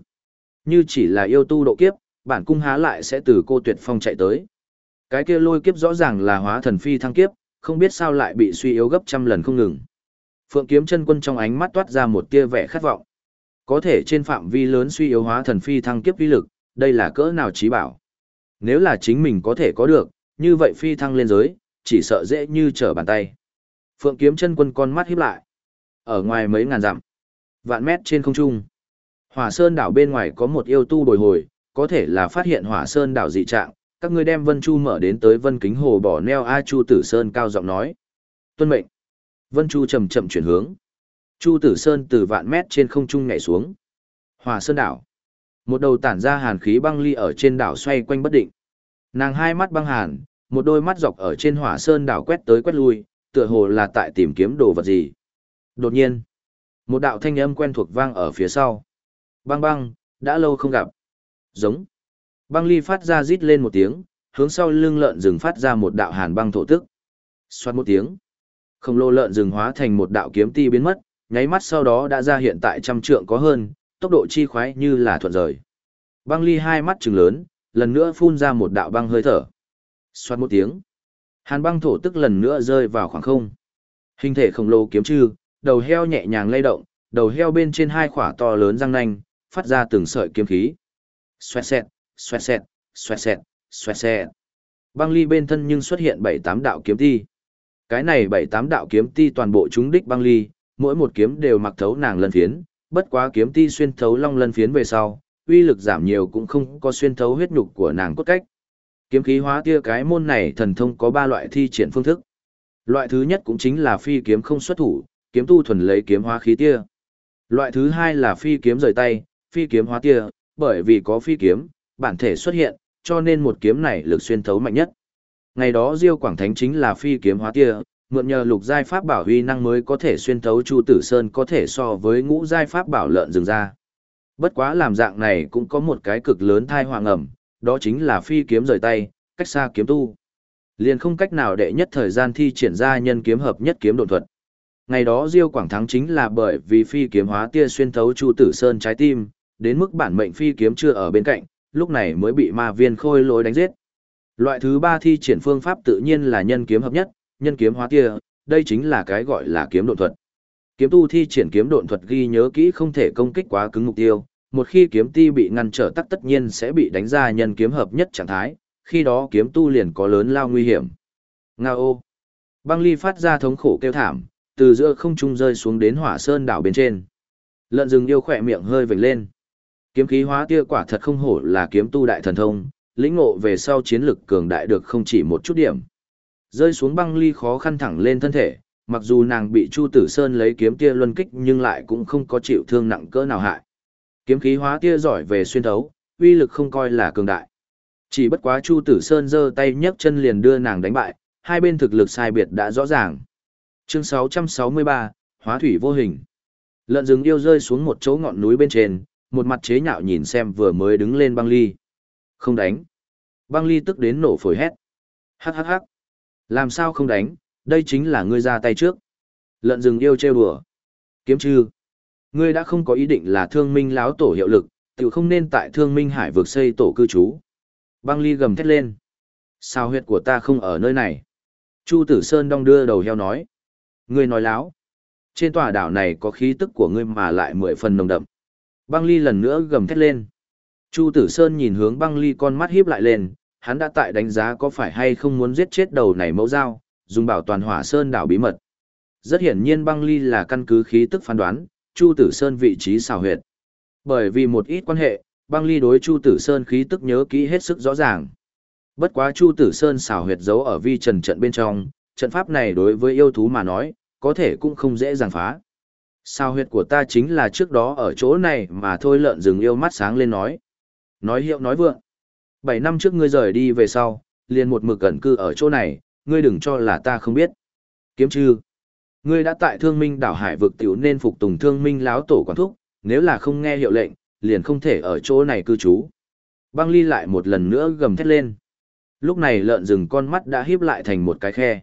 như chỉ là yêu tu độ kiếp, bản cung há lại sẽ từ cô tuyệt phong chạy tới. Cái kia lôi kiếp rõ ràng là hóa thần phi thăng kiếp, không biết sao lại bị suy yếu gấp trăm lần không ngừng. Phượng kiếm chân quân trong ánh mắt toát ra một tia vẻ khát vọng. Có thể trên phạm vi lớn suy yếu hóa thần phi thăng kiếp vi lực, đây là cỡ nào trí bảo. Nếu là chính mình có thể có được, như vậy phi thăng lên giới, chỉ sợ dễ như trở bàn tay. Phượng kiếm chân quân con mắt híp lại. Ở ngoài mấy ngàn dặm, vạn mét trên không trung, Hỏa Sơn đảo bên ngoài có một yêu tu bồi hồi, có thể là phát hiện Hỏa Sơn đảo dị trạng, các ngươi đem Vân Chu mở đến tới Vân Kính Hồ bỏ neo A Chu Tử Sơn cao giọng nói. Tuân mệnh. Vân Chu chậm chậm chuyển hướng. Chu Tử Sơn từ vạn mét trên không trung nhảy xuống. Hỏa Sơn đảo. Một đầu tản ra hàn khí băng ly ở trên đảo xoay quanh bất định. Nàng hai mắt băng hàn, một đôi mắt dọc ở trên hỏa sơn đảo quét tới quét lui, tựa hồ là tại tìm kiếm đồ vật gì. Đột nhiên, một đạo thanh âm quen thuộc vang ở phía sau. Băng băng, đã lâu không gặp. Giống. Băng ly phát ra rít lên một tiếng, hướng sau lưng lợn rừng phát ra một đạo hàn băng thổ tức. Xoát một tiếng. Khổng lồ lợn rừng hóa thành một đạo kiếm ti biến mất, nháy mắt sau đó đã ra hiện tại trăm trượng có hơn, tốc độ chi khoái như là thuận rời. Băng ly hai mắt trừng lớn, lần nữa phun ra một đạo băng hơi thở. Xoát một tiếng. Hàn băng thổ tức lần nữa rơi vào khoảng không. Hình thể khổng lồ kiếm trư, đầu heo nhẹ nhàng lay động, đầu heo bên trên hai khỏa to lớn răng nanh, phát ra từng sợi kiếm khí. Xoẹt xẹt, xoẹt xẹt, xoẹt xẹt, xoẹt xẹt. Băng ly bên thân nhưng xuất hiện bảy tám đạo kiếm ti. Cái này bảy tám đạo kiếm ti toàn bộ chúng đích băng ly, mỗi một kiếm đều mặc thấu nàng lân phiến, bất quá kiếm ti xuyên thấu long lân phiến về sau, uy lực giảm nhiều cũng không có xuyên thấu huyết nhục của nàng cốt cách. Kiếm khí hóa tia cái môn này thần thông có ba loại thi triển phương thức. Loại thứ nhất cũng chính là phi kiếm không xuất thủ, kiếm tu thuần lấy kiếm hóa khí tia. Loại thứ hai là phi kiếm rời tay, phi kiếm hóa tia, bởi vì có phi kiếm, bản thể xuất hiện, cho nên một kiếm này lực xuyên thấu mạnh nhất. Ngày đó Diêu Quảng Thánh chính là phi kiếm hóa tia, mượn nhờ lục giai pháp bảo huy năng mới có thể xuyên thấu Chu Tử Sơn có thể so với ngũ giai pháp bảo lợn rừng ra. Bất quá làm dạng này cũng có một cái cực lớn thai hoàng ẩm, đó chính là phi kiếm rời tay, cách xa kiếm tu. Liền không cách nào đệ nhất thời gian thi triển ra nhân kiếm hợp nhất kiếm độn thuật. Ngày đó Diêu Quảng thắng chính là bởi vì phi kiếm hóa tia xuyên thấu Chu Tử Sơn trái tim, đến mức bản mệnh phi kiếm chưa ở bên cạnh, lúc này mới bị ma viên khôi lối đánh giết. Loại thứ ba thi triển phương pháp tự nhiên là nhân kiếm hợp nhất, nhân kiếm hóa tia, đây chính là cái gọi là kiếm độn thuật. Kiếm tu thi triển kiếm độn thuật ghi nhớ kỹ không thể công kích quá cứng mục tiêu, một khi kiếm ti bị ngăn trở tắc tất nhiên sẽ bị đánh ra nhân kiếm hợp nhất trạng thái, khi đó kiếm tu liền có lớn lao nguy hiểm. Ngao! Băng ly phát ra thống khổ kêu thảm, từ giữa không trung rơi xuống đến hỏa sơn đảo bên trên. Lợn rừng yêu khỏe miệng hơi vểnh lên. Kiếm khí hóa tia quả thật không hổ là kiếm tu đại thần thông, lĩnh ngộ về sau chiến lực cường đại được không chỉ một chút điểm. Rơi xuống băng ly khó khăn thẳng lên thân thể, mặc dù nàng bị Chu Tử Sơn lấy kiếm tia luân kích nhưng lại cũng không có chịu thương nặng cỡ nào hại. Kiếm khí hóa tia giỏi về xuyên thấu, uy lực không coi là cường đại. Chỉ bất quá Chu Tử Sơn giơ tay nhấc chân liền đưa nàng đánh bại, hai bên thực lực sai biệt đã rõ ràng. Chương 663, Hóa thủy vô hình. Lợn rừng yêu rơi xuống một chỗ ngọn núi bên trên, một mặt chế nhạo nhìn xem vừa mới đứng lên băng ly. Không đánh. Băng ly tức đến nổ phổi hét. Hắc hắc hắc. Làm sao không đánh, đây chính là ngươi ra tay trước. Lợn rừng yêu trêu đùa. Kiếm chư. Ngươi đã không có ý định là thương minh láo tổ hiệu lực, tự không nên tại thương minh hải vực xây tổ cư trú. Băng ly gầm thét lên. Sao huyệt của ta không ở nơi này? Chu tử sơn đong đưa đầu heo nói. Ngươi nói láo. Trên tòa đảo này có khí tức của ngươi mà lại mười phần nồng đậm. Băng ly lần nữa gầm thét lên. Chu tử sơn nhìn hướng băng ly con mắt híp lại lên, hắn đã tại đánh giá có phải hay không muốn giết chết đầu này mẫu dao, dùng bảo toàn hỏa sơn đảo bí mật. Rất hiển nhiên băng ly là căn cứ khí tức phán đoán, Chu Tử Sơn vị trí xào huyệt. Bởi vì một ít quan hệ, băng ly đối Chu Tử Sơn khí tức nhớ kỹ hết sức rõ ràng. Bất quá Chu Tử Sơn xào huyệt giấu ở vi trần trận bên trong, trận pháp này đối với yêu thú mà nói, có thể cũng không dễ dàng phá. Sao huyệt của ta chính là trước đó ở chỗ này mà thôi lợn rừng yêu mắt sáng lên nói. Nói hiệu nói vượng. Bảy năm trước ngươi rời đi về sau, liền một mực gần cư ở chỗ này, ngươi đừng cho là ta không biết. Kiếm chư. Ngươi đã tại thương minh đảo hải vực tiểu nên phục tùng thương minh láo tổ quản thúc, nếu là không nghe hiệu lệnh, liền không thể ở chỗ này cư trú. Băng ly lại một lần nữa gầm thét lên. Lúc này lợn rừng con mắt đã híp lại thành một cái khe.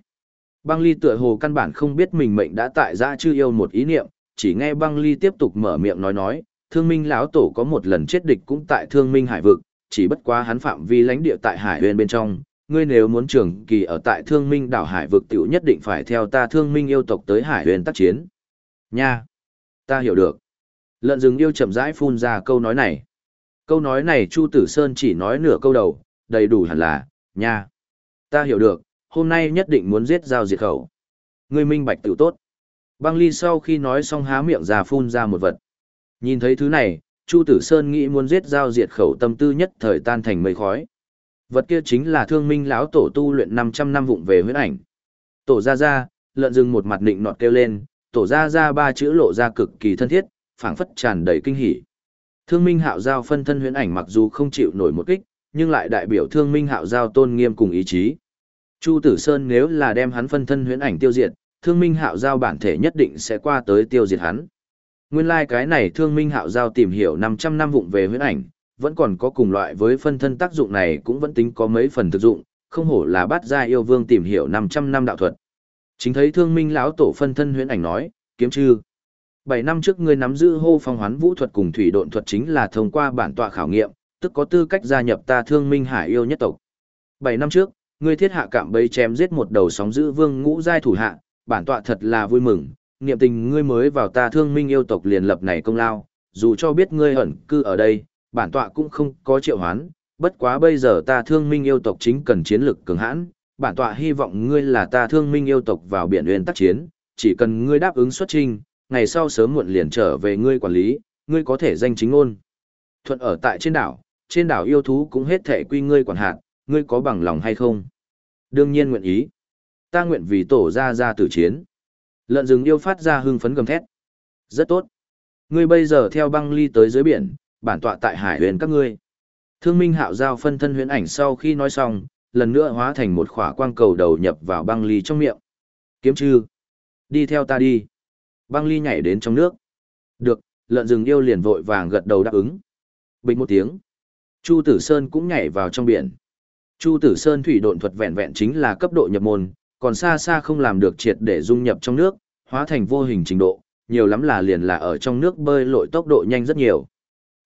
Băng ly tựa hồ căn bản không biết mình mệnh đã tại ra chư yêu một ý niệm, chỉ nghe băng ly tiếp tục mở miệng nói nói, thương minh lão tổ có một lần chết địch cũng tại thương minh hải vực, chỉ bất quá hắn phạm vi lãnh địa tại hải huyền bên trong, ngươi nếu muốn trường kỳ ở tại thương minh đảo hải vực tiểu nhất định phải theo ta thương minh yêu tộc tới hải huyền tác chiến. Nha! Ta hiểu được. Lợn rừng yêu chậm rãi phun ra câu nói này. Câu nói này Chu Tử Sơn chỉ nói nửa câu đầu, đầy đủ hẳn là, nha. Ta hiểu được, hôm nay nhất định muốn giết giao diệt khẩu. Ngươi minh bạch tiểu tốt. Băng ly sau khi nói xong há miệng ra phun ra một vật. Nhìn thấy thứ này, Chu Tử Sơn nghĩ muốn giết giao diệt khẩu tâm tư nhất thời tan thành mây khói. Vật kia chính là thương minh lão tổ tu luyện 500 năm vụng về huyết ảnh. Tổ ra ra, lợn rừng một mặt nịnh nọt kêu lên, tổ ra ra ba chữ lộ ra cực kỳ thân thiết, phảng phất tràn đầy kinh hỉ. Thương minh hạo giao phân thân huyễn ảnh mặc dù không chịu nổi một kích, nhưng lại đại biểu thương minh hạo giao tôn nghiêm cùng ý chí. Chu Tử Sơn nếu là đem hắn phân thân huyễn ảnh tiêu diệt, thương minh hạo giao bản thể nhất định sẽ qua tới tiêu diệt hắn. Nguyên lai like cái này thương minh hạo giao tìm hiểu 500 năm vụng về huyễn ảnh, vẫn còn có cùng loại với phân thân tác dụng này cũng vẫn tính có mấy phần thực dụng, không hổ là bắt ra yêu vương tìm hiểu 500 năm đạo thuật. Chính thấy thương minh lão tổ phân thân huyễn ảnh nói, kiếm chư. 7 năm trước ngươi nắm giữ hô phong hoán vũ thuật cùng thủy độn thuật chính là thông qua bản tọa khảo nghiệm, tức có tư cách gia nhập ta thương minh hải yêu nhất tộc. 7 năm trước, ngươi thiết hạ cảm bấy chém giết một đầu sóng giữ vương ngũ giai thủ hạ, bản tọa thật là vui mừng, niệm tình ngươi mới vào ta thương minh yêu tộc liền lập này công lao, dù cho biết ngươi ẩn cư ở đây, bản tọa cũng không có triệu hoán, bất quá bây giờ ta thương minh yêu tộc chính cần chiến lực cường hãn, bản tọa hy vọng ngươi là ta thương minh yêu tộc vào biển uyên tác chiến, chỉ cần ngươi đáp ứng xuất trình, ngày sau sớm muộn liền trở về ngươi quản lý, ngươi có thể danh chính ngôn. Thuận ở tại trên đảo, trên đảo yêu thú cũng hết thể quy ngươi quản hạt, ngươi có bằng lòng hay không? Đương nhiên nguyện ý. Ta nguyện vì tổ ra ra tử chiến. Lợn rừng yêu phát ra hưng phấn gầm thét. Rất tốt. Ngươi bây giờ theo băng ly tới dưới biển, bản tọa tại hải huyền các ngươi. Thương minh hạo giao phân thân huyễn ảnh sau khi nói xong, lần nữa hóa thành một khỏa quang cầu đầu nhập vào băng ly trong miệng. Kiếm chư. Đi theo ta đi. Băng ly nhảy đến trong nước. Được, lợn rừng yêu liền vội vàng gật đầu đáp ứng. Bình một tiếng. Chu Tử Sơn cũng nhảy vào trong biển. Chu Tử Sơn thủy độn thuật vẹn vẹn chính là cấp độ nhập môn, còn xa xa không làm được triệt để dung nhập trong nước, hóa thành vô hình trình độ, nhiều lắm là liền là ở trong nước bơi lội tốc độ nhanh rất nhiều.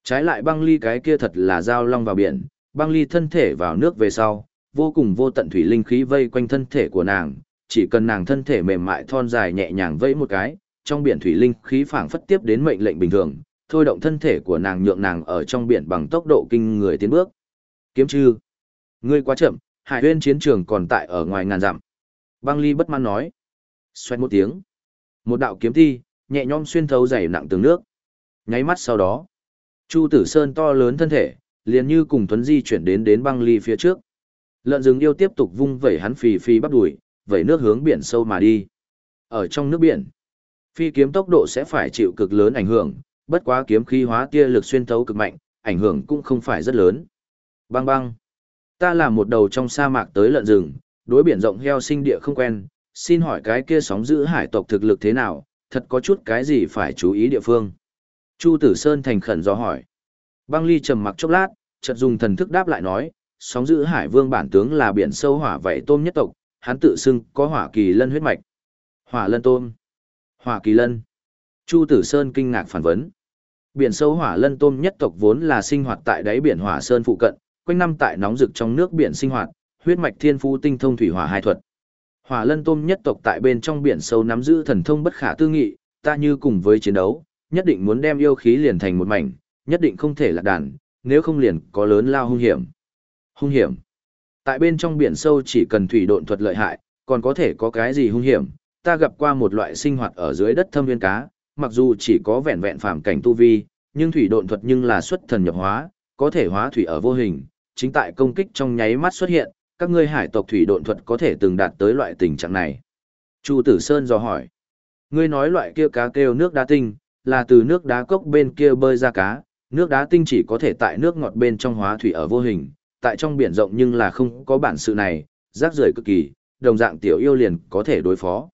Trái lại băng ly cái kia thật là dao long vào biển, băng ly thân thể vào nước về sau, vô cùng vô tận thủy linh khí vây quanh thân thể của nàng, chỉ cần nàng thân thể mềm mại thon dài nhẹ nhàng vẫy một cái, trong biển thủy linh khí phảng phất tiếp đến mệnh lệnh bình thường, thôi động thân thể của nàng nhượng nàng ở trong biển bằng tốc độ kinh người tiến bước. Kiếm chư, ngươi quá chậm, Hải Huyên chiến trường còn tại ở ngoài ngàn dặm. Băng Ly bất mãn nói. Xoẹt một tiếng, một đạo kiếm thi nhẹ nhõm xuyên thấu dày nặng tường nước. Nháy mắt sau đó, Chu Tử Sơn to lớn thân thể, liền như cùng Tuấn Di chuyển đến đến băng ly phía trước. Lợn rừng yêu tiếp tục vung vẩy hắn phì phì bắt đuổi, vẩy nước hướng biển sâu mà đi. Ở trong nước biển, phi kiếm tốc độ sẽ phải chịu cực lớn ảnh hưởng, bất quá kiếm khí hóa tia lực xuyên thấu cực mạnh, ảnh hưởng cũng không phải rất lớn. Bang bang. Ta là một đầu trong sa mạc tới lợn rừng, đối biển rộng heo sinh địa không quen, xin hỏi cái kia sóng giữ hải tộc thực lực thế nào, thật có chút cái gì phải chú ý địa phương. Chu Tử Sơn thành khẩn do hỏi. Băng ly trầm mặc chốc lát, chợt dùng thần thức đáp lại nói, sóng giữ hải vương bản tướng là biển sâu hỏa vậy tôm nhất tộc, hắn tự xưng có hỏa kỳ lân huyết mạch. Hỏa lân tôm. Hỏa kỳ lân. Chu Tử Sơn kinh ngạc phản vấn. Biển sâu hỏa lân tôm nhất tộc vốn là sinh hoạt tại đáy biển hỏa sơn phụ cận, quanh năm tại nóng rực trong nước biển sinh hoạt, huyết mạch thiên phú tinh thông thủy hỏa hai thuật. Hỏa lân tôm nhất tộc tại bên trong biển sâu nắm giữ thần thông bất khả tư nghị, ta như cùng với chiến đấu, nhất định muốn đem yêu khí liền thành một mảnh, nhất định không thể lạc đàn, nếu không liền có lớn lao hung hiểm. Hung hiểm. Tại bên trong biển sâu chỉ cần thủy độn thuật lợi hại, còn có thể có cái gì hung hiểm. Ta gặp qua một loại sinh hoạt ở dưới đất thâm viên cá, mặc dù chỉ có vẹn vẹn phàm cảnh tu vi, nhưng thủy độn thuật nhưng là xuất thần nhập hóa, có thể hóa thủy ở vô hình, chính tại công kích trong nháy mắt xuất hiện, các ngươi hải tộc thủy độn thuật có thể từng đạt tới loại tình trạng này. Chu Tử Sơn dò hỏi, ngươi nói loại kia cá kêu nước đá tinh, là từ nước đá cốc bên kia bơi ra cá, nước đá tinh chỉ có thể tại nước ngọt bên trong hóa thủy ở vô hình, tại trong biển rộng nhưng là không có bản sự này, rác rưởi cực kỳ, đồng dạng tiểu yêu liền có thể đối phó.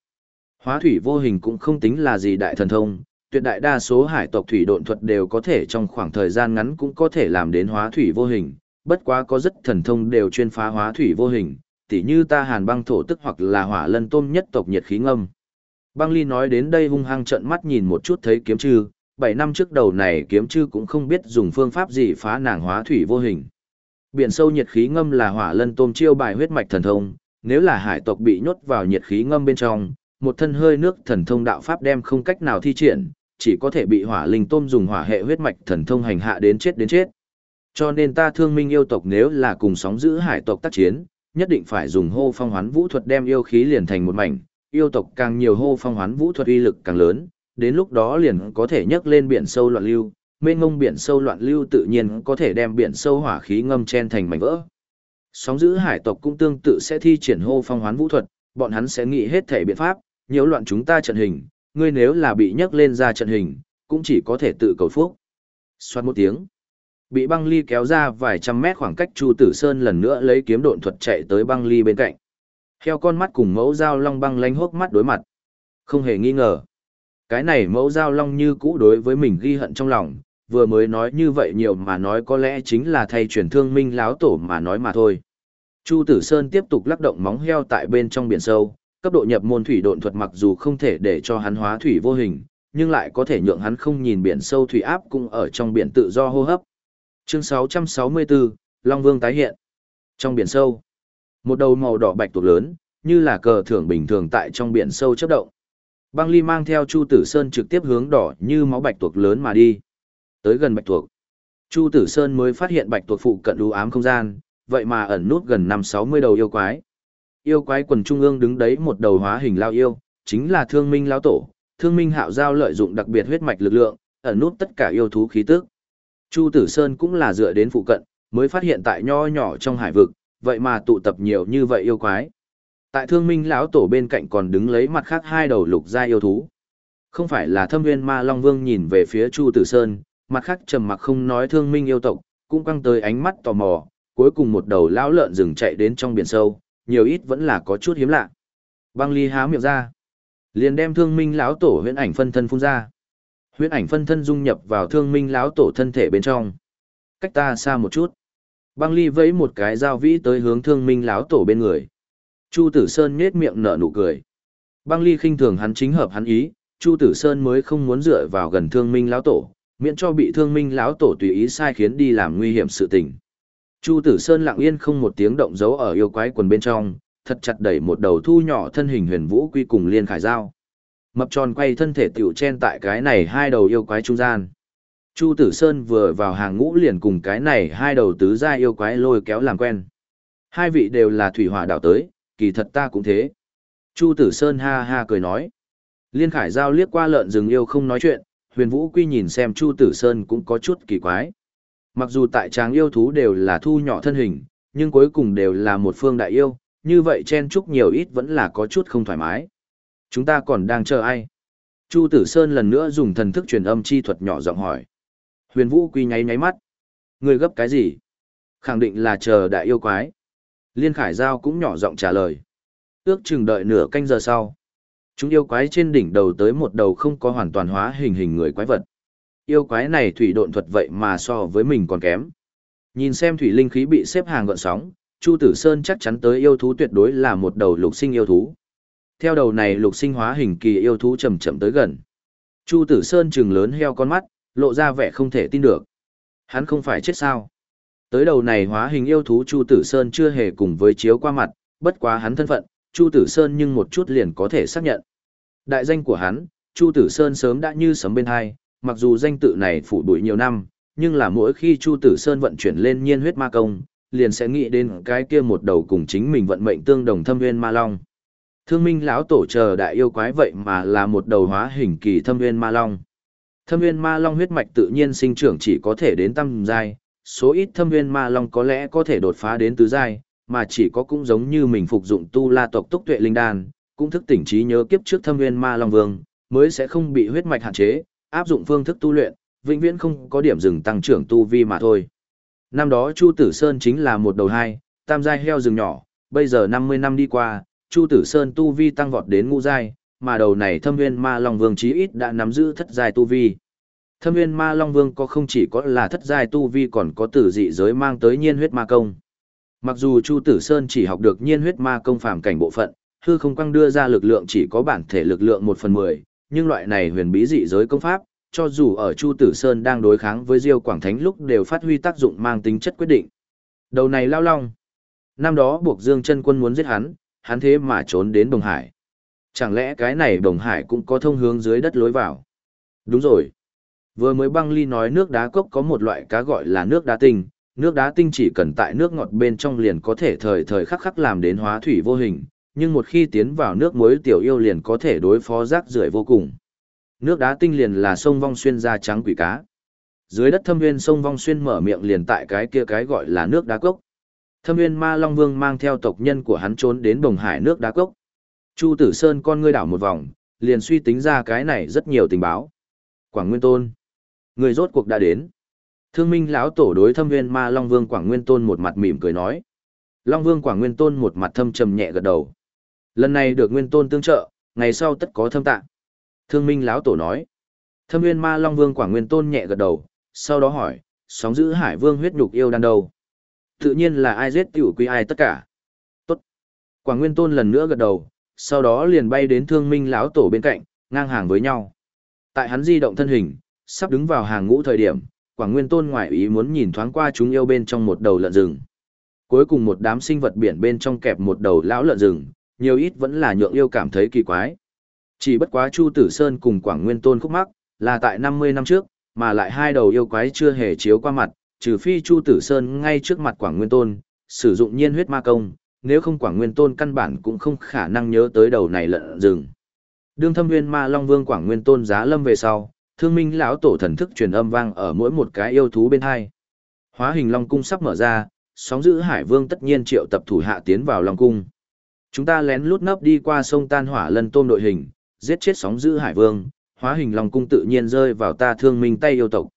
Hóa thủy vô hình cũng không tính là gì đại thần thông, tuyệt đại đa số hải tộc thủy độn thuật đều có thể trong khoảng thời gian ngắn cũng có thể làm đến hóa thủy vô hình, bất quá có rất thần thông đều chuyên phá hóa thủy vô hình, tỉ như ta hàn băng thổ tức hoặc là hỏa lân tôm nhất tộc nhiệt khí ngâm. Băng ly nói đến đây hung hăng trợn mắt nhìn một chút thấy kiếm chư, bảy năm trước đầu này kiếm chư cũng không biết dùng phương pháp gì phá nàng hóa thủy vô hình. Biển sâu nhiệt khí ngâm là hỏa lân tôm chiêu bài huyết mạch thần thông, nếu là hải tộc bị nhốt vào nhiệt khí ngâm bên trong, một thân hơi nước thần thông đạo pháp đem không cách nào thi triển, chỉ có thể bị hỏa linh tôm dùng hỏa hệ huyết mạch thần thông hành hạ đến chết đến chết. Cho nên ta thương minh yêu tộc nếu là cùng sóng giữ hải tộc tác chiến, nhất định phải dùng hô phong hoán vũ thuật đem yêu khí liền thành một mảnh, yêu tộc càng nhiều hô phong hoán vũ thuật uy lực càng lớn, đến lúc đó liền có thể nhấc lên biển sâu loạn lưu, mênh ngông biển sâu loạn lưu tự nhiên có thể đem biển sâu hỏa khí ngâm chen thành mảnh vỡ. Sóng giữ hải tộc cũng tương tự sẽ thi triển hô phong hoán vũ thuật, bọn hắn sẽ nghĩ hết thể biện pháp, nhiễu loạn chúng ta trận hình, ngươi nếu là bị nhấc lên ra trận hình, cũng chỉ có thể tự cầu phúc. Xoát một tiếng. Bị băng ly kéo ra vài trăm mét khoảng cách Chu Tử Sơn lần nữa lấy kiếm độn thuật chạy tới băng ly bên cạnh. Theo con mắt cùng mẫu dao long băng lánh hốc mắt đối mặt. Không hề nghi ngờ. Cái này mẫu dao long như cũ đối với mình ghi hận trong lòng, vừa mới nói như vậy nhiều mà nói có lẽ chính là thay truyền thương minh láo tổ mà nói mà thôi. Chu Tử Sơn tiếp tục lắc động móng heo tại bên trong biển sâu, cấp độ nhập môn thủy độn thuật mặc dù không thể để cho hắn hóa thủy vô hình, nhưng lại có thể nhượng hắn không nhìn biển sâu thủy áp cũng ở trong biển tự do hô hấp. Chương 664, Long Vương tái hiện. Trong biển sâu, một đầu màu đỏ bạch tuộc lớn, như là cờ thưởng bình thường tại trong biển sâu chớp động. Băng Ly mang theo Chu Tử Sơn trực tiếp hướng đỏ như máu bạch tuộc lớn mà đi. Tới gần bạch tuộc, Chu Tử Sơn mới phát hiện bạch tuộc phụ cận u ám không gian, vậy mà ẩn nút gần năm sáu mươi đầu yêu quái. Yêu quái quần trung ương đứng đấy một đầu hóa hình lao yêu, chính là Thương Minh lao tổ. Thương Minh Hạo giao lợi dụng đặc biệt huyết mạch lực lượng, ẩn nút tất cả yêu thú khí tức. Chu Tử Sơn cũng là dựa đến phụ cận, mới phát hiện tại nho nhỏ trong hải vực, vậy mà tụ tập nhiều như vậy yêu quái. Tại Thương Minh lão tổ bên cạnh còn đứng lấy mặt khác hai đầu lục gia yêu thú. Không phải là Thâm Nguyên Ma Long Vương nhìn về phía Chu Tử Sơn, mặt khác trầm mặc không nói Thương Minh yêu tộc, cũng căng tới ánh mắt tò mò, cuối cùng một đầu lão lợn rừng chạy đến trong biển sâu, nhiều ít vẫn là có chút hiếm lạ. Băng Ly há miệng ra, liền đem Thương Minh lão tổ huyễn ảnh phân thân phun ra. Huyễn ảnh phân thân dung nhập vào Thương Minh lão tổ thân thể bên trong. Cách ta xa một chút. Băng Ly vẫy một cái dao vĩ tới hướng Thương Minh lão tổ bên người. Chu Tử Sơn nhếch miệng nở nụ cười. Băng Ly khinh thường hắn chính hợp hắn ý, Chu Tử Sơn mới không muốn dựa vào gần Thương Minh lão tổ, miễn cho bị Thương Minh lão tổ tùy ý sai khiến đi làm nguy hiểm sự tình. Chu Tử Sơn lặng yên không một tiếng động giấu ở yêu quái quần bên trong, thật chặt đẩy một đầu thu nhỏ thân hình huyền vũ quy cùng liên khải dao. Mập tròn quay thân thể tiểu chen tại cái này hai đầu yêu quái trung gian. Chu Tử Sơn vừa vào hàng ngũ liền cùng cái này hai đầu tứ gia yêu quái lôi kéo làm quen. Hai vị đều là thủy hỏa đảo tới, kỳ thật ta cũng thế. Chu Tử Sơn ha ha cười nói. Liên Khải Giao liếc qua lợn rừng yêu không nói chuyện, huyền vũ quy nhìn xem Chu Tử Sơn cũng có chút kỳ quái. Mặc dù tại tráng yêu thú đều là thu nhỏ thân hình, nhưng cuối cùng đều là một phương đại yêu, như vậy chen chúc nhiều ít vẫn là có chút không thoải mái. Chúng ta còn đang chờ ai? Chu Tử Sơn lần nữa dùng thần thức truyền âm chi thuật nhỏ giọng hỏi. Huyền Vũ Quy nháy nháy mắt. Người gấp cái gì? Khẳng định là chờ đại yêu quái. Liên Khải Giao cũng nhỏ giọng trả lời. Ước chừng đợi nửa canh giờ sau. Chúng yêu quái trên đỉnh đầu tới một đầu không có hoàn toàn hóa hình hình người quái vật. Yêu quái này thủy độn thuật vậy mà so với mình còn kém. Nhìn xem thủy linh khí bị xếp hàng gọn sóng, Chu Tử Sơn chắc chắn tới yêu thú tuyệt đối là một đầu lục sinh yêu thú. Theo đầu này lục sinh hóa hình kỳ yêu thú chậm chậm tới gần. Chu Tử Sơn trừng lớn heo con mắt, lộ ra vẻ không thể tin được. Hắn không phải chết sao? Tới đầu này hóa hình yêu thú Chu Tử Sơn chưa hề cùng với chiếu qua mặt, bất quá hắn thân phận, Chu Tử Sơn nhưng một chút liền có thể xác nhận. Đại danh của hắn, Chu Tử Sơn sớm đã như sấm bên hai, mặc dù danh tự này phủ bụi nhiều năm, nhưng là mỗi khi Chu Tử Sơn vận chuyển lên nhiên huyết ma công, liền sẽ nghĩ đến cái kia một đầu cùng chính mình vận mệnh tương đồng thâm nguyên ma long. Thương minh lão tổ chờ đại yêu quái vậy mà là một đầu hóa hình kỳ thâm nguyên ma long. Thâm nguyên ma long huyết mạch tự nhiên sinh trưởng chỉ có thể đến tam giai, số ít thâm nguyên ma long có lẽ có thể đột phá đến tứ giai, mà chỉ có cũng giống như mình phục dụng tu la tộc túc tuệ linh đan, cũng thức tỉnh trí nhớ kiếp trước thâm nguyên ma long vương, mới sẽ không bị huyết mạch hạn chế, áp dụng phương thức tu luyện, vĩnh viễn không có điểm dừng tăng trưởng tu vi mà thôi. Năm đó Chu Tử Sơn chính là một đầu hai, tam giai heo rừng nhỏ, bây giờ 50 năm đi qua, Chu Tử Sơn tu vi tăng vọt đến ngũ giai, mà đầu này Thâm Nguyên Ma Long Vương chí ít đã nắm giữ thất giai tu vi. Thâm Nguyên Ma Long Vương có không chỉ có là thất giai tu vi còn có tử dị giới mang tới nhiên huyết ma công. Mặc dù Chu Tử Sơn chỉ học được nhiên huyết ma công phàm cảnh bộ phận, hư không quăng đưa ra lực lượng chỉ có bản thể lực lượng 1 phần 10, nhưng loại này huyền bí dị giới công pháp, cho dù ở Chu Tử Sơn đang đối kháng với Diêu Quảng Thánh lúc đều phát huy tác dụng mang tính chất quyết định. Đầu này lao long. Năm đó buộc Dương chân quân muốn giết hắn, hắn thế mà trốn đến Đồng Hải. Chẳng lẽ cái này Đồng Hải cũng có thông hướng dưới đất lối vào? Đúng rồi. Vừa mới băng ly nói nước đá cốc có một loại cá gọi là nước đá tinh, nước đá tinh chỉ cần tại nước ngọt bên trong liền có thể thời thời khắc khắc làm đến hóa thủy vô hình, nhưng một khi tiến vào nước muối tiểu yêu liền có thể đối phó rác rưởi vô cùng. Nước đá tinh liền là sông vong xuyên da trắng quỷ cá. Dưới đất thâm nguyên sông vong xuyên mở miệng liền tại cái kia cái gọi là nước đá cốc. Thâm nguyên ma long vương mang theo tộc nhân của hắn trốn đến bồng hải nước đá cốc. Chu tử sơn con ngươi đảo một vòng, liền suy tính ra cái này rất nhiều tình báo. Quảng Nguyên Tôn. Người rốt cuộc đã đến. Thương minh lão tổ đối thâm nguyên ma long vương Quảng Nguyên Tôn một mặt mỉm cười nói. Long vương Quảng Nguyên Tôn một mặt thâm trầm nhẹ gật đầu. Lần này được Nguyên Tôn tương trợ, ngày sau tất có thâm tạng. Thương Minh lão tổ nói. Thâm Nguyên Ma Long Vương Quảng Nguyên Tôn nhẹ gật đầu, sau đó hỏi, sóng giữ Hải Vương huyết nhục yêu đan đâu? Tự nhiên là ai giết tiểu quý ai tất cả. Tốt. Quảng Nguyên Tôn lần nữa gật đầu, sau đó liền bay đến Thương Minh lão tổ bên cạnh, ngang hàng với nhau. Tại hắn di động thân hình, sắp đứng vào hàng ngũ thời điểm, Quảng Nguyên Tôn ngoại ý muốn nhìn thoáng qua chúng yêu bên trong một đầu lợn rừng. Cuối cùng một đám sinh vật biển bên trong kẹp một đầu lão lợn rừng, nhiều ít vẫn là nhượng yêu cảm thấy kỳ quái. Chỉ bất quá Chu Tử Sơn cùng Quảng Nguyên Tôn khúc mắc, là tại 50 năm trước, mà lại hai đầu yêu quái chưa hề chiếu qua mặt, trừ phi Chu Tử Sơn ngay trước mặt Quảng Nguyên Tôn, sử dụng nhiên huyết ma công, nếu không Quảng Nguyên Tôn căn bản cũng không khả năng nhớ tới đầu này lợn rừng. Đương Thâm Nguyên Ma Long Vương Quảng Nguyên Tôn giá lâm về sau, Thương Minh lão tổ thần thức truyền âm vang ở mỗi một cái yêu thú bên hai. Hóa hình Long cung sắp mở ra, sóng giữ Hải Vương tất nhiên triệu tập thủ hạ tiến vào Long cung. Chúng ta lén lút nấp đi qua sông Tan Hỏa Lân Tôm đội hình, giết chết sóng giữ hải vương, hóa hình long cung tự nhiên rơi vào ta thương minh tay yêu tộc.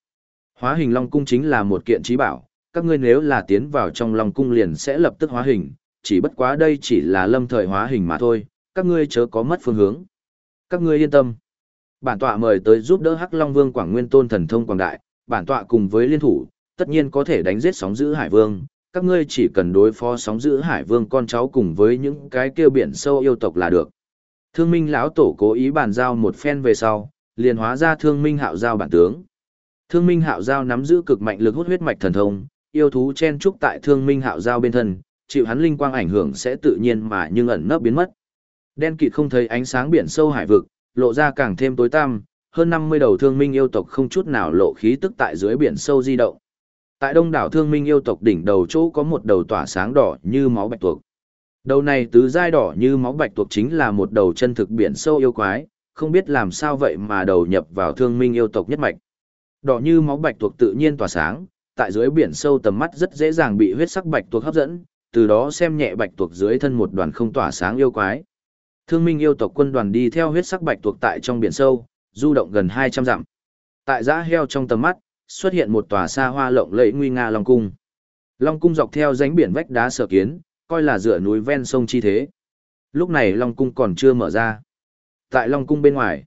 Hóa hình long cung chính là một kiện trí bảo, các ngươi nếu là tiến vào trong long cung liền sẽ lập tức hóa hình, chỉ bất quá đây chỉ là lâm thời hóa hình mà thôi, các ngươi chớ có mất phương hướng. Các ngươi yên tâm. Bản tọa mời tới giúp đỡ Hắc Long Vương Quảng Nguyên Tôn thần thông quảng đại, bản tọa cùng với liên thủ, tất nhiên có thể đánh giết sóng giữ Hải Vương, các ngươi chỉ cần đối phó sóng giữ Hải Vương con cháu cùng với những cái kêu biển sâu yêu tộc là được. Thương Minh lão tổ cố ý bàn giao một phen về sau, liền hóa ra Thương Minh Hạo giao bản tướng. Thương Minh Hạo giao nắm giữ cực mạnh lực hút huyết mạch thần thông, yêu thú chen trúc tại Thương Minh Hạo giao bên thân, chịu hắn linh quang ảnh hưởng sẽ tự nhiên mà nhưng ẩn nấp biến mất. Đen kịt không thấy ánh sáng biển sâu hải vực, lộ ra càng thêm tối tăm, hơn 50 đầu thương minh yêu tộc không chút nào lộ khí tức tại dưới biển sâu di động. Tại đông đảo thương minh yêu tộc đỉnh đầu chỗ có một đầu tỏa sáng đỏ như máu bạch tuộc. Đầu này tứ giai đỏ như máu bạch tuộc chính là một đầu chân thực biển sâu yêu quái, không biết làm sao vậy mà đầu nhập vào thương minh yêu tộc nhất mạch. Đỏ như máu bạch tuộc tự nhiên tỏa sáng, tại dưới biển sâu tầm mắt rất dễ dàng bị huyết sắc bạch tuộc hấp dẫn, từ đó xem nhẹ bạch tuộc dưới thân một đoàn không tỏa sáng yêu quái. Thương minh yêu tộc quân đoàn đi theo huyết sắc bạch tuộc tại trong biển sâu, du động gần 200 dặm. Tại giã heo trong tầm mắt, xuất hiện một tòa xa hoa lộng lẫy nguy nga Long Cung. Long Cung dọc theo rãnh biển vách đá sở kiến, coi là dựa núi ven sông chi thế. Lúc này Long Cung còn chưa mở ra. Tại Long Cung bên ngoài,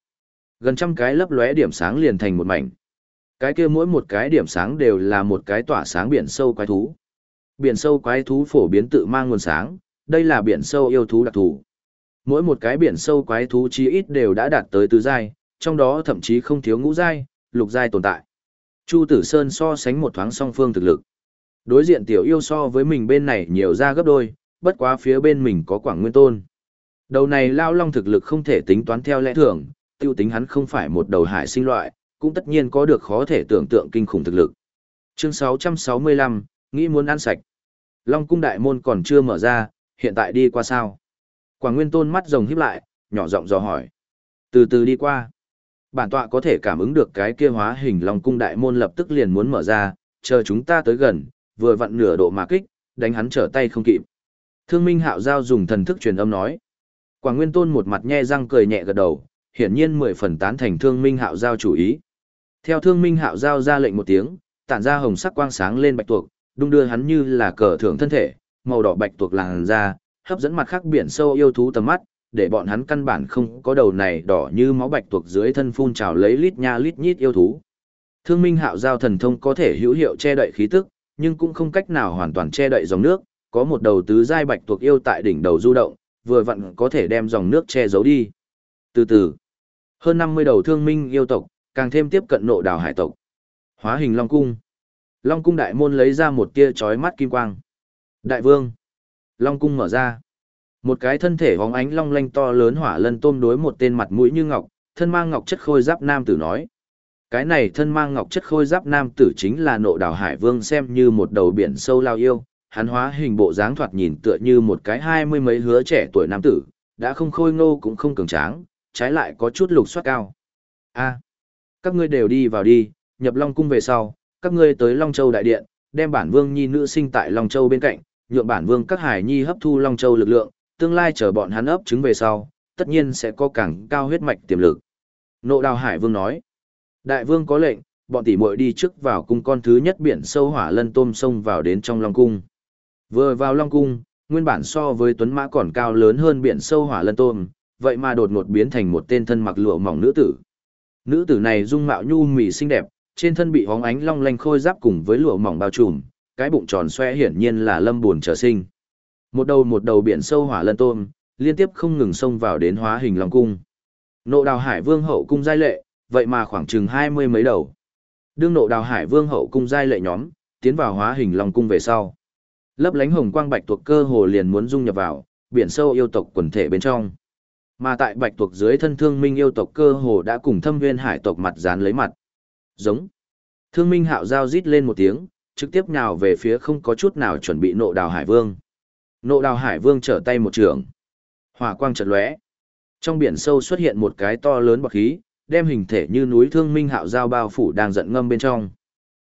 gần trăm cái lấp lóe điểm sáng liền thành một mảnh. Cái kia mỗi một cái điểm sáng đều là một cái tỏa sáng biển sâu quái thú. Biển sâu quái thú phổ biến tự mang nguồn sáng, đây là biển sâu yêu thú đặc thù. Mỗi một cái biển sâu quái thú chí ít đều đã đạt tới tứ giai, trong đó thậm chí không thiếu ngũ giai, lục giai tồn tại. Chu Tử Sơn so sánh một thoáng song phương thực lực. Đối diện tiểu yêu so với mình bên này nhiều ra gấp đôi, bất quá phía bên mình có Quảng Nguyên Tôn. Đầu này lao long thực lực không thể tính toán theo lẽ thường, tiêu tính hắn không phải một đầu hải sinh loại, cũng tất nhiên có được khó thể tưởng tượng kinh khủng thực lực. Chương 665, nghĩ muốn ăn sạch. Long cung đại môn còn chưa mở ra, hiện tại đi qua sao? Quảng Nguyên Tôn mắt rồng híp lại, nhỏ giọng dò hỏi. Từ từ đi qua. Bản tọa có thể cảm ứng được cái kia hóa hình Long cung đại môn lập tức liền muốn mở ra, chờ chúng ta tới gần, vừa vặn nửa độ mà kích, đánh hắn trở tay không kịp. Thương Minh Hạo Giao dùng thần thức truyền âm nói. Quảng Nguyên Tôn một mặt nhe răng cười nhẹ gật đầu, hiển nhiên mười phần tán thành Thương Minh Hạo Giao chủ ý. Theo Thương Minh Hạo Giao ra lệnh một tiếng, tản ra hồng sắc quang sáng lên bạch tuộc, đung đưa hắn như là cờ thưởng thân thể, màu đỏ bạch tuộc làn ra, hấp dẫn mặt khác biển sâu yêu thú tầm mắt, để bọn hắn căn bản không có đầu này đỏ như máu bạch tuộc dưới thân phun trào lấy lít nha lít nhít yêu thú. Thương Minh Hạo Giao thần thông có thể hữu hiệu che đậy khí tức, nhưng cũng không cách nào hoàn toàn che đậy dòng nước, có một đầu tứ giai bạch tuộc yêu tại đỉnh đầu du động, vừa vặn có thể đem dòng nước che giấu đi. Từ từ, hơn 50 đầu thương minh yêu tộc, càng thêm tiếp cận nộ đào hải tộc. Hóa hình Long Cung. Long Cung đại môn lấy ra một tia chói mắt kim quang. Đại vương. Long Cung mở ra. Một cái thân thể hóng ánh long lanh to lớn hỏa lân tôm đối một tên mặt mũi như ngọc, thân mang ngọc chất khôi giáp nam tử nói. Cái này thân mang ngọc chất khôi giáp nam tử chính là nộ đảo hải vương xem như một đầu biển sâu lao yêu, hắn hóa hình bộ dáng thoạt nhìn tựa như một cái hai mươi mấy hứa trẻ tuổi nam tử, đã không khôi ngô cũng không cường tráng, trái lại có chút lục soát cao. A, các ngươi đều đi vào đi, nhập Long cung về sau, các ngươi tới Long Châu đại điện, đem bản vương nhi nữ sinh tại Long Châu bên cạnh, nhượng bản vương các hải nhi hấp thu Long Châu lực lượng, tương lai chờ bọn hắn ấp trứng về sau, tất nhiên sẽ có càng cao huyết mạch tiềm lực. Nộ đào hải vương nói, đại vương có lệnh, bọn tỷ muội đi trước vào cung con thứ nhất biển sâu hỏa lân tôm sông vào đến trong Long cung. Vừa vào Long Cung, nguyên bản so với tuấn mã còn cao lớn hơn biển sâu hỏa lân tôm, vậy mà đột ngột biến thành một tên thân mặc lụa mỏng nữ tử. Nữ tử này dung mạo nhu mì xinh đẹp, trên thân bị hóng ánh long lanh khôi giáp cùng với lụa mỏng bao trùm, cái bụng tròn xoe hiển nhiên là lâm buồn trở sinh. Một đầu một đầu biển sâu hỏa lân tôm, liên tiếp không ngừng xông vào đến hóa hình long cung. Nộ đào hải vương hậu cung giai lệ, vậy mà khoảng chừng hai mươi mấy đầu. Đương nộ đào hải vương hậu cung giai lệ nhóm, tiến vào hóa hình long cung về sau. Lấp lánh hồng quang bạch tuộc cơ hồ liền muốn dung nhập vào, biển sâu yêu tộc quần thể bên trong. Mà tại bạch tuộc dưới thân thương minh yêu tộc cơ hồ đã cùng thâm viên hải tộc mặt dán lấy mặt. Giống. Thương minh hạo giao rít lên một tiếng, trực tiếp nhào về phía không có chút nào chuẩn bị nộ đào hải vương. Nộ đào hải vương trở tay một trường. Hỏa quang chợt lóe. Trong biển sâu xuất hiện một cái to lớn bọt khí, đem hình thể như núi thương minh hạo giao bao phủ đang giận ngâm bên trong.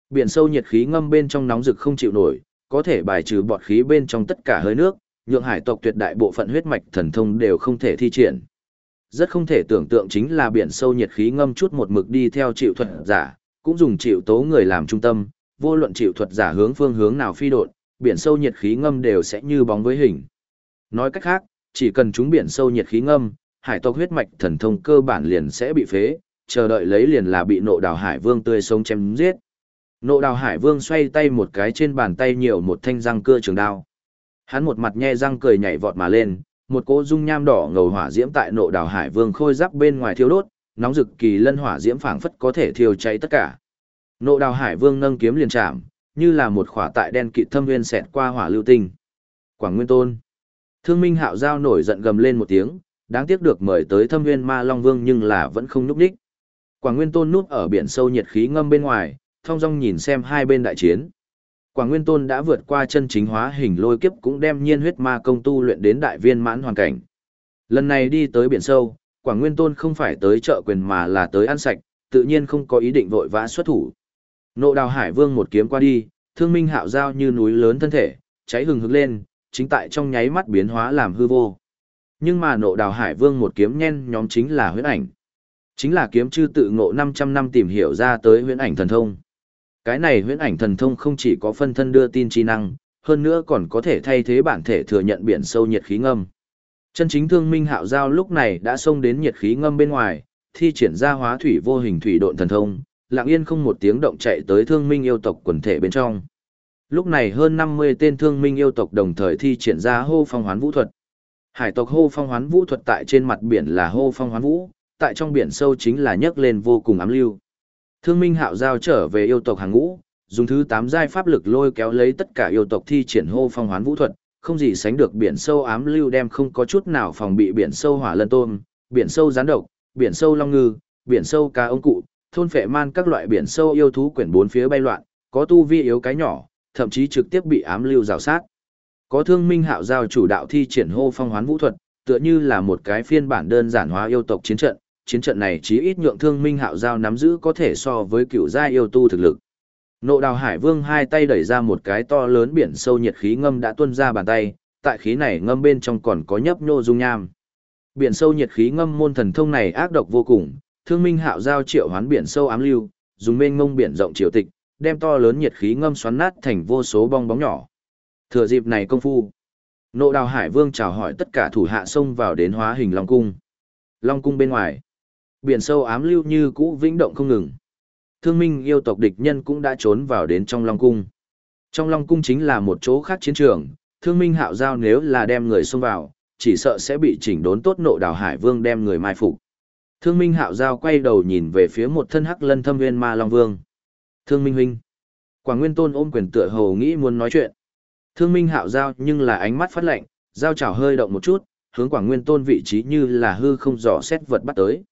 Biển sâu nhiệt khí ngâm bên trong nóng rực không chịu nổi, có thể bài trừ bọt khí bên trong tất cả hơi nước, nhượng hải tộc tuyệt đại bộ phận huyết mạch thần thông đều không thể thi triển. Rất không thể tưởng tượng chính là biển sâu nhiệt khí ngâm chút một mực đi theo chịu thuật giả, cũng dùng chịu tố người làm trung tâm, vô luận chịu thuật giả hướng phương hướng nào phi độn, biển sâu nhiệt khí ngâm đều sẽ như bóng với hình. Nói cách khác, chỉ cần chúng biển sâu nhiệt khí ngâm, hải tộc huyết mạch thần thông cơ bản liền sẽ bị phế, chờ đợi lấy liền là bị nộ đào hải vương tươi sống chém giết. Nộ đào hải vương xoay tay một cái trên bàn tay nhiều một thanh răng cưa trường đao. Hắn một mặt nhe răng cười nhảy vọt mà lên, một cỗ dung nham đỏ ngầu hỏa diễm tại nộ đào hải vương khôi giáp bên ngoài thiêu đốt, nóng rực kỳ lân hỏa diễm phảng phất có thể thiêu cháy tất cả. Nộ đào hải vương nâng kiếm liền chạm, như là một khỏa tại đen kịt thâm nguyên xẹt qua hỏa lưu tinh. Quảng Nguyên Tôn. Thương Minh Hạo giao nổi giận gầm lên một tiếng, đáng tiếc được mời tới thâm nguyên ma long vương nhưng là vẫn không núp đích. Quảng Nguyên Tôn núp ở biển sâu nhiệt khí ngâm bên ngoài, thong dong nhìn xem hai bên đại chiến. Quảng Nguyên Tôn đã vượt qua chân chính hóa hình lôi kiếp cũng đem nhiên huyết ma công tu luyện đến đại viên mãn hoàn cảnh. Lần này đi tới biển sâu, Quảng Nguyên Tôn không phải tới chợ quyền mà là tới ăn sạch, tự nhiên không có ý định vội vã xuất thủ. Nộ đào hải vương một kiếm qua đi, thương minh hạo giao như núi lớn thân thể, cháy hừng hực lên, chính tại trong nháy mắt biến hóa làm hư vô. Nhưng mà nộ đào hải vương một kiếm nhen nhóm chính là huyễn ảnh. Chính là kiếm chư tự ngộ 500 năm tìm hiểu ra tới huyễn ảnh thần thông. Cái này huyễn ảnh thần thông không chỉ có phân thân đưa tin trí năng, hơn nữa còn có thể thay thế bản thể thừa nhận biển sâu nhiệt khí ngâm. Chân chính thương minh hạo giao lúc này đã xông đến nhiệt khí ngâm bên ngoài, thi triển ra hóa thủy vô hình thủy độn thần thông, lặng yên không một tiếng động chạy tới thương minh yêu tộc quần thể bên trong. Lúc này hơn 50 tên thương minh yêu tộc đồng thời thi triển ra hô phong hoán vũ thuật. Hải tộc hô phong hoán vũ thuật tại trên mặt biển là hô phong hoán vũ, tại trong biển sâu chính là nhấc lên vô cùng ám lưu. Thương minh hạo giao trở về yêu tộc hàng ngũ, dùng thứ 8 giai pháp lực lôi kéo lấy tất cả yêu tộc thi triển hô phong hoán vũ thuật, không gì sánh được biển sâu ám lưu đem không có chút nào phòng bị biển sâu hỏa lân tôm, biển sâu gián độc, biển sâu long ngư, biển sâu cá ông cụ, thôn phệ man các loại biển sâu yêu thú quyển bốn phía bay loạn, có tu vi yếu cái nhỏ, thậm chí trực tiếp bị ám lưu rào sát. Có thương minh hạo giao chủ đạo thi triển hô phong hoán vũ thuật, tựa như là một cái phiên bản đơn giản hóa yêu tộc chiến trận, chiến trận này chí ít nhượng thương minh hạo giao nắm giữ có thể so với cựu gia yêu tu thực lực. Nộ đào hải vương hai tay đẩy ra một cái to lớn biển sâu nhiệt khí ngâm đã tuôn ra bàn tay, tại khí này ngâm bên trong còn có nhấp nhô dung nham. Biển sâu nhiệt khí ngâm môn thần thông này ác độc vô cùng, thương minh hạo giao triệu hoán biển sâu ám lưu, dùng mênh ngông biển rộng triều tịch, đem to lớn nhiệt khí ngâm xoắn nát thành vô số bong bóng nhỏ. Thừa dịp này công phu, nộ đào hải vương chào hỏi tất cả thủ hạ xông vào đến hóa hình long cung. Long cung bên ngoài, biển sâu ám lưu như cũ vĩnh động không ngừng. Thương minh yêu tộc địch nhân cũng đã trốn vào đến trong long cung. Trong long cung chính là một chỗ khác chiến trường, thương minh hạo giao nếu là đem người xông vào, chỉ sợ sẽ bị chỉnh đốn tốt nộ đào hải vương đem người mai phục. Thương minh hạo giao quay đầu nhìn về phía một thân hắc lân thâm nguyên ma long vương. Thương minh huynh. Quảng Nguyên Tôn ôm quyền tựa hồ nghĩ muốn nói chuyện. Thương minh hạo giao nhưng là ánh mắt phát lạnh, giao chảo hơi động một chút, hướng Quảng Nguyên Tôn vị trí như là hư không dò xét vật bắt tới.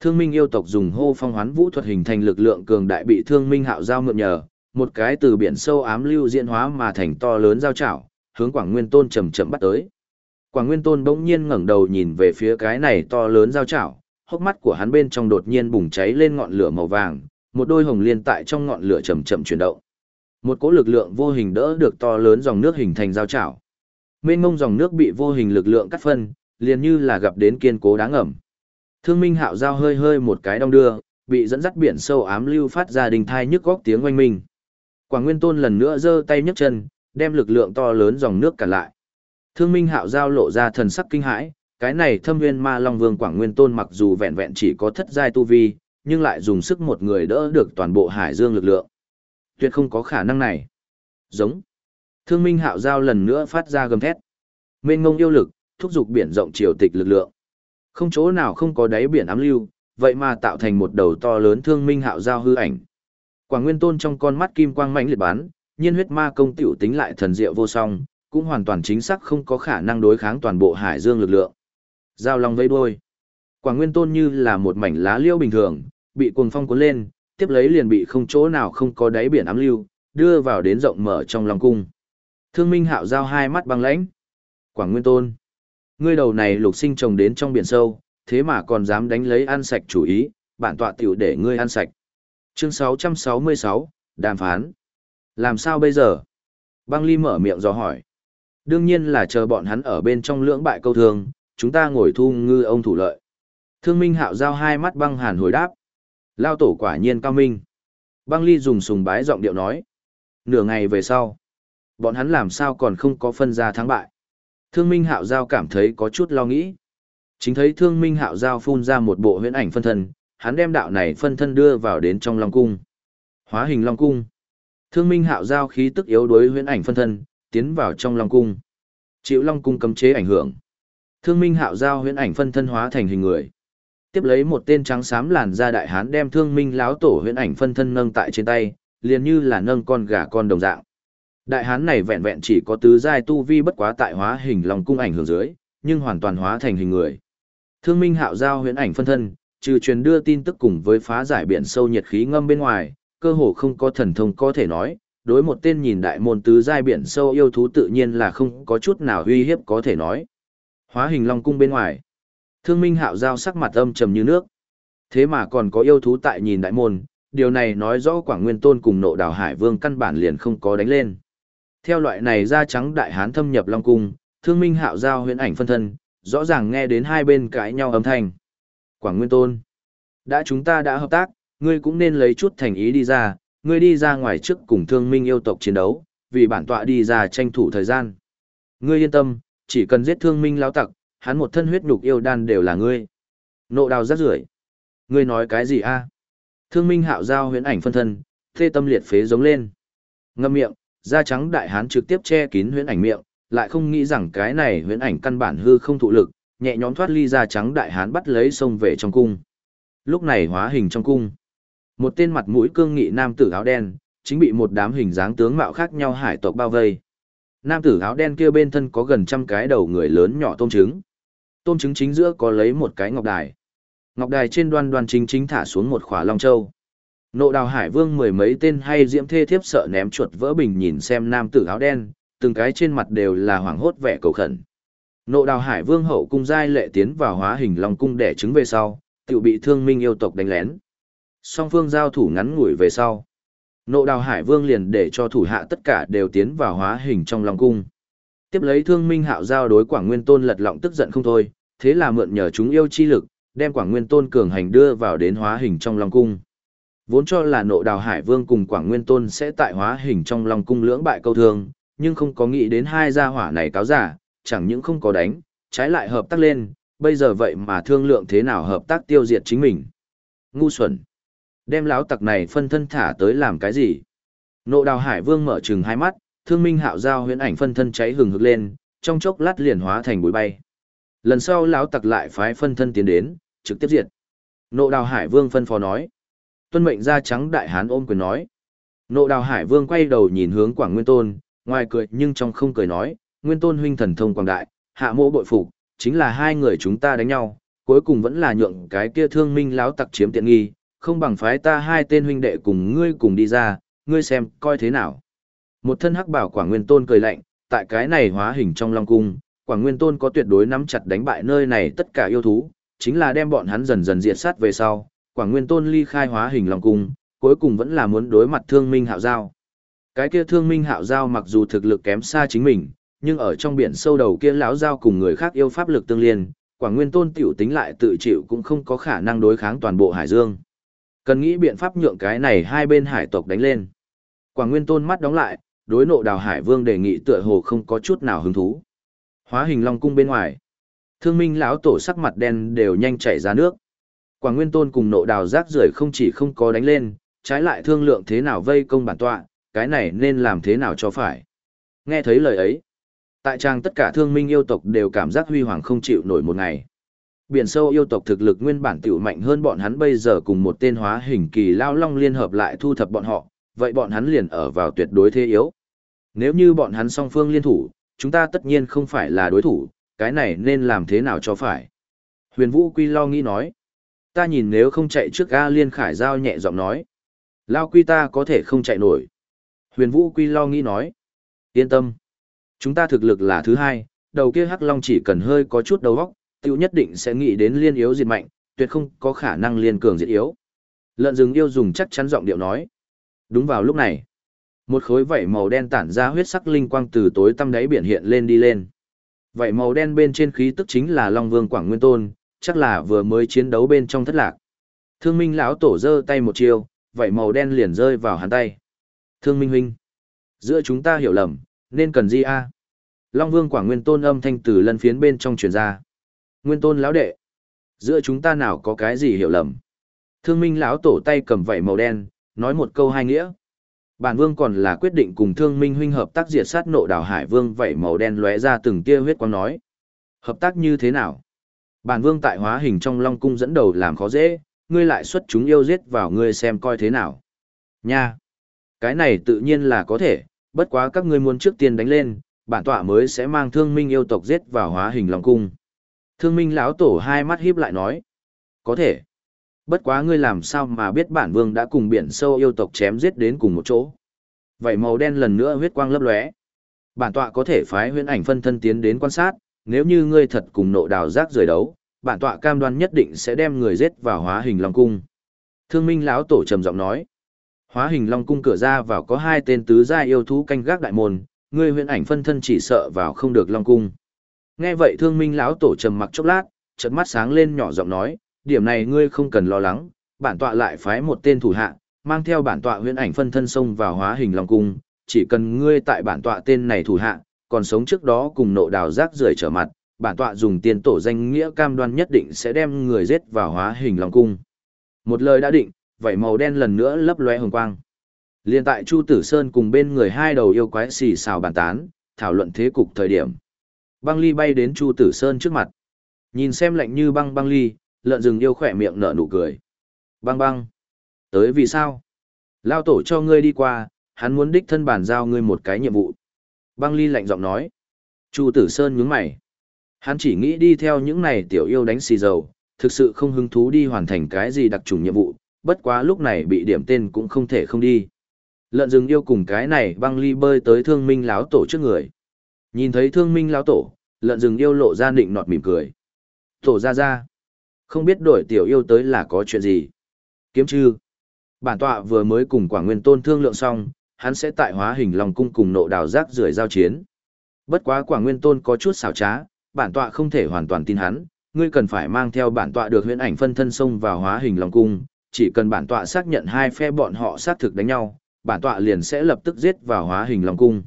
Thương minh yêu tộc dùng hô phong hoán vũ thuật hình thành lực lượng cường đại bị thương minh hạo giao mượn nhờ, một cái từ biển sâu ám lưu diễn hóa mà thành to lớn giao chảo, hướng Quảng Nguyên Tôn chậm chậm bắt tới. Quảng Nguyên Tôn bỗng nhiên ngẩng đầu nhìn về phía cái này to lớn giao chảo, hốc mắt của hắn bên trong đột nhiên bùng cháy lên ngọn lửa màu vàng, một đôi hồng liên tại trong ngọn lửa chậm chậm chuyển động. Một cỗ lực lượng vô hình đỡ được to lớn dòng nước hình thành giao chảo. Mênh mông dòng nước bị vô hình lực lượng cắt phân, liền như là gặp đến kiên cố đáng ẩm. Thương Minh Hạo giao hơi hơi một cái đong đưa, bị dẫn dắt biển sâu ám lưu phát ra đình thai nhức góc tiếng oanh minh. Quảng Nguyên Tôn lần nữa giơ tay nhấc chân, đem lực lượng to lớn dòng nước cả lại. Thương Minh Hạo giao lộ ra thần sắc kinh hãi, cái này Thâm Nguyên Ma Long Vương Quảng Nguyên Tôn mặc dù vẹn vẹn chỉ có thất giai tu vi, nhưng lại dùng sức một người đỡ được toàn bộ Hải Dương lực lượng. Tuyệt không có khả năng này. Giống. Thương Minh Hạo giao lần nữa phát ra gầm thét. Mênh ngông yêu lực, thúc giục biển rộng triều tịch lực lượng. Không chỗ nào không có đáy biển ám lưu, vậy mà tạo thành một đầu to lớn thương minh hạo giao hư ảnh. Quảng Nguyên Tôn trong con mắt kim quang mãnh liệt bán, nhiên huyết ma công tiểu tính lại thần diệu vô song, cũng hoàn toàn chính xác không có khả năng đối kháng toàn bộ hải dương lực lượng. Giao long vây đuôi. Quảng Nguyên Tôn như là một mảnh lá liêu bình thường, bị cuồng phong cuốn lên, tiếp lấy liền bị không chỗ nào không có đáy biển ám lưu, đưa vào đến rộng mở trong lòng cung. Thương Minh Hạo giao hai mắt băng lãnh. Quảng Nguyên Tôn. Ngươi đầu này lục sinh trồng đến trong biển sâu, thế mà còn dám đánh lấy ăn sạch chủ ý, bản tọa tiểu để ngươi ăn sạch. Chương 666, đàm phán. Làm sao bây giờ? Băng Ly mở miệng do hỏi. Đương nhiên là chờ bọn hắn ở bên trong lưỡng bại câu thương, chúng ta ngồi thu ngư ông thủ lợi. Thương Minh Hạo giao hai mắt băng hàn hồi đáp. Lao tổ quả nhiên cao minh. Băng Ly dùng sùng bái giọng điệu nói. Nửa ngày về sau, bọn hắn làm sao còn không có phân ra thắng bại. Thương Minh Hạo Giao cảm thấy có chút lo nghĩ. Chính thấy Thương Minh Hạo Giao phun ra một bộ huyễn ảnh phân thân, hắn đem đạo này phân thân đưa vào đến trong Long Cung. Hóa hình Long Cung. Thương Minh Hạo Giao khí tức yếu đối huyễn ảnh phân thân, tiến vào trong Long Cung. Chịu Long Cung cấm chế ảnh hưởng. Thương Minh Hạo Giao huyễn ảnh phân thân hóa thành hình người. Tiếp lấy một tên trắng xám làn da đại hán đem Thương Minh láo tổ huyễn ảnh phân thân nâng tại trên tay, liền như là nâng con gà con đồng dạng. Đại hán này vẹn vẹn chỉ có tứ giai tu vi bất quá tại hóa hình lòng cung ảnh hưởng dưới, nhưng hoàn toàn hóa thành hình người. Thương Minh Hạo giao huyễn ảnh phân thân, trừ truyền đưa tin tức cùng với phá giải biển sâu nhiệt khí ngâm bên ngoài, cơ hồ không có thần thông có thể nói, đối một tên nhìn đại môn tứ giai biển sâu yêu thú tự nhiên là không có chút nào uy hiếp có thể nói. Hóa hình long cung bên ngoài. Thương Minh Hạo giao sắc mặt âm trầm như nước. Thế mà còn có yêu thú tại nhìn đại môn, điều này nói rõ Quảng Nguyên Tôn cùng Nộ Đào Hải Vương căn bản liền không có đánh lên. Theo loại này da trắng đại hán thâm nhập Long Cung, thương minh hạo giao huyễn ảnh phân thân, rõ ràng nghe đến hai bên cãi nhau âm thanh. Quảng Nguyên Tôn, đã chúng ta đã hợp tác, ngươi cũng nên lấy chút thành ý đi ra, ngươi đi ra ngoài trước cùng thương minh yêu tộc chiến đấu, vì bản tọa đi ra tranh thủ thời gian. Ngươi yên tâm, chỉ cần giết thương minh lao tặc, hắn một thân huyết nhục yêu đan đều là ngươi. Nộ đào rất rưởi. Ngươi nói cái gì a? Thương minh hạo giao huyễn ảnh phân thân, thê tâm liệt phế giống lên. Ngâm miệng, da trắng đại hán trực tiếp che kín huyễn ảnh miệng, lại không nghĩ rằng cái này huyễn ảnh căn bản hư không thụ lực, nhẹ nhõm thoát ly da trắng đại hán bắt lấy xông về trong cung. Lúc này hóa hình trong cung. Một tên mặt mũi cương nghị nam tử áo đen, chính bị một đám hình dáng tướng mạo khác nhau hải tộc bao vây. Nam tử áo đen kia bên thân có gần trăm cái đầu người lớn nhỏ tôm trứng. Tôm trứng chính giữa có lấy một cái ngọc đài. Ngọc đài trên đoan đoan chính chính thả xuống một khỏa long châu. Nộ đào hải vương mười mấy tên hay diễm thê thiếp sợ ném chuột vỡ bình nhìn xem nam tử áo đen, từng cái trên mặt đều là hoảng hốt vẻ cầu khẩn. Nộ đào hải vương hậu cung giai lệ tiến vào hóa hình long cung đẻ trứng về sau, tự bị thương minh yêu tộc đánh lén. Song phương giao thủ ngắn ngủi về sau. Nộ đào hải vương liền để cho thủ hạ tất cả đều tiến vào hóa hình trong long cung. Tiếp lấy thương minh hạo giao đối quảng nguyên tôn lật lọng tức giận không thôi, thế là mượn nhờ chúng yêu chi lực, đem quảng nguyên tôn cường hành đưa vào đến hóa hình trong long cung. Vốn cho là nộ đào hải vương cùng quảng nguyên tôn sẽ tại hóa hình trong lòng cung lưỡng bại câu thương, nhưng không có nghĩ đến hai gia hỏa này cáo giả, chẳng những không có đánh, trái lại hợp tác lên, bây giờ vậy mà thương lượng thế nào hợp tác tiêu diệt chính mình. Ngu xuẩn. Đem láo tặc này phân thân thả tới làm cái gì? Nộ đào hải vương mở trừng hai mắt, thương minh hạo giao huyễn ảnh phân thân cháy hừng hực lên, trong chốc lát liền hóa thành bụi bay. Lần sau láo tặc lại phái phân thân tiến đến, trực tiếp diệt. Nộ đào hải vương phân phó nói. Tuân mệnh ra trắng đại hán ôm quyền nói. Nộ đào hải vương quay đầu nhìn hướng quảng nguyên tôn, ngoài cười nhưng trong không cười nói, nguyên tôn huynh thần thông quảng đại, hạ mộ bội phục, chính là hai người chúng ta đánh nhau, cuối cùng vẫn là nhượng cái kia thương minh láo tặc chiếm tiện nghi, không bằng phái ta hai tên huynh đệ cùng ngươi cùng đi ra, ngươi xem coi thế nào. Một thân hắc bảo Quảng Nguyên Tôn cười lạnh, tại cái này hóa hình trong Long Cung, Quảng Nguyên Tôn có tuyệt đối nắm chặt đánh bại nơi này tất cả yêu thú, chính là đem bọn hắn dần dần diệt sát về sau. Quảng Nguyên Tôn ly khai hóa hình Long Cung, cuối cùng vẫn là muốn đối mặt thương minh hạo giao. Cái kia thương minh hạo giao mặc dù thực lực kém xa chính mình, nhưng ở trong biển sâu đầu kia lão giao cùng người khác yêu pháp lực tương liên, Quảng Nguyên Tôn tiểu tính lại tự chịu cũng không có khả năng đối kháng toàn bộ Hải Dương. Cần nghĩ biện pháp nhượng cái này hai bên hải tộc đánh lên. Quảng Nguyên Tôn mắt đóng lại, đối nộ đào hải vương đề nghị tựa hồ không có chút nào hứng thú. Hóa hình long cung bên ngoài. Thương minh lão tổ sắc mặt đen đều nhanh chảy ra nước quả Nguyên Tôn cùng nộ đào rác rưởi không chỉ không có đánh lên, trái lại thương lượng thế nào vây công bản tọa, cái này nên làm thế nào cho phải. Nghe thấy lời ấy, tại trang tất cả thương minh yêu tộc đều cảm giác huy hoàng không chịu nổi một ngày. Biển sâu yêu tộc thực lực nguyên bản tiểu mạnh hơn bọn hắn bây giờ cùng một tên hóa hình kỳ lao long liên hợp lại thu thập bọn họ, vậy bọn hắn liền ở vào tuyệt đối thế yếu. Nếu như bọn hắn song phương liên thủ, chúng ta tất nhiên không phải là đối thủ, cái này nên làm thế nào cho phải. Huyền Vũ Quy lo nghĩ nói, ta nhìn nếu không chạy trước A Liên Khải Giao nhẹ giọng nói, Lao Quy ta có thể không chạy nổi. Huyền Vũ Quy lo nghĩ nói, yên tâm, chúng ta thực lực là thứ hai, đầu kia Hắc Long chỉ cần hơi có chút đầu óc, tiêu nhất định sẽ nghĩ đến liên yếu diệt mạnh, tuyệt không có khả năng liên cường diệt yếu. Lợn rừng yêu dùng chắc chắn giọng điệu nói. Đúng vào lúc này, một khối vảy màu đen tản ra huyết sắc linh quang từ tối tăm đáy biển hiện lên đi lên. Vảy màu đen bên trên khí tức chính là Long Vương Quảng Nguyên Tôn, chắc là vừa mới chiến đấu bên trong thất lạc. Thương Minh lão tổ giơ tay một chiêu, vảy màu đen liền rơi vào hắn tay. Thương Minh huynh, giữa chúng ta hiểu lầm, nên cần gì a? Long Vương Quảng Nguyên Tôn âm thanh từ lân phiến bên trong truyền ra. Nguyên tôn lão đệ, giữa chúng ta nào có cái gì hiểu lầm. Thương minh lão tổ tay cầm vảy màu đen, nói một câu hai nghĩa. Bản vương còn là quyết định cùng thương minh huynh hợp tác diệt sát nộ đảo hải vương vảy màu đen lóe ra từng tia huyết quang nói. Hợp tác như thế nào? Bản vương tại hóa hình trong long cung dẫn đầu làm khó dễ, ngươi lại xuất chúng yêu giết vào ngươi xem coi thế nào. Nha! Cái này tự nhiên là có thể, bất quá các ngươi muốn trước tiên đánh lên, bản tọa mới sẽ mang thương minh yêu tộc giết vào hóa hình long cung. Thương minh lão tổ hai mắt híp lại nói. Có thể. Bất quá ngươi làm sao mà biết bản vương đã cùng biển sâu yêu tộc chém giết đến cùng một chỗ. Vậy màu đen lần nữa huyết quang lấp lóe. Bản tọa có thể phái huyễn ảnh phân thân tiến đến quan sát, nếu như ngươi thật cùng nộ đào giác rời đấu, bản tọa cam đoan nhất định sẽ đem người giết vào hóa hình long cung. Thương minh lão tổ trầm giọng nói. Hóa hình long cung cửa ra vào có hai tên tứ gia yêu thú canh gác đại môn, ngươi huyễn ảnh phân thân chỉ sợ vào không được long cung. Nghe vậy thương minh lão tổ trầm mặc chốc lát, chợt mắt sáng lên nhỏ giọng nói, điểm này ngươi không cần lo lắng, bản tọa lại phái một tên thủ hạ, mang theo bản tọa huyễn ảnh phân thân xông vào hóa hình long cung, chỉ cần ngươi tại bản tọa tên này thủ hạ, còn sống trước đó cùng nộ đào rác rưởi trở mặt, bản tọa dùng tiền tổ danh nghĩa cam đoan nhất định sẽ đem người giết vào hóa hình long cung. Một lời đã định, vảy màu đen lần nữa lấp lóe hồng quang. Liên tại Chu Tử Sơn cùng bên người hai đầu yêu quái xì xào bàn tán, thảo luận thế cục thời điểm. Băng ly bay đến Chu Tử Sơn trước mặt. Nhìn xem lạnh như băng băng ly, lợn rừng yêu khỏe miệng nở nụ cười. Băng băng. Tới vì sao? Lao tổ cho ngươi đi qua, hắn muốn đích thân bản giao ngươi một cái nhiệm vụ. Băng ly lạnh giọng nói. Chu Tử Sơn nhướng mày. Hắn chỉ nghĩ đi theo những này tiểu yêu đánh xì dầu, thực sự không hứng thú đi hoàn thành cái gì đặc trùng nhiệm vụ, bất quá lúc này bị điểm tên cũng không thể không đi. Lợn rừng yêu cùng cái này băng ly bơi tới thương minh láo tổ trước người. Nhìn thấy thương minh láo tổ, lợn rừng yêu lộ ra định nọt mỉm cười. Tổ ra ra. Không biết đổi tiểu yêu tới là có chuyện gì. Kiếm chư. Bản tọa vừa mới cùng quả Nguyên Tôn thương lượng xong, hắn sẽ tại hóa hình lòng cung cùng nộ đào giác rưởi giao chiến. Bất quá Quảng Nguyên Tôn có chút xảo trá, bản tọa không thể hoàn toàn tin hắn, ngươi cần phải mang theo bản tọa được huyễn ảnh phân thân xông vào hóa hình lòng cung, chỉ cần bản tọa xác nhận hai phe bọn họ xác thực đánh nhau, bản tọa liền sẽ lập tức giết vào hóa hình long cung.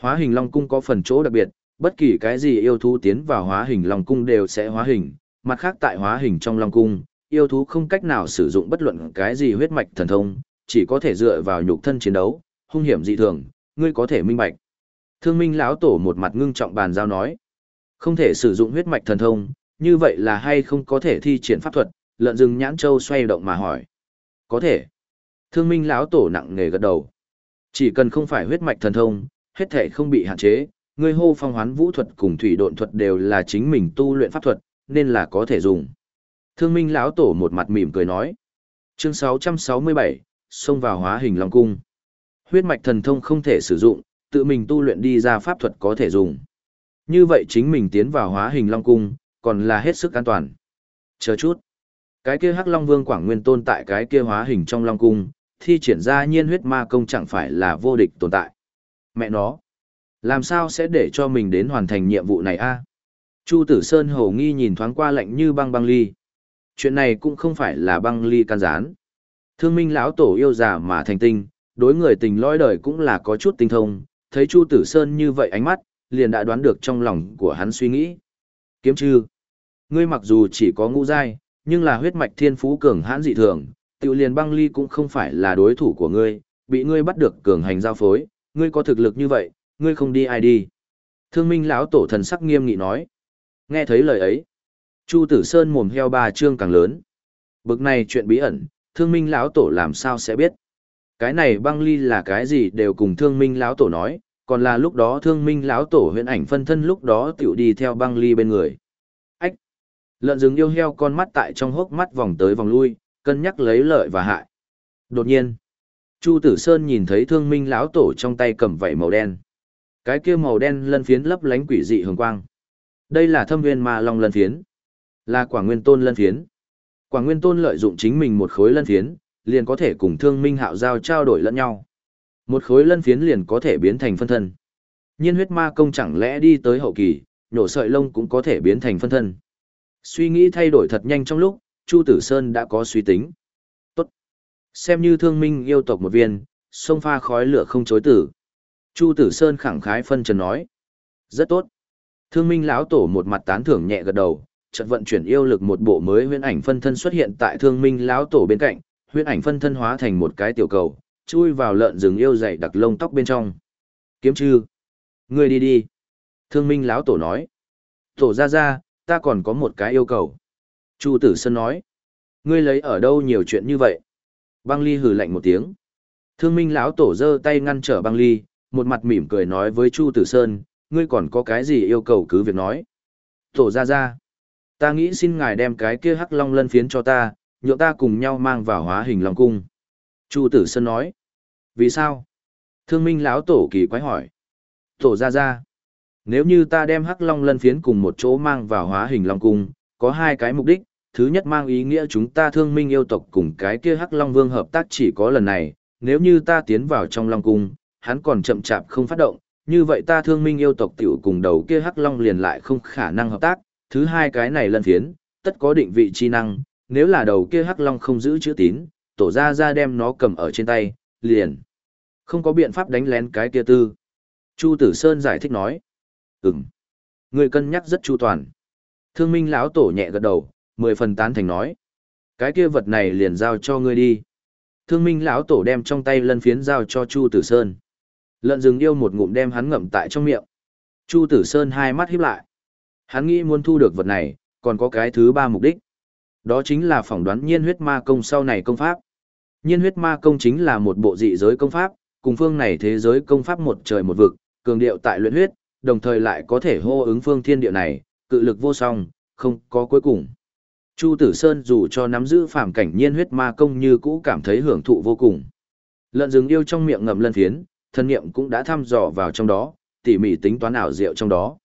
Hóa hình long cung có phần chỗ đặc biệt, bất kỳ cái gì yêu thú tiến vào hóa hình long cung đều sẽ hóa hình, mặt khác tại hóa hình trong long cung, yêu thú không cách nào sử dụng bất luận cái gì huyết mạch thần thông, chỉ có thể dựa vào nhục thân chiến đấu, hung hiểm dị thường, ngươi có thể minh bạch. Thương Minh lão tổ một mặt ngưng trọng bàn giao nói, không thể sử dụng huyết mạch thần thông, như vậy là hay không có thể thi triển pháp thuật, lợn rừng nhãn châu xoay động mà hỏi. Có thể. Thương minh lão tổ nặng nề gật đầu. Chỉ cần không phải huyết mạch thần thông, hết thể không bị hạn chế, ngươi hô phong hoán vũ thuật cùng thủy độn thuật đều là chính mình tu luyện pháp thuật, nên là có thể dùng. Thương minh lão tổ một mặt mỉm cười nói. Chương 667, xông vào hóa hình long cung. Huyết mạch thần thông không thể sử dụng, tự mình tu luyện đi ra pháp thuật có thể dùng. Như vậy chính mình tiến vào hóa hình long cung, còn là hết sức an toàn. Chờ chút. Cái kia Hắc Long Vương Quảng Nguyên tôn tại cái kia hóa hình trong Long cung, thi triển ra nhiên huyết ma công chẳng phải là vô địch tồn tại. Mẹ nó, làm sao sẽ để cho mình đến hoàn thành nhiệm vụ này a? Chu Tử Sơn hầu nghi nhìn thoáng qua lạnh như băng băng ly. Chuyện này cũng không phải là băng ly can gián. Thương minh lão tổ yêu già mà thành tinh, đối người tình lõi đời cũng là có chút tinh thông, thấy Chu Tử Sơn như vậy ánh mắt, liền đã đoán được trong lòng của hắn suy nghĩ. Kiếm chư, ngươi mặc dù chỉ có ngũ giai, nhưng là huyết mạch thiên phú cường hãn dị thường, tiểu liền băng ly cũng không phải là đối thủ của ngươi, bị ngươi bắt được cường hành giao phối, ngươi có thực lực như vậy, ngươi không đi ai đi. Thương minh lão tổ thần sắc nghiêm nghị nói. Nghe thấy lời ấy, Chu Tử Sơn mồm heo ba trương càng lớn. Bực này chuyện bí ẩn, thương minh lão tổ làm sao sẽ biết. Cái này băng ly là cái gì đều cùng thương minh lão tổ nói, còn là lúc đó thương minh lão tổ huyện ảnh phân thân lúc đó tiểu đi theo băng ly bên người. ách Lợn rừng yêu heo con mắt tại trong hốc mắt vòng tới vòng lui, cân nhắc lấy lợi và hại. Đột nhiên, Chu Tử Sơn nhìn thấy Thương Minh lão tổ trong tay cầm vảy màu đen. Cái kia màu đen lân phiến lấp lánh quỷ dị hường quang. Đây là Thâm Viên Ma Long lân phiến, là Quả Nguyên Tôn lân phiến. Quả Nguyên Tôn lợi dụng chính mình một khối lân phiến, liền có thể cùng Thương Minh Hạo giao trao đổi lẫn nhau. Một khối lân phiến liền có thể biến thành phân thân. Nhiên huyết ma công chẳng lẽ đi tới hậu kỳ, nhổ sợi lông cũng có thể biến thành phân thân. Suy nghĩ thay đổi thật nhanh trong lúc, Chu Tử Sơn đã có suy tính. Tốt. Xem như thương minh yêu tộc một viên, sông pha khói lửa không chối tử. Chu Tử Sơn khẳng khái phân trần nói. Rất tốt. Thương minh lão tổ một mặt tán thưởng nhẹ gật đầu, chợt vận chuyển yêu lực một bộ mới huyễn ảnh phân thân xuất hiện tại thương minh lão tổ bên cạnh, huyễn ảnh phân thân hóa thành một cái tiểu cầu, chui vào lợn rừng yêu dày đặc lông tóc bên trong. Kiếm chư. Ngươi đi đi. Thương minh lão tổ nói. Tổ ra ra, ta còn có một cái yêu cầu. Chu Tử Sơn nói, ngươi lấy ở đâu nhiều chuyện như vậy? Băng Ly hừ lạnh một tiếng. Thương Minh lão tổ giơ tay ngăn trở Băng Ly, một mặt mỉm cười nói với Chu Tử Sơn, ngươi còn có cái gì yêu cầu cứ việc nói. Tổ ra ra, ta nghĩ xin ngài đem cái kia hắc long lân phiến cho ta, nhượng ta cùng nhau mang vào hóa hình long cung. Chu Tử Sơn nói, vì sao? Thương Minh lão tổ kỳ quái hỏi. Tổ ra ra, nếu như ta đem hắc long lân phiến cùng một chỗ mang vào hóa hình long cung, có hai cái mục đích. Thứ nhất mang ý nghĩa chúng ta thương minh yêu tộc cùng cái kia hắc long vương hợp tác chỉ có lần này. Nếu như ta tiến vào trong long cung, hắn còn chậm chạp không phát động, Như vậy ta thương minh yêu tộc tiểu cùng đầu kia hắc long liền lại không khả năng hợp tác, thứ hai cái này lân phiến, tất có định vị chi năng, nếu là đầu kia hắc long không giữ chữ tín, tổ ra ra đem nó cầm ở trên tay, liền. Không có biện pháp đánh lén cái kia tư. Chu Tử Sơn giải thích nói. Ừm. Người cân nhắc rất chu toàn. Thương minh lão tổ nhẹ gật đầu, mười phần tán thành nói. Cái kia vật này liền giao cho ngươi đi. Thương minh lão tổ đem trong tay lân phiến giao cho Chu Tử Sơn. Lợn rừng yêu một ngụm đem hắn ngậm tại trong miệng. Chu Tử Sơn hai mắt híp lại. Hắn nghĩ muốn thu được vật này, còn có cái thứ ba mục đích. Đó chính là phỏng đoán nhiên huyết ma công sau này công pháp. Nhiên huyết ma công chính là một bộ dị giới công pháp, cùng phương này thế giới công pháp một trời một vực, cường điệu tại luyện huyết, đồng thời lại có thể hô ứng phương thiên địa này, cự lực vô song, không có cuối cùng. Chu Tử Sơn dù cho nắm giữ phàm cảnh nhiên huyết ma công như cũ cảm thấy hưởng thụ vô cùng. Lợn rừng yêu trong miệng ngậm lân phiến, thân niệm cũng đã thăm dò vào trong đó, tỉ mỉ tính toán ảo diệu trong đó.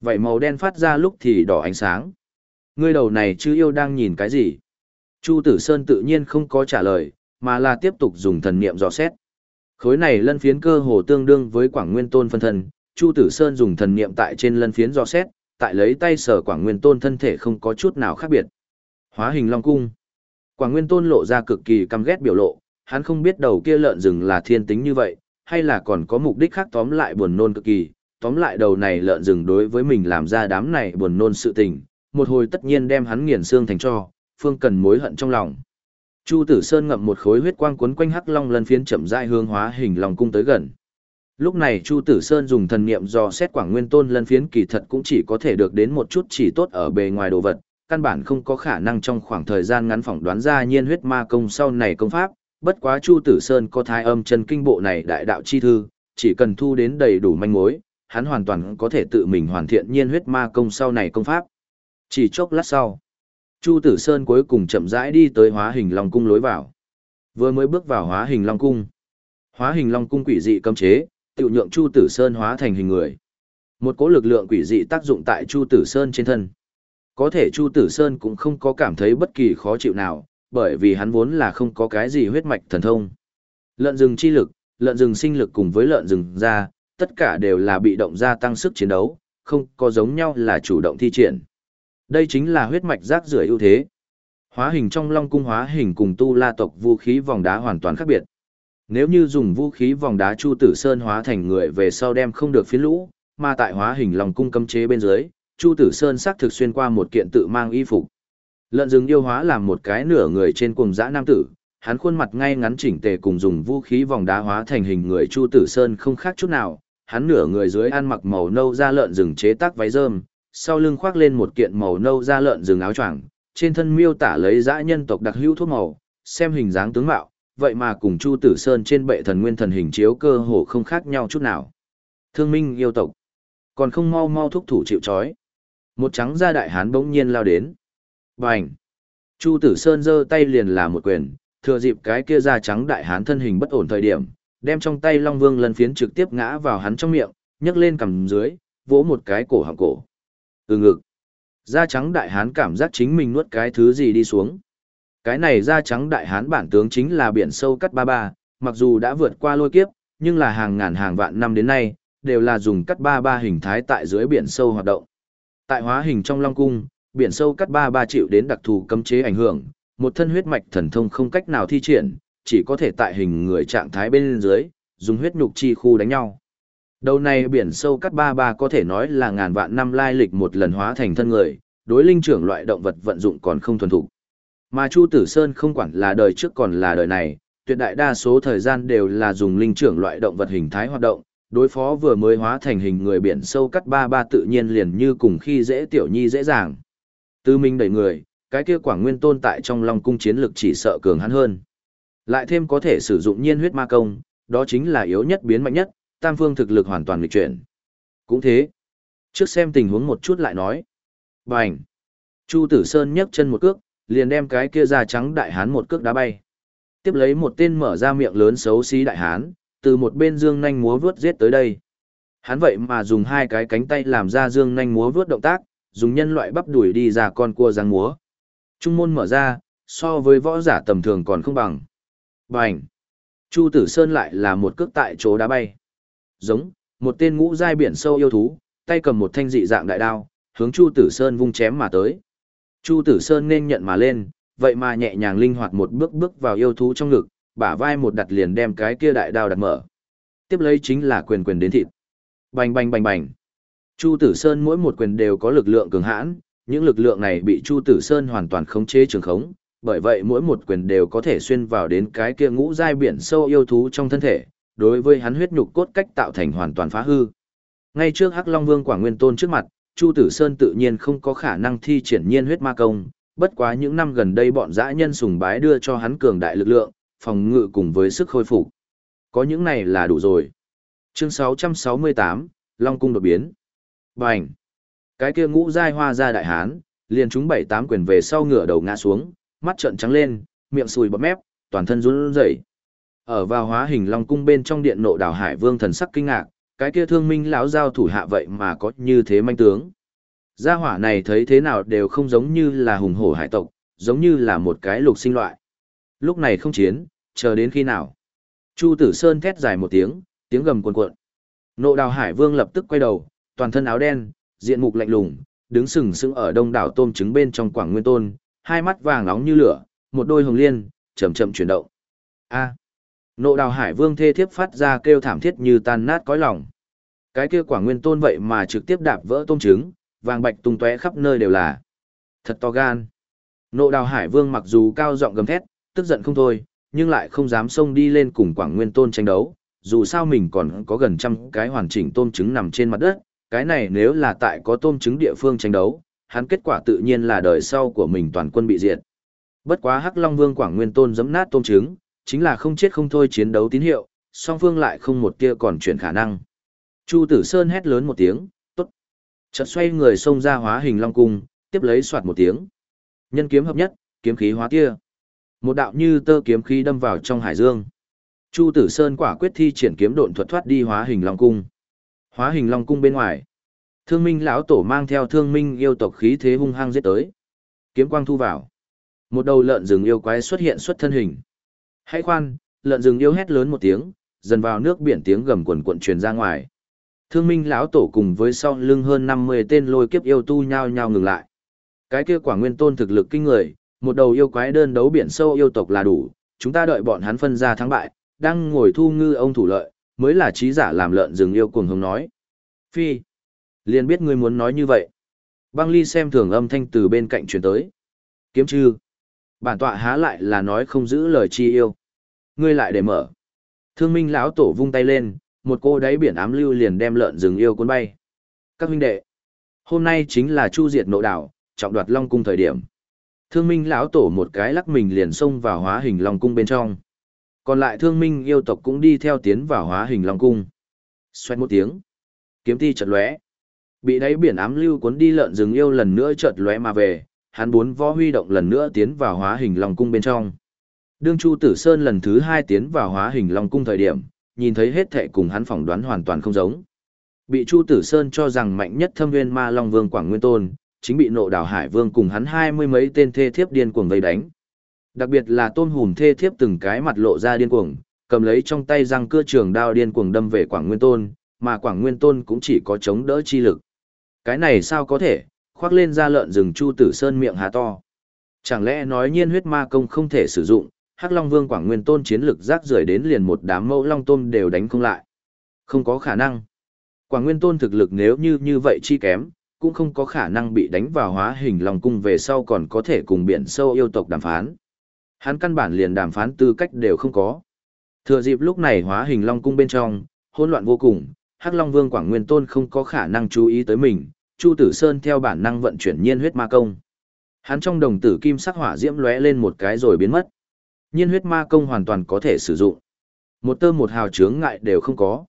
Vậy màu đen phát ra lúc thì đỏ ánh sáng. Ngươi đầu này chứ yêu đang nhìn cái gì? Chu Tử Sơn tự nhiên không có trả lời, mà là tiếp tục dùng thần niệm dò xét. Khối này lân phiến cơ hồ tương đương với Quảng Nguyên Tôn phân thân, Chu Tử Sơn dùng thần niệm tại trên lân phiến dò xét, tại lấy tay sở Quảng Nguyên Tôn thân thể không có chút nào khác biệt. Hóa hình Long cung. Quảng Nguyên Tôn lộ ra cực kỳ căm ghét biểu lộ, hắn không biết đầu kia lợn rừng là thiên tính như vậy, hay là còn có mục đích khác tóm lại buồn nôn cực kỳ, tóm lại đầu này lợn rừng đối với mình làm ra đám này buồn nôn sự tình, một hồi tất nhiên đem hắn nghiền xương thành cho, phương cần mối hận trong lòng. Chu Tử Sơn ngậm một khối huyết quang cuốn quanh hắc long lân phiến chậm rãi hướng hóa hình long cung tới gần. Lúc này Chu Tử Sơn dùng thần niệm dò xét Quảng Nguyên Tôn lân phiến kỳ thật cũng chỉ có thể được đến một chút chỉ tốt ở bề ngoài đồ vật, căn bản không có khả năng trong khoảng thời gian ngắn phỏng đoán ra nhiên huyết ma công sau này công pháp, bất quá Chu Tử Sơn có thái âm chân kinh bộ này đại đạo chi thư, chỉ cần thu đến đầy đủ manh mối, hắn hoàn toàn có thể tự mình hoàn thiện nhiên huyết ma công sau này công pháp. Chỉ chốc lát sau, Chu Tử Sơn cuối cùng chậm rãi đi tới hóa hình long cung lối vào. Vừa mới bước vào hóa hình long cung, hóa hình long cung quỷ dị cấm chế, tự nhượng Chu Tử Sơn hóa thành hình người. Một cỗ lực lượng quỷ dị tác dụng tại Chu Tử Sơn trên thân. Có thể Chu Tử Sơn cũng không có cảm thấy bất kỳ khó chịu nào, bởi vì hắn vốn là không có cái gì huyết mạch thần thông. Lợn rừng chi lực, lợn rừng sinh lực cùng với lợn rừng da, tất cả đều là bị động gia tăng sức chiến đấu, không có giống nhau là chủ động thi triển. Đây chính là huyết mạch rác rưởi ưu thế. Hóa hình trong Long cung hóa hình cùng tu la tộc vũ khí vòng đá hoàn toàn khác biệt. Nếu như dùng vũ khí vòng đá Chu Tử Sơn hóa thành người về sau đem không được phiến lũ, mà tại hóa hình Long cung cấm chế bên dưới, Chu Tử Sơn xác thực xuyên qua một kiện tự mang y phục. Lợn rừng yêu hóa làm một cái nửa người trên cùng dã nam tử, hắn khuôn mặt ngay ngắn chỉnh tề cùng dùng vũ khí vòng đá hóa thành hình người Chu Tử Sơn không khác chút nào, hắn nửa người dưới ăn mặc màu nâu da lợn rừng chế tác váy rơm, sau lưng khoác lên một kiện màu nâu da lợn rừng áo choàng, trên thân miêu tả lấy dã nhân tộc đặc hữu thuốc màu, xem hình dáng tướng mạo, vậy mà cùng Chu Tử Sơn trên bệ thần nguyên thần hình chiếu cơ hồ không khác nhau chút nào. Thương minh yêu tộc, còn không mau mau thúc thủ chịu trói. Một trắng da đại hán bỗng nhiên lao đến. Bành! Chu Tử Sơn giơ tay liền là một quyền, thừa dịp cái kia da trắng đại hán thân hình bất ổn thời điểm, đem trong tay Long Vương lần phiến trực tiếp ngã vào hắn trong miệng, nhấc lên cầm dưới, vỗ một cái cổ họng cổ. Ừ ngực. Da trắng đại hán cảm giác chính mình nuốt cái thứ gì đi xuống. Cái này da trắng đại hán bản tướng chính là biển sâu cắt ba ba, mặc dù đã vượt qua lôi kiếp, nhưng là hàng ngàn hàng vạn năm đến nay, đều là dùng cắt ba ba hình thái tại dưới biển sâu hoạt động. Tại hóa hình trong Long Cung, biển sâu cắt ba ba chịu đến đặc thù cấm chế ảnh hưởng, một thân huyết mạch thần thông không cách nào thi triển, chỉ có thể tại hình người trạng thái bên dưới, dùng huyết nhục chi khu đánh nhau. Đầu này biển sâu cắt ba ba có thể nói là ngàn vạn năm lai lịch một lần hóa thành thân người, đối linh trưởng loại động vật vận dụng còn không thuần thục. Mà Chu Tử Sơn không quản là đời trước còn là đời này, tuyệt đại đa số thời gian đều là dùng linh trưởng loại động vật hình thái hoạt động, đối phó vừa mới hóa thành hình người biển sâu cắt ba ba tự nhiên liền như cùng khi dễ tiểu nhi dễ dàng. Tư minh đẩy người, cái kia quảng nguyên tôn tại trong long cung chiến lực chỉ sợ cường hắn hơn. Lại thêm có thể sử dụng nhiên huyết ma công, đó chính là yếu nhất biến mạnh nhất, tam phương thực lực hoàn toàn lịch chuyển. Cũng thế. Trước xem tình huống một chút lại nói. Bành. Chu Tử Sơn nhấc chân một cước, liền đem cái kia da trắng đại hán một cước đá bay. Tiếp lấy một tên mở ra miệng lớn xấu xí đại hán, từ một bên dương nhanh múa vướt giết tới đây. Hắn vậy mà dùng hai cái cánh tay làm ra dương nhanh múa vướt động tác, dùng nhân loại bắp đuổi đi ra con cua răng múa. Trung môn mở ra, so với võ giả tầm thường còn không bằng. Bành! Chu Tử Sơn lại là một cước tại chỗ đá bay. Giống, một tên ngũ giai biển sâu yêu thú, tay cầm một thanh dị dạng đại đao, hướng Chu Tử Sơn vung chém mà tới. Chu Tử Sơn nên nhận mà lên, vậy mà nhẹ nhàng linh hoạt một bước bước vào yêu thú trong ngực, bả vai một đặt liền đem cái kia đại đao đặt mở. Tiếp lấy chính là quyền quyền đến thịt. Bành bành bành bành. Chu Tử Sơn mỗi một quyền đều có lực lượng cường hãn, những lực lượng này bị Chu Tử Sơn hoàn toàn khống chế trường khống, bởi vậy mỗi một quyền đều có thể xuyên vào đến cái kia ngũ giai biển sâu yêu thú trong thân thể, đối với hắn huyết nhục cốt cách tạo thành hoàn toàn phá hư. Ngay trước Hắc Long Vương Quảng Nguyên Tôn trước mặt, Chu Tử Sơn tự nhiên không có khả năng thi triển nhiên huyết ma công, bất quá những năm gần đây bọn dã nhân sùng bái đưa cho hắn cường đại lực lượng, phòng ngự cùng với sức khôi phục. Có những này là đủ rồi. Chương 668, Long cung đột biến. Bành. Cái kia ngũ giai hoa ra đại hán, liền chúng bảy tám quyền về sau ngửa đầu ngã xuống, mắt trợn trắng lên, miệng sùi bọt mép, toàn thân run rẩy. Ở vào hóa hình long cung bên trong điện nộ đảo hải vương thần sắc kinh ngạc, cái kia thương minh lão giao thủ hạ vậy mà có như thế manh tướng. Gia hỏa này thấy thế nào đều không giống như là hùng hổ hải tộc, giống như là một cái lục sinh loại. Lúc này không chiến, chờ đến khi nào. Chu tử sơn thét dài một tiếng, tiếng gầm cuồn cuộn. Nộ đào hải vương lập tức quay đầu, toàn thân áo đen, diện mục lạnh lùng, đứng sừng sững ở đông đảo tôm trứng bên trong quảng nguyên tôn, hai mắt vàng nóng như lửa, một đôi hồng liên, chậm chậm chuyển động. A. Nộ đào hải vương thê thiếp phát ra kêu thảm thiết như tan nát cõi lòng. Cái kia quả nguyên tôn vậy mà trực tiếp đạp vỡ tôm trứng, vàng bạch tung tóe khắp nơi đều là. Thật to gan. Nộ đào hải vương mặc dù cao giọng gầm thét, tức giận không thôi, nhưng lại không dám xông đi lên cùng quảng nguyên tôn tranh đấu. Dù sao mình còn có gần trăm cái hoàn chỉnh tôm trứng nằm trên mặt đất, cái này nếu là tại có tôm trứng địa phương tranh đấu, hắn kết quả tự nhiên là đời sau của mình toàn quân bị diệt. Bất quá Hắc Long Vương Quảng Nguyên Tôn giẫm nát tôm trứng, chính là không chết không thôi chiến đấu tín hiệu, song phương lại không một tia còn chuyển khả năng. Chu Tử Sơn hét lớn một tiếng, tốt. Chợt xoay người xông ra hóa hình long cung, tiếp lấy soạt một tiếng. Nhân kiếm hợp nhất, kiếm khí hóa tia. Một đạo như tơ kiếm khí đâm vào trong hải dương. Chu Tử Sơn quả quyết thi triển kiếm độn thuật thoát đi hóa hình long cung. Hóa hình long cung bên ngoài. Thương Minh lão tổ mang theo Thương Minh yêu tộc khí thế hung hăng giết tới. Kiếm quang thu vào. Một đầu lợn rừng yêu quái xuất hiện xuất thân hình. Hãy khoan, lợn rừng yêu hét lớn một tiếng, dần vào nước biển tiếng gầm quần cuộn truyền ra ngoài. Thương Minh lão tổ cùng với sau lưng hơn 50 tên lôi kiếp yêu tu nhao nhao ngừng lại. Cái kia quả nguyên tôn thực lực kinh người, một đầu yêu quái đơn đấu biển sâu yêu tộc là đủ, chúng ta đợi bọn hắn phân ra thắng bại, đang ngồi thu ngư ông thủ lợi, mới là trí giả làm lợn rừng yêu cuồng hùng nói. Phi, liền biết ngươi muốn nói như vậy. Băng ly xem thường âm thanh từ bên cạnh truyền tới. Kiếm chư, bản tọa há lại là nói không giữ lời chi yêu. Ngươi lại để mở. Thương minh lão tổ vung tay lên, một cô đáy biển ám lưu liền đem lợn rừng yêu cuốn bay. Các huynh đệ, hôm nay chính là chu diệt nộ đảo, trọng đoạt long cung thời điểm. Thương minh lão tổ một cái lắc mình liền xông vào hóa hình long cung bên trong. Còn lại thương minh yêu tộc cũng đi theo tiến vào hóa hình long cung. Xoét một tiếng. Kiếm ti chợt lóe. Bị đáy biển ám lưu cuốn đi lợn rừng yêu lần nữa chợt lóe mà về, hắn bốn võ huy động lần nữa tiến vào hóa hình long cung bên trong. Đương Chu Tử Sơn lần thứ hai tiến vào hóa hình long cung thời điểm, nhìn thấy hết thệ cùng hắn phỏng đoán hoàn toàn không giống. Bị Chu Tử Sơn cho rằng mạnh nhất thâm Viên ma long vương Quảng Nguyên Tôn, chính bị nộ đảo hải vương cùng hắn hai mươi mấy tên thê thiếp điên cuồng vây đánh. Đặc biệt là tôn hùm thê thiếp từng cái mặt lộ ra điên cuồng, cầm lấy trong tay răng cưa trường đao điên cuồng đâm về Quảng Nguyên Tôn, mà Quảng Nguyên Tôn cũng chỉ có chống đỡ chi lực. Cái này sao có thể, khoác lên ra lợn rừng Chu Tử Sơn miệng há to. Chẳng lẽ nói nhiên huyết ma công không thể sử dụng, Hắc Long Vương Quảng Nguyên Tôn chiến lực rác rưởi đến liền một đám mẫu long tôm đều đánh không lại. Không có khả năng. Quảng Nguyên Tôn thực lực nếu như như vậy chi kém, cũng không có khả năng bị đánh vào hóa hình long cung về sau còn có thể cùng biển sâu yêu tộc đàm phán. Hắn căn bản liền đàm phán tư cách đều không có. Thừa dịp lúc này hóa hình long cung bên trong, hỗn loạn vô cùng, Hắc Long Vương Quảng Nguyên Tôn không có khả năng chú ý tới mình, Chu Tử Sơn theo bản năng vận chuyển nhiên huyết ma công. Hắn trong đồng tử kim sắc hỏa diễm lóe lên một cái rồi biến mất. Nhiên huyết ma công hoàn toàn có thể sử dụng. Một tơ một hào chướng ngại đều không có.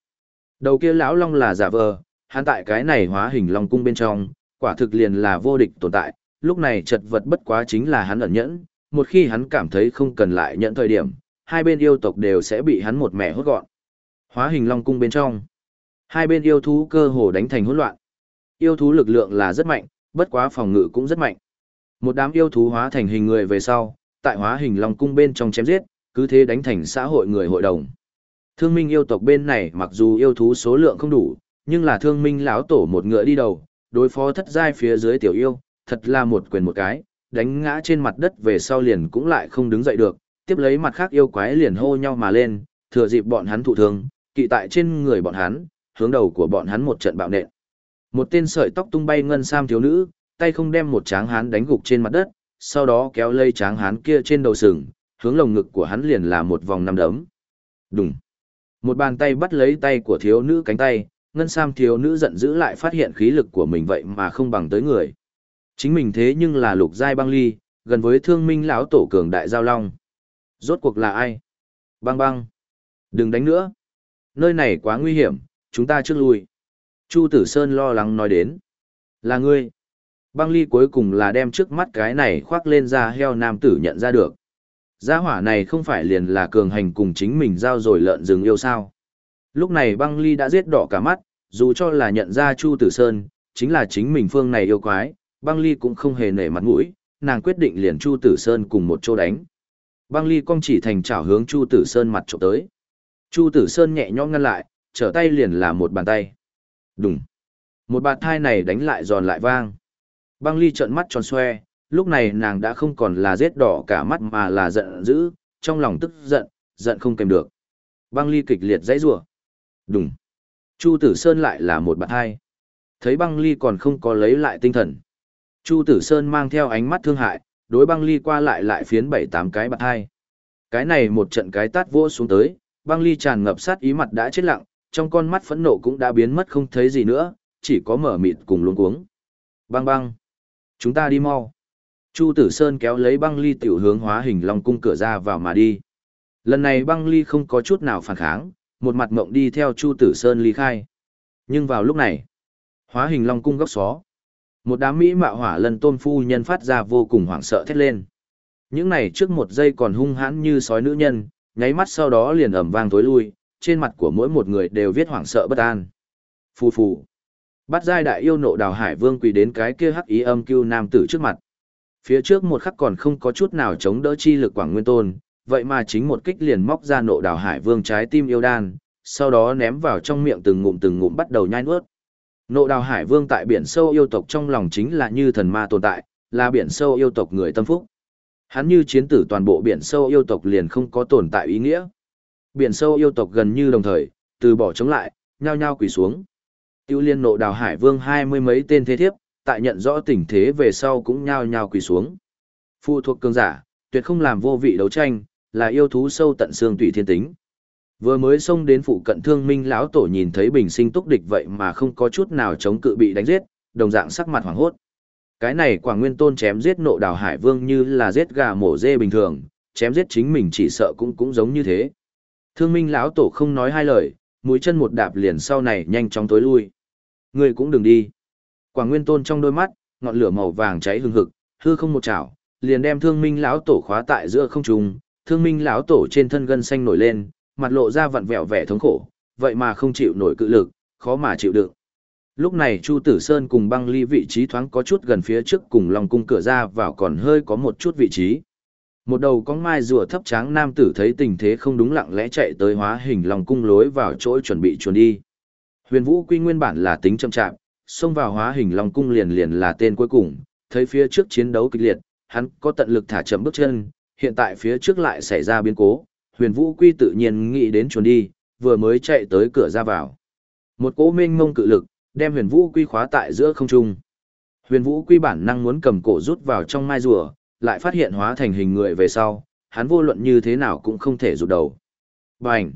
Đầu kia lão long là giả vờ, hắn tại cái này hóa hình long cung bên trong, quả thực liền là vô địch tồn tại, lúc này chật vật bất quá chính là hắn ẩn nhẫn, một khi hắn cảm thấy không cần lại nhận thời điểm, hai bên yêu tộc đều sẽ bị hắn một mẻ hốt gọn. Hóa hình long cung bên trong, hai bên yêu thú cơ hồ đánh thành hỗn loạn. Yêu thú lực lượng là rất mạnh, bất quá phòng ngự cũng rất mạnh. Một đám yêu thú hóa thành hình người về sau, tại hóa hình long cung bên trong chém giết, cứ thế đánh thành xã hội người hội đồng. Thương minh yêu tộc bên này mặc dù yêu thú số lượng không đủ, nhưng là thương minh lão tổ một ngựa đi đầu, đối phó thất giai phía dưới tiểu yêu, thật là một quyền một cái, đánh ngã trên mặt đất về sau liền cũng lại không đứng dậy được, tiếp lấy mặt khác yêu quái liền hô nhau mà lên, thừa dịp bọn hắn thụ thương, kỵ tại trên người bọn hắn, hướng đầu của bọn hắn một trận bạo nện. Một tên sợi tóc tung bay ngân sam thiếu nữ, tay không đem một tráng hán đánh gục trên mặt đất, sau đó kéo lây tráng hán kia trên đầu sừng, hướng lồng ngực của hắn liền là một vòng năm đấm. Đùng. Một bàn tay bắt lấy tay của thiếu nữ cánh tay, ngân sam thiếu nữ giận dữ lại phát hiện khí lực của mình vậy mà không bằng tới người. Chính mình thế nhưng là lục giai băng ly, gần với thương minh lão tổ cường đại giao long. Rốt cuộc là ai? Băng băng. Đừng đánh nữa. Nơi này quá nguy hiểm, chúng ta trước lui. Chu Tử Sơn lo lắng nói đến. Là ngươi. Băng ly cuối cùng là đem trước mắt cái này khoác lên ra heo nam tử nhận ra được. Gia hỏa này không phải liền là cường hành cùng chính mình giao rồi lợn rừng yêu sao. Lúc này băng ly đã giết đỏ cả mắt, dù cho là nhận ra Chu Tử Sơn, chính là chính mình phương này yêu quái, băng ly cũng không hề nể mặt mũi, nàng quyết định liền Chu Tử Sơn cùng một chỗ đánh. Băng ly cong chỉ thành chảo hướng Chu Tử Sơn mặt trộm tới. Chu Tử Sơn nhẹ nhõm ngăn lại, trở tay liền là một bàn tay. Đùng. Một bạt thai này đánh lại giòn lại vang. Băng ly trợn mắt tròn xoe, lúc này nàng đã không còn là rết đỏ cả mắt mà là giận dữ, trong lòng tức giận, giận không kèm được. Băng ly kịch liệt dãy rủa. Đùng. Chu Tử Sơn lại là một bạt hai. Thấy băng ly còn không có lấy lại tinh thần. Chu Tử Sơn mang theo ánh mắt thương hại, đối băng ly qua lại lại phiến bảy tám cái bạt hai. Cái này một trận cái tát vỗ xuống tới, băng ly tràn ngập sát ý mặt đã chết lặng, trong con mắt phẫn nộ cũng đã biến mất không thấy gì nữa, chỉ có mở mịt cùng luống cuống. Băng băng. Chúng ta đi mau. Chu Tử Sơn kéo lấy băng ly tiểu hướng hóa hình long cung cửa ra vào mà đi. Lần này băng ly không có chút nào phản kháng, một mặt mộng đi theo Chu Tử Sơn ly khai. Nhưng vào lúc này, hóa hình long cung góc xó. Một đám mỹ mạo hỏa lần tôn phu nhân phát ra vô cùng hoảng sợ thét lên. Những này trước một giây còn hung hãn như sói nữ nhân, nháy mắt sau đó liền ẩm vang tối lui, trên mặt của mỗi một người đều viết hoảng sợ bất an. Phù phù. Bắt giai đại yêu nộ đào hải vương quỳ đến cái kia hắc ý âm cưu nam tử trước mặt. Phía trước một khắc còn không có chút nào chống đỡ chi lực quảng nguyên tôn, vậy mà chính một kích liền móc ra nộ đào hải vương trái tim yêu đan, sau đó ném vào trong miệng từng ngụm từng ngụm bắt đầu nhai nuốt. Nộ đào hải vương tại biển sâu yêu tộc trong lòng chính là như thần ma tồn tại, là biển sâu yêu tộc người tâm phúc. Hắn như chiến tử toàn bộ biển sâu yêu tộc liền không có tồn tại ý nghĩa. Biển sâu yêu tộc gần như đồng thời, từ bỏ chống lại, nhao nhao quỳ xuống. Tiêu liên nộ đào hải vương hai mươi mấy tên thế thiếp, tại nhận rõ tình thế về sau cũng nhao nhao quỳ xuống. Phụ thuộc cường giả, tuyệt không làm vô vị đấu tranh, là yêu thú sâu tận xương tùy thiên tính. Vừa mới xông đến phụ cận thương minh lão tổ nhìn thấy bình sinh túc địch vậy mà không có chút nào chống cự bị đánh giết, đồng dạng sắc mặt hoảng hốt. Cái này quả nguyên tôn chém giết nộ đào hải vương như là giết gà mổ dê bình thường, chém giết chính mình chỉ sợ cũng cũng giống như thế. Thương minh lão tổ không nói hai lời, mũi chân một đạp liền sau này nhanh chóng tối lui. Người cũng đừng đi. Quả nguyên tôn trong đôi mắt, ngọn lửa màu vàng cháy hừng hực, hư không một chảo, liền đem thương minh lão tổ khóa tại giữa không trung, thương minh lão tổ trên thân gân xanh nổi lên, mặt lộ ra vặn vẹo vẻ thống khổ, vậy mà không chịu nổi cự lực, khó mà chịu đựng. Lúc này Chu Tử Sơn cùng băng ly vị trí thoáng có chút gần phía trước cùng lòng cung cửa ra vào còn hơi có một chút vị trí. Một đầu con mai rùa thấp tráng nam tử thấy tình thế không đúng lặng lẽ chạy tới hóa hình lòng cung lối vào chỗ chuẩn bị chuồn đi. Huyền Vũ Quy nguyên bản là tính chậm chạp, xông vào hóa hình lòng cung liền liền là tên cuối cùng, thấy phía trước chiến đấu kịch liệt, hắn có tận lực thả chậm bước chân, hiện tại phía trước lại xảy ra biến cố, huyền vũ quy tự nhiên nghĩ đến chuồn đi, vừa mới chạy tới cửa ra vào. Một cỗ mênh mông cự lực, đem huyền vũ quy khóa tại giữa không trung. Huyền vũ quy bản năng muốn cầm cổ rút vào trong mai rùa, lại phát hiện hóa thành hình người về sau, hắn vô luận như thế nào cũng không thể rụt đầu. Bành!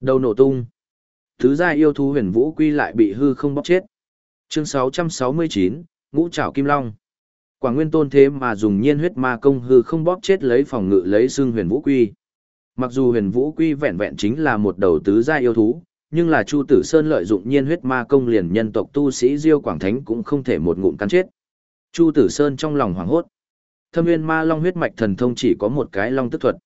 Đầu nổ tung. Thứ gia yêu thú huyền vũ quy lại bị hư không bóc chết. Chương 669, Ngũ Trảo Kim Long. Quả nguyên tôn thế mà dùng nhiên huyết ma công hư không bóp chết lấy phòng ngự lấy xương huyền vũ quy. Mặc dù huyền vũ quy vẹn vẹn chính là một đầu tứ gia yêu thú, nhưng là Chu Tử Sơn lợi dụng nhiên huyết ma công liền nhân tộc tu sĩ Diêu Quảng Thánh cũng không thể một ngụm cắn chết. Chu Tử Sơn trong lòng hoảng hốt. Thâm Nguyên Ma Long huyết mạch thần thông chỉ có một cái long tức thuật.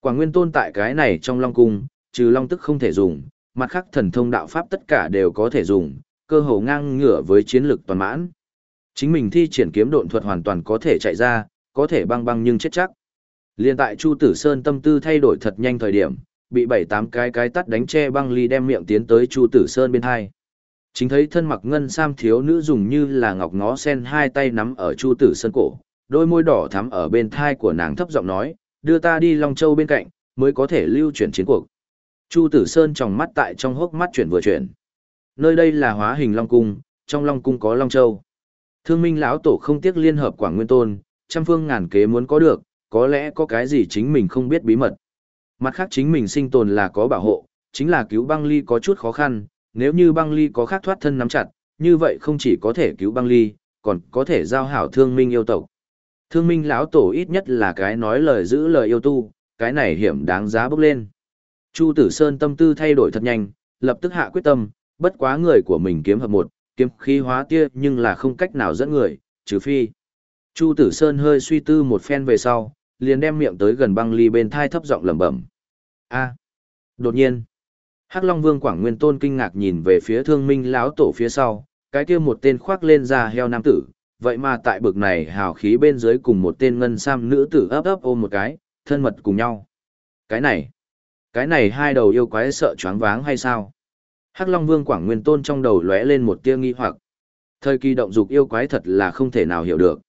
Quảng Nguyên tôn tại cái này trong Long cung, trừ long tức không thể dùng, mặt khác thần thông đạo pháp tất cả đều có thể dùng, cơ hồ ngang ngửa với chiến lực toàn mãn. Chính mình thi triển kiếm độn thuật hoàn toàn có thể chạy ra, có thể băng băng nhưng chết chắc. Liên tại Chu Tử Sơn tâm tư thay đổi thật nhanh thời điểm, bị bảy tám cái cái tắt đánh che băng ly đem miệng tiến tới Chu Tử Sơn bên hai. Chính thấy thân mặc ngân sam thiếu nữ dùng như là ngọc ngó sen hai tay nắm ở Chu Tử Sơn cổ, đôi môi đỏ thắm ở bên thai của nàng thấp giọng nói, đưa ta đi Long Châu bên cạnh, mới có thể lưu chuyển chiến cuộc. Chu Tử Sơn tròng mắt tại trong hốc mắt chuyển vừa chuyển. Nơi đây là hóa hình Long Cung, trong Long Cung có Long Châu. Thương minh lão tổ không tiếc liên hợp Quảng Nguyên Tôn, trăm phương ngàn kế muốn có được, có lẽ có cái gì chính mình không biết bí mật. Mặt khác chính mình sinh tồn là có bảo hộ, chính là cứu băng ly có chút khó khăn, nếu như băng ly có khác thoát thân nắm chặt, như vậy không chỉ có thể cứu băng ly, còn có thể giao hảo thương minh yêu tộc. Thương minh lão tổ ít nhất là cái nói lời giữ lời yêu tu, cái này hiểm đáng giá bước lên. Chu Tử Sơn tâm tư thay đổi thật nhanh, lập tức hạ quyết tâm, bất quá người của mình kiếm hợp một, kiếm khí hóa tia nhưng là không cách nào dẫn người, trừ phi. Chu Tử Sơn hơi suy tư một phen về sau, liền đem miệng tới gần băng ly bên thai thấp giọng lẩm bẩm. A. Đột nhiên, Hắc Long Vương Quảng Nguyên Tôn kinh ngạc nhìn về phía Thương Minh lão tổ phía sau, cái kia một tên khoác lên da heo nam tử, vậy mà tại bực này hào khí bên dưới cùng một tên ngân sam nữ tử ấp ấp ôm một cái, thân mật cùng nhau. Cái này, cái này hai đầu yêu quái sợ choáng váng hay sao? Hắc Long Vương Quảng Nguyên Tôn trong đầu lóe lên một tia nghi hoặc. Thời kỳ động dục yêu quái thật là không thể nào hiểu được.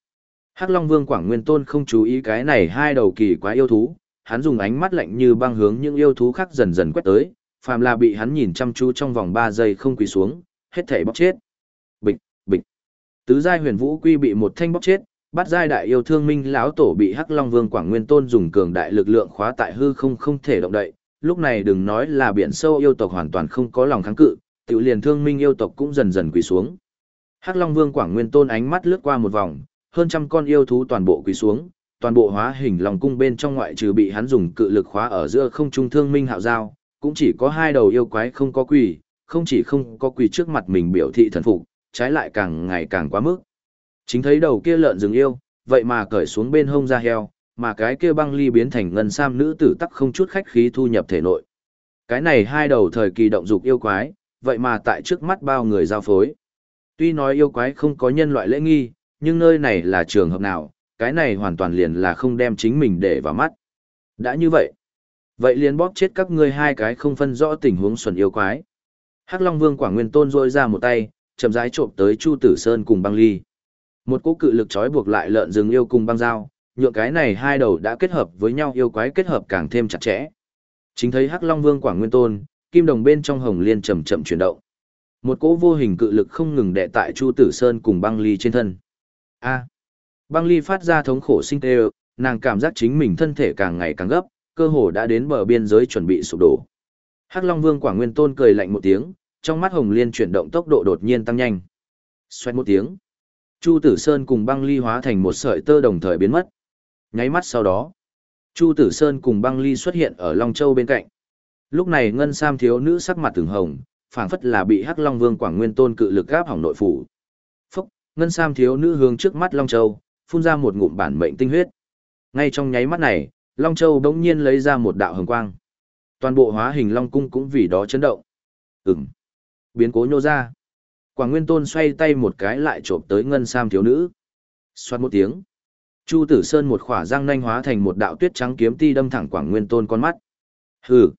Hắc Long Vương Quảng Nguyên Tôn không chú ý cái này hai đầu kỳ quái yêu thú, hắn dùng ánh mắt lạnh như băng hướng những yêu thú khác dần dần quét tới, phàm là bị hắn nhìn chăm chú trong vòng 3 giây không quỳ xuống, hết thảy bóc chết. Tứ giai huyền vũ quy bị một thanh bóc chết, bắt giai đại yêu thương minh lão tổ bị Hắc Long Vương Quảng Nguyên Tôn dùng cường đại lực lượng khóa tại hư không không thể động đậy, lúc này đừng nói là biển sâu yêu tộc hoàn toàn không có lòng kháng cự, tiểu liền thương minh yêu tộc cũng dần dần quỳ xuống. Hắc Long Vương Quảng Nguyên Tôn ánh mắt lướt qua một vòng, hơn trăm con yêu thú toàn bộ quỳ xuống, toàn bộ hóa hình lòng cung bên trong ngoại trừ bị hắn dùng cự lực khóa ở giữa không trung thương minh hạo giao, cũng chỉ có hai đầu yêu quái không có quỳ, không chỉ không có quỳ trước mặt mình biểu thị thần phục, trái lại càng ngày càng quá mức. Chính thấy đầu kia lợn rừng yêu, vậy mà cởi xuống bên hông ra heo, mà cái kia băng ly biến thành ngân sam nữ tử tắc không chút khách khí thu nhập thể nội. Cái này hai đầu thời kỳ động dục yêu quái, vậy mà tại trước mắt bao người giao phối. Tuy nói yêu quái không có nhân loại lễ nghi, nhưng nơi này là trường hợp nào, cái này hoàn toàn liền là không đem chính mình để vào mắt. Đã như vậy, vậy liền bóp chết các ngươi hai cái không phân rõ tình huống xuẩn yêu quái. Hắc Long Vương Quảng Nguyên Tôn rôi ra một tay, chậm rãi trộm tới Chu Tử Sơn cùng băng ly. Một cỗ cự lực trói buộc lại lợn rừng yêu cùng băng dao, nhượng cái này hai đầu đã kết hợp với nhau yêu quái kết hợp càng thêm chặt chẽ. Chính thấy Hắc Long Vương Quảng Nguyên Tôn, kim đồng bên trong hồng liên chậm chậm chuyển động. Một cỗ vô hình cự lực không ngừng đè tại Chu Tử Sơn cùng băng ly trên thân. A. Băng ly phát ra thống khổ sinh tê, nàng cảm giác chính mình thân thể càng ngày càng gấp, cơ hồ đã đến bờ biên giới chuẩn bị sụp đổ. Hắc Long Vương Quảng Nguyên Tôn cười lạnh một tiếng, trong mắt hồng liên chuyển động tốc độ đột nhiên tăng nhanh. Xoẹt một tiếng. Chu Tử Sơn cùng băng ly hóa thành một sợi tơ đồng thời biến mất. Nháy mắt sau đó, Chu Tử Sơn cùng băng ly xuất hiện ở Long Châu bên cạnh. Lúc này Ngân Sam thiếu nữ sắc mặt từng hồng, phảng phất là bị Hắc Long Vương Quảng Nguyên Tôn cự lực gáp hỏng nội phủ. Phúc, Ngân Sam thiếu nữ hướng trước mắt Long Châu, phun ra một ngụm bản mệnh tinh huyết. Ngay trong nháy mắt này, Long Châu bỗng nhiên lấy ra một đạo hồng quang. Toàn bộ hóa hình Long Cung cũng vì đó chấn động. Ừm. Biến cố nhô ra. Quảng Nguyên Tôn xoay tay một cái lại trộm tới Ngân Sam thiếu nữ. Xoát một tiếng. Chu Tử Sơn một khỏa răng nanh hóa thành một đạo tuyết trắng kiếm ti đâm thẳng Quảng Nguyên Tôn con mắt. Hừ.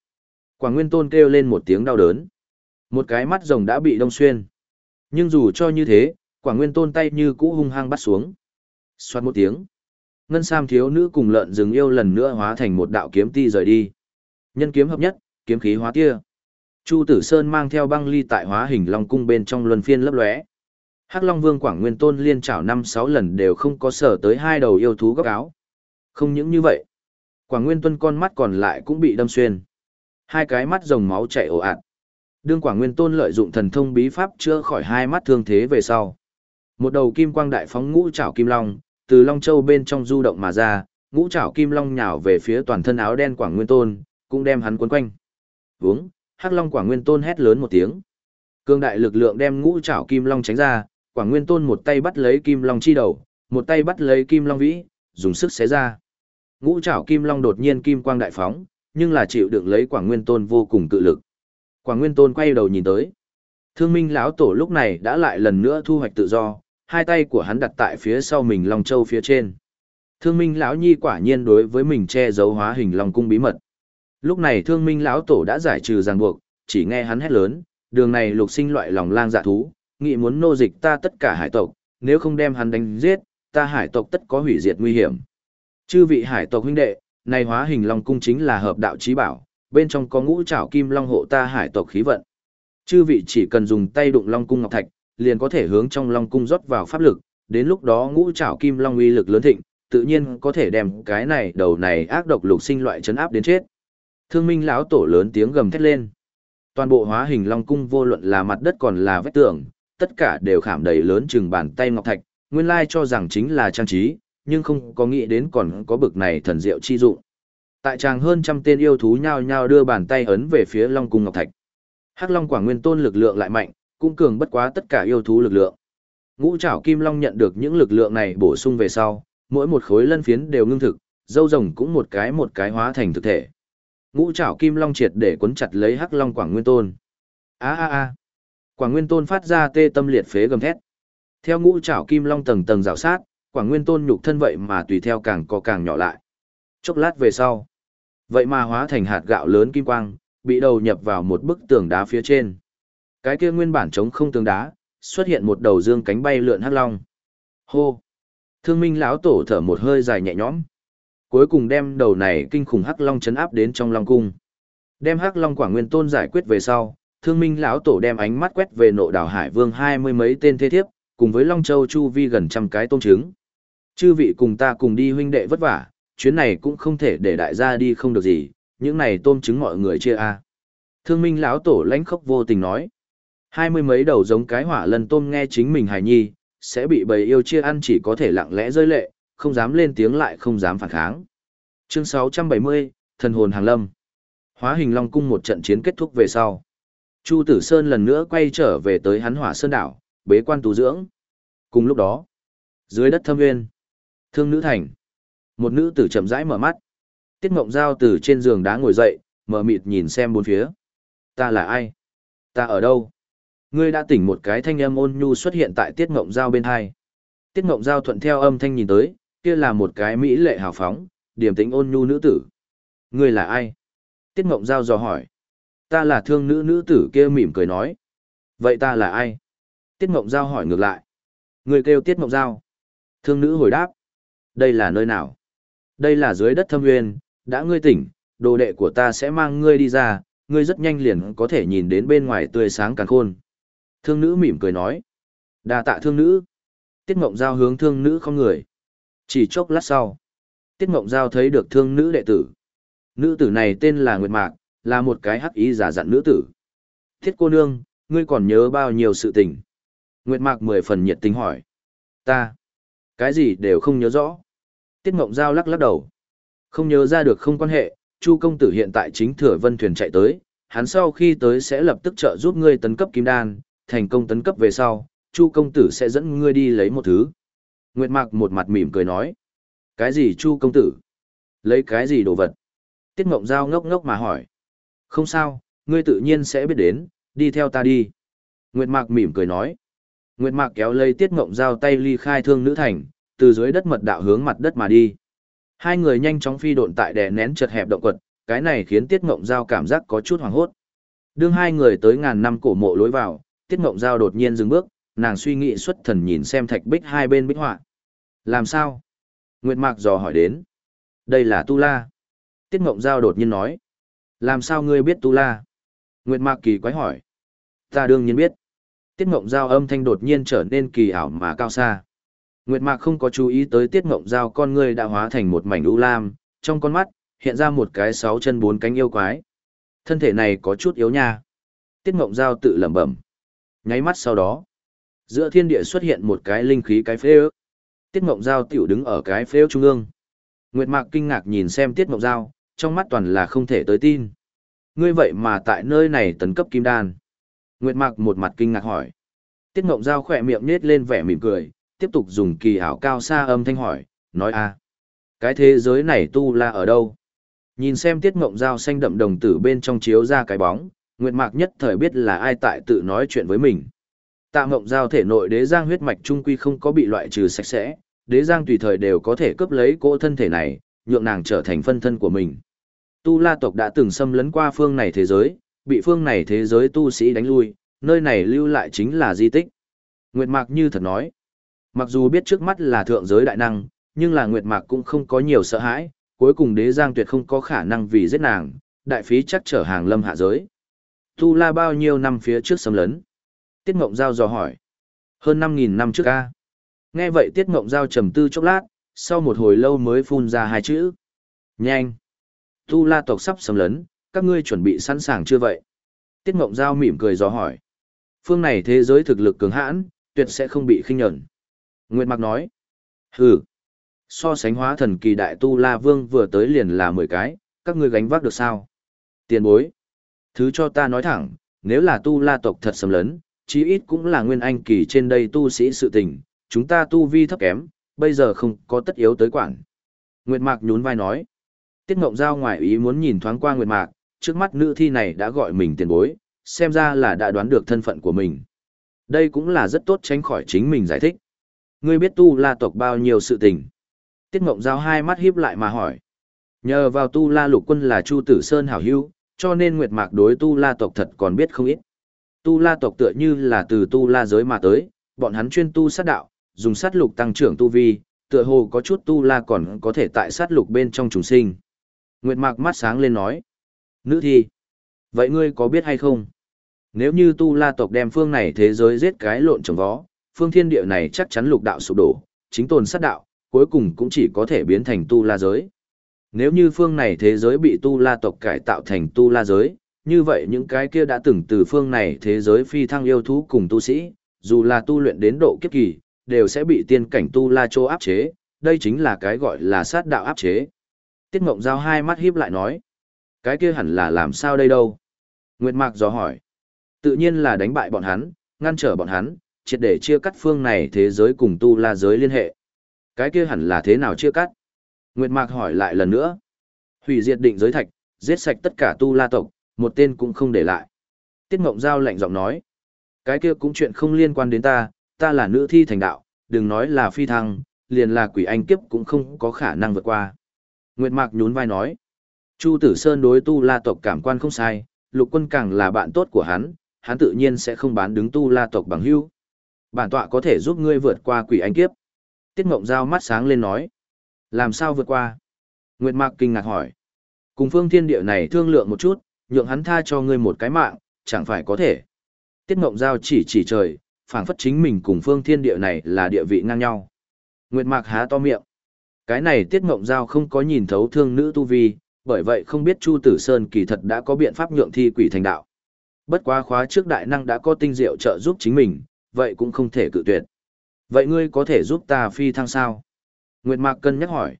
Quảng Nguyên Tôn kêu lên một tiếng đau đớn. Một cái mắt rồng đã bị đông xuyên. Nhưng dù cho như thế, Quảng Nguyên Tôn tay như cũ hung hăng bắt xuống. Xoát một tiếng. Ngân Sam thiếu nữ cùng lợn rừng yêu lần nữa hóa thành một đạo kiếm ti rời đi. Nhân kiếm hợp nhất, kiếm khí hóa tia. Chu Tử Sơn mang theo băng ly tại hóa hình long cung bên trong luân phiên lấp lóe. Hắc Long Vương Quảng Nguyên Tôn liên trảo năm sáu lần đều không có sở tới hai đầu yêu thú góc áo. Không những như vậy, Quảng Nguyên Tôn con mắt còn lại cũng bị đâm xuyên. Hai cái mắt rồng máu chảy ồ ạt. Đương Quảng Nguyên Tôn lợi dụng thần thông bí pháp chữa khỏi hai mắt thương thế về sau. Một đầu kim quang đại phóng ngũ trảo kim long, từ Long Châu bên trong du động mà ra, ngũ trảo kim long nhào về phía toàn thân áo đen Quảng Nguyên Tôn, cũng đem hắn cuốn quanh. Vướng, Hắc Long Quảng Nguyên Tôn hét lớn một tiếng. Cương đại lực lượng đem ngũ trảo kim long tránh ra, Quảng Nguyên Tôn một tay bắt lấy kim long chi đầu, một tay bắt lấy kim long vĩ, dùng sức xé ra. Ngũ trảo kim long đột nhiên kim quang đại phóng, nhưng là chịu đựng lấy Quảng Nguyên Tôn vô cùng cự lực. Quảng Nguyên Tôn quay đầu nhìn tới. Thương Minh lão tổ lúc này đã lại lần nữa thu hoạch tự do, hai tay của hắn đặt tại phía sau mình Long Châu phía trên. Thương Minh lão nhi quả nhiên đối với mình che giấu hóa hình Long cung bí mật. Lúc này thương minh lão tổ đã giải trừ ràng buộc, chỉ nghe hắn hét lớn, đường này lục sinh loại lòng lang dạ thú, nghị muốn nô dịch ta tất cả hải tộc, nếu không đem hắn đánh giết, ta hải tộc tất có hủy diệt nguy hiểm. Chư vị hải tộc huynh đệ, này hóa hình long cung chính là hợp đạo trí bảo, bên trong có ngũ trảo kim long hộ ta hải tộc khí vận. Chư vị chỉ cần dùng tay đụng long cung ngọc thạch, liền có thể hướng trong long cung rót vào pháp lực, đến lúc đó ngũ trảo kim long uy lực lớn thịnh, tự nhiên có thể đem cái này đầu này ác độc lục sinh loại chấn áp đến chết. Thương Minh lão tổ lớn tiếng gầm thét lên. Toàn bộ hóa hình long cung vô luận là mặt đất còn là vách tường, tất cả đều khảm đầy lớn chừng bàn tay ngọc thạch, nguyên lai cho rằng chính là trang trí, nhưng không có nghĩ đến còn có bực này thần diệu chi dụng. Tại tràng hơn trăm tên yêu thú nhao nhao đưa bàn tay ấn về phía long cung ngọc thạch. Hắc Long Quả Nguyên Tôn lực lượng lại mạnh, cũng cường bất quá tất cả yêu thú lực lượng. Ngũ Trảo Kim Long nhận được những lực lượng này bổ sung về sau, mỗi một khối lân phiến đều ngưng thực, dâu rồng cũng một cái một cái hóa thành thực thể. Ngũ Trảo Kim Long triệt để cuốn chặt lấy Hắc Long Quảng Nguyên Tôn. A a a. Quảng Nguyên Tôn phát ra tê tâm liệt phế gầm thét. Theo Ngũ Trảo Kim Long tầng tầng rào sát, Quảng Nguyên Tôn nhục thân vậy mà tùy theo càng có càng nhỏ lại. Chốc lát về sau, vậy mà hóa thành hạt gạo lớn kim quang, bị đầu nhập vào một bức tường đá phía trên. Cái kia nguyên bản chống không tường đá, xuất hiện một đầu dương cánh bay lượn hắc long. Hô! Thương Minh lão tổ thở một hơi dài nhẹ nhõm. Cuối cùng đem đầu này kinh khủng hắc long chấn áp đến trong long cung. Đem hắc long quả nguyên tôn giải quyết về sau, Thương Minh lão tổ đem ánh mắt quét về nộ đảo Hải Vương hai mươi mấy tên thế thiếp, cùng với Long Châu chu vi gần trăm cái tôm trứng. Chư vị cùng ta cùng đi huynh đệ vất vả, chuyến này cũng không thể để đại gia đi không được gì, những này tôm trứng mọi người chia a. Thương Minh lão tổ lãnh khốc vô tình nói. Hai mươi mấy đầu giống cái hỏa lần tôm nghe chính mình hài nhi, sẽ bị bầy yêu chia ăn chỉ có thể lặng lẽ rơi lệ, không dám lên tiếng lại không dám phản kháng. Chương 670, Thần hồn hàng lâm. Hóa hình Long cung một trận chiến kết thúc về sau. Chu Tử Sơn lần nữa quay trở về tới hắn hỏa sơn đảo, bế quan tu dưỡng. Cùng lúc đó, dưới đất thâm nguyên, thương nữ thành. Một nữ tử chậm rãi mở mắt. Tiết Mộng Giao từ trên giường đá ngồi dậy, mở mịt nhìn xem bốn phía. Ta là ai? Ta ở đâu? Ngươi đã tỉnh một cái thanh âm ôn nhu xuất hiện tại Tiết Mộng Giao bên hai. Tiết Mộng Giao thuận theo âm thanh nhìn tới, kia là một cái mỹ lệ hào phóng, điềm tĩnh ôn nhu nữ tử. Ngươi là ai? Tiết Ngộng Giao dò hỏi. Ta là thương nữ nữ tử kia mỉm cười nói. Vậy ta là ai? Tiết Ngộng Giao hỏi ngược lại. Người kêu Tiết Ngộng Giao. Thương nữ hồi đáp. Đây là nơi nào? Đây là dưới đất thâm nguyên, đã ngươi tỉnh, đồ đệ của ta sẽ mang ngươi đi ra, ngươi rất nhanh liền có thể nhìn đến bên ngoài tươi sáng càng khôn. Thương nữ mỉm cười nói. đa tạ thương nữ. Tiết Ngộng Giao hướng thương nữ không người. Chỉ chốc lát sau. Tiết Mộng Giao thấy được thương nữ đệ tử. Nữ tử này tên là Nguyệt Mạc, là một cái hắc ý giả dặn nữ tử. Thiết cô nương, ngươi còn nhớ bao nhiêu sự tình? Nguyệt Mạc mười phần nhiệt tình hỏi. Ta. Cái gì đều không nhớ rõ. Tiết Mộng Giao lắc lắc đầu. Không nhớ ra được không quan hệ, Chu công tử hiện tại chính thừa vân thuyền chạy tới, hắn sau khi tới sẽ lập tức trợ giúp ngươi tấn cấp kim đan, thành công tấn cấp về sau, Chu công tử sẽ dẫn ngươi đi lấy một thứ. Nguyệt Mạc một mặt mỉm cười nói. Cái gì Chu công tử? Lấy cái gì đồ vật? Tiết Ngộng Giao ngốc ngốc mà hỏi. Không sao, ngươi tự nhiên sẽ biết đến, đi theo ta đi. Nguyệt Mạc mỉm cười nói. Nguyệt Mạc kéo lấy Tiết Ngộng Giao tay ly khai thương nữ thành, từ dưới đất mật đạo hướng mặt đất mà đi. Hai người nhanh chóng phi độn tại đè nén chật hẹp động quật, cái này khiến Tiết Ngộng Giao cảm giác có chút hoảng hốt. Đương hai người tới ngàn năm cổ mộ lối vào, Tiết Ngộng Giao đột nhiên dừng bước, nàng suy nghĩ xuất thần nhìn xem thạch bích hai bên bích họa. Làm sao? Nguyệt Mạc dò hỏi đến. Đây là Tu La. Tiết Mộng Giao đột nhiên nói. Làm sao ngươi biết Tu La? Nguyệt Mạc kỳ quái hỏi. Ta đương nhiên biết. Tiết Mộng Giao âm thanh đột nhiên trở nên kỳ ảo mà cao xa. Nguyệt Mạc không có chú ý tới Tiết Mộng Giao con ngươi đã hóa thành một mảnh u lam, trong con mắt hiện ra một cái sáu chân bốn cánh yêu quái. Thân thể này có chút yếu nha. Tiết Mộng Giao tự lẩm bẩm. Nháy mắt sau đó, giữa thiên địa xuất hiện một cái linh khí cái phế ước. Tiết Mộng Giao tiểu đứng ở cái phế trung ương. Nguyệt Mạc kinh ngạc nhìn xem Tiết Mộng Giao, trong mắt toàn là không thể tới tin. Ngươi vậy mà tại nơi này tấn cấp kim đan. Nguyệt Mạc một mặt kinh ngạc hỏi. Tiết Mộng Giao khỏe miệng nết lên vẻ mỉm cười, tiếp tục dùng kỳ ảo cao xa âm thanh hỏi, nói a cái thế giới này tu la ở đâu? Nhìn xem tiết Mộng Giao xanh đậm đồng tử bên trong chiếu ra cái bóng, Nguyệt Mạc nhất thời biết là ai tại tự nói chuyện với mình. Tạ Mộng giao thể nội đế giang huyết mạch trung quy không có bị loại trừ sạch sẽ, đế giang tùy thời đều có thể cướp lấy cỗ thân thể này, nhượng nàng trở thành phân thân của mình. Tu La tộc đã từng xâm lấn qua phương này thế giới, bị phương này thế giới tu sĩ đánh lui, nơi này lưu lại chính là di tích. Nguyệt Mạc như thật nói, mặc dù biết trước mắt là thượng giới đại năng, nhưng là Nguyệt Mạc cũng không có nhiều sợ hãi, cuối cùng đế giang tuyệt không có khả năng vì giết nàng, đại phí chắc trở hàng lâm hạ giới. Tu La bao nhiêu năm phía trước xâm lấn? Tiết Ngộng Giao dò hỏi. Hơn 5.000 năm trước A. Nghe vậy Tiết Ngộng Giao trầm tư chốc lát, sau một hồi lâu mới phun ra hai chữ. Nhanh! Tu La tộc sắp xâm lấn, các ngươi chuẩn bị sẵn sàng chưa vậy? Tiết Ngộng Giao mỉm cười dò hỏi. Phương này thế giới thực lực cường hãn, tuyệt sẽ không bị khinh nhẫn. Nguyệt Mạc nói. Hừ. So sánh hóa thần kỳ đại tu La Vương vừa tới liền là 10 cái, các ngươi gánh vác được sao? Tiền bối. Thứ cho ta nói thẳng, nếu là tu La tộc thật xâm lấn, chí ít cũng là nguyên anh kỳ trên đây tu sĩ sự tình, chúng ta tu vi thấp kém, bây giờ không có tất yếu tới quản. Nguyệt Mạc nhún vai nói. Tiết Ngộng Giao ngoài ý muốn nhìn thoáng qua Nguyệt Mạc, trước mắt nữ thi này đã gọi mình tiền bối, xem ra là đã đoán được thân phận của mình. Đây cũng là rất tốt tránh khỏi chính mình giải thích. Ngươi biết tu la tộc bao nhiêu sự tình. Tiết Ngộng Giao hai mắt híp lại mà hỏi. Nhờ vào tu la lục quân là Chu Tử Sơn hảo hữu, cho nên Nguyệt Mạc đối tu la tộc thật còn biết không ít. Tu la tộc tựa như là từ tu la giới mà tới, bọn hắn chuyên tu sát đạo, dùng sát lục tăng trưởng tu vi, tựa hồ có chút tu la còn có thể tại sát lục bên trong trùng sinh. Nguyệt Mạc mắt sáng lên nói. Nữ thi. Vậy ngươi có biết hay không? Nếu như tu la tộc đem phương này thế giới giết cái lộn trồng vó, phương thiên địa này chắc chắn lục đạo sụp đổ, chính tồn sát đạo, cuối cùng cũng chỉ có thể biến thành tu la giới. Nếu như phương này thế giới bị tu la tộc cải tạo thành tu la giới, như vậy những cái kia đã từng từ phương này thế giới phi thăng yêu thú cùng tu sĩ, dù là tu luyện đến độ kiếp kỳ, đều sẽ bị tiên cảnh tu la chô áp chế, đây chính là cái gọi là sát đạo áp chế. Tiết Mộng Giao hai mắt híp lại nói, cái kia hẳn là làm sao đây đâu? Nguyệt Mạc dò hỏi, tự nhiên là đánh bại bọn hắn, ngăn trở bọn hắn, triệt để chia cắt phương này thế giới cùng tu la giới liên hệ. Cái kia hẳn là thế nào chia cắt? Nguyệt Mạc hỏi lại lần nữa. Hủy diệt định giới thạch, giết sạch tất cả tu la tộc, một tên cũng không để lại. Tiết Mộng Giao lạnh giọng nói. Cái kia cũng chuyện không liên quan đến ta, ta là nữ thi thành đạo, đừng nói là phi thăng, liền là quỷ anh kiếp cũng không có khả năng vượt qua. Nguyệt Mạc nhún vai nói. Chu Tử Sơn đối tu la tộc cảm quan không sai, lục quân càng là bạn tốt của hắn, hắn tự nhiên sẽ không bán đứng tu la tộc bằng hữu. Bản tọa có thể giúp ngươi vượt qua quỷ anh kiếp. Tiết Ngộng Giao mắt sáng lên nói. Làm sao vượt qua? Nguyệt Mạc kinh ngạc hỏi. Cùng phương thiên địa này thương lượng một chút, nhượng hắn tha cho ngươi một cái mạng, chẳng phải có thể. Tiết Ngộng Giao chỉ chỉ trời, phảng phất chính mình cùng phương thiên địa này là địa vị ngang nhau. Nguyệt Mạc há to miệng. Cái này Tiết Ngộng Giao không có nhìn thấu thương nữ tu vi, bởi vậy không biết Chu Tử Sơn kỳ thật đã có biện pháp nhượng thi quỷ thành đạo. Bất quá khóa trước đại năng đã có tinh diệu trợ giúp chính mình, vậy cũng không thể cự tuyệt. Vậy ngươi có thể giúp ta phi thăng sao? Nguyệt Mạc cân nhắc hỏi.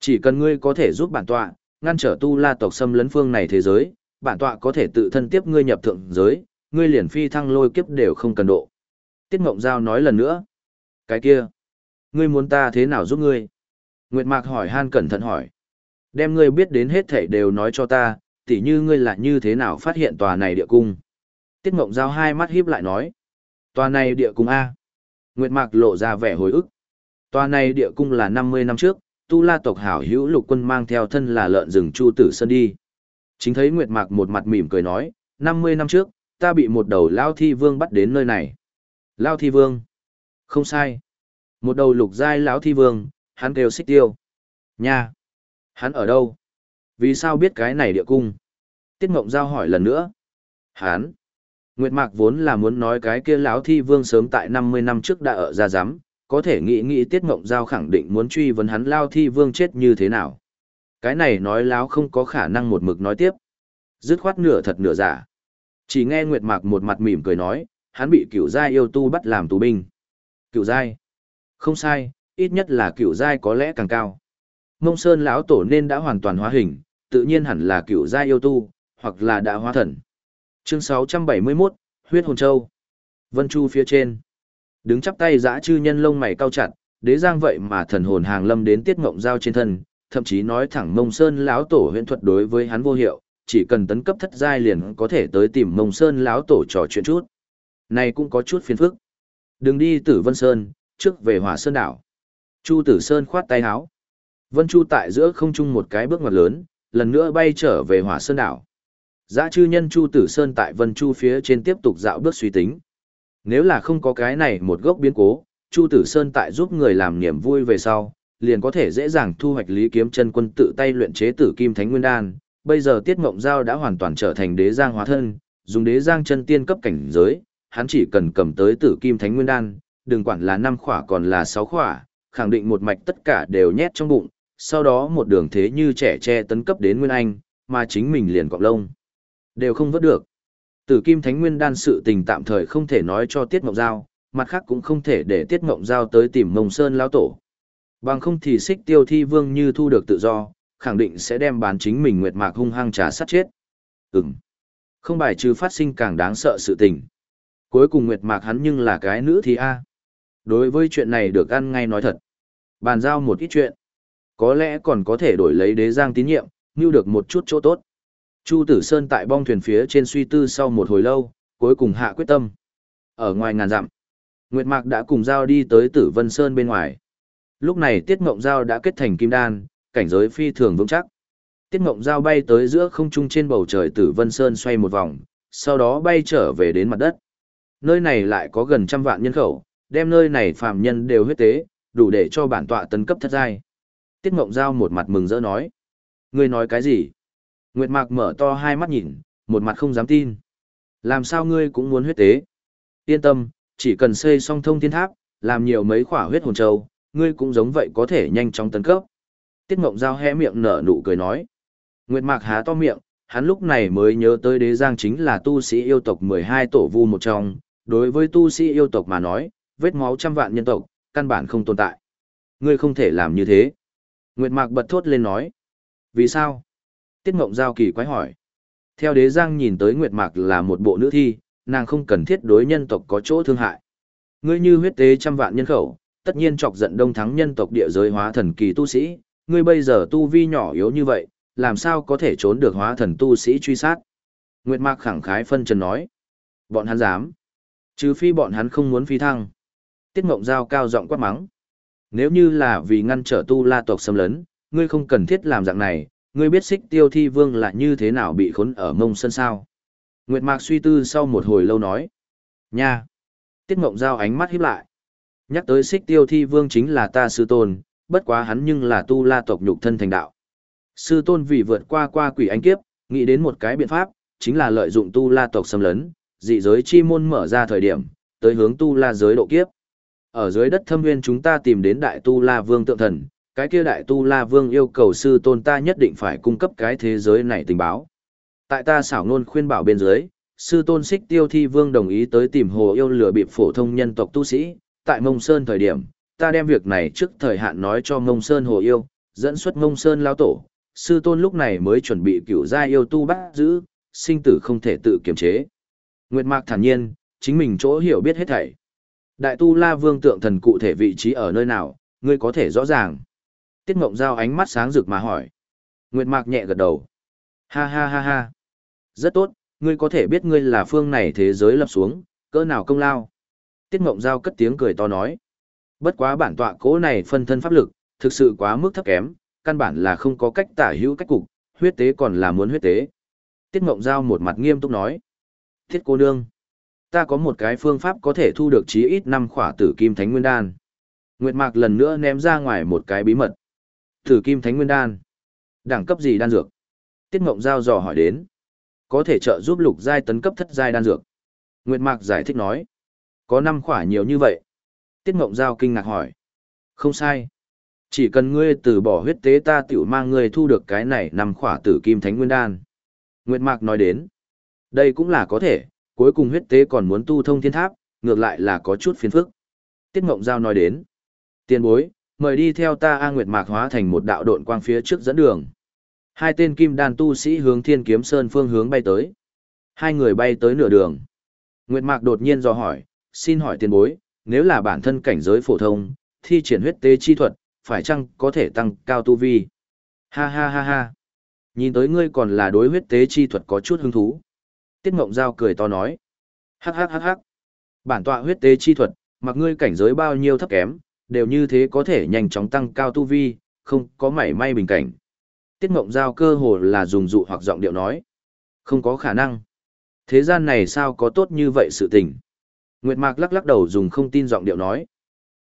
Chỉ cần ngươi có thể giúp bản tọa, ngăn trở tu la tộc xâm lấn phương này thế giới, bản tọa có thể tự thân tiếp ngươi nhập thượng giới, ngươi liền phi thăng lôi kiếp đều không cần độ. Tiết Mộng Giao nói lần nữa. Cái kia, ngươi muốn ta thế nào giúp ngươi? Nguyệt Mạc hỏi han cẩn thận hỏi. Đem ngươi biết đến hết thảy đều nói cho ta, tỉ như ngươi là như thế nào phát hiện tòa này địa cung. Tiết Mộng Giao hai mắt híp lại nói. Tòa này địa cung A. Nguyệt Mạc lộ ra vẻ hồi ức. Tòa này địa cung là 50 năm trước, Tu La tộc hảo hữu lục quân mang theo thân là lợn rừng Chu Tử Sơn đi. Chính thấy Nguyệt Mạc một mặt mỉm cười nói, 50 năm trước, ta bị một đầu Lao Thi Vương bắt đến nơi này. Lao Thi Vương. Không sai. Một đầu lục giai lão Thi Vương, hắn kêu xích tiêu. Nha. Hắn ở đâu? Vì sao biết cái này địa cung? Tiết Ngộng Giao hỏi lần nữa. Hắn. Nguyệt Mạc vốn là muốn nói cái kia lão Thi Vương sớm tại 50 năm trước đã ở ra giám, có thể nghĩ nghĩ Tiết Ngộng Giao khẳng định muốn truy vấn hắn Lao Thi Vương chết như thế nào. Cái này nói láo không có khả năng một mực nói tiếp. Dứt khoát nửa thật nửa giả. Chỉ nghe Nguyệt Mạc một mặt mỉm cười nói, hắn bị cửu giai yêu tu bắt làm tù binh. Cửu giai? Không sai, ít nhất là cửu giai có lẽ càng cao. Mông Sơn lão tổ nên đã hoàn toàn hóa hình, tự nhiên hẳn là cửu giai yêu tu, hoặc là đã hóa thần. Chương 671, Huyết hồn châu. Vân Chu phía trên. Đứng chắp tay dã chư nhân lông mày cao chặt, đế giang vậy mà thần hồn hàng lâm đến tiết ngộng giao trên thân, thậm chí nói thẳng Mông Sơn lão tổ huyễn thuật đối với hắn vô hiệu, chỉ cần tấn cấp thất giai liền có thể tới tìm Mông Sơn lão tổ trò chuyện chút. Này cũng có chút phiền phức. Đừng đi Tử Vân Sơn, trước về Hỏa Sơn đảo. Chu Tử Sơn khoát tay háo Vân Chu tại giữa không trung một cái bước ngoặt lớn, lần nữa bay trở về hỏa sơn đảo. Giá chư nhân Chu Tử Sơn tại Vân Chu phía trên tiếp tục dạo bước suy tính. Nếu là không có cái này một gốc biến cố, Chu Tử Sơn tại giúp người làm niềm vui về sau, liền có thể dễ dàng thu hoạch Lý Kiếm chân quân tự tay luyện chế Tử Kim Thánh Nguyên Đan. Bây giờ Tiết Mộng Giao đã hoàn toàn trở thành đế giang hóa thân, dùng đế giang chân tiên cấp cảnh giới, hắn chỉ cần cầm tới Tử Kim Thánh Nguyên Đan, đừng quản là năm khỏa còn là sáu khỏa, khẳng định một mạch tất cả đều nhét trong bụng, sau đó một đường thế như trẻ tre tấn cấp đến Nguyên Anh, mà chính mình liền cọp lông. Đều không vớt được. Tử Kim Thánh Nguyên đan sự tình tạm thời không thể nói cho Tiết Mộng Giao, mặt khác cũng không thể để Tiết Mộng Giao tới tìm Mông Sơn lão tổ. Bằng không thì xích tiêu thi vương như thu được tự do, khẳng định sẽ đem bán chính mình nguyệt mạc hung hăng trả sát chết. Ừm. Không bài trừ phát sinh càng đáng sợ sự tình. Cuối cùng nguyệt mạc hắn nhưng là cái nữ thì a. Đối với chuyện này được ăn ngay nói thật. Bàn giao một ít chuyện. Có lẽ còn có thể đổi lấy đế giang tín nhiệm, như được một chút chỗ tốt. Chu Tử Sơn tại bong thuyền phía trên suy tư sau một hồi lâu, cuối cùng hạ quyết tâm. Ở ngoài ngàn dặm, Nguyệt Mạc đã cùng Giao đi tới Tử Vân Sơn bên ngoài. Lúc này Tiết Mộng Giao đã kết thành kim đan, cảnh giới phi thường vững chắc. Tiết Mộng Giao bay tới giữa không trung trên bầu trời Tử Vân Sơn xoay một vòng, sau đó bay trở về đến mặt đất. Nơi này lại có gần trăm vạn nhân khẩu, đem nơi này phàm nhân đều huyết tế, đủ để cho bản tọa tấn cấp thất giai. Tiết Mộng Giao một mặt mừng rỡ nói. Ngươi nói cái gì? Nguyệt Mạc mở to hai mắt nhìn, một mặt không dám tin. Làm sao ngươi cũng muốn huyết tế? Yên tâm, chỉ cần xây xong thông thiên tháp, làm nhiều mấy khỏa huyết hồn châu, ngươi cũng giống vậy có thể nhanh chóng tấn cấp. Tiết Ngộng Giao hé miệng nở nụ cười nói. Nguyệt Mạc há to miệng, hắn lúc này mới nhớ tới đế giang chính là tu sĩ yêu tộc 12 tổ vu một trong. Đối với tu sĩ yêu tộc mà nói, vết máu trăm vạn nhân tộc, căn bản không tồn tại. Ngươi không thể làm như thế. Nguyệt Mạc bật thốt lên nói. Vì sao? Tiết Ngộng Giao kỳ quái hỏi. Theo đế giang nhìn tới Nguyệt Mạc là một bộ nữ thi, nàng không cần thiết đối nhân tộc có chỗ thương hại. Ngươi như huyết tế trăm vạn nhân khẩu, tất nhiên chọc giận đông thắng nhân tộc địa giới hóa thần kỳ tu sĩ, ngươi bây giờ tu vi nhỏ yếu như vậy, làm sao có thể trốn được hóa thần tu sĩ truy sát? Nguyệt Mạc khẳng khái phân trần nói. Bọn hắn dám. Trừ phi bọn hắn không muốn phi thăng. Tiết Mộng Giao cao giọng quát mắng. Nếu như là vì ngăn trở tu la tộc xâm lấn, ngươi không cần thiết làm dạng này, ngươi biết xích tiêu thi vương là như thế nào bị khốn ở mông sân sao. Nguyệt Mạc suy tư sau một hồi lâu nói. Nha! Tiết Mộng Giao ánh mắt híp lại. Nhắc tới xích tiêu thi vương chính là ta sư tôn, bất quá hắn nhưng là tu la tộc nhục thân thành đạo. Sư tôn vì vượt qua qua quỷ anh kiếp, nghĩ đến một cái biện pháp, chính là lợi dụng tu la tộc xâm lấn, dị giới chi môn mở ra thời điểm, tới hướng tu la giới độ kiếp. Ở dưới đất thâm nguyên chúng ta tìm đến đại tu la vương tượng thần, cái kia đại tu la vương yêu cầu sư tôn ta nhất định phải cung cấp cái thế giới này tình báo. Tại ta xảo ngôn khuyên bảo bên dưới, sư tôn xích tiêu thi vương đồng ý tới tìm hồ yêu lửa bịp phổ thông nhân tộc tu sĩ, tại mông sơn thời điểm, ta đem việc này trước thời hạn nói cho mông sơn hồ yêu, dẫn xuất mông sơn lao tổ, sư tôn lúc này mới chuẩn bị cửu gia yêu tu bắt giữ, sinh tử không thể tự kiềm chế. Nguyệt Mạc thản nhiên, chính mình chỗ hiểu biết hết thảy. Đại tu la vương tượng thần cụ thể vị trí ở nơi nào, ngươi có thể rõ ràng. Tiết Ngộng Giao ánh mắt sáng rực mà hỏi. Nguyệt Mạc nhẹ gật đầu. Ha ha ha ha. Rất tốt, ngươi có thể biết ngươi là phương này thế giới lập xuống, cỡ nào công lao. Tiết Ngộng Giao cất tiếng cười to nói. Bất quá bản tọa cố này phân thân pháp lực, thực sự quá mức thấp kém, căn bản là không có cách tả hữu cách cục, huyết tế còn là muốn huyết tế. Tiết Ngộng Giao một mặt nghiêm túc nói. Thiết cô nương. Ta có một cái phương pháp có thể thu được chí ít năm khỏa tử kim thánh nguyên đan. Nguyệt Mạc lần nữa ném ra ngoài một cái bí mật. "Tử kim thánh nguyên đan. Đẳng cấp gì đan dược? Tiết Mộng Giao dò hỏi đến. Có thể trợ giúp lục giai tấn cấp thất giai đan dược. Nguyệt Mạc giải thích nói. Có năm khỏa nhiều như vậy. Tiết Mộng Giao kinh ngạc hỏi. Không sai. Chỉ cần ngươi từ bỏ huyết tế ta tiểu mang ngươi thu được cái này năm khỏa tử kim thánh nguyên đan. Nguyệt Mạc nói đến. Đây cũng là có thể, cuối cùng huyết tế còn muốn tu thông thiên tháp, ngược lại là có chút phiền phức. Tiết Mộng Giao nói đến. Tiền bối, mời đi theo ta A Nguyệt Mạc hóa thành một đạo độn quang phía trước dẫn đường. Hai tên kim đan tu sĩ hướng Thiên Kiếm Sơn phương hướng bay tới. Hai người bay tới nửa đường. Nguyệt Mạc đột nhiên dò hỏi, xin hỏi tiền bối, nếu là bản thân cảnh giới phổ thông, thi triển huyết tế chi thuật, phải chăng có thể tăng cao tu vi? Ha ha ha ha. Nhìn tới ngươi còn là đối huyết tế chi thuật có chút hứng thú. Tiết Ngộng Giao cười to nói. Hắc hắc hắc hắc. Bản tọa huyết tế chi thuật, mặc ngươi cảnh giới bao nhiêu thấp kém, đều như thế có thể nhanh chóng tăng cao tu vi, không có mảy may bình cảnh. Tiết Mộng Giao cơ hồ là dùng dụ hoặc giọng điệu nói. Không có khả năng. Thế gian này sao có tốt như vậy sự tình? Nguyệt Mạc lắc lắc đầu dùng không tin giọng điệu nói.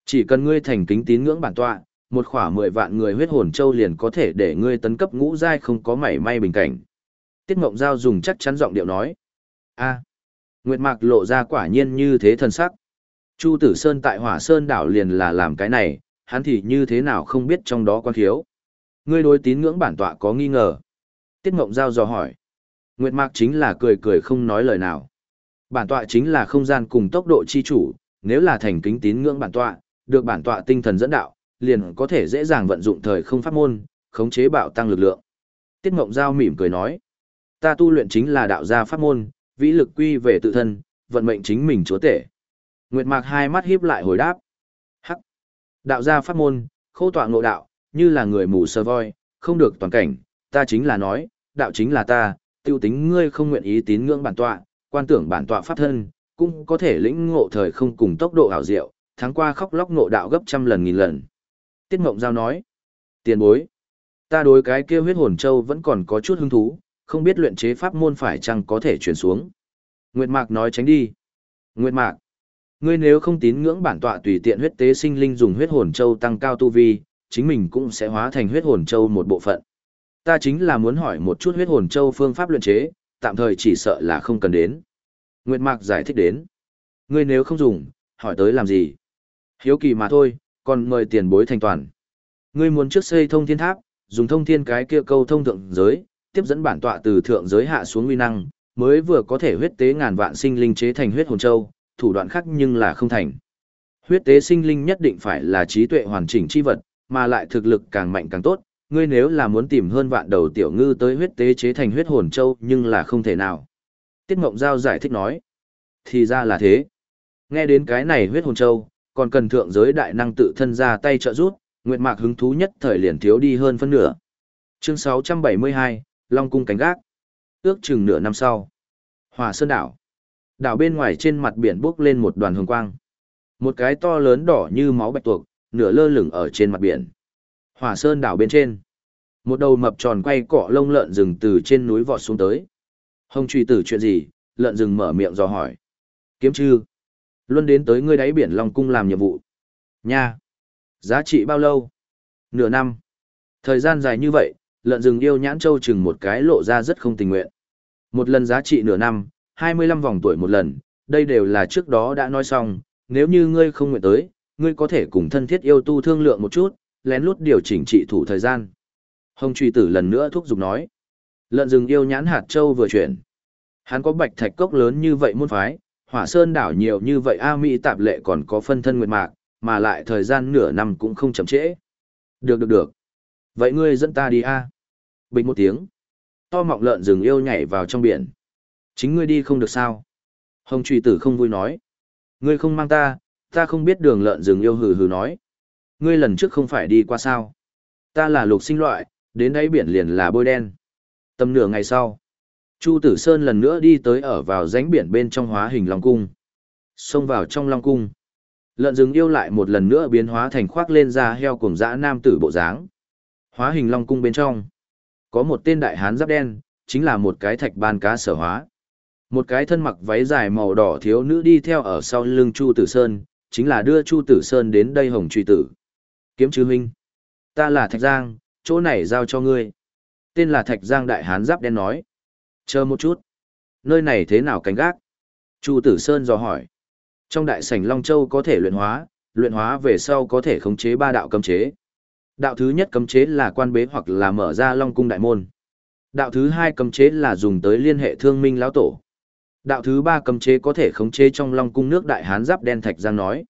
Chỉ cần ngươi thành kính tín ngưỡng bản tọa, một khỏa mười vạn người huyết hồn châu liền có thể để ngươi tấn cấp ngũ giai không có mảy may bình cảnh. Tiết Mộng Giao dùng chắc chắn giọng điệu nói. a Nguyệt Mạc lộ ra quả nhiên như thế thần sắc. Chu Tử Sơn tại Hỏa Sơn đảo liền là làm cái này, hắn thì như thế nào không biết trong đó quan thiếu. Ngươi đối tín ngưỡng bản tọa có nghi ngờ. Tiết Mộng Giao dò hỏi. Nguyệt Mạc chính là cười cười không nói lời nào. Bản tọa chính là không gian cùng tốc độ chi chủ, nếu là thành kính tín ngưỡng bản tọa, được bản tọa tinh thần dẫn đạo, liền có thể dễ dàng vận dụng thời không pháp môn, khống chế bạo tăng lực lượng. Tiết Ngộng Giao mỉm cười nói, ta tu luyện chính là đạo gia pháp môn, vĩ lực quy về tự thân, vận mệnh chính mình chúa tể. Nguyệt Mạc hai mắt híp lại hồi đáp, hắc, đạo gia pháp môn, khô tọa ngộ đạo, như là người mù sơ voi, không được toàn cảnh, ta chính là nói, đạo chính là ta, tiêu tính ngươi không nguyện ý tín ngưỡng bản tọa, quan tưởng bản tọa pháp thân, cũng có thể lĩnh ngộ thời không cùng tốc độ ảo diệu, tháng qua khóc lóc ngộ đạo gấp trăm lần nghìn lần. Tiết Mộng Giao nói, tiền bối, ta đối cái kia huyết hồn châu vẫn còn có chút hứng thú, không biết luyện chế pháp môn phải chăng có thể chuyển xuống. Nguyệt Mạc nói tránh đi. Nguyệt Mạc, ngươi nếu không tín ngưỡng bản tọa tùy tiện huyết tế sinh linh dùng huyết hồn châu tăng cao tu vi, chính mình cũng sẽ hóa thành huyết hồn châu một bộ phận. Ta chính là muốn hỏi một chút huyết hồn châu phương pháp luyện chế, tạm thời chỉ sợ là không cần đến. Nguyệt Mạc giải thích đến. Ngươi nếu không dùng, hỏi tới làm gì? Hiếu kỳ mà thôi, còn mời tiền bối thành toàn. Ngươi muốn trước xây thông thiên tháp, dùng thông thiên cái kia câu thông thượng giới, tiếp dẫn bản tọa từ thượng giới hạ xuống uy năng, mới vừa có thể huyết tế ngàn vạn sinh linh chế thành huyết hồn châu, thủ đoạn khác nhưng là không thành. Huyết tế sinh linh nhất định phải là trí tuệ hoàn chỉnh chi vật, mà lại thực lực càng mạnh càng tốt, ngươi nếu là muốn tìm hơn vạn đầu tiểu ngư tới huyết tế chế thành huyết hồn châu nhưng là không thể nào. Tiết Mộng Giao giải thích nói. Thì ra là thế. Nghe đến cái này huyết hồn châu, còn cần thượng giới đại năng tự thân ra tay trợ giúp, Nguyệt Mạc hứng thú nhất thời liền thiếu đi hơn phân nửa. Chương 672, Long cung cánh gác. Ước chừng nửa năm sau. Hòa Sơn đảo. Đảo bên ngoài trên mặt biển bốc lên một đoàn hồng quang. Một cái to lớn đỏ như máu bạch tuộc, nửa lơ lửng ở trên mặt biển. Hỏa Sơn đảo bên trên. Một đầu mập tròn quay cọ lông lợn rừng từ trên núi vọt xuống tới. Hồng truy tử chuyện gì? Lợn rừng mở miệng dò hỏi. Kiếm chư. Luân đến tới ngươi đáy biển Long Cung làm nhiệm vụ. Nha. Giá trị bao lâu? Nửa năm. Thời gian dài như vậy, lợn rừng yêu nhãn châu chừng một cái lộ ra rất không tình nguyện. Một lần giá trị nửa năm, 25 vòng tuổi một lần, đây đều là trước đó đã nói xong, nếu như ngươi không nguyện tới, ngươi có thể cùng thân thiết yêu tu thương lượng một chút, lén lút điều chỉnh trị thủ thời gian. Hồng truy tử lần nữa thúc giục nói. Lợn rừng yêu nhãn hạt châu vừa chuyển. Hắn có bạch thạch cốc lớn như vậy môn phái, hỏa sơn đảo nhiều như vậy A Mỹ tạp lệ còn có phân thân nguyệt mạc, mà lại thời gian nửa năm cũng không chậm trễ. Được được được. Vậy ngươi dẫn ta đi A. Bình một tiếng. To mọng lợn rừng yêu nhảy vào trong biển. Chính ngươi đi không được sao. Hồng truy tử không vui nói. Ngươi không mang ta, ta không biết đường lợn rừng yêu hừ hừ nói. Ngươi lần trước không phải đi qua sao. Ta là lục sinh loại, đến đáy biển liền là bôi đen. Tầm nửa ngày sau, Chu Tử Sơn lần nữa đi tới ở vào rãnh biển bên trong hóa hình Long Cung. Xông vào trong Long Cung. Lợn rừng yêu lại một lần nữa biến hóa thành khoác lên da heo cùng dã nam tử bộ dáng. Hóa hình Long Cung bên trong. Có một tên đại hán giáp đen, chính là một cái thạch ban cá sở hóa. Một cái thân mặc váy dài màu đỏ thiếu nữ đi theo ở sau lưng Chu Tử Sơn, chính là đưa Chu Tử Sơn đến đây hồng truy tử. Kiếm chư huynh. Ta là Thạch Giang, chỗ này giao cho ngươi. Tên là Thạch Giang Đại Hán Giáp đen nói. Chờ một chút. Nơi này thế nào cánh gác? Chu Tử Sơn dò hỏi. Trong đại sảnh Long Châu có thể luyện hóa, luyện hóa về sau có thể khống chế ba đạo cấm chế. Đạo thứ nhất cấm chế là quan bế hoặc là mở ra Long Cung Đại Môn. Đạo thứ hai cấm chế là dùng tới liên hệ thương minh lão tổ. Đạo thứ ba cấm chế có thể khống chế trong Long Cung nước Đại Hán Giáp đen Thạch Giang nói.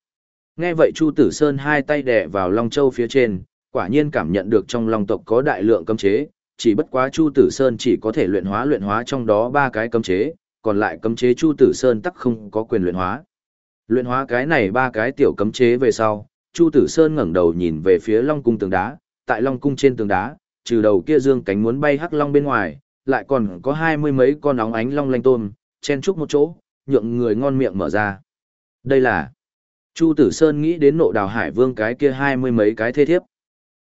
Nghe vậy Chu Tử Sơn hai tay đè vào Long Châu phía trên, quả nhiên cảm nhận được trong Long tộc có đại lượng cấm chế, chỉ bất quá Chu Tử Sơn chỉ có thể luyện hóa luyện hóa trong đó ba cái cấm chế, còn lại cấm chế Chu Tử Sơn tắc không có quyền luyện hóa. Luyện hóa cái này ba cái tiểu cấm chế về sau, Chu Tử Sơn ngẩng đầu nhìn về phía Long cung tường đá, tại Long cung trên tường đá, trừ đầu kia dương cánh muốn bay hắc long bên ngoài, lại còn có hai mươi mấy con óng ánh long lanh tôm, chen chúc một chỗ, nhượng người ngon miệng mở ra. Đây là Chu Tử Sơn nghĩ đến nộ đào hải vương cái kia hai mươi mấy cái thê thiếp.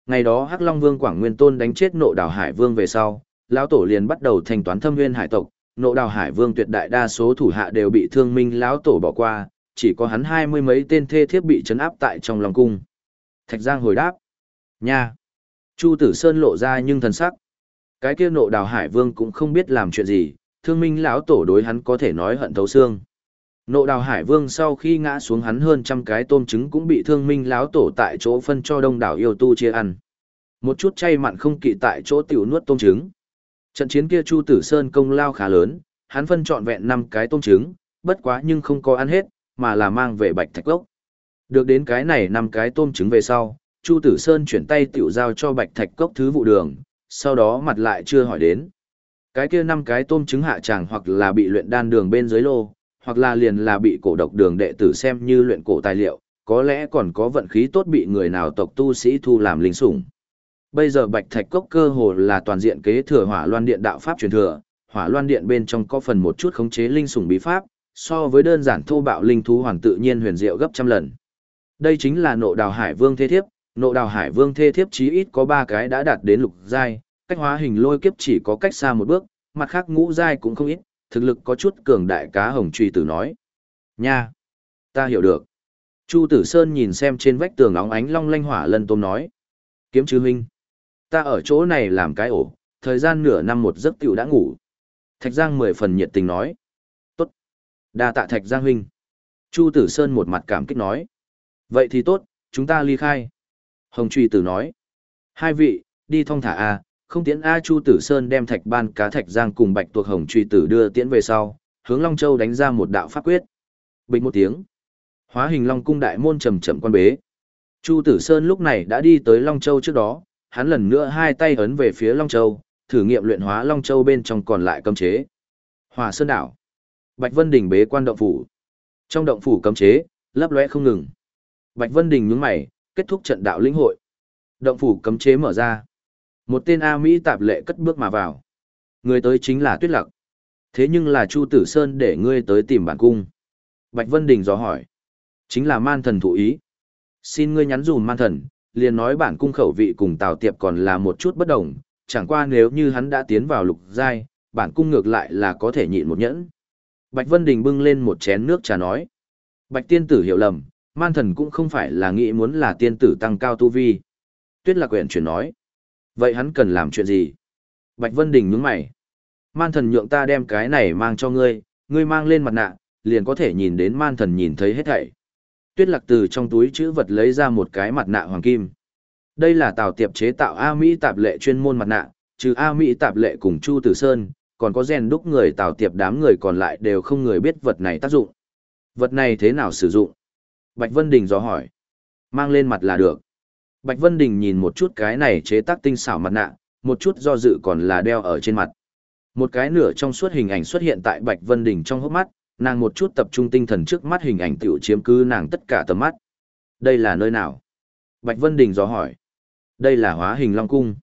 Ngày đó Hắc Long Vương Quảng Nguyên Tôn đánh chết nộ đào Hải Vương về sau, lão tổ liền bắt đầu thanh toán thâm nguyên hải tộc, nộ đào Hải Vương tuyệt đại đa số thủ hạ đều bị thương minh lão tổ bỏ qua, chỉ có hắn hai mươi mấy tên thê thiếp bị trấn áp tại trong lòng cung. Thạch Giang hồi đáp. Nha! Chu Tử Sơn lộ ra nhưng thần sắc. Cái kia nộ đào Hải Vương cũng không biết làm chuyện gì, thương minh lão tổ đối hắn có thể nói hận thấu xương. Nộ đào Hải Vương sau khi ngã xuống hắn hơn trăm cái tôm trứng cũng bị thương minh láo tổ tại chỗ phân cho đông đảo yêu tu chia ăn. Một chút chay mặn không kỵ tại chỗ tiểu nuốt tôm trứng. Trận chiến kia Chu Tử Sơn công lao khá lớn, hắn phân trọn vẹn năm cái tôm trứng, bất quá nhưng không có ăn hết, mà là mang về bạch thạch cốc. Được đến cái này năm cái tôm trứng về sau, Chu Tử Sơn chuyển tay tiểu giao cho bạch thạch cốc thứ vụ đường, sau đó mặt lại chưa hỏi đến. Cái kia năm cái tôm trứng hạ tràng hoặc là bị luyện đan đường bên dưới lô, hoặc là liền là bị cổ độc đường đệ tử xem như luyện cổ tài liệu, có lẽ còn có vận khí tốt bị người nào tộc tu sĩ thu làm linh sủng. Bây giờ Bạch Thạch Cốc cơ hồ là toàn diện kế thừa Hỏa Loan Điện đạo pháp truyền thừa, Hỏa Loan Điện bên trong có phần một chút khống chế linh sủng bí pháp, so với đơn giản thô bạo linh thú hoàn tự nhiên huyền diệu gấp trăm lần. Đây chính là Nộ Đào Hải Vương thế thiếp, Nộ Đào Hải Vương thế thiếp chí ít có 3 cái đã đạt đến lục giai, cách hóa hình lôi kiếp chỉ có cách xa một bước, mặt khác ngũ giai cũng không ít, thực lực có chút cường đại cá hồng truy tử nói. Nha! Ta hiểu được. Chu Tử Sơn nhìn xem trên vách tường óng ánh long lanh hỏa lân tôm nói. Kiếm chư huynh. Ta ở chỗ này làm cái ổ, thời gian nửa năm một giấc tiểu đã ngủ. Thạch Giang mười phần nhiệt tình nói. Tốt. đa tạ Thạch Giang huynh. Chu Tử Sơn một mặt cảm kích nói. Vậy thì tốt, chúng ta ly khai. Hồng Truy Tử nói. Hai vị, đi thong thả A, không tiễn A Chu Tử Sơn đem thạch ban cá thạch giang cùng bạch tuộc hồng truy tử đưa tiễn về sau, hướng Long Châu đánh ra một đạo pháp quyết. Bình một tiếng. Hóa hình Long cung đại môn trầm chậm quan bế. Chu Tử Sơn lúc này đã đi tới Long Châu trước đó, hắn lần nữa hai tay ấn về phía Long Châu, thử nghiệm luyện hóa Long Châu bên trong còn lại cấm chế. Hòa Sơn đảo. Bạch Vân Đình bế quan động phủ. Trong động phủ cấm chế, lấp lóe không ngừng. Bạch Vân Đình nhướng mày, kết thúc trận đạo lĩnh hội. Động phủ cấm chế mở ra. Một tên A Mỹ tạp lệ cất bước mà vào. Người tới chính là Tuyết Lặc. Thế nhưng là Chu Tử Sơn để ngươi tới tìm bản cung. Bạch Vân Đình dò hỏi. Chính là man thần thụ ý. Xin ngươi nhắn dùm man thần, liền nói bản cung khẩu vị cùng Tào Tiệp còn là một chút bất đồng, chẳng qua nếu như hắn đã tiến vào lục giai, bản cung ngược lại là có thể nhịn một nhẫn. Bạch Vân Đình bưng lên một chén nước trà nói. Bạch tiên tử hiểu lầm, man thần cũng không phải là nghĩ muốn là tiên tử tăng cao tu vi. Tuyết lạc quyển chuyển nói. Vậy hắn cần làm chuyện gì? Bạch Vân Đình nhướng mày. Man thần nhượng ta đem cái này mang cho ngươi, ngươi mang lên mặt nạ, liền có thể nhìn đến man thần nhìn thấy hết thảy. Tuyết lạc từ trong túi chữ vật lấy ra một cái mặt nạ hoàng kim. Đây là tàu tiệp chế tạo A Mỹ tạp lệ chuyên môn mặt nạ, trừ A Mỹ tạp lệ cùng Chu Tử Sơn, còn có rèn đúc người tàu tiệp đám người còn lại đều không người biết vật này tác dụng. Vật này thế nào sử dụng? Bạch Vân Đình dò hỏi. Mang lên mặt là được. Bạch Vân Đình nhìn một chút cái này chế tác tinh xảo mặt nạ, một chút do dự còn là đeo ở trên mặt. Một cái nửa trong suốt hình ảnh xuất hiện tại Bạch Vân Đình trong hốc mắt, nàng một chút tập trung tinh thần trước mắt hình ảnh tiểu chiếm cứ nàng tất cả tầm mắt. Đây là nơi nào? Bạch Vân Đình dò hỏi. Đây là hóa hình Long Cung.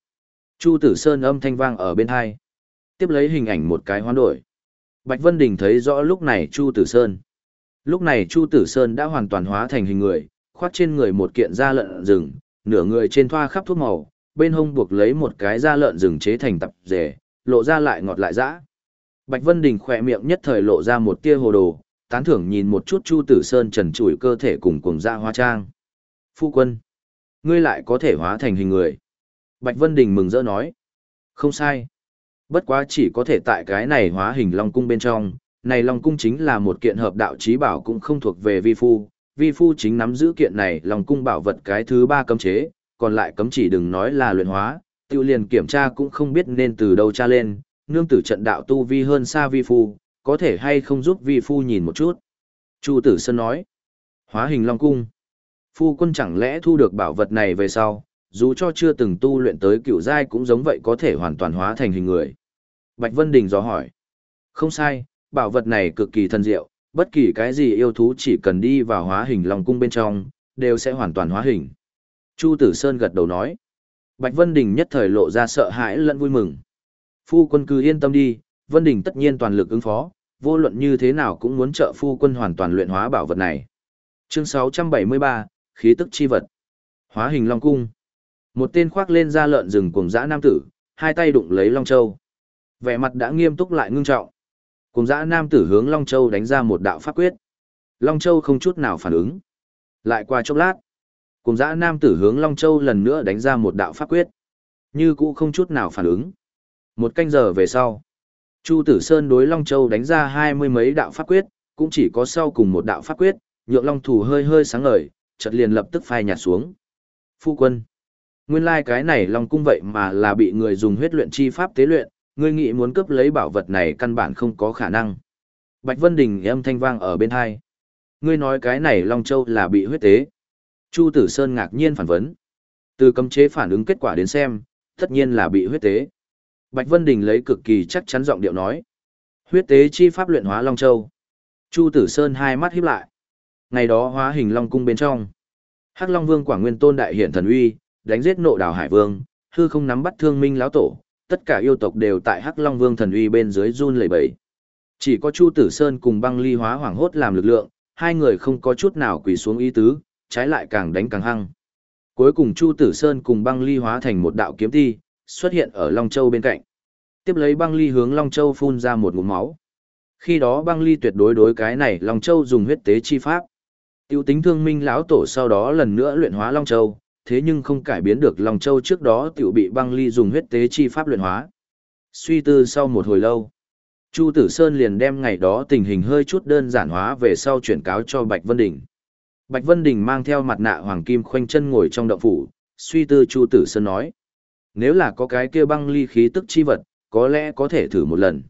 Chu Tử Sơn âm thanh vang ở bên hai. Tiếp lấy hình ảnh một cái hoán đổi. Bạch Vân Đình thấy rõ lúc này Chu Tử Sơn. Lúc này Chu Tử Sơn đã hoàn toàn hóa thành hình người, khoác trên người một kiện da lợn rừng, nửa người trên thoa khắp thuốc màu, bên hông buộc lấy một cái da lợn rừng chế thành tập rể, lộ ra lại ngọt lại dã. Bạch Vân Đình khỏe miệng nhất thời lộ ra một tia hồ đồ, tán thưởng nhìn một chút Chu Tử Sơn trần trụi cơ thể cùng cùng da hoa trang. Phu quân, ngươi lại có thể hóa thành hình người. Bạch Vân Đình mừng rỡ nói. Không sai. Bất quá chỉ có thể tại cái này hóa hình Long Cung bên trong, này Long Cung chính là một kiện hợp đạo trí bảo cũng không thuộc về vi phu, vi phu chính nắm giữ kiện này lòng cung bảo vật cái thứ ba cấm chế, còn lại cấm chỉ đừng nói là luyện hóa, tiêu liền kiểm tra cũng không biết nên từ đâu tra lên, nương tử trận đạo tu vi hơn xa vi phu, có thể hay không giúp vi phu nhìn một chút. Chu tử sơn nói, hóa hình long cung. Phu quân chẳng lẽ thu được bảo vật này về sau, dù cho chưa từng tu luyện tới cựu giai cũng giống vậy có thể hoàn toàn hóa thành hình người. Bạch Vân Đình dò hỏi. Không sai, bảo vật này cực kỳ thần diệu, bất kỳ cái gì yêu thú chỉ cần đi vào hóa hình lòng cung bên trong, đều sẽ hoàn toàn hóa hình. Chu Tử Sơn gật đầu nói. Bạch Vân Đình nhất thời lộ ra sợ hãi lẫn vui mừng. Phu quân cứ yên tâm đi, Vân Đình tất nhiên toàn lực ứng phó, vô luận như thế nào cũng muốn trợ phu quân hoàn toàn luyện hóa bảo vật này. Chương 673, khí tức chi vật. Hóa hình Long cung. Một tên khoác lên da lợn rừng cuồng dã nam tử, hai tay đụng lấy Long Châu. Vẻ mặt đã nghiêm túc lại ngưng trọng. Cùng dã nam tử hướng Long Châu đánh ra một đạo pháp quyết. Long Châu không chút nào phản ứng. Lại qua chốc lát, cùng dã nam tử hướng Long Châu lần nữa đánh ra một đạo pháp quyết. Như cũ không chút nào phản ứng. Một canh giờ về sau, Chu Tử Sơn đối Long Châu đánh ra hai mươi mấy đạo pháp quyết, cũng chỉ có sau cùng một đạo pháp quyết, nhượng Long Thủ hơi hơi sáng ngời, chợt liền lập tức phai nhạt xuống. Phu quân, nguyên lai cái này Long Cung vậy mà là bị người dùng huyết luyện chi pháp tế luyện, ngươi nghĩ muốn cướp lấy bảo vật này căn bản không có khả năng. Bạch Vân Đình âm thanh vang ở bên hai. Ngươi nói cái này Long Châu là bị huyết tế. Chu Tử Sơn ngạc nhiên phản vấn. Từ cấm chế phản ứng kết quả đến xem, tất nhiên là bị huyết tế. Bạch Vân Đình lấy cực kỳ chắc chắn giọng điệu nói. Huyết tế chi pháp luyện hóa Long Châu. Chu Tử Sơn hai mắt híp lại. Ngày đó hóa hình Long cung bên trong. Hắc Long Vương Quảng Nguyên Tôn đại hiển thần uy, đánh giết nộ đảo Hải Vương, hư không nắm bắt thương minh lão tổ, tất cả yêu tộc đều tại Hắc Long Vương thần uy bên dưới run lẩy bẩy. Chỉ có Chu Tử Sơn cùng băng ly hóa hoảng hốt làm lực lượng, hai người không có chút nào quỳ xuống ý tứ, trái lại càng đánh càng hăng. Cuối cùng Chu Tử Sơn cùng băng ly hóa thành một đạo kiếm thi xuất hiện ở Long Châu bên cạnh. Tiếp lấy băng ly hướng Long Châu phun ra một ngụm máu. Khi đó băng ly tuyệt đối đối cái này Long Châu dùng huyết tế chi pháp. Tiêu tính thương minh lão tổ sau đó lần nữa luyện hóa Long Châu, thế nhưng không cải biến được Long Châu trước đó tiểu bị băng ly dùng huyết tế chi pháp luyện hóa. Suy tư sau một hồi lâu, Chu Tử Sơn liền đem ngày đó tình hình hơi chút đơn giản hóa về sau chuyển cáo cho Bạch Vân Đình. Bạch Vân Đình mang theo mặt nạ hoàng kim khoanh chân ngồi trong động phủ, suy tư Chu Tử Sơn nói. Nếu là có cái kia băng ly khí tức chi vật, có lẽ có thể thử một lần.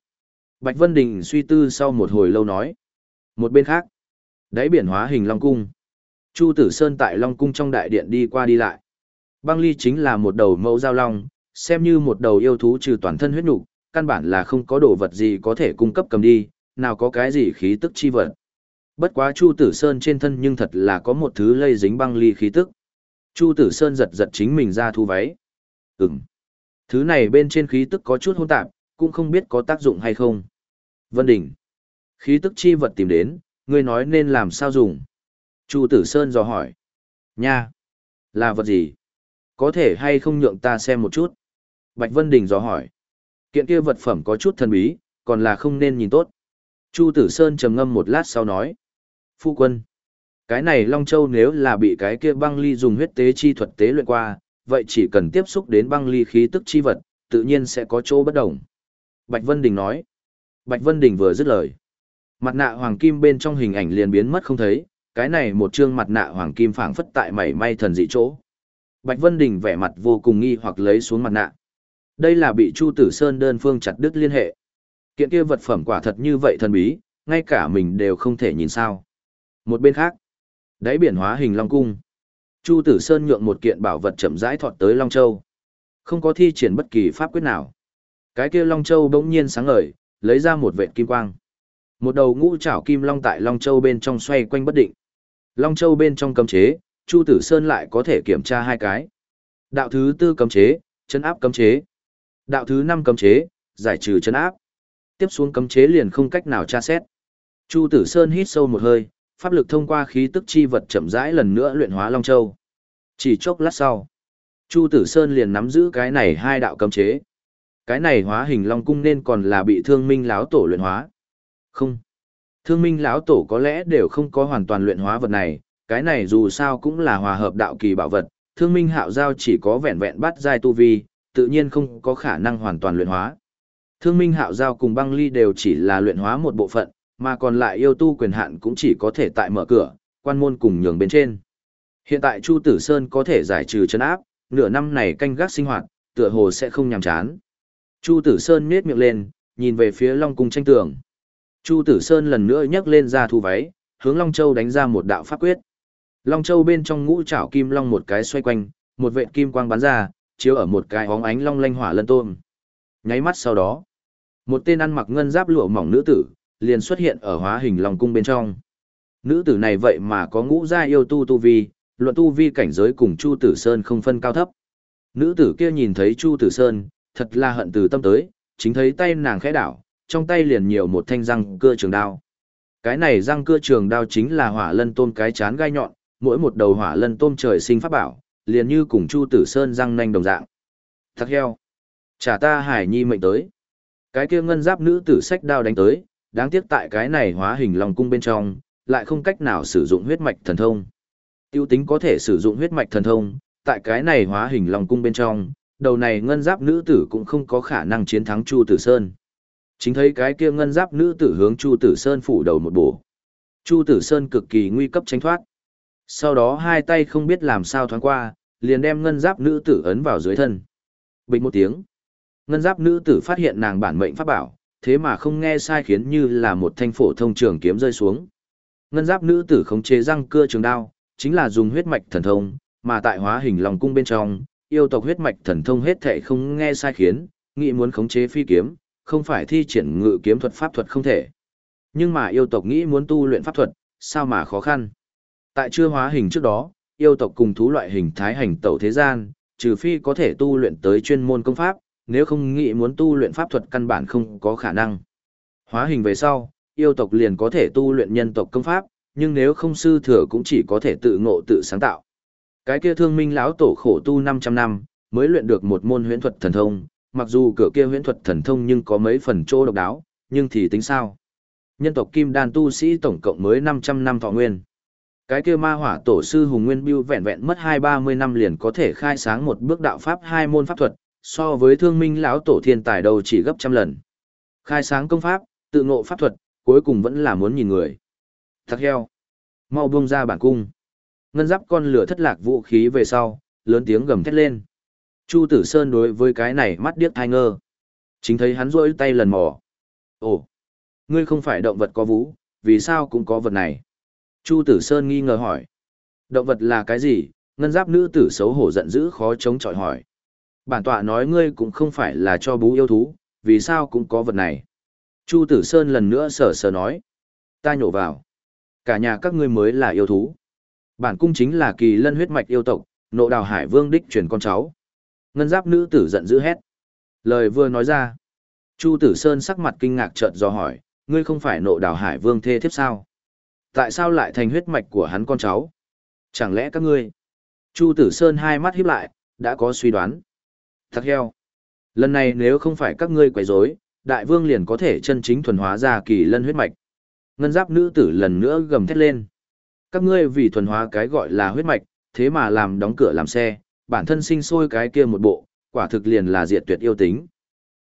Bạch Vân Đình suy tư sau một hồi lâu nói. Một bên khác, đáy biển hóa hình Long Cung. Chu Tử Sơn tại Long Cung trong đại điện đi qua đi lại. Băng ly chính là một đầu mẫu giao long, xem như một đầu yêu thú trừ toàn thân huyết nục, căn bản là không có đồ vật gì có thể cung cấp cầm đi, nào có cái gì khí tức chi vật. Bất quá Chu Tử Sơn trên thân nhưng thật là có một thứ lây dính băng ly khí tức. Chu Tử Sơn giật giật chính mình ra thu váy. Ừm. Thứ này bên trên khí tức có chút hỗn tạp, cũng không biết có tác dụng hay không. Vân Đình. Khí tức chi vật tìm đến, ngươi nói nên làm sao dùng. Chu Tử Sơn dò hỏi. Nha. Là vật gì? Có thể hay không nhượng ta xem một chút? Bạch Vân Đình dò hỏi. Kiện kia vật phẩm có chút thần bí, còn là không nên nhìn tốt. Chu Tử Sơn trầm ngâm một lát sau nói. Phu quân. Cái này Long Châu nếu là bị cái kia băng ly dùng huyết tế chi thuật tế luyện qua, vậy chỉ cần tiếp xúc đến băng ly khí tức chi vật, tự nhiên sẽ có chỗ bất đồng. Bạch Vân Đình nói. Bạch Vân Đình vừa dứt lời. Mặt nạ hoàng kim bên trong hình ảnh liền biến mất không thấy, cái này một chương mặt nạ hoàng kim phảng phất tại mảy may thần dị chỗ. Bạch Vân Đình vẻ mặt vô cùng nghi hoặc lấy xuống mặt nạ. Đây là bị Chu Tử Sơn đơn phương chặt đứt liên hệ. Kiện kia vật phẩm quả thật như vậy thần bí, ngay cả mình đều không thể nhìn sao. Một bên khác, đáy biển hóa hình Long Cung. Chu Tử Sơn nhượng một kiện bảo vật chậm rãi thọt tới Long Châu. Không có thi triển bất kỳ pháp quyết nào. Cái kia Long Châu bỗng nhiên sáng ngời, lấy ra một vệt kim quang. Một đầu ngũ trảo kim long tại Long Châu bên trong xoay quanh bất định. Long Châu bên trong cấm chế, Chu Tử Sơn lại có thể kiểm tra hai cái. Đạo thứ tư cấm chế, chân áp cấm chế. Đạo thứ năm cấm chế, giải trừ chân áp. Tiếp xuống cấm chế liền không cách nào tra xét. Chu Tử Sơn hít sâu một hơi, pháp lực thông qua khí tức chi vật chậm rãi lần nữa luyện hóa Long Châu. Chỉ chốc lát sau, Chu Tử Sơn liền nắm giữ cái này hai đạo cấm chế. Cái này hóa hình Long cung nên còn là bị Thương Minh láo tổ luyện hóa. Không. Thương Minh lão tổ có lẽ đều không có hoàn toàn luyện hóa vật này, cái này dù sao cũng là hòa hợp đạo kỳ bảo vật, Thương Minh Hạo giao chỉ có vẹn vẹn bắt giai tu vi, tự nhiên không có khả năng hoàn toàn luyện hóa. Thương Minh Hạo giao cùng Băng Ly đều chỉ là luyện hóa một bộ phận, mà còn lại yêu tu quyền hạn cũng chỉ có thể tại mở cửa, quan môn cùng nhường bên trên. Hiện tại Chu Tử Sơn có thể giải trừ chân áp, nửa năm này canh gác sinh hoạt, tựa hồ sẽ không nhàm chán. Chu Tử Sơn nhếch miệng lên, nhìn về phía Long cung tranh tường. Chu Tử Sơn lần nữa nhấc lên ra thu váy, hướng Long Châu đánh ra một đạo pháp quyết. Long Châu bên trong ngũ trảo kim long một cái xoay quanh, một vệt kim quang bắn ra, chiếu ở một cái óng ánh long lanh hỏa lân tôm. Nháy mắt sau đó, một tên ăn mặc ngân giáp lụa mỏng nữ tử, liền xuất hiện ở hóa hình long cung bên trong. Nữ tử này vậy mà có ngũ gia yêu tu tu vi, luận tu vi cảnh giới cùng Chu Tử Sơn không phân cao thấp. Nữ tử kia nhìn thấy Chu Tử Sơn, thật là hận từ tâm tới, chính thấy tay nàng khẽ đảo, trong tay liền nhiều một thanh răng cưa trường đao. Cái này răng cưa trường đao chính là hỏa lân tôm cái chán gai nhọn, mỗi một đầu hỏa lân tôm trời sinh pháp bảo, liền như cùng Chu Tử Sơn răng nanh đồng dạng. thật heo. Trả ta hải nhi mệnh tới. Cái kia ngân giáp nữ tử sách đao đánh tới, đáng tiếc tại cái này hóa hình lòng cung bên trong, lại không cách nào sử dụng huyết mạch thần thông. Tiêu tính có thể sử dụng huyết mạch thần thông, tại cái này hóa hình lòng cung bên trong, đầu này ngân giáp nữ tử cũng không có khả năng chiến thắng Chu Tử Sơn. Chính thấy cái kia ngân giáp nữ tử hướng Chu Tử Sơn phủ đầu một bổ. Chu Tử Sơn cực kỳ nguy cấp tránh thoát. Sau đó hai tay không biết làm sao thoáng qua, liền đem ngân giáp nữ tử ấn vào dưới thân. Bình một tiếng. Ngân giáp nữ tử phát hiện nàng bản mệnh pháp bảo, thế mà không nghe sai khiến như là một thanh phổ thông trường kiếm rơi xuống. Ngân giáp nữ tử khống chế răng cưa trường đao, chính là dùng huyết mạch thần thông, mà tại hóa hình lòng cung bên trong, yêu tộc huyết mạch thần thông hết thảy không nghe sai khiến, nghĩ muốn khống chế phi kiếm, không phải thi triển ngự kiếm thuật pháp thuật không thể. Nhưng mà yêu tộc nghĩ muốn tu luyện pháp thuật, sao mà khó khăn. Tại chưa hóa hình trước đó, yêu tộc cùng thú loại hình thái hành tẩu thế gian, trừ phi có thể tu luyện tới chuyên môn công pháp, nếu không nghĩ muốn tu luyện pháp thuật căn bản không có khả năng. Hóa hình về sau, yêu tộc liền có thể tu luyện nhân tộc công pháp, nhưng nếu không sư thừa cũng chỉ có thể tự ngộ tự sáng tạo. Cái kia thương minh lão tổ khổ tu 500 năm, mới luyện được một môn huyễn thuật thần thông, mặc dù cửa kia huyễn thuật thần thông nhưng có mấy phần chỗ độc đáo, nhưng thì tính sao? Nhân tộc kim đan tu sĩ tổng cộng mới 500 năm thọ nguyên. Cái kia ma hỏa tổ sư Hùng Nguyên Bưu vẹn vẹn mất hai ba mươi năm liền có thể khai sáng một bước đạo pháp hai môn pháp thuật, so với thương minh lão tổ thiên tài đầu chỉ gấp trăm lần. Khai sáng công pháp, tự ngộ pháp thuật, cuối cùng vẫn là muốn nhìn người. Thật heo. Mau buông ra bản cung. Ngân giáp con lửa thất lạc vũ khí về sau, lớn tiếng gầm thét lên. Chu Tử Sơn đối với cái này mắt điếc thai ngơ. Chính thấy hắn rỗi tay lần mò. Ồ, ngươi không phải động vật có vú, vì sao cũng có vật này? Chu Tử Sơn nghi ngờ hỏi. Động vật là cái gì? Ngân giáp nữ tử xấu hổ giận dữ khó chống chọi hỏi. Bản tọa nói ngươi cũng không phải là cho bú yêu thú, vì sao cũng có vật này? Chu Tử Sơn lần nữa sờ sờ nói. Ta nhổ vào. Cả nhà các ngươi mới là yêu thú. Bản cung chính là kỳ lân huyết mạch yêu tộc, nộ đào hải vương đích truyền con cháu. Ngân giáp nữ tử giận dữ hét. Lời vừa nói ra. Chu Tử Sơn sắc mặt kinh ngạc trợn do hỏi, ngươi không phải nộ đào hải vương thê thiếp sao? Tại sao lại thành huyết mạch của hắn con cháu? Chẳng lẽ các ngươi? Chu Tử Sơn hai mắt híp lại, đã có suy đoán. Thật heo. Lần này nếu không phải các ngươi quấy rối, đại vương liền có thể chân chính thuần hóa ra kỳ lân huyết mạch. Ngân giáp nữ tử lần nữa gầm thét lên. Các ngươi vì thuần hóa cái gọi là huyết mạch, thế mà làm đóng cửa làm xe, bản thân sinh sôi cái kia một bộ, quả thực liền là diệt tuyệt yêu tính.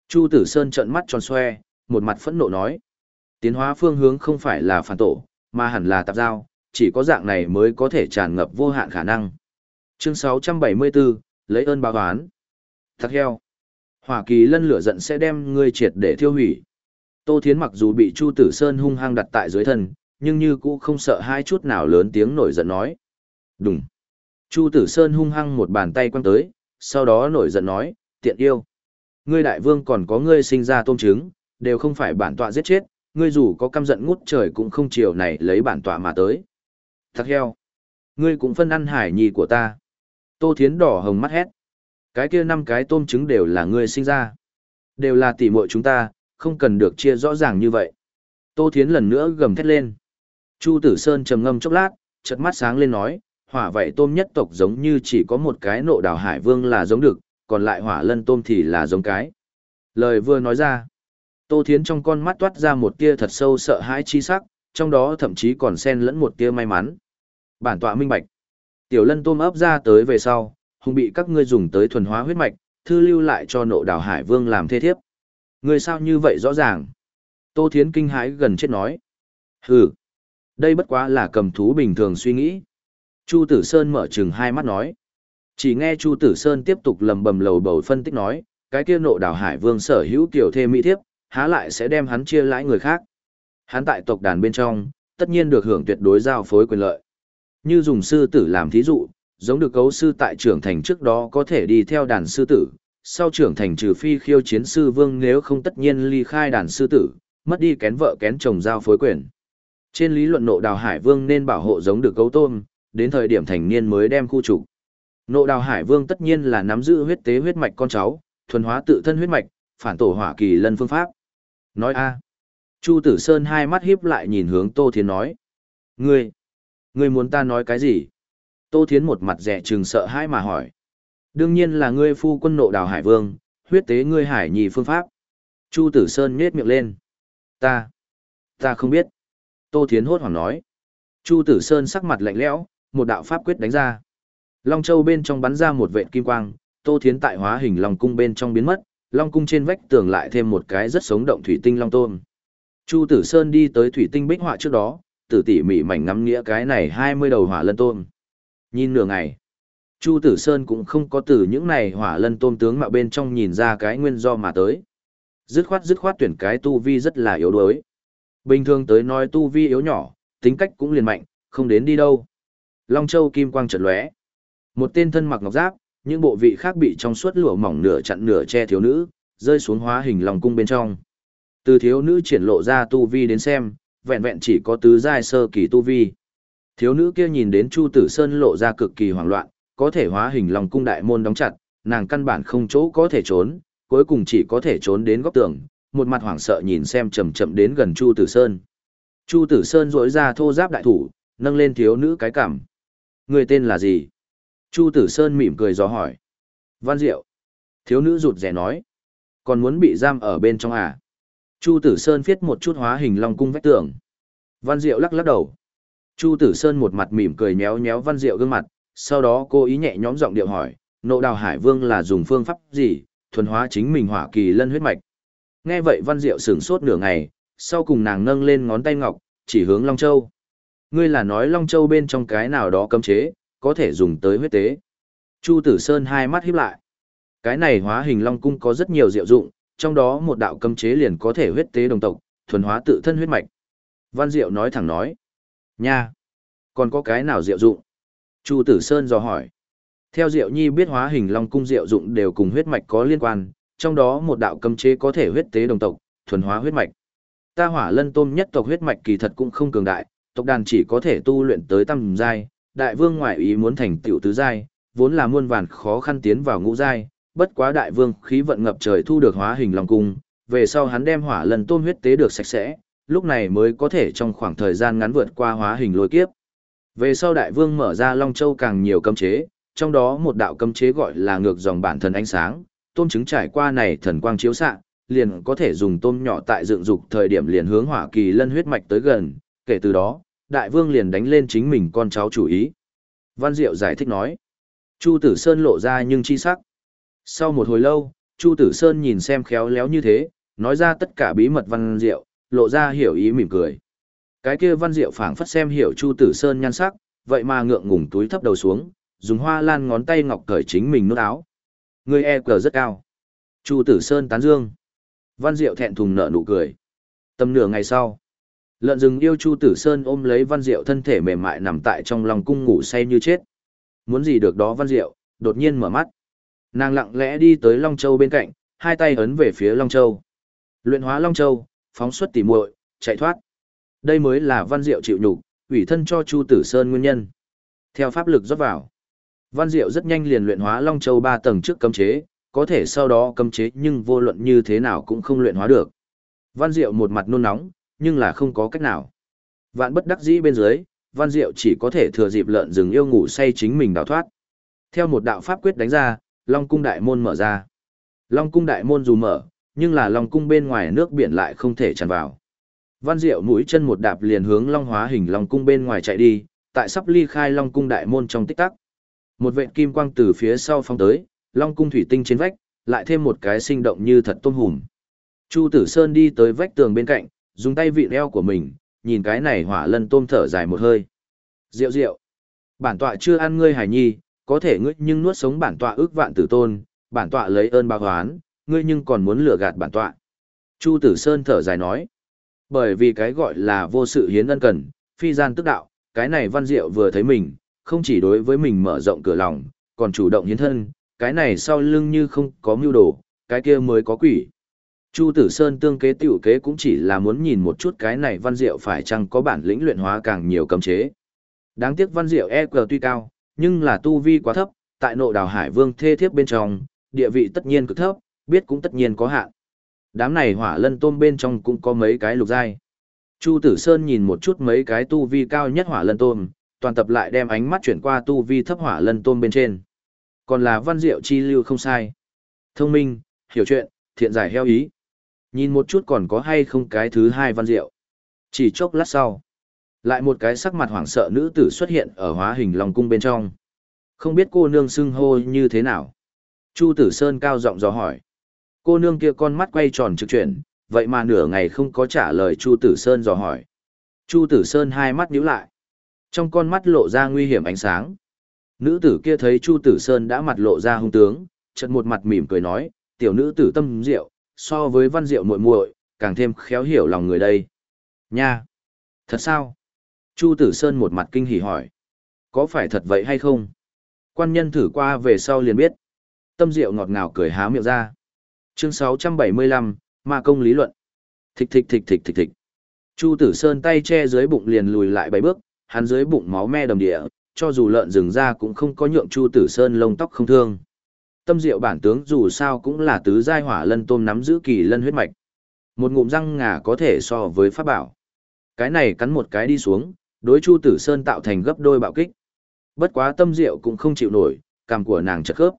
Chu Tử Sơn trợn mắt tròn xoe, một mặt phẫn nộ nói. Tiến hóa phương hướng không phải là phản tổ, mà hẳn là tạp giao, chỉ có dạng này mới có thể tràn ngập vô hạn khả năng. Chương 674, lấy ơn báo oán. Thật heo. Hỏa kỳ lân lửa giận sẽ đem ngươi triệt để thiêu hủy. Tô Thiến mặc dù bị Chu Tử Sơn hung hăng đặt tại dưới thân, nhưng như cũ không sợ hai chút nào lớn tiếng nổi giận nói. Đúng. Chu Tử Sơn hung hăng một bàn tay quăng tới, sau đó nổi giận nói, tiện yêu. Ngươi đại vương còn có ngươi sinh ra tôm trứng, đều không phải bản tọa giết chết, ngươi dù có căm giận ngút trời cũng không chiều này lấy bản tọa mà tới. Thật heo. Ngươi cũng phân ăn hải nhi của ta. Tô Thiến đỏ hồng mắt hét. Cái kia năm cái tôm trứng đều là ngươi sinh ra. Đều là tỉ muội chúng ta, không cần được chia rõ ràng như vậy. Tô Thiến lần nữa gầm thét lên. Chu Tử Sơn trầm ngâm chốc lát, chợt mắt sáng lên nói, hỏa vậy tôm nhất tộc giống như chỉ có một cái nộ đào hải vương là giống được, còn lại hỏa lân tôm thì là giống cái. Lời vừa nói ra, Tô Thiến trong con mắt toát ra một tia thật sâu sợ hãi chi sắc, trong đó thậm chí còn xen lẫn một tia may mắn. Bản tọa minh bạch. Tiểu lân tôm ấp ra tới về sau, hùng bị các ngươi dùng tới thuần hóa huyết mạch, thư lưu lại cho nộ đào hải vương làm thê thiếp. Người sao như vậy rõ ràng? Tô Thiến kinh hãi gần chết nói. Hừ, đây bất quá là cầm thú bình thường suy nghĩ. Chu Tử Sơn mở chừng hai mắt nói. Chỉ nghe Chu Tử Sơn tiếp tục lầm bầm lầu bầu phân tích nói, cái kia nộ đảo hải vương sở hữu tiểu thê mỹ thiếp, há lại sẽ đem hắn chia lãi người khác. Hắn tại tộc đàn bên trong, tất nhiên được hưởng tuyệt đối giao phối quyền lợi. Như dùng sư tử làm thí dụ, giống được cấu sư tại trưởng thành trước đó có thể đi theo đàn sư tử, sau trưởng thành trừ phi khiêu chiến sư vương nếu không tất nhiên ly khai đàn sư tử, mất đi kén vợ kén chồng giao phối quyền. Trên lý luận nộ đào hải vương nên bảo hộ giống được cấu tôm, đến thời điểm thành niên mới đem khu trục. Nộ đào hải vương tất nhiên là nắm giữ huyết tế huyết mạch con cháu, thuần hóa tự thân huyết mạch, phản tổ hỏa kỳ lân phương pháp. Nói a Chu Tử Sơn hai mắt híp lại nhìn hướng Tô Thiến nói. Ngươi, ngươi muốn ta nói cái gì? Tô Thiến một mặt rẻ trừng sợ hãi mà hỏi. Đương nhiên là ngươi phu quân nộ đào hải vương, huyết tế ngươi hải nhì phương pháp. Chu Tử Sơn nhếch miệng lên. Ta, ta không biết. Tô Thiến hốt hoảng nói. Chu Tử Sơn sắc mặt lạnh lẽo, một đạo pháp quyết đánh ra. Long Châu bên trong bắn ra một vệt kim quang, Tô Thiến tại hóa hình Long cung bên trong biến mất, Long cung trên vách tường lại thêm một cái rất sống động thủy tinh long tôn. Chu Tử Sơn đi tới thủy tinh bích họa trước đó, tử tỉ mỉ mảnh ngắm nghĩa cái này 20 đầu hỏa lân tôn. Nhìn nửa ngày, Chu Tử Sơn cũng không có từ những này hỏa lân tôm tướng mà bên trong nhìn ra cái nguyên do mà tới. Dứt khoát dứt khoát tuyển cái tu vi rất là yếu đuối. Bình thường tới nói tu vi yếu nhỏ, tính cách cũng liền mạnh, không đến đi đâu. Long Châu kim quang chợt lóe. Một tên thân mặc ngọc giáp, những bộ vị khác bị trong suốt lụa mỏng nửa chặn nửa che thiếu nữ, rơi xuống hóa hình lòng cung bên trong. Từ thiếu nữ triển lộ ra tu vi đến xem, vẹn vẹn chỉ có tứ giai sơ kỳ tu vi. Thiếu nữ kia nhìn đến Chu Tử Sơn lộ ra cực kỳ hoảng loạn, có thể hóa hình lòng cung đại môn đóng chặt, nàng căn bản không chỗ có thể trốn, cuối cùng chỉ có thể trốn đến góc tường, một mặt hoảng sợ nhìn xem chậm chậm đến gần Chu Tử Sơn. Chu Tử Sơn rỗi ra thô giáp đại thủ, nâng lên thiếu nữ cái cằm. Người tên là gì? Chu Tử Sơn mỉm cười gió hỏi. Văn Diệu. Thiếu nữ rụt rẻ nói. Còn muốn bị giam ở bên trong à? Chu Tử Sơn viết một chút hóa hình long cung vách tường. Văn Diệu lắc lắc đầu. Chu Tử Sơn một mặt mỉm cười nhéo nhéo Văn Diệu gương mặt, sau đó cô ý nhẹ nhõm giọng điệu hỏi, nộ đào hải vương là dùng phương pháp gì, thuần hóa chính mình hỏa kỳ lân huyết mạch. Nghe vậy Văn Diệu sửng sốt nửa ngày, sau cùng nàng nâng lên ngón tay ngọc, chỉ hướng Long Châu. Ngươi là nói Long Châu bên trong cái nào đó cấm chế, có thể dùng tới huyết tế. Chu Tử Sơn hai mắt híp lại. Cái này hóa hình Long Cung có rất nhiều diệu dụng, trong đó một đạo cấm chế liền có thể huyết tế đồng tộc, thuần hóa tự thân huyết mạch. Văn Diệu nói thẳng nói. Nha! Còn có cái nào diệu dụng? Chu Tử Sơn dò hỏi. Theo Diệu Nhi biết hóa hình Long Cung diệu dụng đều cùng huyết mạch có liên quan, trong đó một đạo cấm chế có thể huyết tế đồng tộc, thuần hóa huyết mạch. Ta hỏa lân tôm nhất tộc huyết mạch kỳ thật cũng không cường đại, tộc đàn chỉ có thể tu luyện tới tầm giai, đại vương ngoại ý muốn thành tiểu tứ giai, vốn là muôn vàn khó khăn tiến vào ngũ giai, bất quá đại vương khí vận ngập trời thu được hóa hình long cung, về sau hắn đem hỏa lần tôm huyết tế được sạch sẽ, lúc này mới có thể trong khoảng thời gian ngắn vượt qua hóa hình lôi kiếp. Về sau đại vương mở ra Long Châu càng nhiều cấm chế, trong đó một đạo cấm chế gọi là ngược dòng bản thần ánh sáng, tôm trứng trải qua này thần quang chiếu xạ, liền có thể dùng tôm nhỏ tại dựng dục thời điểm liền hướng hỏa kỳ lân huyết mạch tới gần, kể từ đó, đại vương liền đánh lên chính mình con cháu chủ ý. Văn Diệu giải thích nói, Chu Tử Sơn lộ ra nhưng chi sắc. Sau một hồi lâu, Chu Tử Sơn nhìn xem khéo léo như thế, nói ra tất cả bí mật Văn Diệu, lộ ra hiểu ý mỉm cười. Cái kia Văn Diệu phảng phất xem hiểu Chu Tử Sơn nhan sắc, vậy mà ngượng ngùng túi thấp đầu xuống, dùng hoa lan ngón tay ngọc cởi chính mình nút áo. Người e cờ rất cao. Chu Tử Sơn tán dương. Văn Diệu thẹn thùng nở nụ cười. Tầm nửa ngày sau, lợn rừng yêu Chu Tử Sơn ôm lấy Văn Diệu thân thể mềm mại nằm tại trong lòng cung ngủ say như chết. Muốn gì được đó Văn Diệu, đột nhiên mở mắt. Nàng lặng lẽ đi tới Long Châu bên cạnh, hai tay ấn về phía Long Châu. Luyện hóa Long Châu, phóng xuất tỉ muội, chạy thoát. Đây mới là Văn Diệu chịu nhục, ủy thân cho Chu Tử Sơn nguyên nhân. Theo pháp lực rót vào, Văn Diệu rất nhanh liền luyện hóa Long Châu ba tầng trước cấm chế, có thể sau đó cấm chế nhưng vô luận như thế nào cũng không luyện hóa được. Văn Diệu một mặt nôn nóng, nhưng là không có cách nào. Vạn bất đắc dĩ bên dưới, Văn Diệu chỉ có thể thừa dịp lợn rừng yêu ngủ say chính mình đào thoát. Theo một đạo pháp quyết đánh ra, Long cung đại môn mở ra. Long cung đại môn dù mở, nhưng là Long cung bên ngoài nước biển lại không thể tràn vào. Văn Diệu mũi chân một đạp liền hướng Long hóa hình Long cung bên ngoài chạy đi, tại sắp ly khai Long cung đại môn trong tích tắc. Một vệt kim quang từ phía sau phong tới, Long cung thủy tinh trên vách, lại thêm một cái sinh động như thật tôm hùm. Chu Tử Sơn đi tới vách tường bên cạnh, dùng tay vị leo của mình, nhìn cái này hỏa lân tôm thở dài một hơi. Diệu diệu. Bản tọa chưa ăn ngươi hải nhi, có thể ngươi nhưng nuốt sống bản tọa ước vạn tử tôn, bản tọa lấy ơn bao oán, ngươi nhưng còn muốn lừa gạt bản tọa. Chu Tử Sơn thở dài nói. Bởi vì cái gọi là vô sự hiến ân cần, phi gian tức đạo, cái này văn diệu vừa thấy mình, không chỉ đối với mình mở rộng cửa lòng, còn chủ động hiến thân, cái này sau lưng như không có mưu đồ, cái kia mới có quỷ. Chu Tử Sơn tương kế tiểu kế cũng chỉ là muốn nhìn một chút cái này văn diệu phải chăng có bản lĩnh luyện hóa càng nhiều cấm chế. Đáng tiếc văn diệu EQ tuy cao, nhưng là tu vi quá thấp, tại nội đào hải vương thê thiếp bên trong, địa vị tất nhiên cực thấp, biết cũng tất nhiên có hạn. Đám này hỏa lân tôm bên trong cũng có mấy cái lục giai. Chu Tử Sơn nhìn một chút mấy cái tu vi cao nhất hỏa lân tôm, toàn tập lại đem ánh mắt chuyển qua tu vi thấp hỏa lân tôm bên trên. Còn là văn diệu chi lưu không sai. Thông minh, hiểu chuyện, thiện giải heo ý. Nhìn một chút còn có hay không cái thứ hai văn diệu. Chỉ chốc lát sau. Lại một cái sắc mặt hoảng sợ nữ tử xuất hiện ở hóa hình lòng cung bên trong. Không biết cô nương xưng hô như thế nào. Chu tử sơn cao giọng dò hỏi. Cô nương kia con mắt quay tròn trực chuyển, vậy mà nửa ngày không có trả lời Chu tử sơn dò hỏi. Chu tử sơn hai mắt nhíu lại. Trong con mắt lộ ra nguy hiểm ánh sáng. Nữ tử kia thấy Chu tử sơn đã mặt lộ ra hung tướng, chợt một mặt mỉm cười nói, tiểu nữ tử tâm diệu, so với văn diệu muội muội, càng thêm khéo hiểu lòng người đây. Nha! Thật sao? Chu Tử Sơn một mặt kinh hỉ hỏi. Có phải thật vậy hay không? Quan nhân thử qua về sau liền biết. Tâm diệu ngọt ngào cười há miệng ra. Chương 675, Ma công lý luận. Thịch thịch thịch thịch thịch thịch. Chu Tử Sơn tay che dưới bụng liền lùi lại bảy bước, hắn dưới bụng máu me đầm địa, cho dù lợn rừng ra cũng không có nhượng Chu Tử Sơn lông tóc không thương. Tâm diệu bản tướng dù sao cũng là tứ giai hỏa lân tôm nắm giữ kỳ lân huyết mạch. Một ngụm răng ngà có thể so với pháp bảo. Cái này cắn một cái đi xuống, đối Chu Tử Sơn tạo thành gấp đôi bạo kích. Bất quá tâm diệu cũng không chịu nổi, cằm của nàng chật khớp.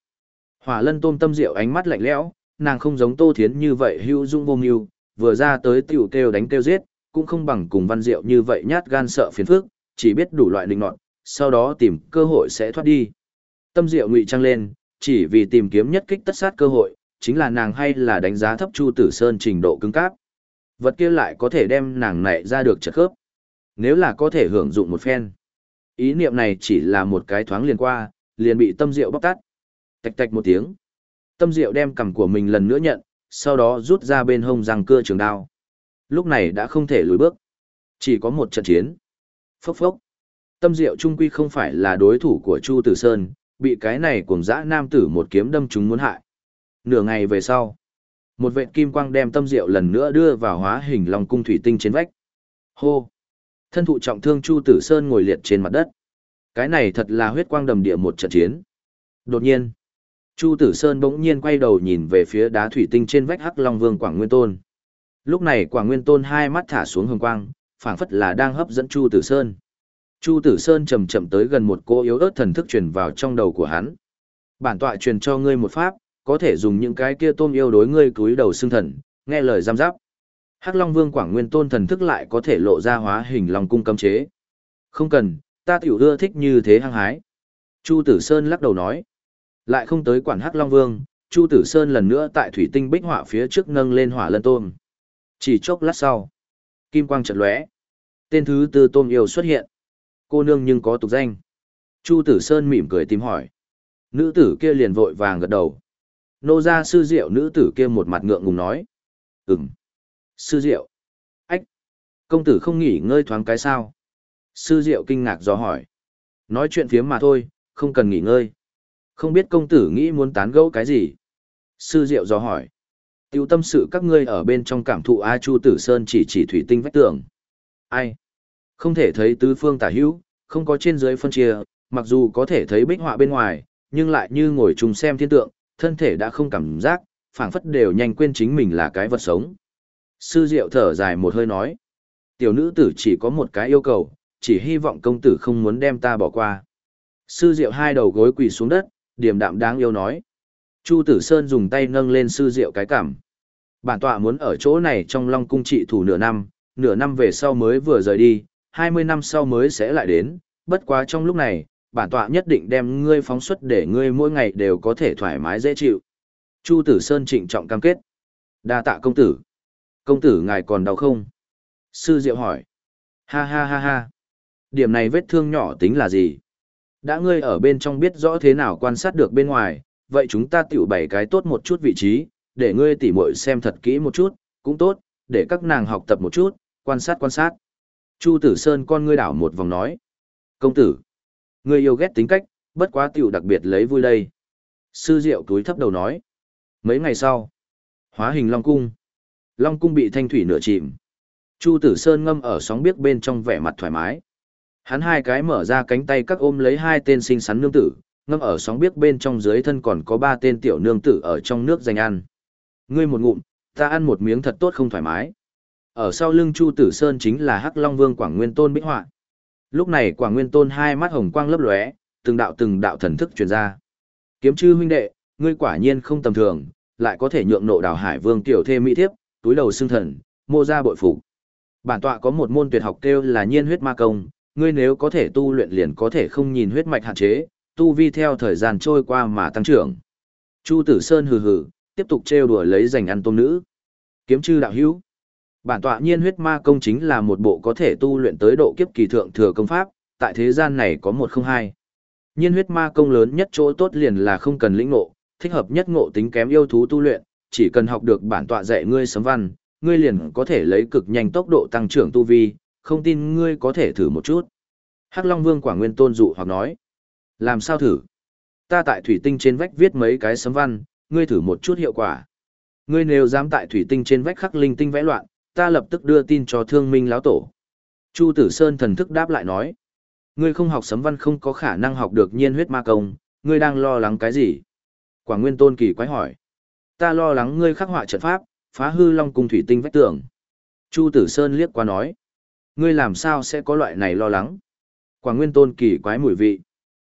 Hỏa lân tôm tâm diệu ánh mắt lạnh lẽo, nàng không giống Tô Thiến như vậy hưu dung vô mưu, vừa ra tới tiểu kêu đánh kêu giết, cũng không bằng cùng văn diệu như vậy nhát gan sợ phiền phức, chỉ biết đủ loại định nọt, sau đó tìm cơ hội sẽ thoát đi. Tâm diệu ngụy trang lên, chỉ vì tìm kiếm nhất kích tất sát cơ hội, chính là nàng hay là đánh giá thấp Chu Tử Sơn trình độ cứng cáp. Vật kia lại có thể đem nàng nảy ra được trật khớp. Nếu là có thể hưởng dụng một phen. Ý niệm này chỉ là một cái thoáng liền qua, liền bị tâm diệu bóc tắt. Tạch tạch một tiếng. Tâm diệu đem cầm của mình lần nữa nhận, sau đó rút ra bên hông răng cưa trường đao. Lúc này đã không thể lùi bước. Chỉ có một trận chiến. Phốc phốc. Tâm diệu trung quy không phải là đối thủ của Chu Tử Sơn, bị cái này cuồng dã nam tử một kiếm đâm chúng muốn hại. Nửa ngày về sau, một vệt kim quang đem tâm diệu lần nữa đưa vào hóa hình long cung thủy tinh trên vách. Hô! Thân thụ trọng thương Chu Tử Sơn ngồi liệt trên mặt đất. Cái này thật là huyết quang đầm địa một trận chiến. Đột nhiên, Chu Tử Sơn bỗng nhiên quay đầu nhìn về phía đá thủy tinh trên vách Hắc Long Vương Quảng Nguyên Tôn. Lúc này Quảng Nguyên Tôn hai mắt thả xuống hồng quang, phảng phất là đang hấp dẫn Chu Tử Sơn. Chu Tử Sơn chậm chậm tới gần một cô yếu ớt thần thức truyền vào trong đầu của hắn. Bản tọa truyền cho ngươi một pháp, có thể dùng những cái kia tôm yêu đối ngươi cúi đầu xương thần, nghe lời giam giáp. Hắc Long Vương Quảng Nguyên Tôn thần thức lại có thể lộ ra hóa hình long cung cấm chế. Không cần, ta tiểu ưa thích như thế hăng hái. Chu Tử Sơn lắc đầu nói. Lại không tới quản Hắc Long Vương, Chu Tử Sơn lần nữa tại thủy tinh bích họa phía trước nâng lên hỏa lân tôm. Chỉ chốc lát sau, kim quang chợt lóe, tên thứ tư tôm yêu xuất hiện. Cô nương nhưng có tục danh. Chu Tử Sơn mỉm cười tìm hỏi. Nữ tử kia liền vội vàng gật đầu. Nô gia sư diệu nữ tử kia một mặt ngượng ngùng nói. Ừm. Sư diệu. Ách. Công tử không nghỉ ngơi thoáng cái sao. Sư diệu kinh ngạc do hỏi. Nói chuyện phiếm mà thôi, không cần nghỉ ngơi. Không biết công tử nghĩ muốn tán gẫu cái gì. Sư diệu do hỏi. Tiêu tâm sự các ngươi ở bên trong cảm thụ A Chu Tử Sơn chỉ chỉ thủy tinh vách tường. Ai? Không thể thấy tứ phương tả hữu, không có trên dưới phân chia, mặc dù có thể thấy bích họa bên ngoài, nhưng lại như ngồi trùng xem thiên tượng, thân thể đã không cảm giác, phảng phất đều nhanh quên chính mình là cái vật sống. Sư Diệu thở dài một hơi nói, tiểu nữ tử chỉ có một cái yêu cầu, chỉ hy vọng công tử không muốn đem ta bỏ qua. Sư Diệu hai đầu gối quỳ xuống đất, điềm đạm đáng yêu nói. Chu Tử Sơn dùng tay nâng lên sư Diệu cái cảm. Bản tọa muốn ở chỗ này trong Long cung trị thủ nửa năm, nửa năm về sau mới vừa rời đi, 20 năm sau mới sẽ lại đến, bất quá trong lúc này, bản tọa nhất định đem ngươi phóng xuất để ngươi mỗi ngày đều có thể thoải mái dễ chịu. Chu Tử Sơn trịnh trọng cam kết. Đa tạ công tử. Công tử ngài còn đau không? Sư Diệu hỏi. Ha ha ha ha. Điểm này vết thương nhỏ tính là gì? Đã ngươi ở bên trong biết rõ thế nào quan sát được bên ngoài, vậy chúng ta tiểu bày cái tốt một chút vị trí, để ngươi tỉ muội xem thật kỹ một chút, cũng tốt, để các nàng học tập một chút, quan sát quan sát. Chu Tử Sơn con ngươi đảo một vòng nói. Công tử, ngươi yêu ghét tính cách, bất quá tiểu đặc biệt lấy vui đây. Sư Diệu túi thấp đầu nói. Mấy ngày sau, hóa hình Long Cung. Long Cung bị thanh thủy nửa chìm. Chu Tử Sơn ngâm ở sóng biếc bên trong vẻ mặt thoải mái. Hắn hai cái mở ra cánh tay các ôm lấy hai tên sinh sắn nương tử, ngâm ở sóng biếc bên trong dưới thân còn có ba tên tiểu nương tử ở trong nước dành ăn. Ngươi một ngụm, ta ăn một miếng thật tốt không thoải mái. Ở sau lưng Chu Tử Sơn chính là Hắc Long Vương Quảng Nguyên Tôn Bích Họa. Lúc này Quảng Nguyên Tôn hai mắt hồng quang lấp lóe, từng đạo từng đạo thần thức truyền ra. Kiếm chư huynh đệ, ngươi quả nhiên không tầm thường, lại có thể nhượng nộ đào hải vương tiểu thê mỹ thiếp, túi đầu xương thần, mô ra bội phục. Bản tọa có một môn tuyệt học kêu là nhiên huyết ma công, ngươi nếu có thể tu luyện liền có thể không nhìn huyết mạch hạn chế, tu vi theo thời gian trôi qua mà tăng trưởng. Chu Tử Sơn hừ hừ, tiếp tục trêu đùa lấy giành ăn tôm nữ. Kiếm chư đạo hữu. Bản tọa nhiên huyết ma công chính là một bộ có thể tu luyện tới độ kiếp kỳ thượng thừa công pháp, tại thế gian này có một không hai. Nhiên huyết ma công lớn nhất chỗ tốt liền là không cần lĩnh ngộ, thích hợp nhất ngộ tính kém yêu thú tu luyện, chỉ cần học được bản tọa dạy ngươi sấm văn, ngươi liền có thể lấy cực nhanh tốc độ tăng trưởng tu vi, không tin ngươi có thể thử một chút. Hắc Long Vương Quảng Nguyên tôn dụ hoặc nói, làm sao thử? Ta tại thủy tinh trên vách viết mấy cái sấm văn, ngươi thử một chút hiệu quả. Ngươi nếu dám tại thủy tinh trên vách khắc linh tinh vẽ loạn, ta lập tức đưa tin cho thương minh lão tổ. Chu Tử Sơn thần thức đáp lại nói, ngươi không học sấm văn không có khả năng học được nhiên huyết ma công, ngươi đang lo lắng cái gì? Quảng Nguyên Tôn kỳ quái hỏi, ta lo lắng ngươi khắc họa trận pháp, phá hư long cung thủy tinh vách tường. Chu Tử Sơn liếc qua nói, ngươi làm sao sẽ có loại này lo lắng? Quảng Nguyên Tôn kỳ quái mùi vị.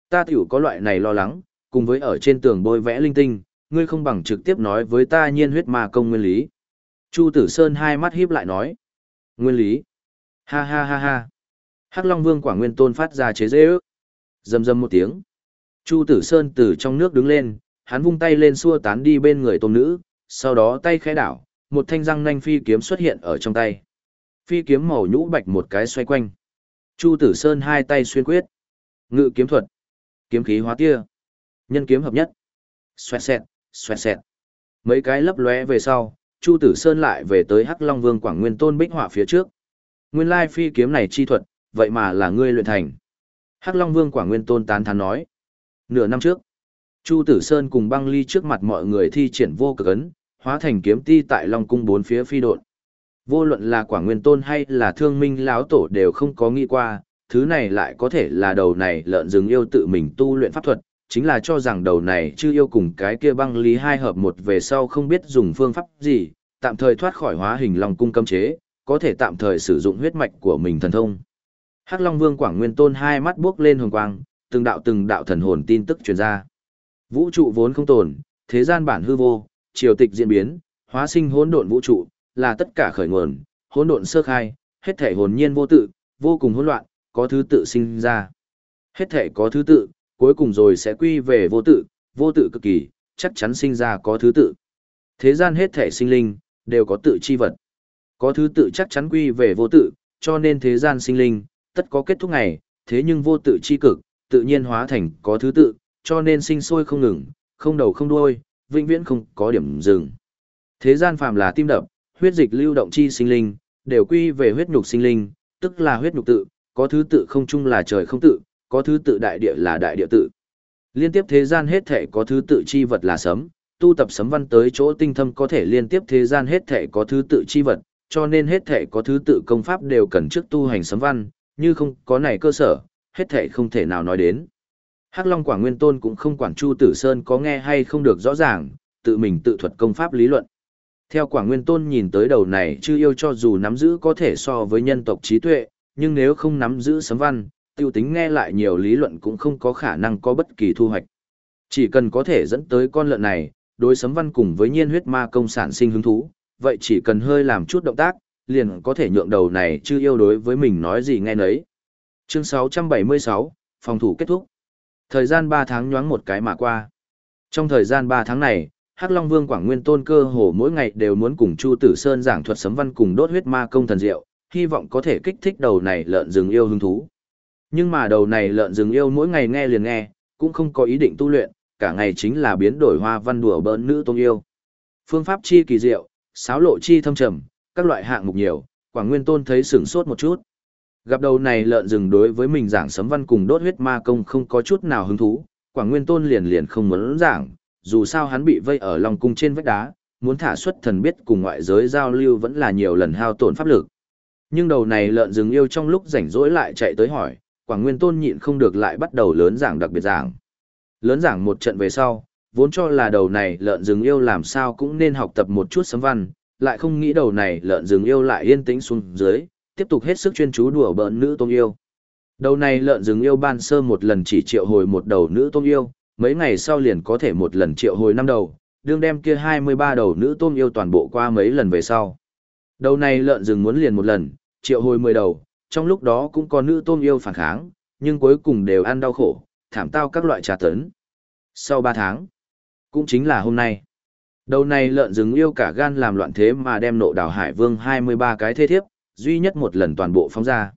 Ta tiểu có loại này lo lắng, cùng với ở trên tường bôi vẽ linh tinh, ngươi không bằng trực tiếp nói với ta nhiên huyết ma công nguyên lý. Chu Tử Sơn hai mắt híp lại nói. Nguyên lý. Ha ha ha ha. Hắc Long Vương quả Nguyên Tôn phát ra chế dễ ước. Dầm dầm một tiếng. Chu Tử Sơn từ trong nước đứng lên, hắn vung tay lên xua tán đi bên người tôm nữ, sau đó tay khẽ đảo, một thanh răng nanh phi kiếm xuất hiện ở trong tay. Phi kiếm màu nhũ bạch một cái xoay quanh. Chu Tử Sơn hai tay xuyên quyết. Ngự kiếm thuật. Kiếm khí hóa tia. Nhân kiếm hợp nhất. Xoẹt xẹt, xoẹt xẹt. Mấy cái lấp lóe về sau, Chu Tử Sơn lại về tới Hắc Long Vương Quảng Nguyên Tôn bích họa phía trước. Nguyên lai phi kiếm này chi thuật, vậy mà là ngươi luyện thành. Hắc Long Vương Quảng Nguyên Tôn tán thán nói. Nửa năm trước, Chu Tử Sơn cùng băng ly trước mặt mọi người thi triển vô cực ấn, hóa thành kiếm ti tại Long Cung bốn phía phi độn. Vô luận là Quảng Nguyên Tôn hay là Thương Minh lão tổ đều không có nghĩ qua, thứ này lại có thể là đầu này lợn rừng yêu tự mình tu luyện pháp thuật, chính là cho rằng đầu này chưa yêu cùng cái kia băng lý hai hợp một về sau không biết dùng phương pháp gì, tạm thời thoát khỏi hóa hình long cung cấm chế, có thể tạm thời sử dụng huyết mạch của mình thần thông. Hắc Long Vương Quảng Nguyên Tôn hai mắt buốc lên hồng quang, từng đạo từng đạo thần hồn tin tức truyền ra. Vũ trụ vốn không tồn, thế gian bản hư vô, triều tịch diễn biến, hóa sinh hỗn độn vũ trụ, là tất cả khởi nguồn, hỗn độn sơ khai, hết thể hồn nhiên vô tự, vô cùng hỗn loạn, có thứ tự sinh ra. Hết thể có thứ tự, cuối cùng rồi sẽ quy về vô tự, vô tự cực kỳ, chắc chắn sinh ra có thứ tự. Thế gian hết thể sinh linh, đều có tự chi vật. Có thứ tự chắc chắn quy về vô tự, cho nên thế gian sinh linh, tất có kết thúc ngày, thế nhưng vô tự chi cực, tự nhiên hóa thành có thứ tự, cho nên sinh sôi không ngừng, không đầu không đuôi, vĩnh viễn không có điểm dừng. Thế gian phàm là tim đập, huyết dịch lưu động chi sinh linh, đều quy về huyết nhục sinh linh, tức là huyết nhục tự, có thứ tự không chung là trời không tự, có thứ tự đại địa là đại địa tự. Liên tiếp thế gian hết thể có thứ tự chi vật là sấm, tu tập sấm văn tới chỗ tinh thâm có thể liên tiếp thế gian hết thể có thứ tự chi vật, cho nên hết thể có thứ tự công pháp đều cần trước tu hành sấm văn, như không có này cơ sở, hết thể không thể nào nói đến. Hắc Long Quảng Nguyên Tôn cũng không quản Chu Tử Sơn có nghe hay không được rõ ràng, tự mình tự thuật công pháp lý luận. Theo Quảng Nguyên Tôn nhìn tới đầu này chư yêu cho dù nắm giữ có thể so với nhân tộc trí tuệ, nhưng nếu không nắm giữ sấm văn, tiêu tính nghe lại nhiều lý luận cũng không có khả năng có bất kỳ thu hoạch. Chỉ cần có thể dẫn tới con lợn này, đối sấm văn cùng với nhiên huyết ma công sản sinh hứng thú, vậy chỉ cần hơi làm chút động tác, liền có thể nhượng đầu này chưa yêu đối với mình nói gì nghe nấy. Chương 676, phòng thủ kết thúc. Thời gian 3 tháng nhoáng một cái mà qua. Trong thời gian 3 tháng này, Hắc Long Vương Quảng Nguyên Tôn cơ hồ mỗi ngày đều muốn cùng Chu Tử Sơn giảng thuật sấm văn cùng đốt huyết ma công thần diệu, hy vọng có thể kích thích đầu này lợn rừng yêu hứng thú. Nhưng mà đầu này lợn rừng yêu mỗi ngày nghe liền nghe, cũng không có ý định tu luyện, cả ngày chính là biến đổi hoa văn đùa bỡn nữ tôn yêu. Phương pháp chi kỳ diệu, sáo lộ chi thâm trầm, các loại hạng mục nhiều, Quảng Nguyên Tôn thấy sửng sốt một chút. Gặp đầu này lợn rừng đối với mình giảng sấm văn cùng đốt huyết ma công không có chút nào hứng thú, Quảng Nguyên Tôn liền liền không muốn giảng, dù sao hắn bị vây ở lòng cung trên vách đá, muốn thả xuất thần biết cùng ngoại giới giao lưu vẫn là nhiều lần hao tổn pháp lực. Nhưng đầu này lợn rừng yêu trong lúc rảnh rỗi lại chạy tới hỏi, Quảng Nguyên Tôn nhịn không được lại bắt đầu lớn giảng đặc biệt giảng. Lớn giảng một trận về sau, vốn cho là đầu này lợn rừng yêu làm sao cũng nên học tập một chút sấm văn, lại không nghĩ đầu này lợn rừng yêu lại yên tĩnh xuống dưới, tiếp tục hết sức chuyên chú đùa bỡn nữ tôm yêu. Đầu này lợn rừng yêu ban sơ một lần chỉ triệu hồi một đầu nữ tôm yêu, mấy ngày sau liền có thể một lần triệu hồi năm đầu, đương đem kia 23 đầu nữ tôm yêu toàn bộ qua mấy lần về sau. Đầu này lợn rừng muốn liền một lần, triệu hồi 10 đầu, trong lúc đó cũng có nữ tôm yêu phản kháng, nhưng cuối cùng đều ăn đau khổ, thảm tao các loại trà tấn. Sau 3 tháng, cũng chính là hôm nay, đầu này lợn rừng yêu cả gan làm loạn thế mà đem nộ đảo Hải Vương 23 cái thế thiếp, duy nhất một lần toàn bộ phóng ra.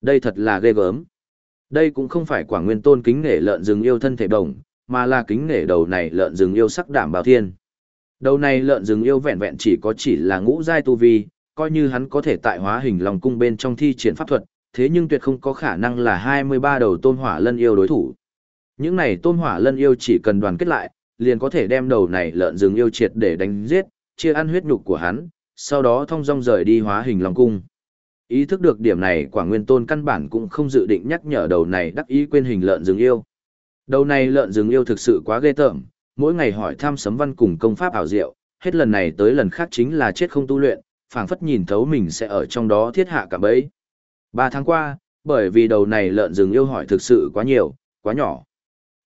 Đây thật là ghê gớm. Đây cũng không phải quả nguyên tôn kính nể lợn rừng yêu thân thể đồng, mà là kính nể đầu này lợn rừng yêu sắc đảm bảo thiên. Đầu này lợn rừng yêu vẹn vẹn chỉ có chỉ là ngũ giai tu vi, coi như hắn có thể tại hóa hình lòng cung bên trong thi triển pháp thuật, thế nhưng tuyệt không có khả năng là 23 đầu tôn hỏa lân yêu đối thủ. Những này tôn hỏa lân yêu chỉ cần đoàn kết lại, liền có thể đem đầu này lợn rừng yêu triệt để đánh giết, chia ăn huyết nhục của hắn, sau đó thông dong rời đi hóa hình lòng cung. Ý thức được điểm này quả nguyên tôn căn bản cũng không dự định nhắc nhở đầu này đắc ý quên hình lợn rừng yêu. Đầu này lợn rừng yêu thực sự quá ghê tởm, mỗi ngày hỏi thăm sấm văn cùng công pháp ảo diệu, hết lần này tới lần khác chính là chết không tu luyện, phảng phất nhìn thấu mình sẽ ở trong đó thiết hạ cả bấy. Ba tháng qua, bởi vì đầu này lợn rừng yêu hỏi thực sự quá nhiều, quá nhỏ.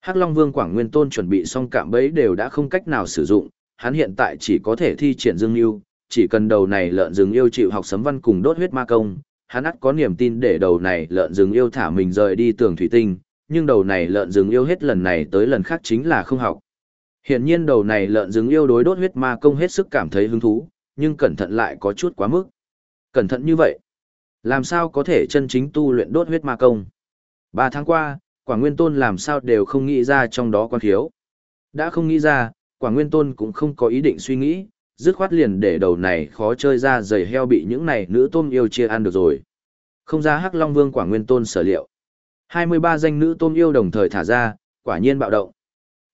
Hắc Long Vương Quảng Nguyên Tôn chuẩn bị xong cạm bẫy đều đã không cách nào sử dụng, hắn hiện tại chỉ có thể thi triển dương lưu, chỉ cần đầu này lợn rừng yêu chịu học sấm văn cùng đốt huyết ma công, hắn ắt có niềm tin để đầu này lợn rừng yêu thả mình rời đi tường thủy tinh, nhưng đầu này lợn rừng yêu hết lần này tới lần khác chính là không học. Hiển nhiên đầu này lợn rừng yêu đối đốt huyết ma công hết sức cảm thấy hứng thú, nhưng cẩn thận lại có chút quá mức. Cẩn thận như vậy, làm sao có thể chân chính tu luyện đốt huyết ma công? Ba tháng qua, quả nguyên tôn làm sao đều không nghĩ ra trong đó quan thiếu. Đã không nghĩ ra, quả nguyên tôn cũng không có ý định suy nghĩ, dứt khoát liền để đầu này khó chơi ra giày heo bị những này nữ tôm yêu chia ăn được rồi. Không ra hắc long vương quả nguyên tôn sở liệu. 23 danh nữ tôm yêu đồng thời thả ra, quả nhiên bạo động.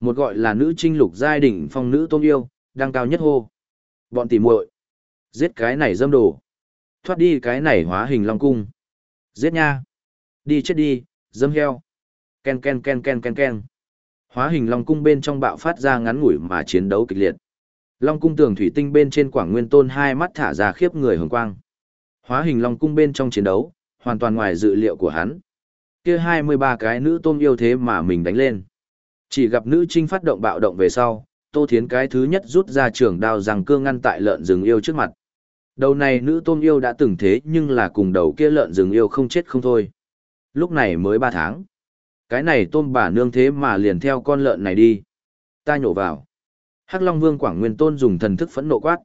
Một gọi là nữ trinh lục giai đỉnh phong nữ tôm yêu, đang cao nhất hô. Bọn tỉ muội Giết cái này dâm đồ. Thoát đi cái này hóa hình long cung. Giết nha. Đi chết đi, dâm heo. Ken ken ken ken ken ken. Hóa hình long cung bên trong bạo phát ra ngắn ngủi mà chiến đấu kịch liệt. Long cung tường thủy tinh bên trên quảng nguyên tôn hai mắt thả ra khiếp người hồng quang. Hóa hình long cung bên trong chiến đấu, hoàn toàn ngoài dự liệu của hắn. Kia 23 cái nữ tôm yêu thế mà mình đánh lên. Chỉ gặp nữ trinh phát động bạo động về sau, Tô Thiến cái thứ nhất rút ra trường đao rằng cương ngăn tại lợn rừng yêu trước mặt. Đầu này nữ tôm yêu đã từng thế nhưng là cùng đầu kia lợn rừng yêu không chết không thôi. Lúc này mới 3 tháng. Cái này tôm bà nương thế mà liền theo con lợn này đi. Ta nhổ vào. Hắc Long Vương Quảng Nguyên Tôn dùng thần thức phẫn nộ quát.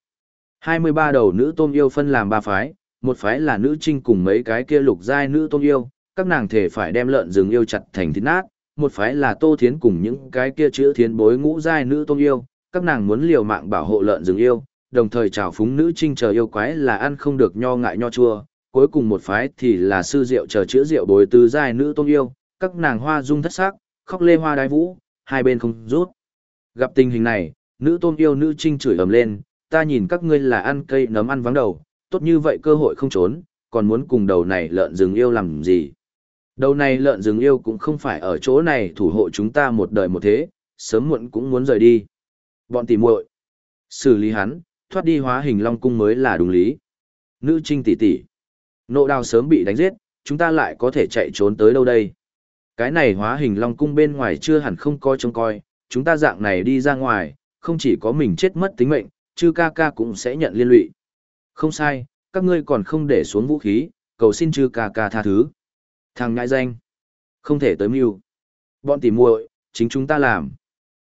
23 đầu nữ tôm yêu phân làm ba phái, một phái là nữ trinh cùng mấy cái kia lục giai nữ tôm yêu, các nàng thể phải đem lợn rừng yêu chặt thành thịt nát, một phái là Tô Thiến cùng những cái kia chữ thiến bối ngũ giai nữ tôm yêu, các nàng muốn liều mạng bảo hộ lợn rừng yêu, đồng thời chào phúng nữ trinh chờ yêu quái là ăn không được nho ngại nho chua, cuối cùng một phái thì là sư diệu chờ chữa diệu bồi tứ giai nữ tôn yêu, các nàng hoa dung thất sắc, khóc lê hoa đái vũ, hai bên không rút. Gặp tình hình này, nữ tôn yêu nữ trinh chửi ầm lên, ta nhìn các ngươi là ăn cây nấm ăn vắng đầu, tốt như vậy cơ hội không trốn, còn muốn cùng đầu này lợn rừng yêu làm gì. Đầu này lợn rừng yêu cũng không phải ở chỗ này thủ hộ chúng ta một đời một thế, sớm muộn cũng muốn rời đi. Bọn tỉ muội xử lý hắn, thoát đi hóa hình long cung mới là đúng lý. Nữ trinh tỷ tỷ, nộ đào sớm bị đánh giết, chúng ta lại có thể chạy trốn tới đâu đây? Cái này hóa hình long cung bên ngoài chưa hẳn không coi trông coi, chúng ta dạng này đi ra ngoài, không chỉ có mình chết mất tính mệnh, chư ca ca cũng sẽ nhận liên lụy. Không sai, các ngươi còn không để xuống vũ khí, cầu xin chư ca ca tha thứ. Thằng ngại danh, không thể tới mưu. Bọn tỉ muội, chính chúng ta làm.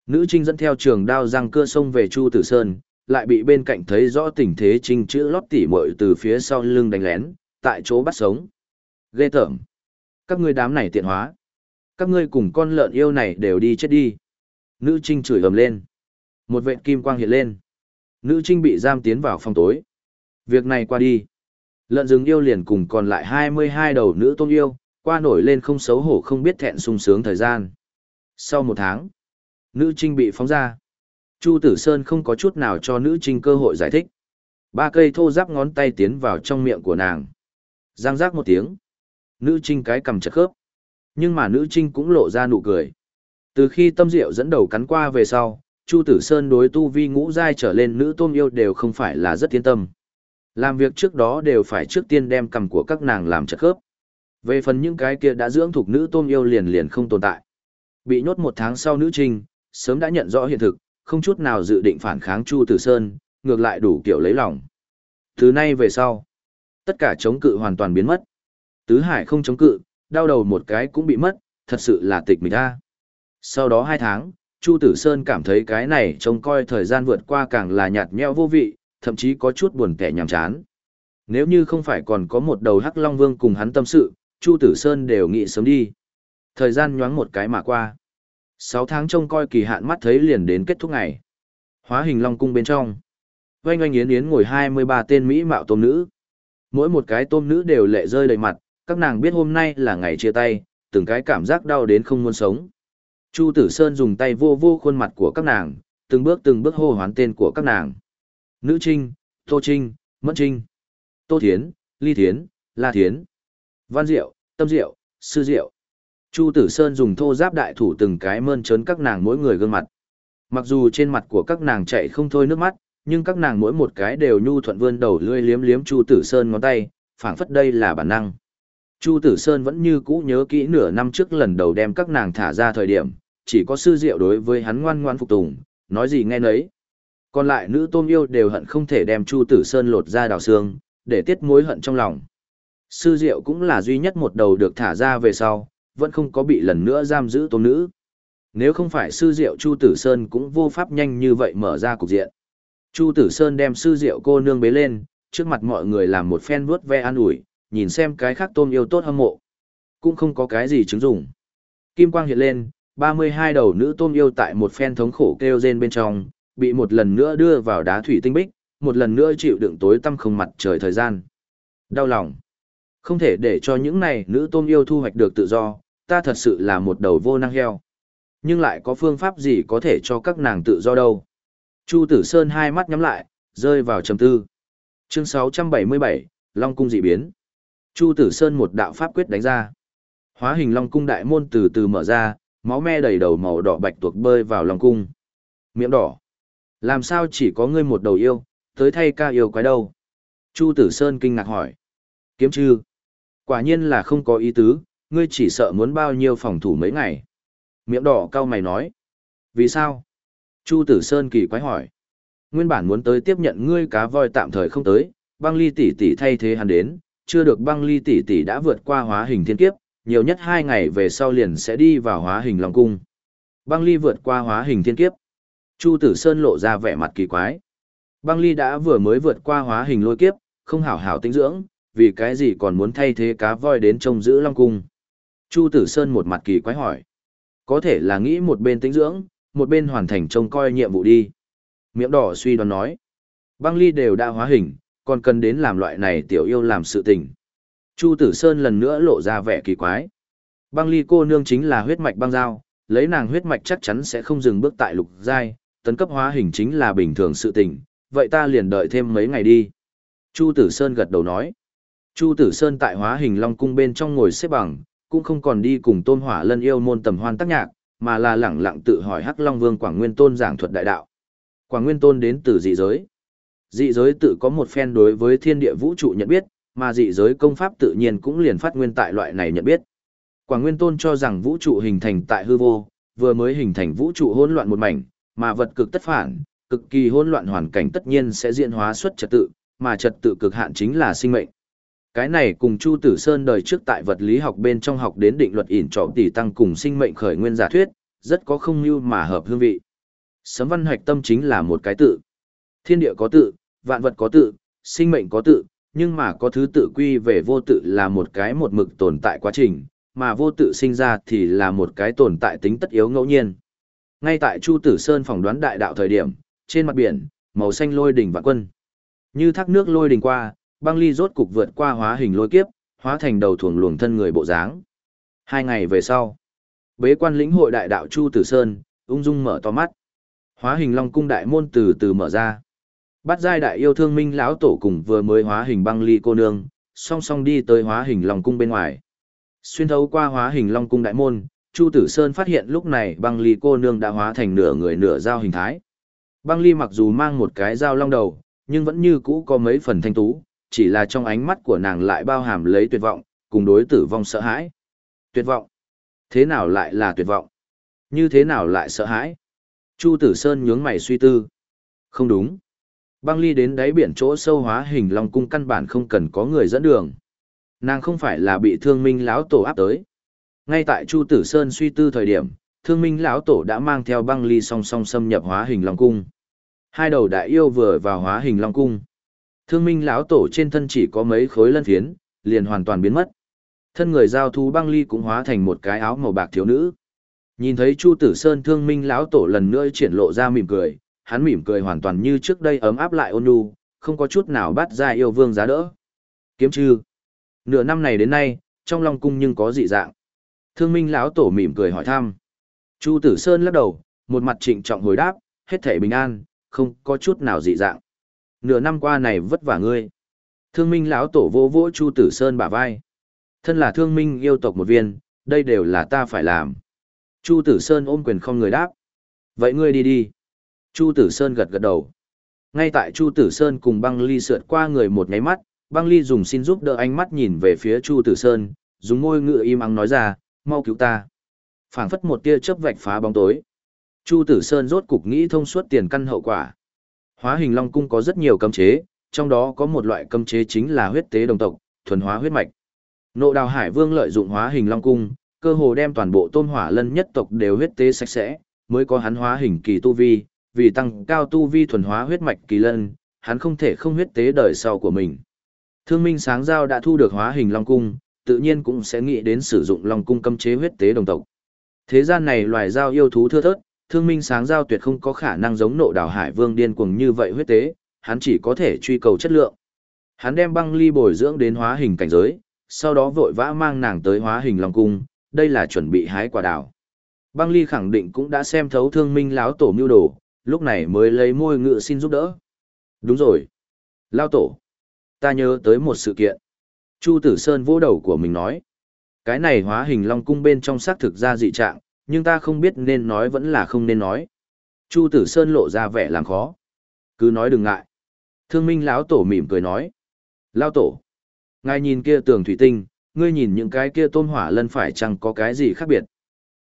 Nữ trinh dẫn theo trường đao răng cưa sông về Chu Tử Sơn, lại bị bên cạnh thấy rõ tình thế trinh chữ lót tỉ muội từ phía sau lưng đánh lén, tại chỗ bắt sống. Ghê tởm. Các ngươi đám này tiện hóa. Các ngươi cùng con lợn yêu này đều đi chết đi. Nữ trinh chửi ầm lên. Một vệt kim quang hiện lên. Nữ trinh bị giam tiến vào phòng tối. Việc này qua đi. Lợn rừng yêu liền cùng còn lại 22 đầu nữ tôm yêu, qua nổi lên không xấu hổ không biết thẹn sung sướng thời gian. Sau một tháng, nữ trinh bị phóng ra. Chu Tử Sơn không có chút nào cho nữ trinh cơ hội giải thích. Ba cây thô giáp ngón tay tiến vào trong miệng của nàng. Giang giác một tiếng. Nữ trinh cái cầm chật khớp. Nhưng mà nữ trinh cũng lộ ra nụ cười. Từ khi tâm diệu dẫn đầu cắn qua về sau, Chu Tử Sơn đối tu vi ngũ giai trở lên nữ tôm yêu đều không phải là rất yên tâm. Làm việc trước đó đều phải trước tiên đem cầm của các nàng làm chật khớp. Về phần những cái kia đã dưỡng thuộc nữ tôm yêu liền liền không tồn tại. Bị nhốt một tháng sau nữ trinh, sớm đã nhận rõ hiện thực, không chút nào dự định phản kháng Chu Tử Sơn, ngược lại đủ kiểu lấy lòng. Từ nay về sau, tất cả chống cự hoàn toàn biến mất. Tứ Hải không chống cự, đau đầu một cái cũng bị mất, thật sự là tịch mịch ta. Sau đó hai tháng, Chu Tử Sơn cảm thấy cái này trông coi thời gian vượt qua càng là nhạt nhẽo vô vị, thậm chí có chút buồn kẻ nhàm chán. Nếu như không phải còn có một đầu Hắc Long Vương cùng hắn tâm sự, Chu Tử Sơn đều nghĩ sớm đi. Thời gian nhoáng một cái mà qua. Sáu tháng trông coi kỳ hạn mắt thấy liền đến kết thúc ngày. Hóa hình Long Cung bên trong. Oanh oanh yến yến ngồi 23 tên Mỹ mạo tôm nữ. Mỗi một cái tôm nữ đều lệ rơi đầy mặt, các nàng biết hôm nay là ngày chia tay, từng cái cảm giác đau đến không muốn sống. Chu Tử Sơn dùng tay vô vô khuôn mặt của các nàng, từng bước từng bước hô hoán tên của các nàng. Nữ Trinh, Tô Trinh, Mẫn Trinh, Tô Thiến, Ly Thiến, La Thiến, Văn Diệu, Tâm Diệu, Sư Diệu. Chu Tử Sơn dùng thô giáp đại thủ từng cái mơn trớn các nàng mỗi người gương mặt. Mặc dù trên mặt của các nàng chạy không thôi nước mắt, nhưng các nàng mỗi một cái đều nhu thuận vươn đầu lươi liếm liếm Chu Tử Sơn ngón tay, phảng phất đây là bản năng. Chu Tử Sơn vẫn như cũ nhớ kỹ nửa năm trước lần đầu đem các nàng thả ra thời điểm, chỉ có sư diệu đối với hắn ngoan ngoan phục tùng, nói gì nghe nấy. Còn lại nữ tôm yêu đều hận không thể đem Chu Tử Sơn lột ra đào xương, để tiết mối hận trong lòng. Sư diệu cũng là duy nhất một đầu được thả ra về sau, vẫn không có bị lần nữa giam giữ tôn nữ. Nếu không phải sư diệu Chu Tử Sơn cũng vô pháp nhanh như vậy mở ra cục diện. Chu Tử Sơn đem sư diệu cô nương bế lên, trước mặt mọi người làm một phen vuốt ve an ủi, nhìn xem cái khác tôm yêu tốt hâm mộ. Cũng không có cái gì chứng dụng. Kim quang hiện lên, 32 đầu nữ tôm yêu tại một phen thống khổ kêu rên bên trong, bị một lần nữa đưa vào đá thủy tinh bích, một lần nữa chịu đựng tối tăm không mặt trời thời gian. Đau lòng. Không thể để cho những này nữ tôm yêu thu hoạch được tự do, ta thật sự là một đầu vô năng heo. Nhưng lại có phương pháp gì có thể cho các nàng tự do đâu. Chu Tử Sơn hai mắt nhắm lại, rơi vào trầm tư. Chương 677, Long Cung dị biến. Chu Tử Sơn một đạo pháp quyết đánh ra. Hóa hình Long Cung đại môn từ từ mở ra, máu me đầy đầu màu đỏ bạch tuộc bơi vào Long Cung. Miệng đỏ. Làm sao chỉ có ngươi một đầu yêu, tới thay ca yêu quái đâu? Chu Tử Sơn kinh ngạc hỏi. Kiếm chư. Quả nhiên là không có ý tứ, ngươi chỉ sợ muốn bao nhiêu phòng thủ mấy ngày. Miệng đỏ cao mày nói. Vì sao? Chu Tử Sơn kỳ quái hỏi. Nguyên bản muốn tới tiếp nhận ngươi cá voi tạm thời không tới, băng ly tỷ tỷ thay thế hắn đến, chưa được băng ly tỷ tỷ đã vượt qua hóa hình thiên kiếp, nhiều nhất hai ngày về sau liền sẽ đi vào hóa hình Long Cung. Băng ly vượt qua hóa hình thiên kiếp. Chu Tử Sơn lộ ra vẻ mặt kỳ quái. Băng ly đã vừa mới vượt qua hóa hình lôi kiếp, không hảo hảo tinh dưỡng, vì cái gì còn muốn thay thế cá voi đến trông giữ Long Cung. Chu Tử Sơn một mặt kỳ quái hỏi. Có thể là nghĩ một bên tĩnh dưỡng, một bên hoàn thành trông coi nhiệm vụ đi. Miệng đỏ suy đoán nói. Băng ly đều đã hóa hình, còn cần đến làm loại này tiểu yêu làm sự tình. Chu Tử Sơn lần nữa lộ ra vẻ kỳ quái. Băng ly cô nương chính là huyết mạch băng giao, lấy nàng huyết mạch chắc chắn sẽ không dừng bước tại lục giai, tấn cấp hóa hình chính là bình thường sự tình, vậy ta liền đợi thêm mấy ngày đi. Chu Tử Sơn gật đầu nói. Chu Tử Sơn tại hóa hình Long Cung bên trong ngồi xếp bằng, cũng không còn đi cùng tôn hỏa lân yêu môn tầm hoan tác nhạc, mà là lẳng lặng tự hỏi Hắc Long Vương Quảng Nguyên Tôn giảng thuật đại đạo. Quảng Nguyên Tôn đến từ dị giới. Dị giới tự có một phen đối với thiên địa vũ trụ nhận biết, mà dị giới công pháp tự nhiên cũng liền phát nguyên tại loại này nhận biết. Quảng Nguyên Tôn cho rằng vũ trụ hình thành tại hư vô, vừa mới hình thành vũ trụ hỗn loạn một mảnh, mà vật cực tất phản, cực kỳ hỗn loạn hoàn cảnh tất nhiên sẽ diễn hóa xuất trật tự, mà trật tự cực hạn chính là sinh mệnh. Cái này cùng Chu Tử Sơn đời trước tại vật lý học bên trong học đến định luật ỉn trọ tỷ tăng cùng sinh mệnh khởi nguyên giả thuyết, rất có không như mà hợp hương vị. Sấm văn hoạch tâm chính là một cái tự. Thiên địa có tự, vạn vật có tự, sinh mệnh có tự, nhưng mà có thứ tự quy về vô tự là một cái một mực tồn tại quá trình, mà vô tự sinh ra thì là một cái tồn tại tính tất yếu ngẫu nhiên. Ngay tại Chu Tử Sơn phỏng đoán đại đạo thời điểm, trên mặt biển, màu xanh lôi đỉnh vạn quân. Như thác nước lôi đỉnh qua, băng ly rốt cục vượt qua hóa hình lôi kiếp, hóa thành đầu thuồng luồng thân người bộ dáng. Hai ngày về sau, bế quan lĩnh hội đại đạo Chu Tử Sơn, ung dung mở to mắt. Hóa hình Long cung đại môn từ từ mở ra. Bắt giai đại yêu thương minh lão tổ cùng vừa mới hóa hình băng ly cô nương, song song đi tới hóa hình Long cung bên ngoài. Xuyên thấu qua hóa hình Long cung đại môn, Chu Tử Sơn phát hiện lúc này băng ly cô nương đã hóa thành nửa người nửa dao hình thái. Băng ly mặc dù mang một cái dao long đầu, nhưng vẫn như cũ có mấy phần thanh tú, chỉ là trong ánh mắt của nàng lại bao hàm lấy tuyệt vọng, cùng đối tử vong sợ hãi. Tuyệt vọng. Thế nào lại là tuyệt vọng? Như thế nào lại sợ hãi? Chu Tử Sơn nhướng mày suy tư. Không đúng. Băng ly đến đáy biển chỗ sâu hóa hình long cung căn bản không cần có người dẫn đường. Nàng không phải là bị thương minh lão tổ áp tới. Ngay tại Chu Tử Sơn suy tư thời điểm, thương minh lão tổ đã mang theo băng ly song song xâm nhập hóa hình long cung. Hai đầu đại yêu vừa vào hóa hình long cung. Thương minh lão tổ trên thân chỉ có mấy khối lân phiến, liền hoàn toàn biến mất. Thân người giao thú băng ly cũng hóa thành một cái áo màu bạc thiếu nữ. Nhìn thấy Chu Tử Sơn thương minh lão tổ lần nữa triển lộ ra mỉm cười, hắn mỉm cười hoàn toàn như trước đây ấm áp lại ôn nhu, không có chút nào bắt ra yêu vương giá đỡ. Kiếm chư. Nửa năm này đến nay, trong Long cung nhưng có dị dạng. Thương Minh lão tổ mỉm cười hỏi thăm. Chu Tử Sơn lắc đầu, một mặt trịnh trọng hồi đáp, hết thể bình an, không có chút nào dị dạng. Nửa năm qua này vất vả ngươi. Thương Minh lão tổ vô vỗ Chu Tử Sơn bả vai. Thân là Thương Minh yêu tộc một viên, đây đều là ta phải làm. Chu Tử Sơn ôm quyền không người đáp. Vậy ngươi đi đi. Chu Tử Sơn gật gật đầu. Ngay tại Chu Tử Sơn cùng băng ly sượt qua người một nháy mắt, băng ly dùng xin giúp đỡ ánh mắt nhìn về phía Chu Tử Sơn, dùng môi ngựa im ắng nói ra, mau cứu ta. phảng phất một tia chớp vạch phá bóng tối. Chu Tử Sơn rốt cục nghĩ thông suốt tiền căn hậu quả. Hóa hình Long Cung có rất nhiều cấm chế, trong đó có một loại cấm chế chính là huyết tế đồng tộc, thuần hóa huyết mạch. Nộ đào Hải Vương lợi dụng hóa hình Long Cung, cơ hồ đem toàn bộ tôn hỏa lân nhất tộc đều huyết tế sạch sẽ, mới có hắn hóa hình kỳ tu vi, vì tăng cao tu vi thuần hóa huyết mạch kỳ lân, hắn không thể không huyết tế đời sau của mình. Thương minh sáng giao đã thu được hóa hình Long Cung, tự nhiên cũng sẽ nghĩ đến sử dụng Long Cung cấm chế huyết tế đồng tộc. Thế gian này loài giao yêu thú thưa thớt, thương minh sáng giao tuyệt không có khả năng giống nộ Đào hải vương điên cuồng như vậy huyết tế, hắn chỉ có thể truy cầu chất lượng. Hắn đem băng ly bồi dưỡng đến hóa hình cảnh giới, sau đó vội vã mang nàng tới hóa hình Long Cung, đây là chuẩn bị hái quả đào. Băng ly khẳng định cũng đã xem thấu thương minh láo tổ mưu đồ, lúc này mới lấy môi ngự xin giúp đỡ. Đúng rồi. Lao tổ. Ta nhớ tới một sự kiện. Chu Tử Sơn vỗ đầu của mình nói. Cái này hóa hình long cung bên trong xác thực ra dị trạng, nhưng ta không biết nên nói vẫn là không nên nói. Chu Tử Sơn lộ ra vẻ làm khó. Cứ nói đừng ngại. Thương minh lão tổ mỉm cười nói. Lao tổ. Ngài nhìn kia tường thủy tinh, ngươi nhìn những cái kia tôn hỏa lân phải chẳng có cái gì khác biệt.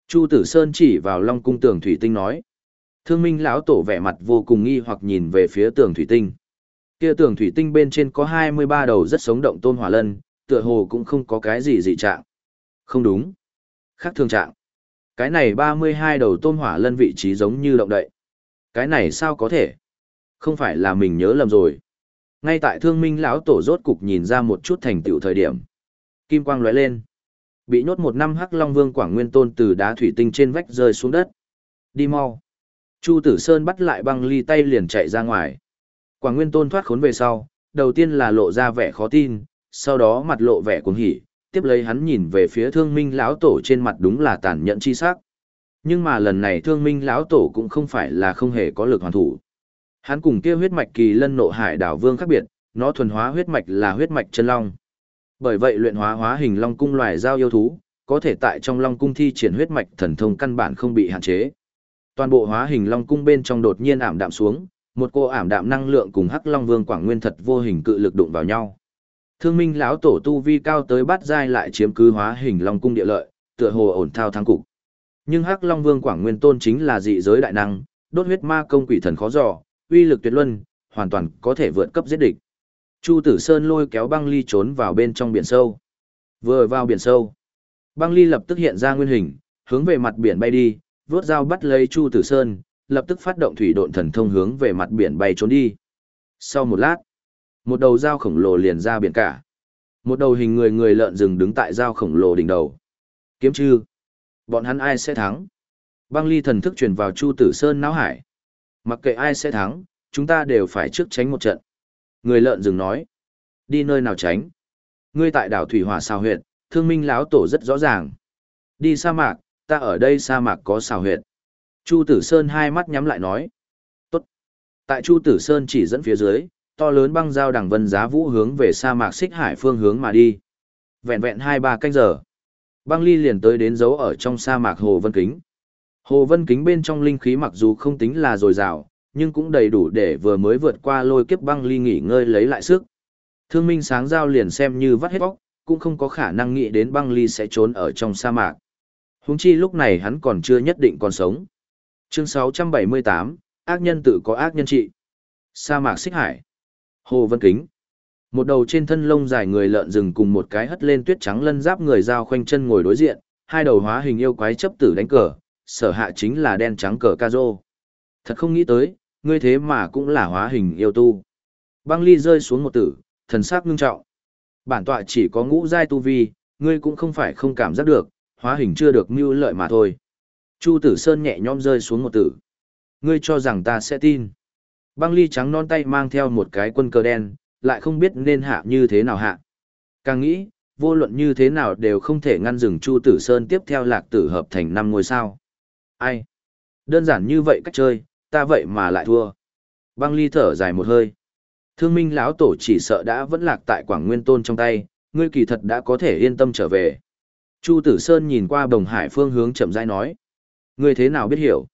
Chu Tử Sơn chỉ vào long cung tường thủy tinh nói. Thương minh lão tổ vẻ mặt vô cùng nghi hoặc nhìn về phía tường thủy tinh. Kia tường thủy tinh bên trên có 23 đầu rất sống động tôn hỏa lân, tựa hồ cũng không có cái gì dị trạng. Không đúng. Khác thường trạng. Cái này 32 đầu tôn hỏa lân vị trí giống như động đậy. Cái này sao có thể? Không phải là mình nhớ lầm rồi. Ngay tại thương minh lão tổ rốt cục nhìn ra một chút thành tựu thời điểm. Kim quang lóe lên. Bị nhốt một năm hắc long vương quảng nguyên tôn từ đá thủy tinh trên vách rơi xuống đất. Đi mau. Chu Tử Sơn bắt lại băng ly tay liền chạy ra ngoài. Quảng Nguyên Tôn thoát khốn về sau, đầu tiên là lộ ra vẻ khó tin, sau đó mặt lộ vẻ cuồng hỉ, tiếp lấy hắn nhìn về phía Thương Minh lão tổ trên mặt đúng là tàn nhẫn chi sắc. Nhưng mà lần này Thương Minh lão tổ cũng không phải là không hề có lực hoàn thủ. Hắn cùng kia huyết mạch kỳ lân nộ hải đảo vương khác biệt, nó thuần hóa huyết mạch là huyết mạch chân long. Bởi vậy luyện hóa hóa hình long cung loài giao yêu thú, có thể tại trong long cung thi triển huyết mạch thần thông căn bản không bị hạn chế toàn bộ hóa hình long cung bên trong đột nhiên ảm đạm xuống, một cô ảm đạm năng lượng cùng Hắc Long Vương Quảng Nguyên thật vô hình cự lực đụng vào nhau. Thương Minh lão tổ tu vi cao tới bát giai lại chiếm cứ hóa hình long cung địa lợi, tựa hồ ổn thao thắng cục. Nhưng Hắc Long Vương Quảng Nguyên tôn chính là dị giới đại năng, đốt huyết ma công quỷ thần khó dò, uy lực tuyệt luân, hoàn toàn có thể vượt cấp giết địch. Chu Tử Sơn lôi kéo băng ly trốn vào bên trong biển sâu. Vừa vào biển sâu, băng ly lập tức hiện ra nguyên hình, hướng về mặt biển bay đi, vớt dao bắt lấy Chu Tử Sơn, lập tức phát động thủy độn thần thông hướng về mặt biển bay trốn đi. Sau một lát, một đầu dao khổng lồ liền ra biển cả. Một đầu hình người người lợn rừng đứng tại dao khổng lồ đỉnh đầu. Kiếm chư. Bọn hắn ai sẽ thắng? Băng ly thần thức truyền vào Chu Tử Sơn não hải. Mặc kệ ai sẽ thắng, chúng ta đều phải trước tránh một trận. Người lợn rừng nói. Đi nơi nào tránh? Ngươi tại đảo Thủy Hỏa xào huyệt, thương minh láo tổ rất rõ ràng. Đi sa mạc, ta ở đây sa mạc có xào huyệt. Chu Tử Sơn hai mắt nhắm lại nói. Tốt. Tại Chu Tử Sơn chỉ dẫn phía dưới, to lớn băng giao đằng vân giá vũ hướng về sa mạc xích hải phương hướng mà đi. Vẹn vẹn hai ba canh giờ. Băng ly liền tới đến dấu ở trong sa mạc Hồ Vân Kính. Hồ Vân Kính bên trong linh khí mặc dù không tính là dồi dào, nhưng cũng đầy đủ để vừa mới vượt qua lôi kiếp băng ly nghỉ ngơi lấy lại sức. Thương minh sáng giao liền xem như vắt hết bóc cũng không có khả năng nghĩ đến băng ly sẽ trốn ở trong sa mạc. Húng chi lúc này hắn còn chưa nhất định còn sống. Chương 678, ác nhân tự có ác nhân trị. Sa mạc xích hải. Hồ Vân Kính. Một đầu trên thân lông dài người lợn rừng cùng một cái hất lên tuyết trắng lân giáp người dao khoanh chân ngồi đối diện, hai đầu hóa hình yêu quái chấp tử đánh cờ, sở hạ chính là đen trắng cờ ca rô. Thật không nghĩ tới, ngươi thế mà cũng là hóa hình yêu tu. Băng ly rơi xuống một tử, thần sắc ngưng trọng. Bản tọa chỉ có ngũ giai tu vi, ngươi cũng không phải không cảm giác được, hóa hình chưa được mưu lợi mà thôi. Chu tử sơn nhẹ nhõm rơi xuống một tử. Ngươi cho rằng ta sẽ tin. Băng ly trắng non tay mang theo một cái quân cờ đen, lại không biết nên hạ như thế nào hạ. Càng nghĩ, vô luận như thế nào đều không thể ngăn dừng Chu Tử Sơn tiếp theo lạc tử hợp thành năm ngôi sao. Ai? Đơn giản như vậy cách chơi, ta vậy mà lại thua. Băng ly thở dài một hơi. Thương minh lão tổ chỉ sợ đã vẫn lạc tại Quảng Nguyên Tôn trong tay, ngươi kỳ thật đã có thể yên tâm trở về. Chu Tử Sơn nhìn qua Bồng Hải phương hướng chậm rãi nói. Ngươi thế nào biết hiểu?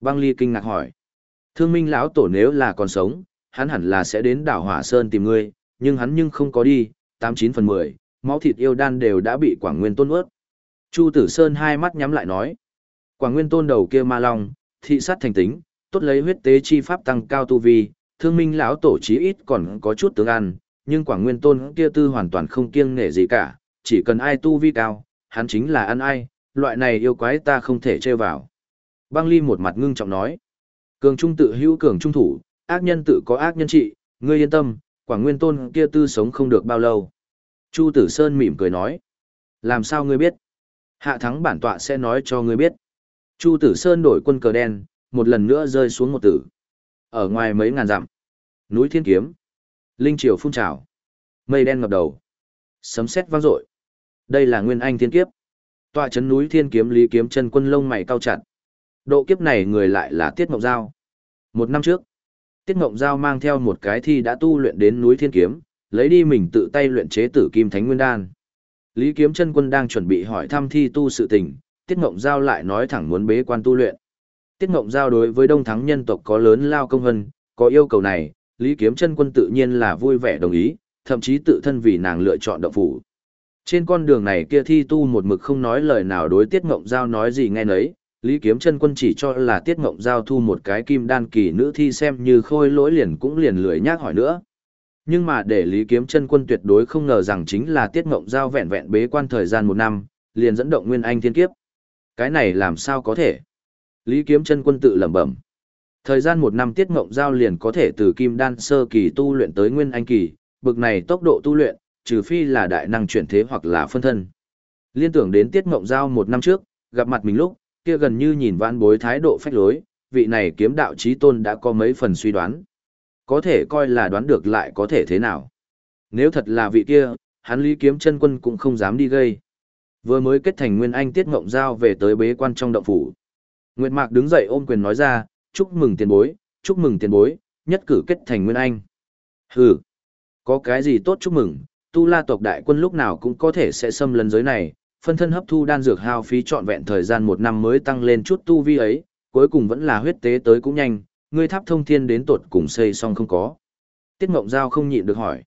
Băng ly kinh ngạc hỏi. Thương minh lão tổ nếu là còn sống, hắn hẳn là sẽ đến đảo Hỏa Sơn tìm ngươi, nhưng hắn nhưng không có đi, tám chín phần mười, máu thịt yêu đan đều đã bị Quảng Nguyên Tôn ướt. Chu Tử Sơn hai mắt nhắm lại nói. Quảng Nguyên Tôn đầu kia ma long, thị sát thành tính, tốt lấy huyết tế chi pháp tăng cao tu vi, thương minh lão tổ chí ít còn có chút tướng ăn, nhưng Quảng Nguyên Tôn kia tư hoàn toàn không kiêng nể gì cả, chỉ cần ai tu vi cao, hắn chính là ăn ai, loại này yêu quái ta không thể chơi vào. Băng Ly một mặt ngưng trọng nói. Cường trung tự hữu cường trung thủ, ác nhân tự có ác nhân trị, ngươi yên tâm, Quảng Nguyên Tôn kia tư sống không được bao lâu. Chu Tử Sơn mỉm cười nói. Làm sao ngươi biết? Hạ thắng bản tọa sẽ nói cho ngươi biết. Chu Tử Sơn đổi quân cờ đen, một lần nữa rơi xuống một tử. Ở ngoài mấy ngàn dặm, núi Thiên Kiếm, linh triều phun trào, mây đen ngập đầu, sấm sét vang dội. Đây là nguyên anh thiên kiếp. Tọa chấn núi Thiên Kiếm Lý Kiếm chân quân lông mày cao chặt. Độ kiếp này người lại là Tiết Mộng Giao. Một năm trước, Tiết Mộng Giao mang theo một cái thi đã tu luyện đến núi Thiên Kiếm, lấy đi mình tự tay luyện chế tử kim thánh nguyên đan. Lý Kiếm chân quân đang chuẩn bị hỏi thăm thi tu sự tình, Tiết Mộng Giao lại nói thẳng muốn bế quan tu luyện. Tiết Ngộng Giao đối với đông thắng nhân tộc có lớn lao công hân, có yêu cầu này, Lý Kiếm chân quân tự nhiên là vui vẻ đồng ý, thậm chí tự thân vì nàng lựa chọn động phủ. Trên con đường này kia thi tu một mực không nói lời nào đối Tiết Ngộng Giao nói gì nghe nấy, Lý Kiếm chân quân chỉ cho là Tiết Ngộng Giao thu một cái kim đan kỳ nữ thi xem như khôi lỗi liền cũng liền lười nhác hỏi nữa. Nhưng mà để Lý Kiếm chân quân tuyệt đối không ngờ rằng chính là Tiết Ngộng Giao vẹn vẹn bế quan thời gian một năm, liền dẫn động Nguyên Anh thiên kiếp. Cái này làm sao có thể? Lý Kiếm chân quân tự lẩm bẩm. Thời gian một năm tiết ngộng giao liền có thể từ kim đan sơ kỳ tu luyện tới nguyên anh kỳ, bực này tốc độ tu luyện, trừ phi là đại năng chuyển thế hoặc là phân thân. Liên tưởng đến tiết ngộng giao một năm trước, gặp mặt mình lúc, kia gần như nhìn vãn bối thái độ phách lối, vị này kiếm đạo trí tôn đã có mấy phần suy đoán. Có thể coi là đoán được lại có thể thế nào. Nếu thật là vị kia, hắn lý kiếm chân quân cũng không dám đi gây. Vừa mới kết thành nguyên anh tiết ngộng giao về tới bế quan trong động phủ. Nguyệt Mạc đứng dậy ôm quyền nói ra, chúc mừng tiền bối, chúc mừng tiền bối, nhất cử kết thành nguyên anh. Hừ, có cái gì tốt chúc mừng, tu la tộc đại quân lúc nào cũng có thể sẽ xâm lấn giới này, phân thân hấp thu đan dược hao phí trọn vẹn thời gian một năm mới tăng lên chút tu vi ấy, cuối cùng vẫn là huyết tế tới cũng nhanh, ngươi tháp thông thiên đến tột cùng xây xong không có. Tiết Mộng Giao không nhịn được hỏi.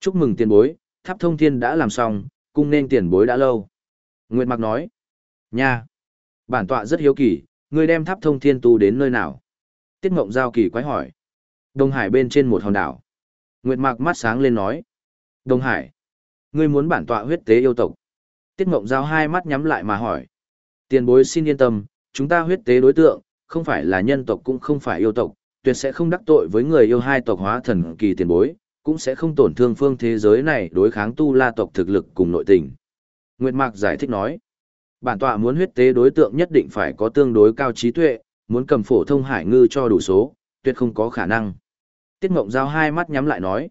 Chúc mừng tiền bối, tháp thông thiên đã làm xong, cung nên tiền bối đã lâu. Nguyệt Mặc nói. Nha. Bản tọa rất hiếu kỳ, ngươi đem tháp thông thiên tu đến nơi nào? Tiết Mộng Giao kỳ quái hỏi. Đông Hải bên trên một hòn đảo. Nguyệt Mạc mắt sáng lên nói. Đông Hải. Ngươi muốn bản tọa huyết tế yêu tộc. Tiết Ngộng Giao hai mắt nhắm lại mà hỏi. Tiền bối xin yên tâm, chúng ta huyết tế đối tượng, không phải là nhân tộc cũng không phải yêu tộc, tuyệt sẽ không đắc tội với người yêu hai tộc hóa thần kỳ tiền bối, cũng sẽ không tổn thương phương thế giới này đối kháng tu la tộc thực lực cùng nội tình. Nguyệt Mạc giải thích nói. Bản tọa muốn huyết tế đối tượng nhất định phải có tương đối cao trí tuệ, muốn cầm phổ thông hải ngư cho đủ số, tuyệt không có khả năng. Tiết Mộng Giao hai mắt nhắm lại nói.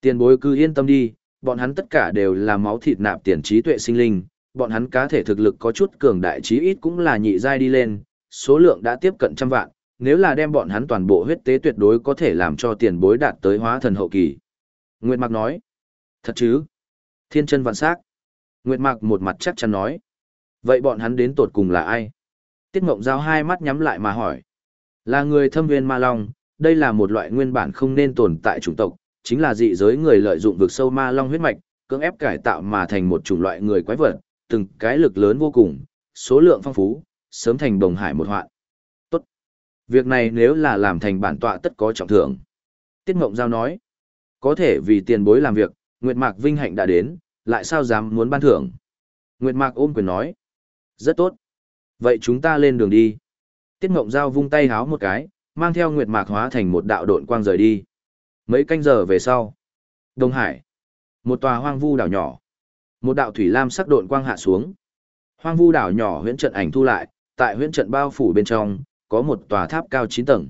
Tiền bối cứ yên tâm đi, bọn hắn tất cả đều là máu thịt nạp tiền trí tuệ sinh linh, bọn hắn cá thể thực lực có chút cường đại trí ít cũng là nhị giai đi lên, số lượng đã tiếp cận trăm vạn, nếu là đem bọn hắn toàn bộ huyết tế tuyệt đối có thể làm cho tiền bối đạt tới hóa thần hậu kỳ. Nguyệt Mạc nói. Thật chứ? Thiên chân vạn sắc. Nguyệt Mạc một mặt chắc chắn nói. Vậy bọn hắn đến tột cùng là ai? Tiết Ngộng Giao hai mắt nhắm lại mà hỏi. Là người thâm viên ma long, đây là một loại nguyên bản không nên tồn tại chủng tộc, chính là dị giới người lợi dụng vực sâu ma long huyết mạch, cưỡng ép cải tạo mà thành một chủng loại người quái vật, từng cái lực lớn vô cùng, số lượng phong phú, sớm thành đồng hải một hoạn. Tốt. Việc này nếu là làm thành bản tọa tất có trọng thưởng. Tiết Ngộng Giao nói, có thể vì tiền bối làm việc, Nguyệt Mạc vinh hạnh đã đến, lại sao dám muốn ban thưởng. Nguyệt Mạc ôm quyền nói, rất tốt. Vậy chúng ta lên đường đi. Tiết Ngộng Giao vung tay háo một cái, mang theo Nguyệt Mạc hóa thành một đạo độn quang rời đi. Mấy canh giờ về sau, Đông Hải, một tòa hoang vu đảo nhỏ. Một đạo thủy lam sắc độn quang hạ xuống. Hoang vu đảo nhỏ huyễn trận ảnh thu lại, tại huyễn trận bao phủ bên trong, có một tòa tháp cao 9 tầng.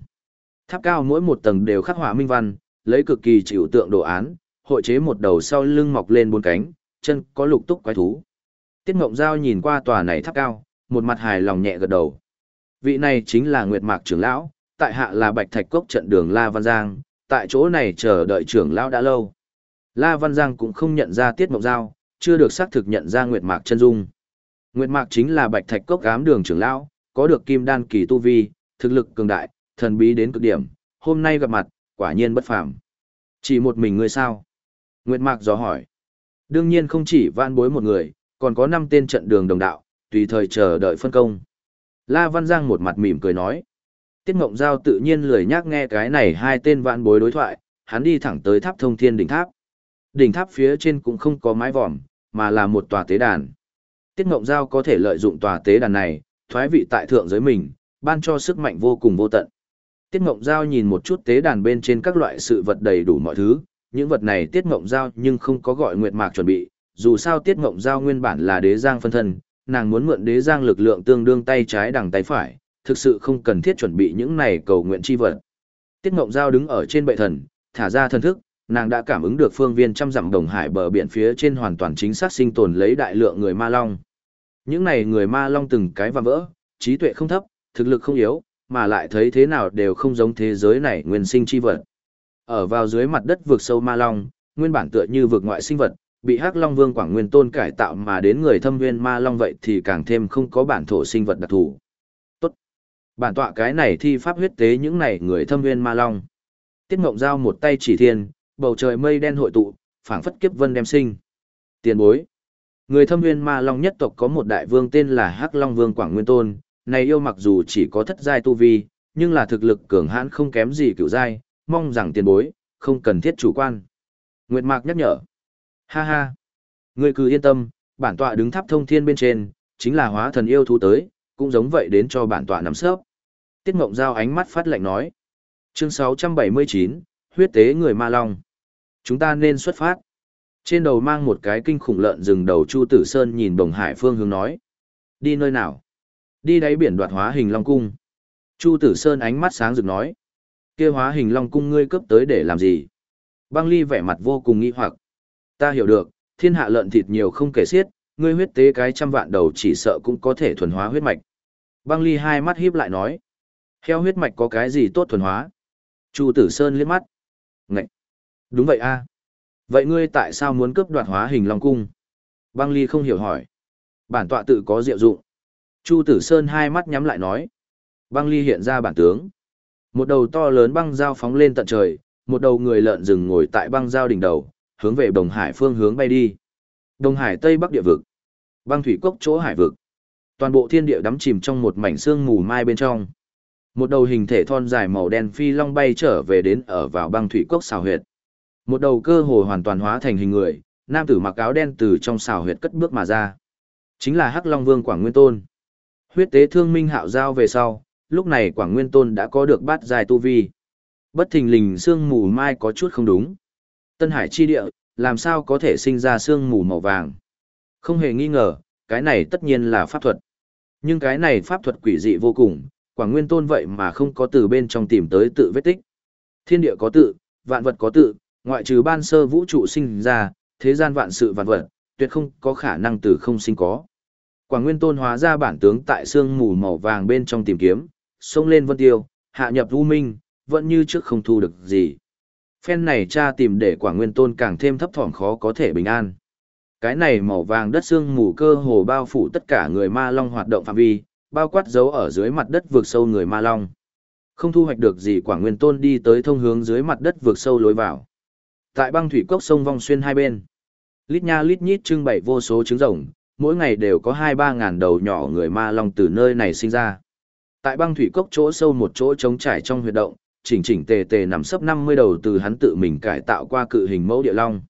Tháp cao mỗi một tầng đều khắc họa minh văn, lấy cực kỳ chịu tượng đồ án, hội chế một đầu sau lưng mọc lên bốn cánh, chân có lục túc quái thú. Tiết Ngộng Giao nhìn qua tòa này tháp cao, một mặt hài lòng nhẹ gật đầu. Vị này chính là Nguyệt Mạc trưởng lão, tại hạ là Bạch Thạch Cốc trận đường La Văn Giang, tại chỗ này chờ đợi trưởng lão đã lâu. La Văn Giang cũng không nhận ra Tiết Mộc Giao, chưa được xác thực nhận ra Nguyệt Mạc chân dung. Nguyệt Mạc chính là Bạch Thạch Cốc ám đường trưởng lão, có được kim đan kỳ tu vi, thực lực cường đại, thần bí đến cực điểm, hôm nay gặp mặt, quả nhiên bất phàm. Chỉ một mình ngươi sao? Nguyệt Mạc dò hỏi. Đương nhiên không chỉ vạn bối một người, còn có năm tên trận đường đồng đạo, tùy thời chờ đợi phân công. La Văn Giang một mặt mỉm cười nói. Tiết Ngộng Giao tự nhiên lười nhác nghe cái này hai tên vạn bối đối thoại, hắn đi thẳng tới tháp thông thiên đỉnh tháp. Đỉnh tháp phía trên cũng không có mái vòm, mà là một tòa tế đàn. Tiết Ngộng Giao có thể lợi dụng tòa tế đàn này, thoái vị tại thượng giới mình, ban cho sức mạnh vô cùng vô tận. Tiết Ngộng Giao nhìn một chút tế đàn bên trên các loại sự vật đầy đủ mọi thứ, những vật này Tiết Ngộng Giao nhưng không có gọi Nguyệt Mạc chuẩn bị, dù sao Tiết Ngộng Giao nguyên bản là đế giang phân thân, nàng muốn mượn đế giang lực lượng tương đương tay trái đằng tay phải, thực sự không cần thiết chuẩn bị những này cầu nguyện chi vật. Tiết Ngộng Giao đứng ở trên bệ thần, thả ra thần thức, nàng đã cảm ứng được phương viên trăm dặm đồng hải bờ biển phía trên hoàn toàn chính xác sinh tồn lấy đại lượng người ma long. Những này người ma long từng cái và vỡ, trí tuệ không thấp, thực lực không yếu, mà lại thấy thế nào đều không giống thế giới này nguyên sinh chi vật. Ở vào dưới mặt đất vực sâu ma long, nguyên bản tựa như vực ngoại sinh vật, bị Hắc Long Vương Quảng Nguyên Tôn cải tạo mà đến người thâm nguyên ma long vậy thì càng thêm không có bản thổ sinh vật đặc thù. Bản tọa cái này thi pháp huyết tế những này người thâm nguyên ma long. Tiết Ngộng Giao một tay chỉ thiên, bầu trời mây đen hội tụ, phảng phất kiếp vân đem sinh. Tiền bối. Người thâm nguyên ma long nhất tộc có một đại vương tên là Hắc Long Vương Quảng Nguyên Tôn, này yêu mặc dù chỉ có thất giai tu vi, nhưng là thực lực cường hãn không kém gì cựu giai, mong rằng tiền bối, không cần thiết chủ quan. Nguyệt Mạc nhắc nhở. Ha ha. người cứ yên tâm, bản tọa đứng tháp thông thiên bên trên, chính là hóa thần yêu thú tới, cũng giống vậy đến cho bản tọa nắm sớp. Tiết Ngộng Giao ánh mắt phát lạnh nói. Chương 679, huyết tế người ma long. Chúng ta nên xuất phát. Trên đầu mang một cái kinh khủng lợn rừng đầu Chu Tử Sơn nhìn Đồng Hải phương hướng nói. Đi nơi nào? Đi đáy biển đoạt hóa hình long cung. Chu Tử Sơn ánh mắt sáng rực nói. kia hóa hình long cung ngươi cấp tới để làm gì? Băng ly vẻ mặt vô cùng nghi hoặc. Ta hiểu được, thiên hạ lợn thịt nhiều không kể xiết, ngươi huyết tế cái trăm vạn đầu chỉ sợ cũng có thể thuần hóa huyết mạch. Băng ly hai mắt híp lại nói. Heo huyết mạch có cái gì tốt thuần hóa? Chu Tử Sơn liếc mắt. Ngậy! Đúng vậy a. Vậy ngươi tại sao muốn cướp đoạt hóa hình long cung? Băng ly không hiểu hỏi. Bản tọa tự có diệu dụng. Chu Tử Sơn hai mắt nhắm lại nói. Băng ly hiện ra bản tướng. Một đầu to lớn băng dao phóng lên tận trời, một đầu người lợn rừng ngồi tại băng dao đỉnh đầu, hướng về Đồng Hải phương hướng bay đi. Đồng Hải Tây Bắc địa vực. Băng thủy cốc chỗ hải vực. Toàn bộ thiên địa đắm chìm trong một mảnh sương mù mai bên trong. Một đầu hình thể thon dài màu đen phi long bay trở về đến ở vào băng thủy cốc xào huyệt. Một đầu cơ hồ hoàn toàn hóa thành hình người, nam tử mặc áo đen từ trong xào huyệt cất bước mà ra. Chính là Hắc Long Vương Quảng Nguyên Tôn. Huyết tế thương minh hạo giao về sau, lúc này Quảng Nguyên Tôn đã có được bát dài tu vi. Bất thình lình sương mù mai có chút không đúng. Tân Hải chi địa, làm sao có thể sinh ra sương mù màu vàng? Không hề nghi ngờ, cái này tất nhiên là pháp thuật. Nhưng cái này pháp thuật quỷ dị vô cùng, Quảng Nguyên Tôn vậy mà không có từ bên trong tìm tới tự vết tích. Thiên địa có tự, vạn vật có tự, ngoại trừ ban sơ vũ trụ sinh ra, thế gian vạn sự vạn vật, tuyệt không có khả năng từ không sinh có. Quảng Nguyên Tôn hóa ra bản tướng tại xương mù màu vàng bên trong tìm kiếm, xông lên vân tiêu, hạ nhập u minh, vẫn như trước không thu được gì. Phen này cha tìm để Quảng Nguyên Tôn càng thêm thấp thỏm khó có thể bình an. Cái này màu vàng đất xương mù cơ hồ bao phủ tất cả người ma long hoạt động phạm vi, bao quát dấu ở dưới mặt đất vượt sâu người ma long. Không thu hoạch được gì quả Nguyên Tôn đi tới thông hướng dưới mặt đất vượt sâu lối vào. Tại băng thủy cốc sông vong xuyên hai bên, Lít nha lít nhít trưng bày vô số trứng rồng, mỗi ngày đều có hai ba ngàn đầu nhỏ người ma long từ nơi này sinh ra. Tại băng thủy cốc chỗ sâu một chỗ trống trải trong huyệt động, chỉnh chỉnh tề tề nằm sấp 50 đầu từ hắn tự mình cải tạo qua cự hình mẫu địa long.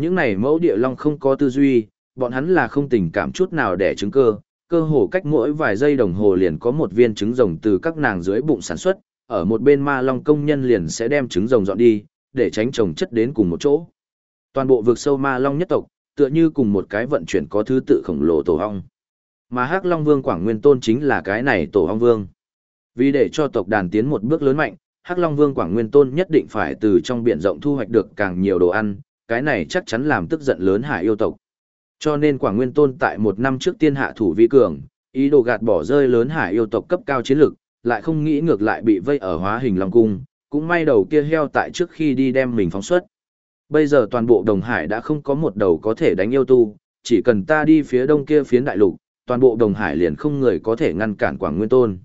Những này mẫu địa long không có tư duy, bọn hắn là không tình cảm chút nào để trứng cơ, cơ hồ cách mỗi vài giây đồng hồ liền có một viên trứng rồng từ các nàng dưới bụng sản xuất, ở một bên ma long công nhân liền sẽ đem trứng rồng dọn đi, để tránh trồng chất đến cùng một chỗ. Toàn bộ vực sâu ma long nhất tộc, tựa như cùng một cái vận chuyển có thứ tự khổng lồ tổ ong. Mà Hắc Long Vương Quảng Nguyên Tôn chính là cái này tổ ong vương. Vì để cho tộc đàn tiến một bước lớn mạnh, Hắc Long Vương Quảng Nguyên Tôn nhất định phải từ trong biển rộng thu hoạch được càng nhiều đồ ăn, cái này chắc chắn làm tức giận lớn hải yêu tộc. Cho nên Quảng Nguyên Tôn tại một năm trước tiên hạ thủ vi cường, ý đồ gạt bỏ rơi lớn hải yêu tộc cấp cao chiến lực, lại không nghĩ ngược lại bị vây ở hóa hình Long Cung, cũng may đầu kia heo tại trước khi đi đem mình phóng xuất. Bây giờ toàn bộ Đồng Hải đã không có một đầu có thể đánh yêu tu, chỉ cần ta đi phía đông kia phiến đại lục, toàn bộ Đồng Hải liền không người có thể ngăn cản Quảng Nguyên Tôn.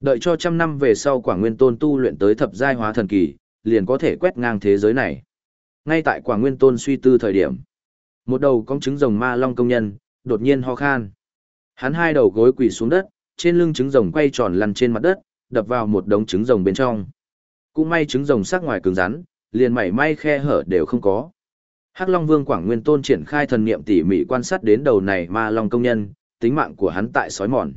Đợi cho trăm năm về sau Quảng Nguyên Tôn tu luyện tới thập giai hóa thần kỳ, liền có thể quét ngang thế giới này. Ngay tại Quả Nguyên Tôn suy tư thời điểm, một đầu con trứng rồng ma long công nhân, đột nhiên ho khan. Hắn hai đầu gối quỳ xuống đất, trên lưng trứng rồng quay tròn lăn trên mặt đất, đập vào một đống trứng rồng bên trong. Cũng may trứng rồng sắc ngoài cứng rắn, liền mảy may khe hở đều không có. Hắc Long Vương Quảng Nguyên Tôn triển khai thần niệm tỉ mỉ quan sát đến đầu này ma long công nhân, tính mạng của hắn tại sói mòn.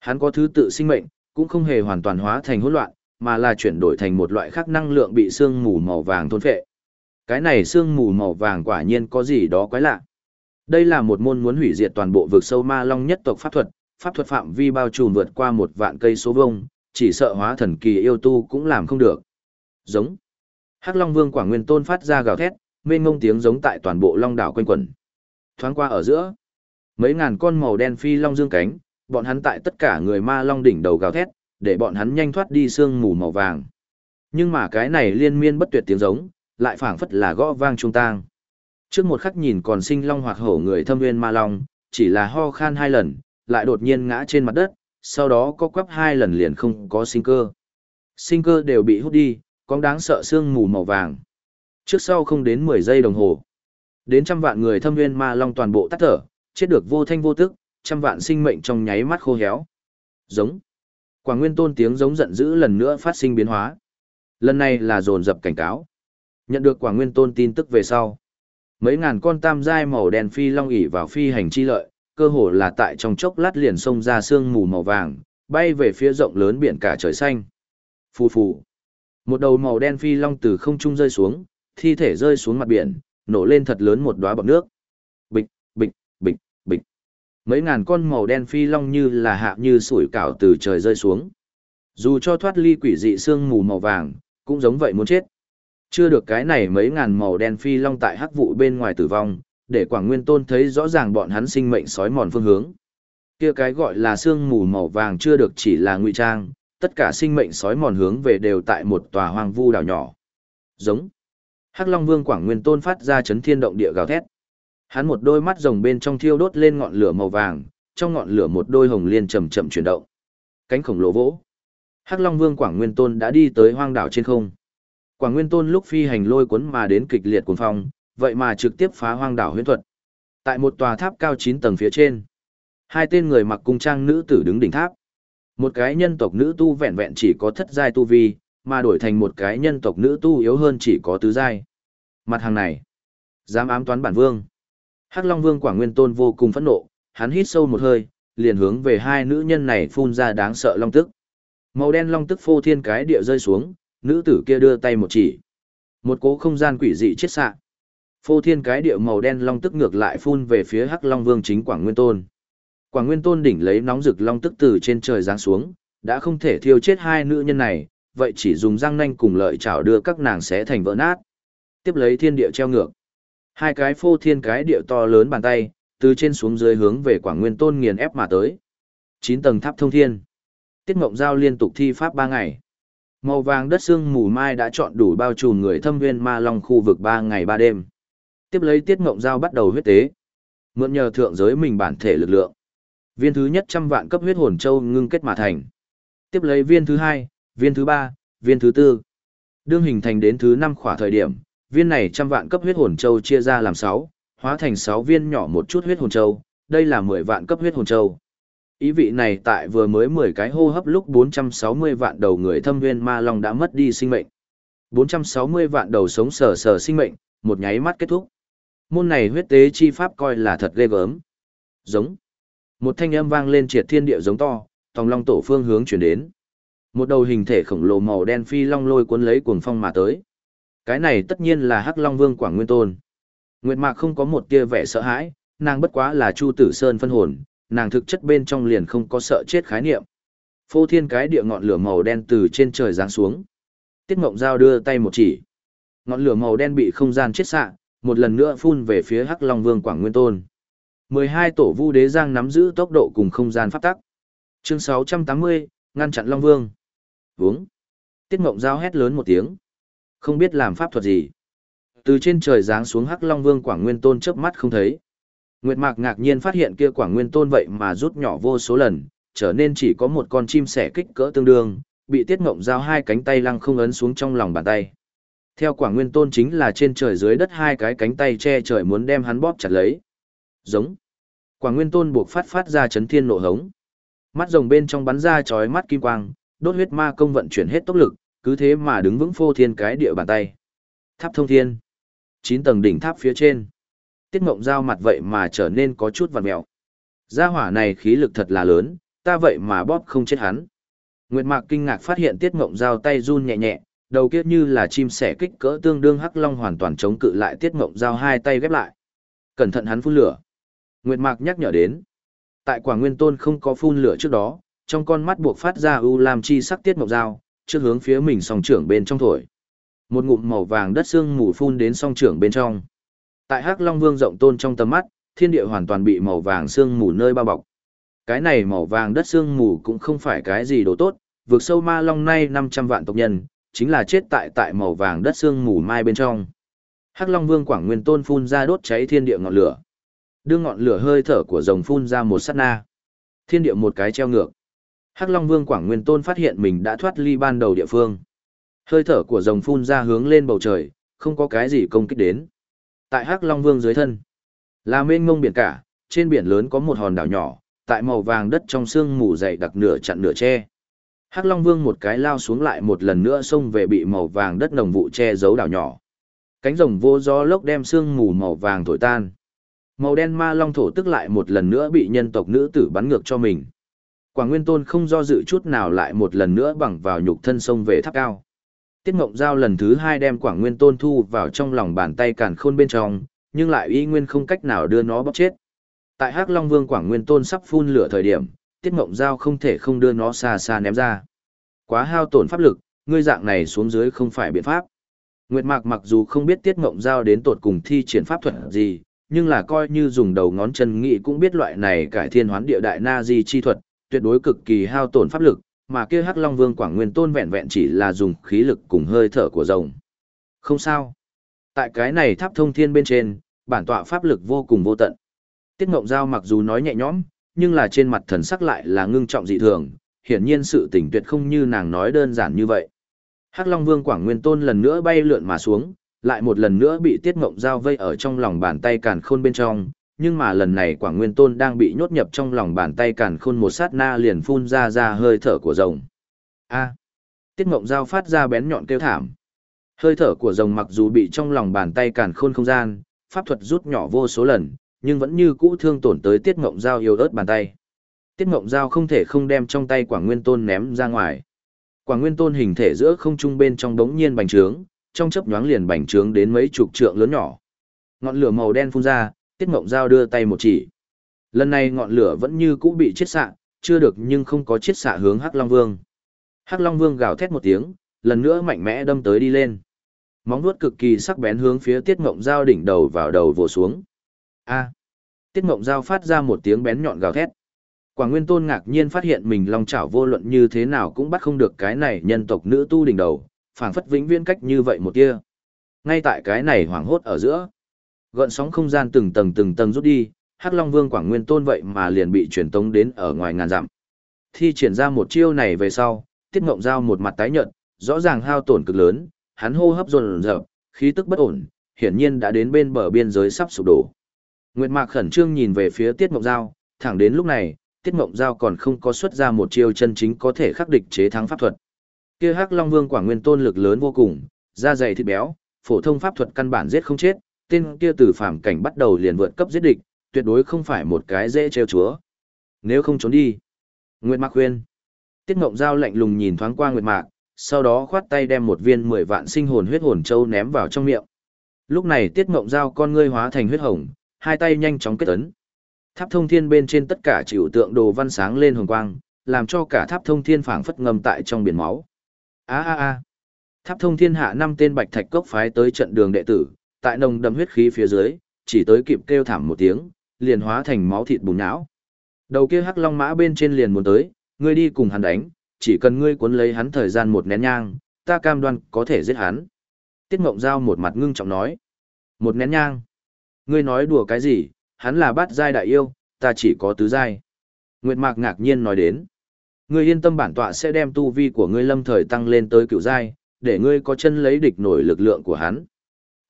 Hắn có thứ tự sinh mệnh, cũng không hề hoàn toàn hóa thành hỗn loạn, mà là chuyển đổi thành một loại khác năng lượng bị sương mù màu vàng thôn phệ. Cái này sương mù màu vàng quả nhiên có gì đó quái lạ. Đây là một môn muốn hủy diệt toàn bộ vực sâu ma long nhất tộc pháp thuật, pháp thuật phạm vi bao trùm vượt qua một vạn cây số vông, chỉ sợ hóa thần kỳ yêu tu cũng làm không được. Giống. Hắc Long Vương Quảng Nguyên Tôn phát ra gào thét, mênh mông tiếng giống tại toàn bộ long đảo quanh quẩn. Thoáng qua ở giữa, mấy ngàn con màu đen phi long dương cánh, bọn hắn tại tất cả người ma long đỉnh đầu gào thét, để bọn hắn nhanh thoát đi sương mù màu vàng. Nhưng mà cái này liên miên bất tuyệt tiếng giống, lại phảng phất là gõ vang trung tang. Trước một khắc nhìn còn sinh long hoặc hổ người thâm nguyên ma long, chỉ là ho khan hai lần, lại đột nhiên ngã trên mặt đất, sau đó có quắp hai lần liền không có sinh cơ. Sinh cơ đều bị hút đi, có đáng sợ xương mù màu vàng. Trước sau không đến 10 giây đồng hồ. Đến trăm vạn người thâm nguyên ma long toàn bộ tắt thở, chết được vô thanh vô tức, trăm vạn sinh mệnh trong nháy mắt khô héo. Giống. Quảng Nguyên Tôn tiếng giống giận dữ lần nữa phát sinh biến hóa. Lần này là dồn dập cảnh cáo. Nhận được quả Nguyên Tôn tin tức về sau. Mấy ngàn con tam giai màu đen phi long ỉ vào phi hành chi lợi, cơ hồ là tại trong chốc lát liền xông ra sương mù màu vàng, bay về phía rộng lớn biển cả trời xanh. Phù phù. Một đầu màu đen phi long từ không trung rơi xuống, thi thể rơi xuống mặt biển, nổ lên thật lớn một đóa bọt nước. Bịch, bịch, bịch, bịch. Mấy ngàn con màu đen phi long như là hạ như sủi cảo từ trời rơi xuống. Dù cho thoát ly quỷ dị sương mù màu vàng, cũng giống vậy muốn chết. Chưa được cái này mấy ngàn màu đen phi long tại hắc vụ bên ngoài tử vong, để Quảng Nguyên Tôn thấy rõ ràng bọn hắn sinh mệnh sói mòn phương hướng. Kia cái gọi là sương mù màu vàng chưa được chỉ là ngụy trang, tất cả sinh mệnh sói mòn hướng về đều tại một tòa hoang vu đảo nhỏ. Giống. Hắc Long Vương Quảng Nguyên Tôn phát ra chấn thiên động địa gào thét. Hắn một đôi mắt rồng bên trong thiêu đốt lên ngọn lửa màu vàng, trong ngọn lửa một đôi hồng liên chậm chậm chuyển động. Cánh khổng lồ vỗ. Hắc Long Vương Quảng Nguyên Tôn đã đi tới hoang đảo trên không. Quảng Nguyên Tôn lúc phi hành lôi cuốn mà đến kịch liệt cuồng phong, vậy mà trực tiếp phá hoang đảo huyễn thuật. Tại một tòa tháp cao 9 tầng phía trên, hai tên người mặc cung trang nữ tử đứng đỉnh tháp. Một cái nhân tộc nữ tu vẹn vẹn chỉ có thất giai tu vi, mà đổi thành một cái nhân tộc nữ tu yếu hơn chỉ có tứ giai. Mặt hàng này, dám ám toán bản vương. Hắc Long Vương Quảng Nguyên Tôn vô cùng phẫn nộ, hắn hít sâu một hơi, liền hướng về hai nữ nhân này phun ra đáng sợ long tức. Màu đen long tức phô thiên cái địa rơi xuống, nữ tử kia đưa tay một chỉ. Một cố không gian quỷ dị chết xạ. Phô thiên cái địa màu đen long tức ngược lại phun về phía Hắc Long Vương chính Quảng Nguyên Tôn. Quảng Nguyên Tôn đỉnh lấy nóng rực long tức từ trên trời giáng xuống, đã không thể thiêu chết hai nữ nhân này, vậy chỉ dùng răng nanh cùng lợi chảo đưa các nàng xé thành vỡ nát. Tiếp lấy thiên địa treo ngược. Hai cái phô thiên cái địa to lớn bàn tay, từ trên xuống dưới hướng về Quảng Nguyên Tôn nghiền ép mà tới. Chín tầng tháp thông thiên. Tiết Ngộng Giao liên tục thi pháp ba ngày. Màu vàng đất xương mù mai đã chọn đủ bao trùm người thâm viên ma long khu vực ba ngày ba đêm. Tiếp lấy Tiết Ngộng Giao bắt đầu huyết tế. Mượn nhờ thượng giới mình bản thể lực lượng. Viên thứ nhất trăm vạn cấp huyết hồn châu ngưng kết mà thành. Tiếp lấy viên thứ hai, viên thứ ba, viên thứ tư. Đương hình thành đến thứ năm khỏa thời điểm, viên này trăm vạn cấp huyết hồn châu chia ra làm sáu, hóa thành 6 viên nhỏ một chút huyết hồn châu, đây là 10 vạn cấp huyết hồn châu. Ý vị này tại vừa mới 10 cái hô hấp lúc 460 vạn đầu người thâm nguyên ma long đã mất đi sinh mệnh. 460 vạn đầu sống sờ sờ sinh mệnh, một nháy mắt kết thúc. Môn này huyết tế chi pháp coi là thật ghê gớm. Giống. Một thanh âm vang lên triệt thiên địa giống to, tòng long tổ phương hướng chuyển đến. Một đầu hình thể khổng lồ màu đen phi long lôi cuốn lấy cuồng phong mà tới. Cái này tất nhiên là Hắc Long Vương Quảng Nguyên Tôn. Nguyệt Mạc không có một tia vẻ sợ hãi, nàng bất quá là Chu Tử Sơn phân hồn, nàng thực chất bên trong liền không có sợ chết khái niệm. Phô thiên cái địa ngọn lửa màu đen từ trên trời giáng xuống. Tiết Ngộng Giao đưa tay một chỉ. Ngọn lửa màu đen bị không gian chết xạ, một lần nữa phun về phía Hắc Long Vương Quảng Nguyên Tôn. 12 tổ vu đế giang nắm giữ tốc độ cùng không gian pháp tắc. Chương 680, ngăn chặn Long Vương. Vướng. Tiết Ngộng Giao hét lớn một tiếng. Không biết làm pháp thuật gì. Từ trên trời giáng xuống Hắc Long Vương Quảng Nguyên Tôn chớp mắt không thấy. Nguyệt Mạc ngạc nhiên phát hiện kia quả Nguyên Tôn vậy mà rút nhỏ vô số lần, trở nên chỉ có một con chim sẻ kích cỡ tương đương, bị Tiết Ngộng Giao hai cánh tay lăng không ấn xuống trong lòng bàn tay. Theo quả Nguyên Tôn chính là trên trời dưới đất hai cái cánh tay che trời muốn đem hắn bóp chặt lấy. Giống. Quả Nguyên Tôn buộc phát phát ra chấn thiên nộ hống. Mắt rồng bên trong bắn ra chói mắt kim quang, đốt huyết ma công vận chuyển hết tốc lực, cứ thế mà đứng vững phô thiên cái địa bàn tay. Tháp thông thiên. chín tầng đỉnh tháp phía trên. Tiết mộng giao mặt vậy mà trở nên có chút vằn mẹo. Gia hỏa này khí lực thật là lớn, ta vậy mà bóp không chết hắn. Nguyệt Mạc kinh ngạc phát hiện Tiết Mộng Giao tay run nhẹ nhẹ, đầu kiết như là chim sẻ kích cỡ tương đương hắc long hoàn toàn chống cự lại Tiết Mộng Giao hai tay ghép lại. Cẩn thận hắn phun lửa. Nguyệt Mạc nhắc nhở đến. Tại Quả Nguyên Tôn không có phun lửa trước đó, trong con mắt buộc phát ra u lam chi sắc Tiết Mộng Giao, trước hướng phía mình song trưởng bên trong thổi. Một ngụm màu vàng đất xương mù phun đến song trưởng bên trong. Tại Hắc Long Vương rộng tôn trong tầm mắt, thiên địa hoàn toàn bị màu vàng xương mù nơi bao bọc. Cái này màu vàng đất xương mù cũng không phải cái gì đồ tốt, vượt sâu ma long nay 500 vạn tộc nhân, chính là chết tại tại màu vàng đất xương mù mai bên trong. Hắc Long Vương Quảng Nguyên Tôn phun ra đốt cháy thiên địa ngọn lửa. Đưa ngọn lửa hơi thở của rồng phun ra một sát na. Thiên địa một cái treo ngược. Hắc Long Vương Quảng Nguyên Tôn phát hiện mình đã thoát ly ban đầu địa phương. Hơi thở của rồng phun ra hướng lên bầu trời, không có cái gì công kích đến. Tại Hắc Long Vương dưới thân, là mênh mông biển cả, trên biển lớn có một hòn đảo nhỏ, tại màu vàng đất trong sương mù dày đặc nửa chặn nửa che. Hắc Long Vương một cái lao xuống lại một lần nữa xông về bị màu vàng đất nồng vụ che giấu đảo nhỏ. Cánh rồng vô gió lốc đem sương mù màu vàng thổi tan. Màu đen ma long thổ tức lại một lần nữa bị nhân tộc nữ tử bắn ngược cho mình. Quảng Nguyên Tôn không do dự chút nào lại một lần nữa bằng vào nhục thân sông về tháp cao. Tiết Ngộng Giao lần thứ hai đem Quảng Nguyên Tôn thu vào trong lòng bàn tay càn khôn bên trong, nhưng lại y nguyên không cách nào đưa nó bóc chết. Tại Hắc Long Vương Quảng Nguyên Tôn sắp phun lửa thời điểm, Tiết Ngộng Giao không thể không đưa nó xa xa ném ra. Quá hao tổn pháp lực, ngươi dạng này xuống dưới không phải biện pháp. Nguyệt Mạc mặc dù không biết Tiết Ngộng Giao đến tột cùng thi triển pháp thuật gì, nhưng là coi như dùng đầu ngón chân nghĩ cũng biết loại này cải thiên hoán địa đại na di chi thuật, tuyệt đối cực kỳ hao tổn pháp lực, mà kia Hắc Long Vương Quảng Nguyên Tôn vẹn vẹn chỉ là dùng khí lực cùng hơi thở của rồng. Không sao. Tại cái này tháp thông thiên bên trên, bản tọa pháp lực vô cùng vô tận. Tiết Ngộng Giao mặc dù nói nhẹ nhõm, nhưng là trên mặt thần sắc lại là ngưng trọng dị thường, hiển nhiên sự tỉnh tuyệt không như nàng nói đơn giản như vậy. Hắc Long Vương Quảng Nguyên Tôn lần nữa bay lượn mà xuống, lại một lần nữa bị Tiết Ngộng Giao vây ở trong lòng bàn tay càn khôn bên trong, nhưng mà lần này Quảng Nguyên Tôn đang bị nhốt nhập trong lòng bàn tay càn khôn một sát na liền phun ra ra hơi thở của rồng. A. Tiết Ngộng Giao phát ra bén nhọn kêu thảm. Hơi thở của rồng mặc dù bị trong lòng bàn tay càn khôn không gian, pháp thuật rút nhỏ vô số lần, nhưng vẫn như cũ thương tổn tới Tiết Ngộng Giao yếu ớt bàn tay. Tiết Ngộng Giao không thể không đem trong tay Quảng Nguyên Tôn ném ra ngoài. Quảng Nguyên Tôn hình thể giữa không trung bên trong đống nhiên bành trướng, trong chớp nhoáng liền bành trướng đến mấy chục trượng lớn nhỏ. Ngọn lửa màu đen phun ra, Tiết Ngộng Giao đưa tay một chỉ. Lần này ngọn lửa vẫn như cũ bị chết xạ, chưa được nhưng không có chết xạ hướng Hắc Long Vương. Hắc Long Vương gào thét một tiếng, lần nữa mạnh mẽ đâm tới đi lên. Móng vuốt cực kỳ sắc bén hướng phía Tiết Ngộng Giao đỉnh đầu vào đầu vồ xuống. A. Tiết Ngộng Giao phát ra một tiếng bén nhọn gào thét. Quảng Nguyên Tôn ngạc nhiên phát hiện mình long chảo vô luận như thế nào cũng bắt không được cái này nhân tộc nữ tu đỉnh đầu, phảng phất vĩnh viễn cách như vậy một kia. Ngay tại cái này hoảng hốt ở giữa, gợn sóng không gian từng tầng từng tầng rút đi, Hắc Long Vương Quảng Nguyên Tôn vậy mà liền bị truyền tống đến ở ngoài ngàn dặm. Thi triển ra một chiêu này về sau, Tiết Ngộng Giao một mặt tái nhợt, rõ ràng hao tổn cực lớn, hắn hô hấp dồn dập, khí tức bất ổn, hiển nhiên đã đến bên bờ biên giới sắp sụp đổ. Nguyệt Mạc khẩn trương nhìn về phía Tiết Mộng Giao, thẳng đến lúc này, Tiết Mộng Giao còn không có xuất ra một chiêu chân chính có thể khắc địch chế thắng pháp thuật. Kia Hắc Long Vương Quảng Nguyên tôn lực lớn vô cùng, da dày thịt béo, phổ thông pháp thuật căn bản giết không chết, tên kia từ phàm cảnh bắt đầu liền vượt cấp giết địch, tuyệt đối không phải một cái dễ trêu chúa. Nếu không trốn đi. Nguyệt Mạc khuyên. Tiết Ngộng Giao lạnh lùng nhìn thoáng qua Nguyệt Mạc, sau đó khoát tay đem một viên mười vạn sinh hồn huyết hồn châu ném vào trong miệng. Lúc này Tiết Ngộng Giao con ngươi hóa thành huyết hồng, hai tay nhanh chóng kết ấn. Tháp thông thiên bên trên tất cả chịu tượng đồ văn sáng lên hồng quang, làm cho cả tháp thông thiên phảng phất ngầm tại trong biển máu. A a a. Tháp thông thiên hạ năm tên bạch thạch cốc phái tới trận đường đệ tử, tại nồng đậm huyết khí phía dưới, chỉ tới kịp kêu thảm một tiếng, liền hóa thành máu thịt bùn não. Đầu kia hắc long mã bên trên liền muốn tới, ngươi đi cùng hắn đánh, chỉ cần ngươi cuốn lấy hắn thời gian một nén nhang, ta cam đoan có thể giết hắn. Tiết Ngộng Giao một mặt ngưng trọng nói. Một nén nhang. Ngươi nói đùa cái gì, hắn là bát giai đại yêu, ta chỉ có tứ giai. Nguyệt Mạc ngạc nhiên nói đến. Ngươi yên tâm bản tọa sẽ đem tu vi của ngươi lâm thời tăng lên tới cựu giai, để ngươi có chân lấy địch nổi lực lượng của hắn.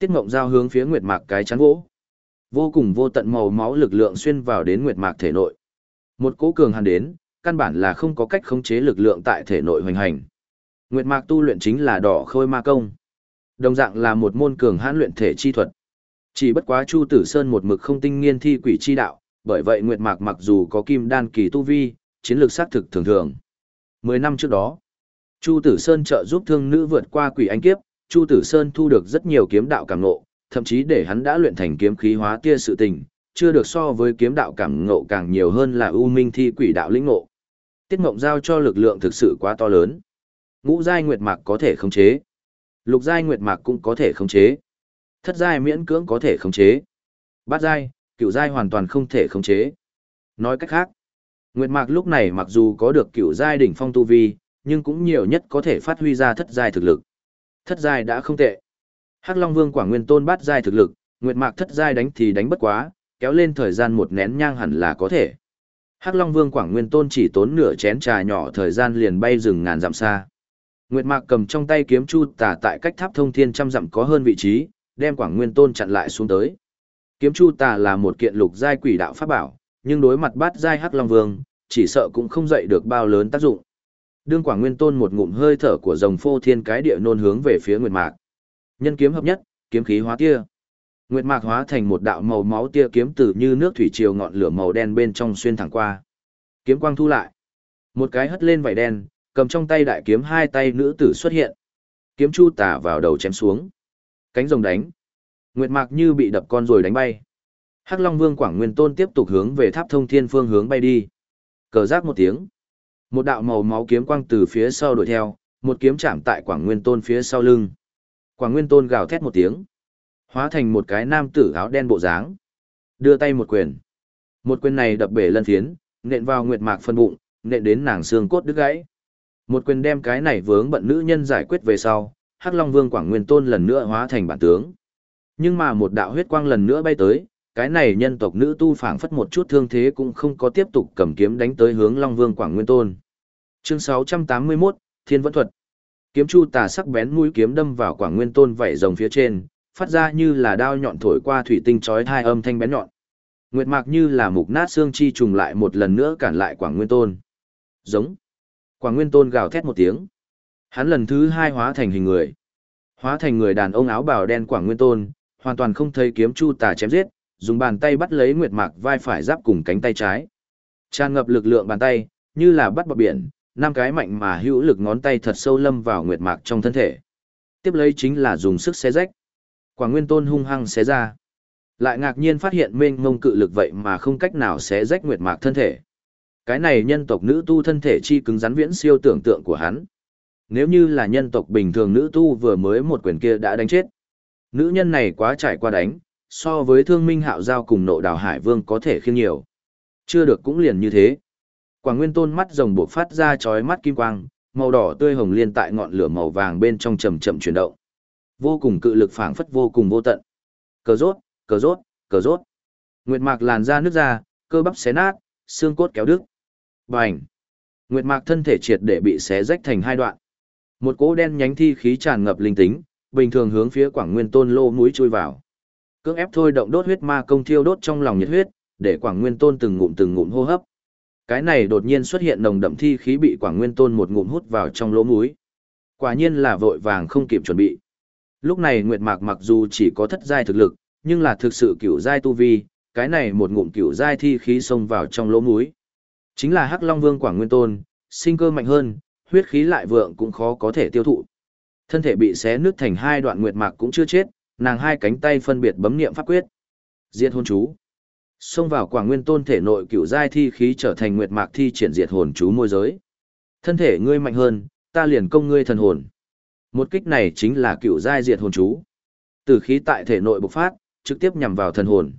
Tiết Ngộng Giao hướng phía Nguyệt Mạc cái chắn gỗ. Vô cùng vô tận màu máu lực lượng xuyên vào đến Nguyệt Mạc thể nội. Một cỗ cường hàn đến, căn bản là không có cách khống chế lực lượng tại thể nội hoành hành. Nguyệt Mạc tu luyện chính là đỏ khôi ma công. Đồng dạng là một môn cường hãn luyện thể chi thuật. Chỉ bất quá Chu Tử Sơn một mực không tinh nghiên thi quỷ chi đạo, bởi vậy Nguyệt Mạc mặc dù có kim đan kỳ tu vi, chiến lược xác thực thường thường. Mười năm trước đó, Chu Tử Sơn trợ giúp thương nữ vượt qua quỷ anh kiếp, Chu Tử Sơn thu được rất nhiều kiếm đạo cảm ngộ, thậm chí để hắn đã luyện thành kiếm khí hóa tia sự tình, chưa được so với kiếm đạo cảm ngộ càng nhiều hơn là u minh thi quỷ đạo lĩnh ngộ. Tiết Mộng giao cho lực lượng thực sự quá to lớn. Ngũ giai nguyệt mạc có thể khống chế, lục giai nguyệt mạc cũng có thể khống chế, thất giai miễn cưỡng có thể khống chế, bát giai, cửu giai hoàn toàn không thể khống chế. Nói cách khác, nguyệt mạc lúc này mặc dù có được cửu giai đỉnh phong tu vi, nhưng cũng nhiều nhất có thể phát huy ra thất giai thực lực. Thất giai đã không tệ. Hắc Long Vương Quảng Nguyên Tôn bát giai thực lực, Nguyệt Mạc thất giai đánh thì đánh bất quá, kéo lên thời gian một nén nhang hẳn là có thể. Hắc Long Vương Quảng Nguyên Tôn chỉ tốn nửa chén trà nhỏ thời gian liền bay rừng ngàn dặm xa. Nguyệt Mạc cầm trong tay kiếm chu tả tại cách tháp thông thiên trăm dặm có hơn vị trí, đem Quảng Nguyên Tôn chặn lại xuống tới. Kiếm chu tà là một kiện lục giai quỷ đạo pháp bảo, nhưng đối mặt bát giai Hắc Long Vương, chỉ sợ cũng không dậy được bao lớn tác dụng. Đương Quảng Nguyên Tôn một ngụm hơi thở của rồng phô thiên cái địa nôn hướng về phía Nguyệt Mạc. Nhân kiếm hợp nhất, kiếm khí hóa tia. Nguyệt Mạc hóa thành một đạo màu máu tia kiếm từ như nước thủy triều ngọn lửa màu đen bên trong xuyên thẳng qua. Kiếm quang thu lại. Một cái hất lên vảy đen, cầm trong tay đại kiếm hai tay nữ tử xuất hiện. Kiếm chu tả vào đầu chém xuống. Cánh rồng đánh. Nguyệt Mạc như bị đập con rồi đánh bay. Hắc Long Vương Quảng Nguyên Tôn tiếp tục hướng về Tháp Thông Thiên phương hướng bay đi. Cờ giác một tiếng. Một đạo màu máu kiếm quang từ phía sau đuổi theo, một kiếm chạm tại Quảng Nguyên Tôn phía sau lưng. Quảng Nguyên Tôn gào thét một tiếng, hóa thành một cái nam tử áo đen bộ dáng, đưa tay một quyền. Một quyền này đập bể lân phiến, nện vào Nguyệt Mạc phân bụng, nện đến nàng xương cốt đứt gãy. Một quyền đem cái này vướng bận nữ nhân giải quyết về sau, Hắc Long Vương Quảng Nguyên Tôn lần nữa hóa thành bản tướng. Nhưng mà một đạo huyết quang lần nữa bay tới, cái này nhân tộc nữ tu phảng phất một chút thương thế cũng không có tiếp tục cầm kiếm đánh tới hướng Long Vương Quảng Nguyên Tôn. Chương 681, Thiên Vẫn Thuật. Kiếm chu tà sắc bén mũi kiếm đâm vào Quảng Nguyên Tôn vảy rồng phía trên, phát ra như là đao nhọn thổi qua thủy tinh chói hai âm thanh bén nhọn. Nguyệt Mạc như là mục nát xương chi trùng lại một lần nữa cản lại Quảng Nguyên Tôn. Giống. Quảng Nguyên Tôn gào thét một tiếng. Hắn lần thứ hai hóa thành hình người. Hóa thành người đàn ông áo bào đen Quảng Nguyên Tôn, hoàn toàn không thấy kiếm chu tà chém giết, dùng bàn tay bắt lấy Nguyệt Mạc vai phải giáp cùng cánh tay trái. Tràn ngập lực lượng bàn tay, như là bắt bọt biển, năm cái mạnh mà hữu lực ngón tay thật sâu lâm vào Nguyệt Mạc trong thân thể. Tiếp lấy chính là dùng sức xé rách. Quả Nguyên Tôn hung hăng xé ra. Lại ngạc nhiên phát hiện mênh mông cự lực vậy mà không cách nào xé rách Nguyệt Mạc thân thể. Cái này nhân tộc nữ tu thân thể chi cứng rắn viễn siêu tưởng tượng của hắn. Nếu như là nhân tộc bình thường nữ tu vừa mới một quyền kia đã đánh chết. Nữ nhân này quá trải qua đánh, so với thương minh hạo giao cùng nộ đào hải vương có thể khiêng nhiều. Chưa được cũng liền như thế. Quảng Nguyên Tôn mắt rồng buộc phát ra chói mắt kim quang, màu đỏ tươi hồng liên tại ngọn lửa màu vàng bên trong chậm chậm chuyển động. Vô cùng cự lực phảng phất vô cùng vô tận. Cờ rốt, cờ rốt, cờ rốt. Nguyệt mạc làn ra nước ra, cơ bắp xé nát, xương cốt kéo đứt. Bành! Nguyệt mạc thân thể triệt để bị xé rách thành hai đoạn. Một cỗ đen nhánh thi khí tràn ngập linh tính, bình thường hướng phía Quảng Nguyên Tôn lô mũi chui vào. Cưỡng ép thôi động đốt huyết ma công thiêu đốt trong lòng nhiệt huyết, để Quảng Nguyên Tôn từng ngụm từng ngụm hô hấp. Cái này đột nhiên xuất hiện nồng đậm thi khí bị Quảng Nguyên Tôn một ngụm hút vào trong lỗ mũi. Quả nhiên là vội vàng không kịp chuẩn bị. Lúc này Nguyệt Mạc mặc dù chỉ có thất giai thực lực, nhưng là thực sự cửu giai tu vi, cái này một ngụm cửu giai thi khí xông vào trong lỗ mũi. Chính là Hắc Long Vương Quảng Nguyên Tôn, sinh cơ mạnh hơn, huyết khí lại vượng cũng khó có thể tiêu thụ. Thân thể bị xé nứt thành hai đoạn Nguyệt Mạc cũng chưa chết, nàng hai cánh tay phân biệt bấm niệm pháp quyết. Diệt hôn chú. Xông vào Quảng Nguyên Tôn thể nội cựu giai thi khí trở thành Nguyệt Mạc thi triển diệt hồn chú môi giới. Thân thể ngươi mạnh hơn, ta liền công ngươi thần hồn. Một kích này chính là cựu giai diệt hồn chú. từ khí tại thể nội bộc phát, trực tiếp nhằm vào thần hồn.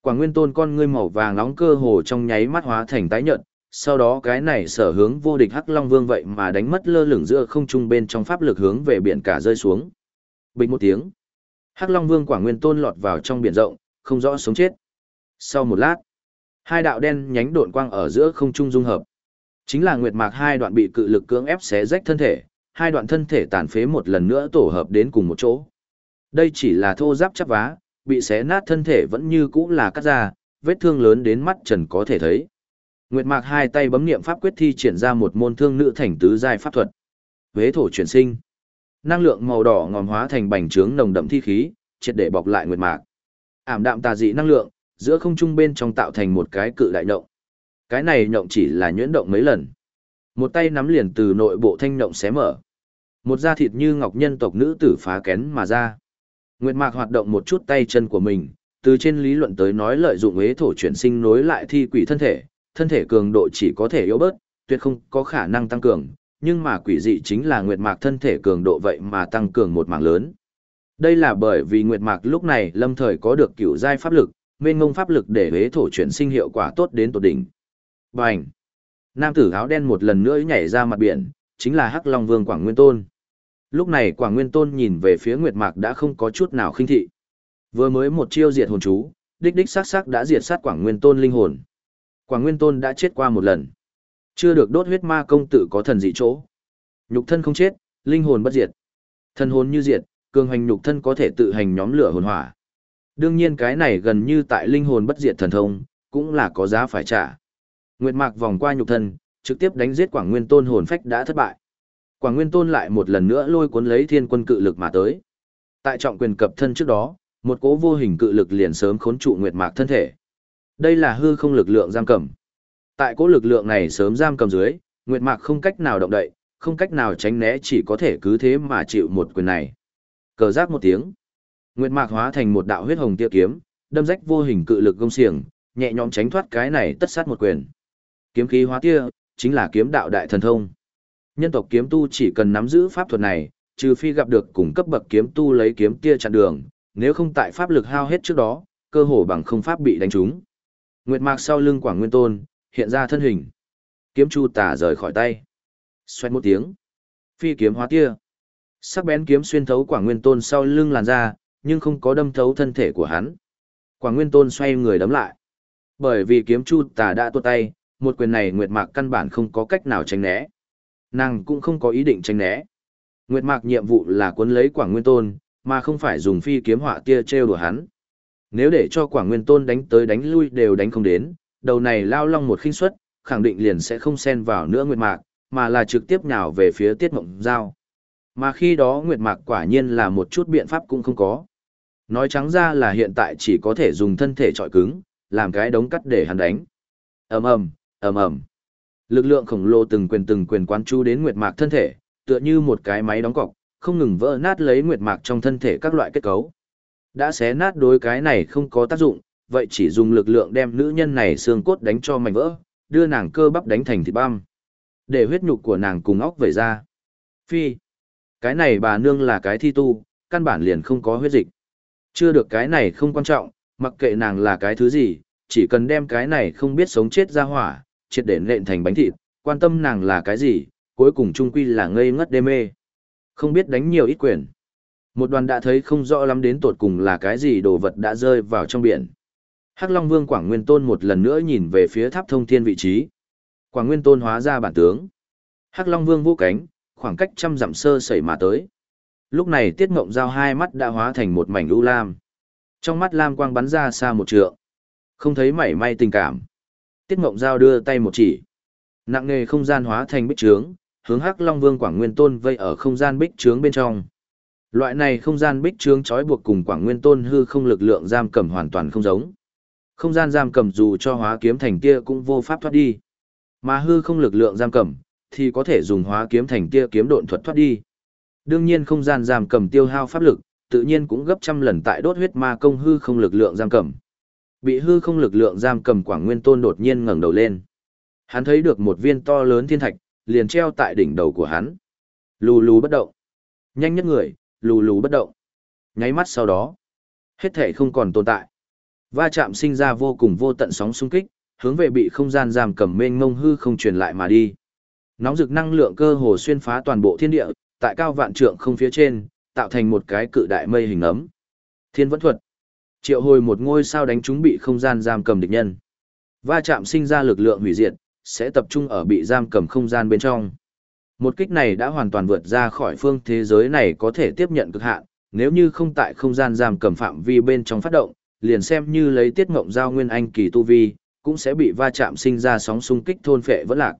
Quảng Nguyên Tôn con ngươi màu vàng nóng cơ hồ trong nháy mắt hóa thành tái nhợt, sau đó cái này sở hướng vô địch Hắc Long Vương vậy mà đánh mất lơ lửng giữa không trung bên trong pháp lực hướng về biển cả rơi xuống. Bình một tiếng, Hắc Long Vương Quảng Nguyên Tôn lọt vào trong biển rộng, không rõ sống chết. Sau một lát, hai đạo đen nhánh độn quang ở giữa không trung dung hợp. Chính là Nguyệt Mạc hai đoạn bị cự lực cưỡng ép xé rách thân thể, hai đoạn thân thể tàn phế một lần nữa tổ hợp đến cùng một chỗ. Đây chỉ là thô giáp chắp vá, bị xé nát thân thể vẫn như cũ là cắt ra, vết thương lớn đến mắt trần có thể thấy. Nguyệt Mạc hai tay bấm niệm pháp quyết thi triển ra một môn thương nữ thành tứ giai pháp thuật. huế thổ chuyển sinh. Năng lượng màu đỏ ngòm hóa thành bành trướng nồng đậm thi khí, triệt để bọc lại Nguyệt Mạc. Ảm đạm tà dị năng lượng, giữa không trung bên trong tạo thành một cái cự đại nhộng. Cái này nhộng chỉ là nhuyễn động mấy lần. Một tay nắm liền từ nội bộ thanh nhộng xé mở. Một da thịt như ngọc nhân tộc nữ tử phá kén mà ra. Nguyệt Mạc hoạt động một chút tay chân của mình, từ trên lý luận tới nói lợi dụng ế thổ chuyển sinh nối lại thi quỷ thân thể, thân thể cường độ chỉ có thể yếu bớt, tuyệt không có khả năng tăng cường, nhưng mà quỷ dị chính là Nguyệt Mạc thân thể cường độ vậy mà tăng cường một mảng lớn. Đây là bởi vì Nguyệt Mạc lúc này lâm thời có được cửu giai pháp lực, mênh ngông pháp lực để huế thổ chuyển sinh hiệu quả tốt đến tột đỉnh. Bành! Nam tử áo đen một lần nữa nhảy ra mặt biển, chính là Hắc Long Vương Quảng Nguyên Tôn. Lúc này Quảng Nguyên Tôn nhìn về phía Nguyệt Mạc đã không có chút nào khinh thị. Vừa mới một chiêu diệt hồn chú, đích đích sắc sắc đã diệt sát Quảng Nguyên Tôn linh hồn. Quảng Nguyên Tôn đã chết qua một lần. Chưa được đốt huyết ma công tử có thần dị chỗ. Nhục thân không chết, linh hồn bất diệt. Thân hồn như diệt, cường hành nhục thân có thể tự hành nhóm lửa hồn hỏa. Đương nhiên cái này gần như tại linh hồn bất diệt thần thông, cũng là có giá phải trả. Nguyệt Mạc vòng qua nhục thân, trực tiếp đánh giết Quảng Nguyên Tôn hồn phách đã thất bại. Quảng Nguyên Tôn lại một lần nữa lôi cuốn lấy thiên quân cự lực mà tới. Tại trọng quyền cập thân trước đó, một cỗ vô hình cự lực liền sớm khốn trụ Nguyệt Mạc thân thể. Đây là hư không lực lượng giam cầm. Tại cỗ lực lượng này sớm giam cầm dưới, Nguyệt Mạc không cách nào động đậy, không cách nào tránh né chỉ có thể cứ thế mà chịu một quyền này. Cờ giác một tiếng. Nguyệt Mạc hóa thành một đạo huyết hồng tia kiếm, đâm rách vô hình cự lực gông xiềng, nhẹ nhõm tránh thoát cái này tất sát một quyền. Kiếm khí hóa tia, chính là kiếm đạo đại thần thông. Nhân tộc kiếm tu chỉ cần nắm giữ pháp thuật này, trừ phi gặp được cùng cấp bậc kiếm tu lấy kiếm tia chặn đường, nếu không tại pháp lực hao hết trước đó, cơ hồ bằng không pháp bị đánh trúng. Nguyệt Mạc sau lưng Quảng Nguyên Tôn, hiện ra thân hình. Kiếm chu tả rời khỏi tay. Xoẹt một tiếng. Phi kiếm hóa tia. Sắc bén kiếm xuyên thấu Quảng Nguyên Tôn sau lưng làn ra, nhưng không có đâm thấu thân thể của hắn. Quảng Nguyên Tôn xoay người đấm lại. Bởi vì kiếm chu tả đã tuột tay, một quyền này Nguyệt Mạc căn bản không có cách nào tránh né. Nàng cũng không có ý định tránh né. Nguyệt Mạc nhiệm vụ là cuốn lấy Quảng Nguyên Tôn, mà không phải dùng phi kiếm họa tia trêu đùa hắn. Nếu để cho Quảng Nguyên Tôn đánh tới đánh lui đều đánh không đến, đầu này lao long một khinh suất, khẳng định liền sẽ không xen vào nữa Nguyệt Mạc, mà là trực tiếp nhào về phía Tiết Mộng Giao. Mà khi đó Nguyệt Mạc quả nhiên là một chút biện pháp cũng không có. Nói trắng ra là hiện tại chỉ có thể dùng thân thể trọi cứng, làm cái đống cắt để hắn đánh. ầm ầm, ầm ầm. Lực lượng khổng lồ từng quyền từng quyền quán chú đến nguyệt mạc thân thể, tựa như một cái máy đóng cọc, không ngừng vỡ nát lấy nguyệt mạc trong thân thể các loại kết cấu. Đã xé nát đối cái này không có tác dụng, vậy chỉ dùng lực lượng đem nữ nhân này xương cốt đánh cho mảnh vỡ, đưa nàng cơ bắp đánh thành thịt băm. Để huyết nhục của nàng cùng óc vẩy ra. Phi. Cái này bà nương là cái thi tu, căn bản liền không có huyết dịch. Chưa được cái này không quan trọng, mặc kệ nàng là cái thứ gì, chỉ cần đem cái này không biết sống chết ra hỏa, triệt để nện thành bánh thịt, quan tâm nàng là cái gì, cuối cùng trung quy là ngây ngất đê mê. Không biết đánh nhiều ít quyền. Một đoàn đã thấy không rõ lắm đến tột cùng là cái gì đồ vật đã rơi vào trong biển. Hắc Long Vương Quảng Nguyên Tôn một lần nữa nhìn về phía tháp thông thiên vị trí. Quảng Nguyên Tôn hóa ra bản tướng. Hắc Long Vương vô cánh, khoảng cách trăm dặm sơ sẩy mà tới. Lúc này Tiết Ngộng Giao hai mắt đã hóa thành một mảnh u lam. Trong mắt lam quang bắn ra xa một trượng. Không thấy mảy may tình cảm. Tiết Ngộng Giao đưa tay một chỉ. Nặng nề không gian hóa thành bích trướng, hướng Hắc Long Vương Quảng Nguyên Tôn vây ở không gian bích trướng bên trong. Loại này không gian bích trướng trói buộc cùng Quảng Nguyên Tôn hư không lực lượng giam cầm hoàn toàn không giống. Không gian giam cầm dù cho hóa kiếm thành kia cũng vô pháp thoát đi. Mà hư không lực lượng giam cầm thì có thể dùng hóa kiếm thành kia kiếm độn thuật thoát đi. Đương nhiên không gian giam cầm tiêu hao pháp lực, tự nhiên cũng gấp trăm lần tại đốt huyết ma công hư không lực lượng giam cầm. Bị hư không lực lượng giam cầm Quảng Nguyên Tôn đột nhiên ngẩng đầu lên. Hắn thấy được một viên to lớn thiên thạch, liền treo tại đỉnh đầu của hắn. Lù lù bất động. Nhanh nhất người, lù lù bất động. Nháy mắt sau đó, hết thể không còn tồn tại. Va chạm sinh ra vô cùng vô tận sóng xung kích, hướng về bị không gian giam cầm mênh mông hư không truyền lại mà đi. Nóng rực năng lượng cơ hồ xuyên phá toàn bộ thiên địa, tại cao vạn trượng không phía trên, tạo thành một cái cự đại mây hình ấm. Thiên vẫn thuật. Triệu hồi một ngôi sao đánh chúng bị không gian giam cầm địch nhân. Va chạm sinh ra lực lượng hủy diệt, sẽ tập trung ở bị giam cầm không gian bên trong. Một kích này đã hoàn toàn vượt ra khỏi phương thế giới này có thể tiếp nhận cực hạn, nếu như không tại không gian giam cầm phạm vi bên trong phát động, liền xem như lấy tiết ngộng giao nguyên anh kỳ tu vi, cũng sẽ bị va chạm sinh ra sóng xung kích thôn phệ vẫn lạc.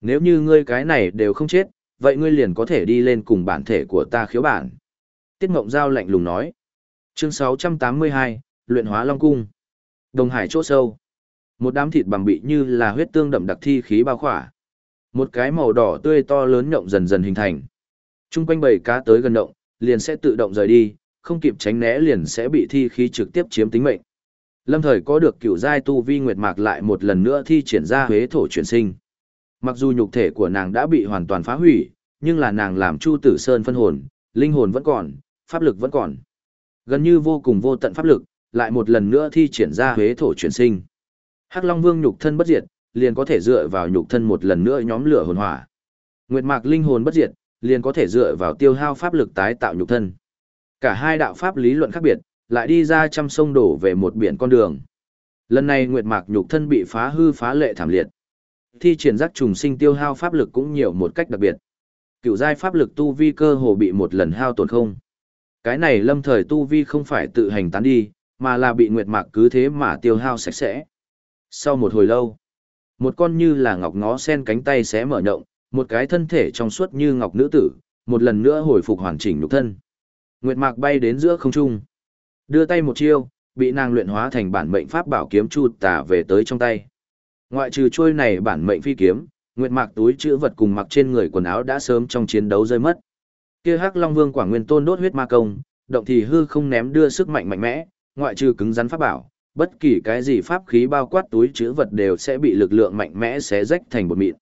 Nếu như ngươi cái này đều không chết, vậy ngươi liền có thể đi lên cùng bản thể của ta khiếu bản. Tiết ngộng giao lạnh lùng nói. Chương 682, Luyện hóa Long Cung. Đồng hải chỗ sâu. Một đám thịt bằng bị như là huyết tương đậm đặc thi khí bao khỏa. Một cái màu đỏ tươi to lớn nhộng dần dần hình thành. Trung quanh bầy cá tới gần động, liền sẽ tự động rời đi, không kịp tránh né liền sẽ bị thi khí trực tiếp chiếm tính mệnh. Lâm thời có được cựu giai tu vi nguyệt mạc lại một lần nữa thi triển ra huế thổ chuyển sinh. Mặc dù nhục thể của nàng đã bị hoàn toàn phá hủy, nhưng là nàng làm Chu Tử Sơn phân hồn, linh hồn vẫn còn, pháp lực vẫn còn. Gần như vô cùng vô tận pháp lực, lại một lần nữa thi triển ra huế thổ chuyển sinh. Hắc Long Vương nhục thân bất diệt, liền có thể dựa vào nhục thân một lần nữa nhóm lửa hồn hỏa. Nguyệt Mạc linh hồn bất diệt, liền có thể dựa vào tiêu hao pháp lực tái tạo nhục thân. Cả hai đạo pháp lý luận khác biệt, lại đi ra trăm sông đổ về một biển con đường. Lần này Nguyệt Mạc nhục thân bị phá hư phá lệ thảm liệt. Thi triển giác trùng sinh tiêu hao pháp lực cũng nhiều một cách đặc biệt. Cựu giai pháp lực tu vi cơ hồ bị một lần hao tổn không. Cái này lâm thời tu vi không phải tự hành tán đi, mà là bị Nguyệt Mạc cứ thế mà tiêu hao sạch sẽ. Sau một hồi lâu, một con như là ngọc ngó sen cánh tay xé mở nhộng, một cái thân thể trong suốt như ngọc nữ tử, một lần nữa hồi phục hoàn chỉnh nhục thân. Nguyệt Mạc bay đến giữa không trung, đưa tay một chiêu, bị nàng luyện hóa thành bản mệnh pháp bảo kiếm chu tả về tới trong tay. Ngoại trừ trôi này bản mệnh phi kiếm, Nguyệt Mạc túi chữ vật cùng mặc trên người quần áo đã sớm trong chiến đấu rơi mất. Kia Hắc Long Vương quả Nguyên Tôn đốt huyết ma công, động thì hư không ném đưa sức mạnh mạnh mẽ, ngoại trừ cứng rắn pháp bảo, bất kỳ cái gì pháp khí bao quát túi chữ vật đều sẽ bị lực lượng mạnh mẽ xé rách thành bột mịn.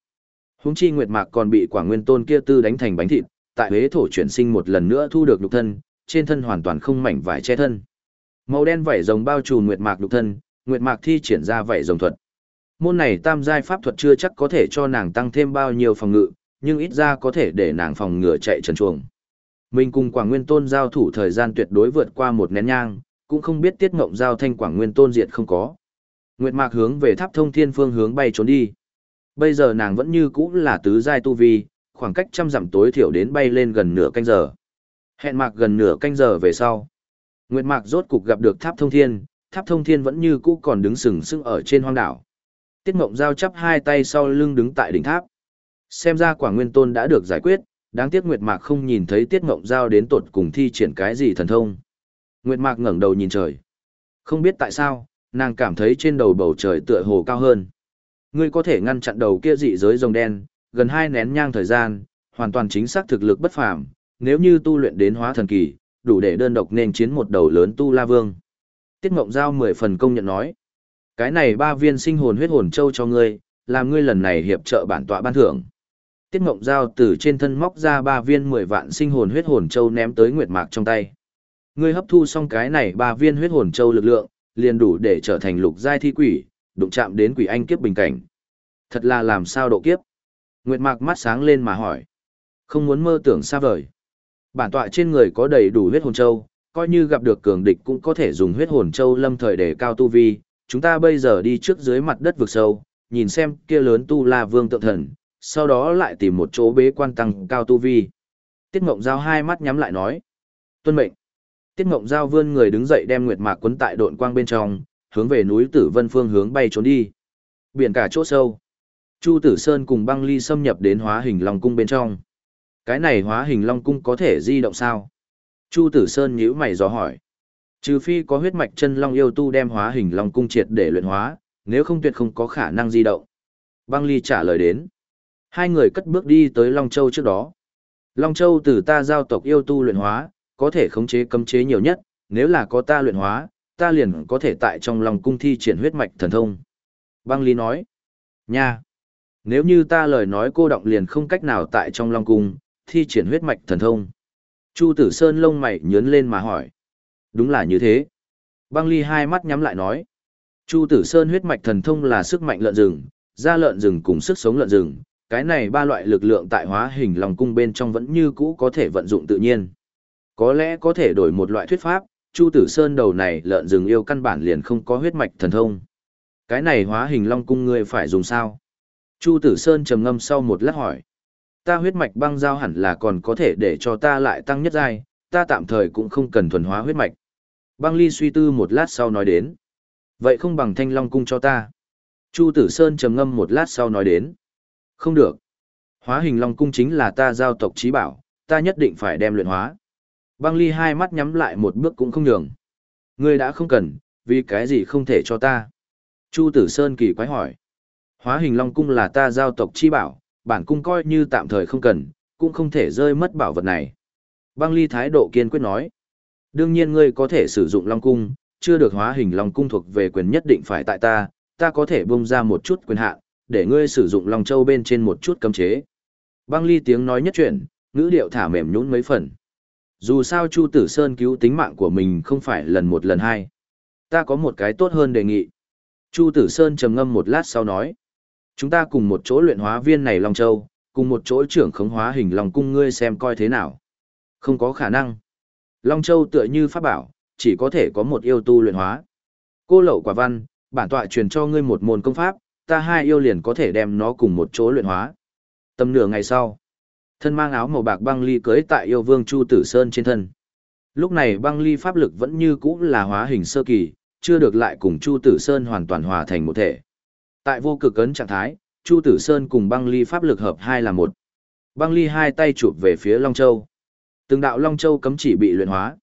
Húng chi Nguyệt Mạc còn bị quả Nguyên Tôn kia tư đánh thành bánh thịt, tại huế thổ chuyển sinh một lần nữa thu được nhục thân, trên thân hoàn toàn không mảnh vải che thân. Màu đen vảy rồng bao trùm Nguyệt Mạc nhục thân, Nguyệt Mạc thi triển ra vảy rồng thuật. Môn này tam giai pháp thuật chưa chắc có thể cho nàng tăng thêm bao nhiêu phòng ngự, nhưng ít ra có thể để nàng phòng ngừa chạy trần chuồng. Mình cùng Quảng Nguyên Tôn giao thủ thời gian tuyệt đối vượt qua một nén nhang, cũng không biết tiết ngộng giao thanh quảng nguyên tôn diệt không có. Nguyệt Mạc hướng về tháp thông thiên phương hướng bay trốn đi. Bây giờ nàng vẫn như cũ là tứ giai tu vi, khoảng cách trăm dặm tối thiểu đến bay lên gần nửa canh giờ. Hẹn Mạc gần nửa canh giờ về sau. Nguyệt Mạc rốt cục gặp được tháp thông thiên, tháp thông thiên vẫn như cũ còn đứng sừng sững ở trên hoang đảo. Tiết Mộng Giao chắp hai tay sau lưng đứng tại đỉnh tháp. Xem ra quả Nguyên Tôn đã được giải quyết, đáng tiếc Nguyệt Mạc không nhìn thấy Tiết Mộng Giao đến tột cùng thi triển cái gì thần thông. Nguyệt Mạc ngẩng đầu nhìn trời. Không biết tại sao, nàng cảm thấy trên đầu bầu trời tựa hồ cao hơn. Ngươi có thể ngăn chặn đầu kia dị giới rồng đen, gần hai nén nhang thời gian, hoàn toàn chính xác thực lực bất phàm, nếu như tu luyện đến hóa thần kỳ, đủ để đơn độc nên chiến một đầu lớn tu la vương. Tiết Mộng Giao mười phần công nhận nói. Cái này ba viên sinh hồn huyết hồn châu cho ngươi, làm ngươi lần này hiệp trợ bản tọa ban thưởng. Tiết Mộng Giao từ trên thân móc ra ba viên mười vạn sinh hồn huyết hồn châu ném tới Nguyệt Mạc trong tay. Ngươi hấp thu xong cái này ba viên huyết hồn châu lực lượng, liền đủ để trở thành lục giai thi quỷ, đụng chạm đến quỷ anh kiếp bình cảnh. Thật là làm sao độ kiếp? Nguyệt Mạc mắt sáng lên mà hỏi. Không muốn mơ tưởng xa vời. Bản tọa trên người có đầy đủ huyết hồn châu, coi như gặp được cường địch cũng có thể dùng huyết hồn châu lâm thời để cao tu vi. Chúng ta bây giờ đi trước dưới mặt đất vực sâu, nhìn xem kia lớn tu la vương tượng thần, sau đó lại tìm một chỗ bế quan tăng cao tu vi. Tiết Ngộng Giao hai mắt nhắm lại nói. Tuân mệnh. Tiết Ngộng Giao vươn người đứng dậy đem Nguyệt Mạc quấn tại độn quang bên trong, hướng về núi Tử Vân phương hướng bay trốn đi. Biển cả chỗ sâu. Chu Tử Sơn cùng băng ly xâm nhập đến hóa hình Long Cung bên trong. Cái này hóa hình Long Cung có thể di động sao? Chu Tử Sơn nhíu mày dò hỏi. Trừ phi có huyết mạch chân Long yêu tu đem hóa hình Long Cung triệt để luyện hóa, nếu không tuyệt không có khả năng di động. Băng ly trả lời đến. Hai người cất bước đi tới Long Châu trước đó. Long Châu từ ta giao tộc yêu tu luyện hóa, có thể khống chế cấm chế nhiều nhất, nếu là có ta luyện hóa, ta liền có thể tại trong Long Cung thi triển huyết mạch thần thông. Băng ly nói. Nha! Nếu như ta lời nói cô động liền không cách nào tại trong Long Cung, thi triển huyết mạch thần thông. Chu Tử Sơn lông mày nhướn lên mà hỏi. Đúng là như thế. Băng ly hai mắt nhắm lại nói. Chu Tử Sơn huyết mạch thần thông là sức mạnh lợn rừng, da lợn rừng cùng sức sống lợn rừng. Cái này ba loại lực lượng tại hóa hình Long Cung bên trong vẫn như cũ có thể vận dụng tự nhiên. Có lẽ có thể đổi một loại thuyết pháp, Chu Tử Sơn đầu này lợn rừng yêu căn bản liền không có huyết mạch thần thông. Cái này hóa hình Long Cung ngươi phải dùng sao? Chu Tử Sơn trầm ngâm sau một lát hỏi. Ta huyết mạch băng giao hẳn là còn có thể để cho ta lại tăng nhất giai, ta tạm thời cũng không cần thuần hóa huyết mạch. Băng ly suy tư một lát sau nói đến. Vậy không bằng thanh long cung cho ta. Chu Tử Sơn trầm ngâm một lát sau nói đến. Không được. Hóa hình long cung chính là ta giao tộc trí bảo, ta nhất định phải đem luyện hóa. Băng ly hai mắt nhắm lại một bước cũng không nhường. Ngươi đã không cần, vì cái gì không thể cho ta? Chu Tử Sơn kỳ quái hỏi. Hóa hình Long Cung là ta giao tộc chi bảo, bản cung coi như tạm thời không cần, cũng không thể rơi mất bảo vật này. Băng ly thái độ kiên quyết nói. Đương nhiên ngươi có thể sử dụng Long Cung, chưa được hóa hình Long Cung thuộc về quyền nhất định phải tại ta, ta có thể bung ra một chút quyền hạn, để ngươi sử dụng Long Châu bên trên một chút cấm chế. Băng ly tiếng nói nhất chuyển, ngữ điệu thả mềm nhũn mấy phần. Dù sao Chu Tử Sơn cứu tính mạng của mình không phải lần một lần hai. Ta có một cái tốt hơn đề nghị. Chu Tử Sơn trầm ngâm một lát sau nói. Chúng ta cùng một chỗ luyện hóa viên này Long Châu, cùng một chỗ trưởng khống hóa hình Long Cung ngươi xem coi thế nào. Không có khả năng. Long Châu tựa như pháp bảo, chỉ có thể có một yêu tu luyện hóa. Cô lậu quả văn, bản tọa truyền cho ngươi một môn công pháp, ta hai yêu liền có thể đem nó cùng một chỗ luyện hóa. Tầm nửa ngày sau, thân mang áo màu bạc băng ly cưới tại yêu vương Chu Tử Sơn trên thân. Lúc này băng ly pháp lực vẫn như cũ là hóa hình sơ kỳ, chưa được lại cùng Chu Tử Sơn hoàn toàn hòa thành một thể. Tại vô cực cấn trạng thái, Chu Tử Sơn cùng băng ly pháp lực hợp hai là một. Băng ly hai tay chụp về phía Long Châu. Từng đạo Long Châu cấm chỉ bị luyện hóa.